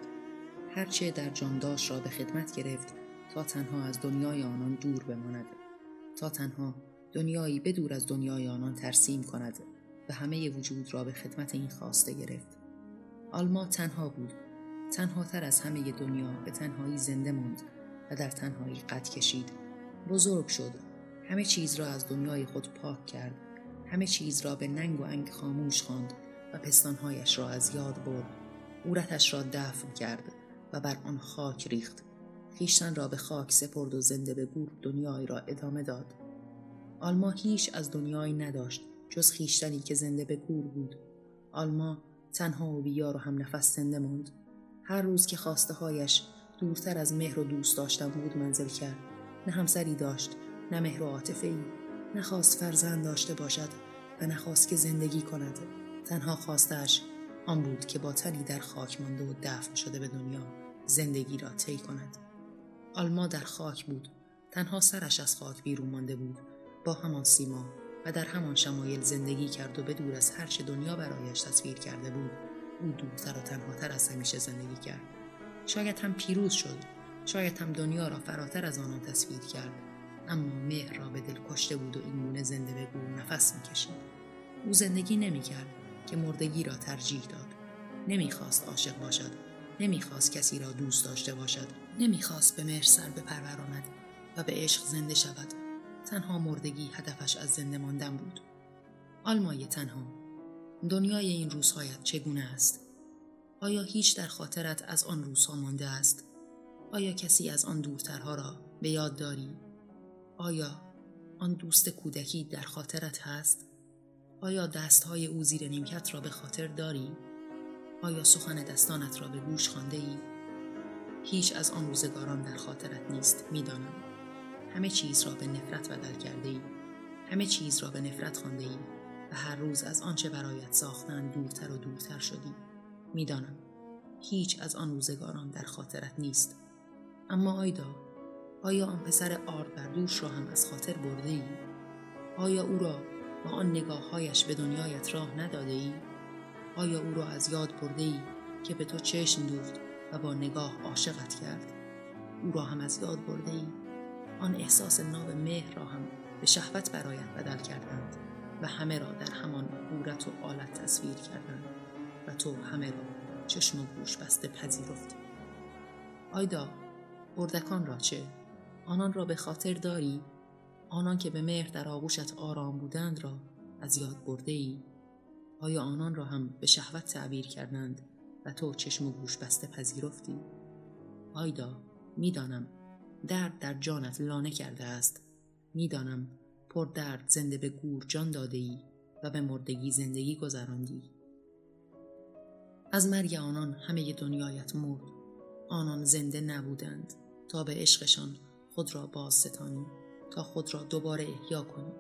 هرچه در جان داشت را به خدمت گرفت تا تنها از دنیای آنان دور بماند. تا تنها دنیایی بدور از دنیای آنان ترسیم کند و همه وجود را به خدمت این خواسته گرفت. آلما تنها بود. تنها تر از همه دنیا به تنهایی زنده ماند و در تنهایی قد کشید. بزرگ شد. همه چیز را از دنیای خود پاک کرد. همه چیز را به ننگ و انگ خاموش خواند و پستانهایش را از یاد برد. عورتش را دفن کرد و بر آن خاک ریخت. خیشتن را به خاک سپرد و زنده به گور دنیای را ادامه داد. آلما هیچ از دنیایی نداشت جز خیشتنی که زنده به گور بود. آلما تنها و بیار و هم نفس زنده ماند هر روز که خواسته هایش دورتر از مهر و دوست داشتن بود منزل کرد. نه همسری داشت نه مهر و عاطفه ای نخواست فرزند داشته باشد و نخواست که زندگی کند. تنها خواستش آن بود که با تنی در خاک مانده و دفن شده به دنیا زندگی را طی کند. آلما در خاک بود. تنها سرش از خاک بیرون مانده بود. با همان سیما و در همان شمایل زندگی کرد و به دور از هرچه دنیا برایش تصویر کرده بود او دورتر و تنهاتر از همیشه زندگی کرد. شاید هم پیروز شد. شاید هم دنیا را فراتر از آنان تصویر کرد. اما مهر را به دل کشته بود و این گونه زنده به گور نفس می‌کشید. او زندگی نمی‌کرد که مردگی را ترجیح داد. نمی‌خواست عاشق باشد. نمی‌خواست کسی را دوست داشته باشد. نمی‌خواست به مهر سر بپروراند و به عشق زنده شود. تنها مردگی هدفش از زنده ماندن بود. آلمای تنها. دنیای این روزهایت چگونه است؟ آیا هیچ در خاطرت از آن روزها مانده است؟ آیا کسی از آن دورترها را به یاد داری؟ آیا آن دوست کودکی در خاطرت هست؟ آیا دستهای او زیر نیمکت را به خاطر داری؟ آیا سخن دستانت را به گوش خانده ای؟ هیچ از آن روزگاران در خاطرت نیست می‌دانم. همه چیز را به نفرت بدل کرده ای. همه چیز را به نفرت خوانده ای و هر روز از آنچه برایت ساختن دورتر و دورتر شدی. می‌دانم. هیچ از آن روزگاران در خاطرت نیست. اما آیدا آیا آن پسر بردوش را هم از خاطر برده ای؟ آیا او را با آن نگاههایش به دنیایت راه نداده ای؟ آیا او را از یاد برده ای که به تو چشم دوخت و با نگاه عاشقت کرد؟ او را هم از یاد برده ای؟ آن احساس ناب مهر را هم به شهوت برایت بدل کردند و همه را در همان قورت و آلت تصویر کردند و تو همه را چشم و گوش بسته پذیرفتی آیدا اردکان را چه آنان را به خاطر داری؟ آنان که به مهر در آغوشت آرام بودند را از یاد برده ای آیا آنان را هم به شهوت تعبیر کردند و تو چشم و گوش بسته پذیرفتی؟ آیدا می‌دانم درد در جانت لانه کرده است. می‌دانم پر درد زنده به گور جان داده ای و به مردگی زندگی گذراندی. از مرگ آنان همه دنیایت مرد. آنان زنده نبودند. تا به عشقشان خود را باز ستانی تا خود را دوباره احیا کنی.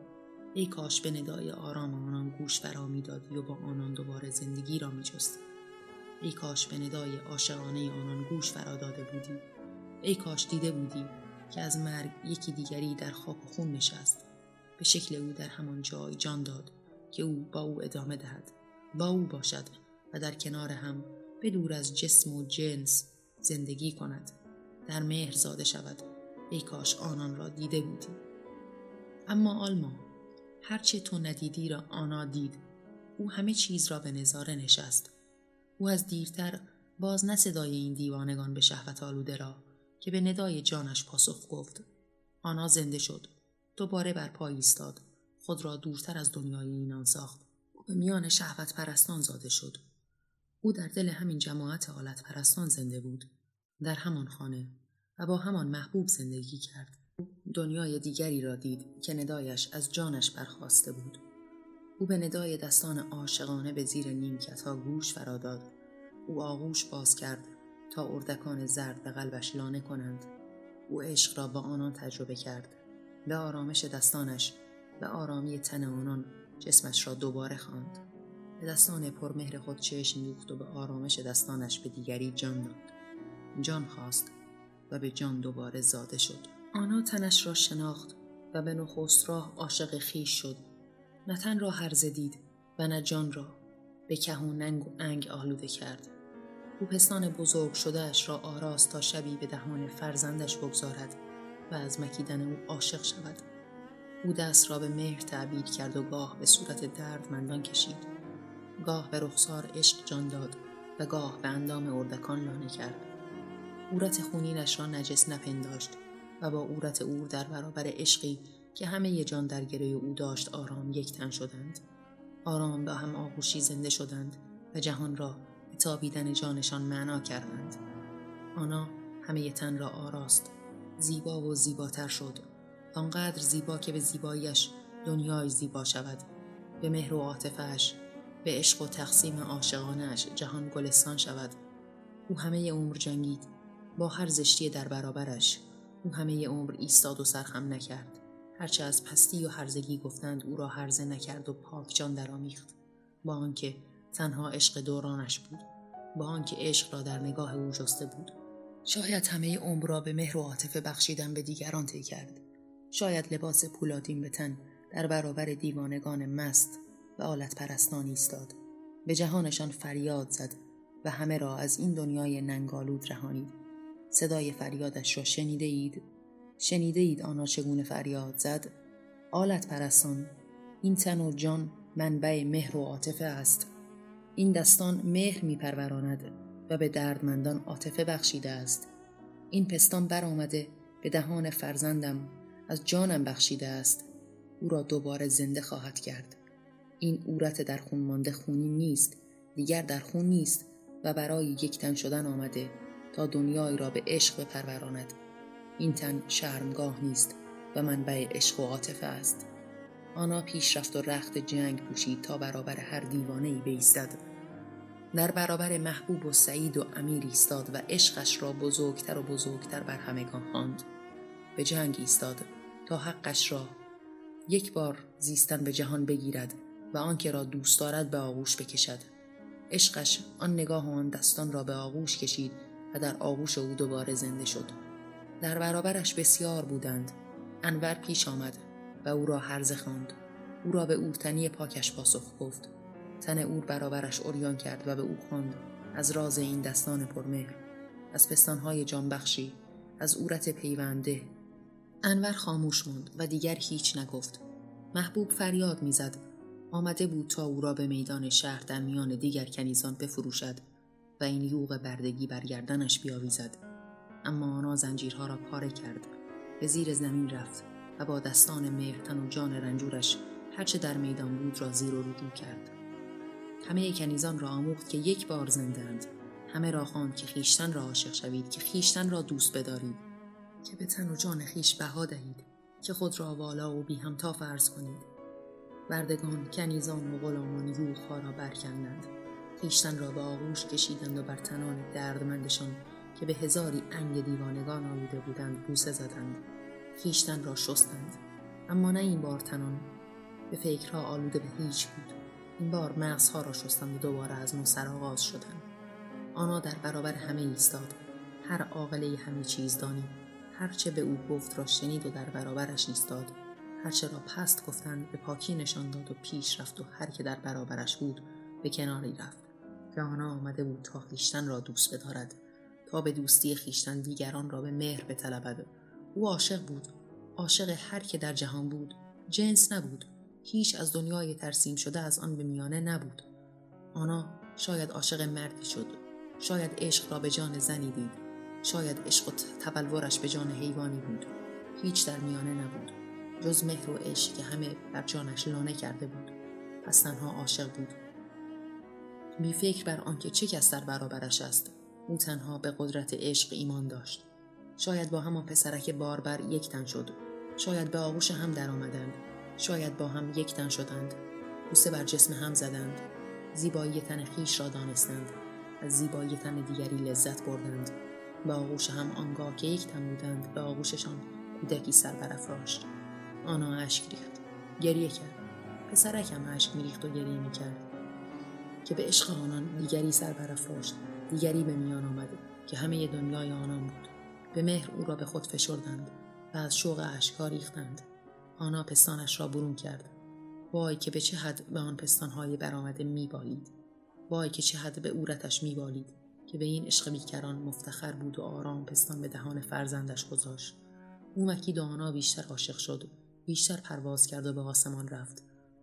ای کاش به ندای آرام آنان گوش فرا می‌دادی و با آنان دوباره زندگی را میجستی ای کاش به ندای عاشقانه آنان گوش فرا داده بودی. ای کاش دیده بودی که از مرگ یکی دیگری در خاک و خون نشست. به شکل او در همان جای جان داد که او با او ادامه دهد. با او باشد و در کنار هم به دور از جسم و جنس زندگی کند. در مهر زاده شود. ای کاش آنان را دیده بودی. اما آلما هرچه تو ندیدی را آنا دید. او همه چیز را به نظاره نشست. او از دیرتر باز نه صدای این دیوانگان به شهوت آلوده را که به ندای جانش پاسخ گفت. آنا زنده شد. دوباره بر پای ایستاد. خود را دورتر از دنیای اینان ساخت. او به میان شهوت پرستان زاده شد. او در دل همین جماعت حالت پرستان زنده بود. در همان خانه. و با همان محبوب زندگی کرد. دنیای دیگری را دید که ندایش از جانش برخواسته بود. او به ندای دستان عاشقانه به زیر نیمکت ها گوش فراداد او آغوش باز کرد تا اردکان زرد به قلبش لانه کنند. او عشق را با آنان تجربه کرد. به آرامش دستانش به آرامی تن آنان جسمش را دوباره خواند. به دستان پرمهر خود چشم دوخت و به آرامش دستانش به دیگری جان داد. جان خواست. و به جان دوباره زاده شد. آنا تنش را شناخت و به نخست راه عاشق خیش شد. نه تن را هرزه دید و نه جان را. به کهون ننگ و انگ آلوده کرد. او پستان بزرگ شدهش را آراست تا شبی به دهان فرزندش بگذارد و از مکیدن او عاشق شود. او دست را به مهر تعبیر کرد و گاه به صورت دردمندان کشید. گاه به رخسار عشق جان داد و گاه به اندام اردکان لانه کرد. عورت خونینش را نجس نپنداشت و با عورت او در برابر عشقی که همه جان در گره او داشت آرام یک تن شدند. آرام با هم آغوشی زنده شدند و جهان را به تابیدن جانشان معنا کردند. آنا همه تن را آراست زیبا و زیباتر شد. آنقدر زیبا که به زیباییش دنیای زیبا شود. به مهر و عاطفهاش به عشق و تقسیم عاشقانهاش جهان گلستان شود. او همه عمر جنگید با هر زشتی در برابرش او همه عمر ایستاد و سرخم نکرد. هرچه از پستی و هرزگی گفتند او را هرزه نکرد و پاک جان درآمیخت با آنکه تنها عشق دورانش بود با آنکه عشق را در نگاه او جسته بود. شاید همه عمر را به مهر و عاطفه بخشیدن به دیگران طی کرد. شاید لباس پولادین به تن در برابر دیوانگان مست و آلت پرستان ایستاد. به جهانشان فریاد زد و همه را از این دنیای ننگالود رهانید. صدای فریادش را شنیده اید؟ شنیده اید آنها چگونه فریاد زد؟ آلت پرستان این تن و جان منبع مهر و عاطفه است. این دستان مهر میپروراند و به دردمندان عاطفه بخشیده است. این پستان برآمده به دهان فرزندم از جانم بخشیده است. او را دوباره زنده خواهد کرد. این عورت در خون مانده خونی نیست دیگر در خون نیست و برای یک تن شدن آمده. تا دنیایی را به عشق بپروراند. این تن شرمگاه نیست و منبع عشق و عاطفه است. آنا پیش رفت و رخت جنگ پوشید تا برابر هر دیوانه ای بیستد. در برابر محبوب و سعید و امیر ایستاد و عشقش را بزرگتر و بزرگتر بر همگان خواند. به جنگ ایستاد تا حقش را یک بار زیستن به جهان بگیرد و آنکه را دوست دارد به آغوش بکشد. عشقش آن نگاه و آن دستان را به آغوش کشید و در آغوش او دوباره زنده شد. در برابرش بسیار بودند. انور پیش آمد و او را هرزه خواند. او را به اورتنی پاکش پاسخ گفت. تن او برابرش اوریان کرد و به او خواند از راز این دستان پرمهر. از پستانهای جانبخشی از عورت پیونده. انور خاموش موند و دیگر هیچ نگفت. محبوب فریاد می‌زد. آمده بود تا او را به میدان شهر در میان دیگر کنیزان بفروشد. و این یوغ بردگی بر گردنش بیاویزد اما آنا زنجیرها را پاره کرد. به زیر زمین رفت و با دستان مهرتن و جان رنجورش هرچه در میدان بود را زیر و رجوع کرد. همه کنیزان را آموخت که یک بار زندند همه را خواند که خیشتن را عاشق شوید که خیشتن را دوست بدارید. که به تن و جان خیش بها دهید. که خود را والا و بی همتا فرض کنید. بردگان کنیزان و غلامان یوغها را برکندند. خیشتن را به آغوش کشیدند و بر تنان دردمندشان که به هزاری انگ دیوانگان آلوده بودند بوسه زدند. خیشتن را شستند. اما نه این بار تنان. به فکرها آلوده به هیچ بود. این بار مغزها را شستند و دوباره از نو سرآغاز شدند. آنها در برابر همه ایستاد. هر عاقله همه چیز دانی. هرچه به او گفت را شنید و در برابرش ایستاد. هرچه را پست گفتند به پاکی نشان داد و پیش رفت و هر که در برابرش بود به کناری رفت. که آنها آمده بود تا خیشتن را دوست بدارد تا به دوستی خیشتن دیگران را به مهر بطلبد. او عاشق بود عاشق هر که در جهان بود. جنس نبود هیچ از دنیای ترسیم شده از آن به میانه نبود. آنا شاید عاشق مردی شد شاید عشق را به جان زنی دید شاید عشق و تبلورش به جان حیوانی بود. هیچ در میانه نبود جز مهر و عشق که همه بر جانش لانه کرده بود. پس تنها عاشق بود. بی فکر بر آنکه چه کس در برابرش است. او تنها به قدرت عشق ایمان داشت. شاید با همان پسرک باربر یک تن شد. شاید به آغوش هم درآمدند. شاید با هم یک تن شدند. بوسه بر جسم هم زدند. زیبایی تن خیش را دانستند. از زیبایی تن دیگری لذت بردند. به آغوش هم آنگاه که یک تن بودند به آغوششان کودکی سر برافراشت آنا اشک ریخت. گریه کرد. پسرکم اشک میریخت و گریه می‌کرد. که به عشق آنان دیگری سر برافراشت دیگری به میان آمد که همه دنیای آنان بود. به مهر او را به خود فشردند و از شوق اشکها ریختند. آنا پستانش را برون کرد. وای که به چه حد به آن پستانهای برآمده میبالید. وای که چه حد به اورتش میبالید که به این عشق بیکران مفتخر بود و آرام پستان به دهان فرزندش گذاشت. او مکید و آنا بیشتر عاشق شد بیشتر پرواز کرد و به آسمان رفت.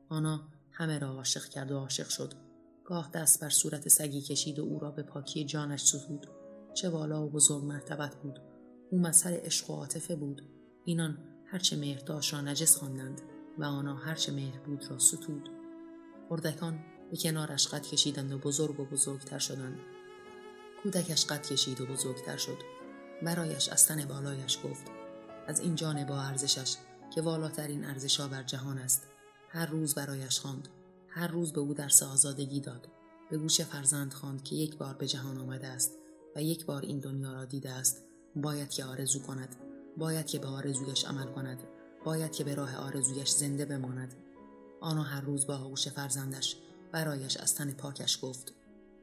آنا همه را عاشق کرد و عاشق شد. گاه دست بر صورت سگی کشید و او را به پاکی جانش سزود چه بالا و بزرگ مرتبت بود. او مظهر عشق و عاطفه بود. اینان هرچه مهر داشت را نجس خواندند و آنها هرچه مهر بود را ستود. اردکان به کنارش قد کشیدند و بزرگ و بزرگتر شدند. کودکش قد کشید و بزرگتر شد. برایش از تن بالایش گفت از این جان با ارزشش که والاترین ارزشها بر جهان است. هر روز برایش خواند. هر روز به او درس آزادگی داد. به گوش فرزند خواند که یک بار به جهان آمده است و یک بار این دنیا را دیده است. باید که آرزو کند. باید که به آرزویش عمل کند. باید که به راه آرزویش زنده بماند. آنها هر روز با آغوش فرزندش برایش از تن پاکش گفت.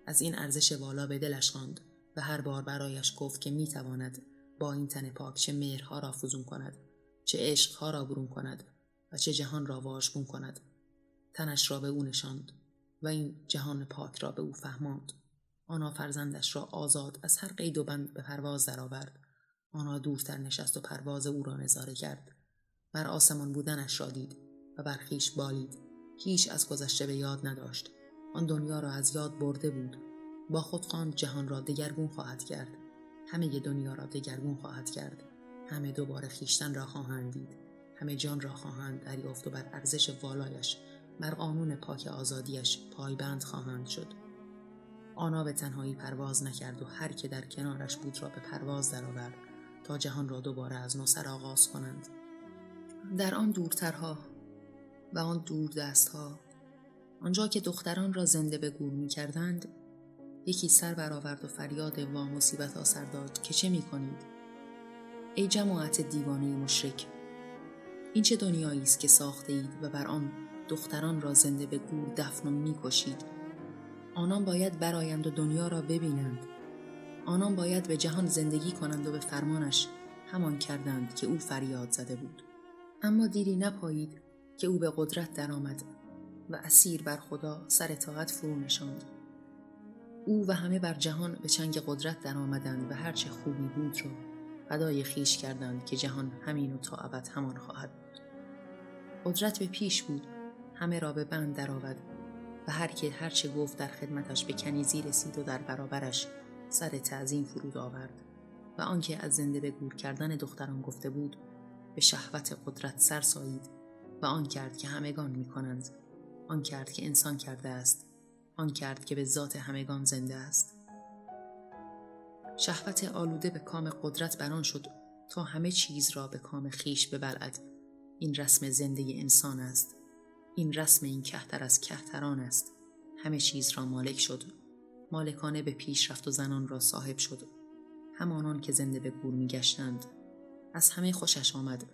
از این ارزش والا به دلش خواند و هر بار برایش گفت که می‌تواند با این تن پاک چه مهرها را فزون کند چه عشقها را برون کند و چه جهان را واژگون کند. تنش را به او نشاند و این جهان پاک را به او فهماند. آنا فرزندش را آزاد از هر قید و بند به پرواز درآورد. آنا دورتر نشست و پرواز او را نظاره کرد. بر آسمان بودنش را دید و بر خیش بالید. هیچ از گذشته به یاد نداشت. آن دنیا را از یاد برده بود. با خود خواند جهان را دگرگون خواهد کرد. همه دنیا را دگرگون خواهد کرد. همه دوباره خیشتن را خواهند دید. همه جان را خواهند دریافت و بر ارزش والایش بر قانون پاک آزادیش پایبند خواهند شد. آنا به تنهایی پرواز نکرد و هر که در کنارش بود را به پرواز درآورد تا جهان را دوباره از نو سر آغاز کنند. در آن دورترها و آن دور دستها آنجا که دختران را زنده به گور می کردند یکی سر برآورد و فریاد وا مصیبت آسر داد که چه می کنید ای جماعت دیوانه مشرک این چه دنیایی است که ساخته اید و بر آن دختران را زنده به گور دفن و می‌کشید. آنان باید برایند و دنیا را ببینند. آنان باید به جهان زندگی کنند و به فرمانش همان کردند که او فریاد زده بود. اما دیری نپایید که او به قدرت درآمد و اسیر بر خدا سر طاعت فرو نشاند. او و همه بر جهان به چنگ قدرت درآمدند و هرچه خوبی بود را فدای خیش کردند که جهان همین و تا ابد همان خواهد بود. قدرت به پیش بود همه را به بند درآورد و هر که هرچه گفت در خدمتش به کنیزی رسید و در برابرش سر تعظیم فرود آورد و آنکه از زنده به گور کردن دختران گفته بود به شهوت قدرت سر سایید و آن کرد که همگان می کنند آن کرد که انسان کرده است. آن کرد که به ذات همگان زنده است. شهوت آلوده به کام قدرت بران شد تا همه چیز را به کام خیش ببلعد. این رسم زنده انسان است. این رسم این کهتر از کهتران است. همه چیز را مالک شد. مالکانه به پیش رفت و زنان را صاحب شد. همانان که زنده به گور می گشتند از همه خوشش آمد.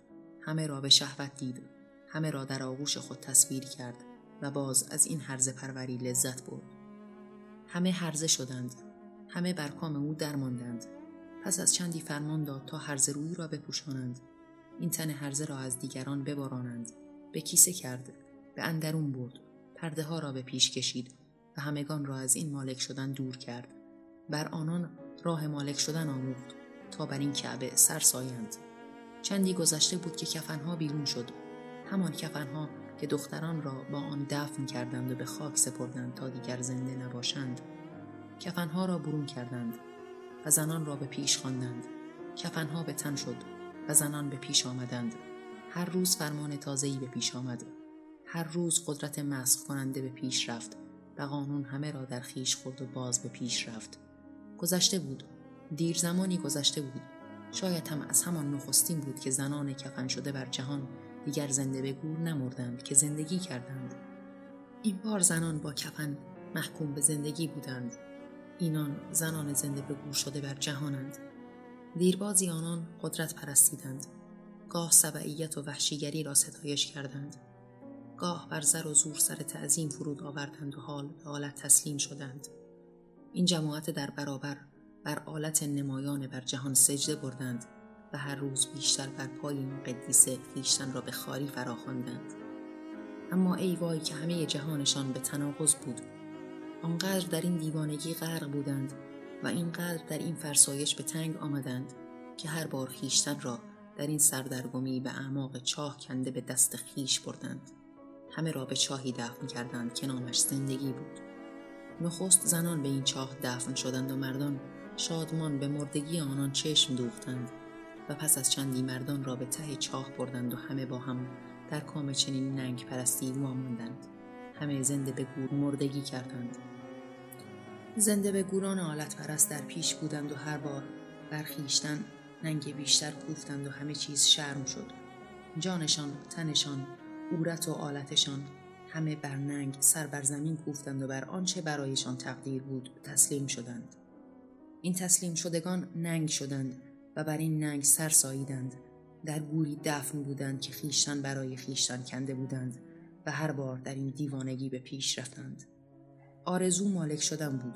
همه را به شهوت دید. همه را در آغوش خود تصویر کرد و باز از این هرزه پروری لذت برد. همه هرزه شدند. همه بر کام او درماندند. پس از چندی فرمان داد تا هرزه روی را بپوشانند. این تن هرزه را از دیگران ببارانند. به کیسه کرد. به اندرون برد. پرده ها را به پیش کشید و همگان را از این مالک شدن دور کرد. بر آنان راه مالک شدن آموخت تا بر این کعبه سر سایند. چندی گذشته بود که کفنها بیرون شد. همان کفنها که دختران را با آن دفن کردند و به خاک سپردند تا دیگر زنده نباشند کفنها را برون کردند و زنان را به پیش خواندند. کفنها به تن شد و زنان به پیش آمدند. هر روز فرمان تازه‌ای به پیش آمد. هر روز قدرت مسخ کننده به پیش رفت و قانون همه را در خیش خورد و باز به پیش رفت. گذشته بود. دیر زمانی گذشته بود. شاید هم از همان نخستین بود که زنان کفن شده بر جهان دیگر زنده به گور نمردند که زندگی کردند. این بار زنان با کفن محکوم به زندگی بودند. اینان زنان زنده به گور شده بر جهانند. دیربازی آنان قدرت پرستیدند. گاه سبعیت و وحشیگری را ستایش کردند. گاه بر زر و زور سر تعظیم فرود آوردند و حال به حالت تسلیم شدند. این جماعت در برابر بر آلت نمایان بر جهان سجده بردند و هر روز بیشتر بر پای این قدیسه خیشتن را به خاری فراخواندند. اما ای وای که همه جهانشان به تناقض بود. آنقدر در این دیوانگی غرق بودند و اینقدر در این فرسایش به تنگ آمدند که هر بار خیشتن را در این سردرگمی به اعماق چاه کنده به دست خیش بردند. همه را به چاهی دفن کردند که نامش زندگی بود. نخست زنان به این چاه دفن شدند و مردان شادمان به مردگی آنان چشم دوختند و پس از چندی مردان را به ته چاه بردند و همه با هم در کام چنین ننگ پرستی ماندند همه زنده به گور مردگی کردند. زنده به گوران آلت پرست در پیش بودند و هر بار برخیشتن ننگ بیشتر کوفتند و همه چیز شرم شد. جانشان تنشان عورت و آلتشان. همه بر ننگ سر بر زمین کوفتند و بر آنچه برایشان تقدیر بود تسلیم شدند. این تسلیم شدگان ننگ شدند و بر این ننگ سر ساییدند. در گوری دفن بودند که خیشتن برای خیشتن کنده بودند و هر بار در این دیوانگی به پیش رفتند. آرزو مالک شدن بود.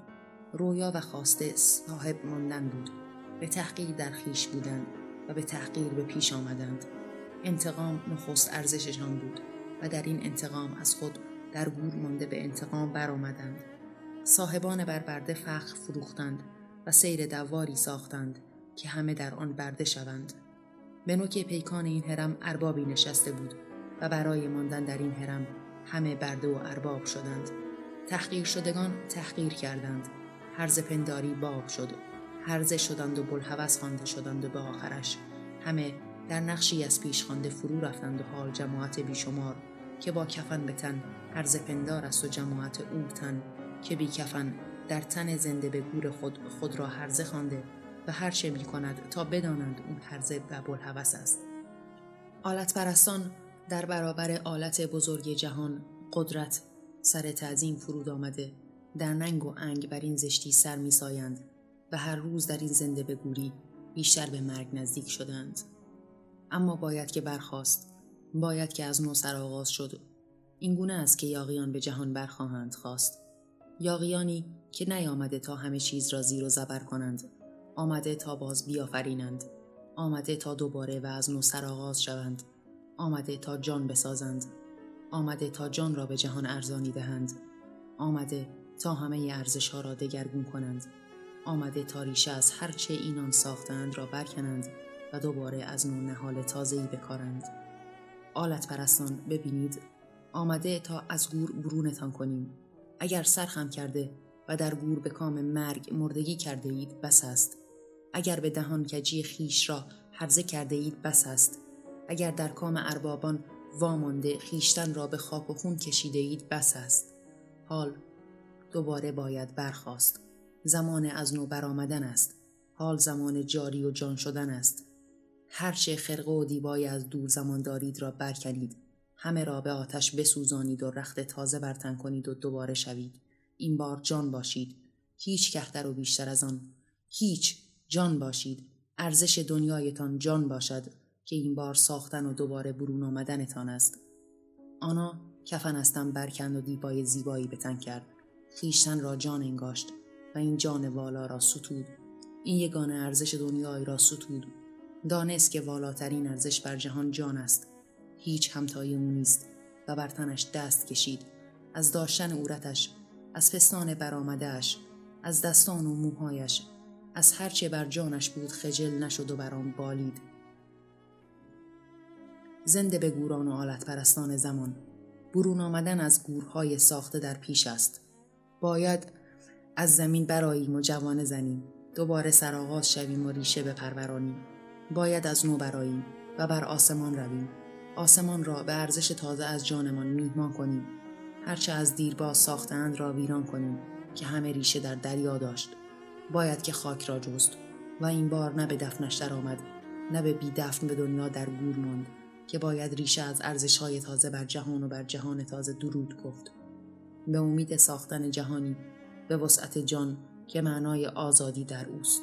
رویا و خواسته صاحب ماندن بود. به تحقیر در خیش بودند و به تحقیر به پیش آمدند. انتقام نخست ارزششان بود و در این انتقام از خود در گور مانده به انتقام برآمدند. صاحبان بر برده فخر فروختند و سیر دواری ساختند که همه در آن برده شوند. به نوک پیکان این هرم اربابی نشسته بود و برای ماندن در این هرم همه برده و ارباب شدند. تحقیر شدگان تحقیر کردند. هرز پنداری باب شد. هرزه شدند و بلحوث خوانده شدند و به آخرش همه در نقشی از پیش خوانده فرو رفتند و حال جماعت بیشمار که با کفن به تن هرز پندار است و جماعت او تن که بی کفن در تن زنده به گور خود خود را هرزه خوانده و هر چه می کند تا بدانند اون هرزه و بلحوث است. آلت پرستان در برابر آلت بزرگ جهان قدرت سر تعظیم فرود آمده در ننگ و انگ بر این زشتی سر می سایند و هر روز در این زنده به گوری بیشتر به مرگ نزدیک شدند. اما باید که برخواست باید که از نو سر آغاز شد. این گونه است که یاقیان به جهان برخواهند خواست. یاقیانی که نیامده تا همه چیز را زیر و زبر کنند. آمده تا باز بیافرینند. آمده تا دوباره و از نو سر آغاز شوند. آمده تا جان بسازند. آمده تا جان را به جهان ارزانی دهند. آمده تا همه ارزش ها را دگرگون کنند. آمده تا ریشه از هرچه اینان ساختند را برکنند. و دوباره از نو نهال تازه‌ای بکارند. آلت پرستان ببینید. آمده تا از گور برونتان کنیم. اگر سرخم کرده و در گور به کام مرگ مردگی کرده اید بس است. اگر به دهان کجی خیش را حرزه کرده اید بس است. اگر در کام اربابان وامانده خیشتن را به خاک و خون کشیده اید بس است. حال دوباره باید برخواست زمان از نو برآمدن است. حال زمان جاری و جان شدن است. هرچه خرقه و دیبای از دور زمان دارید را برکنید. همه را به آتش بسوزانید و رخت تازه برتن کنید و دوباره شوید. این بار جان باشید. هیچ کهتر و بیشتر از آن. هیچ جان باشید. ارزش دنیایتان جان باشد که این بار ساختن و دوباره برون آمدنتان است. آنا کفن استم برکند و دیبای زیبایی بتن کرد. خیشتن را جان انگاشت و این جان والا را ستود. این یگانه ارزش دنیایی را ستود. دانست که والاترین ارزش بر جهان جان است. هیچ همتای او نیست و بر تنش دست کشید. از داشتن عورتش از پستان برآمدهاش از دستان و موهایش از هرچه بر جانش بود خجل نشد و برام بالید. زنده به گوران و آلت پرستان زمان برون آمدن از گورهای ساخته در پیش است. باید از زمین براییم و جوانه زنیم. دوباره سرآغاز شویم و ریشه بپرورانیم. باید از نو براییم و بر آسمان رویم. آسمان را به ارزش تازه از جانمان میهمان کنیم. هرچه از دیرباز ساختند را ویران کنیم که همه ریشه در دریا داشت. باید که خاک را جست و این بار نه به دفنش آمد نه به بی دفن به دنیا در گور ماند که باید ریشه از ارزش های تازه بر جهان و بر جهان تازه درود گفت. به امید ساختن جهانی به وسعت جان که معنای آزادی در اوست.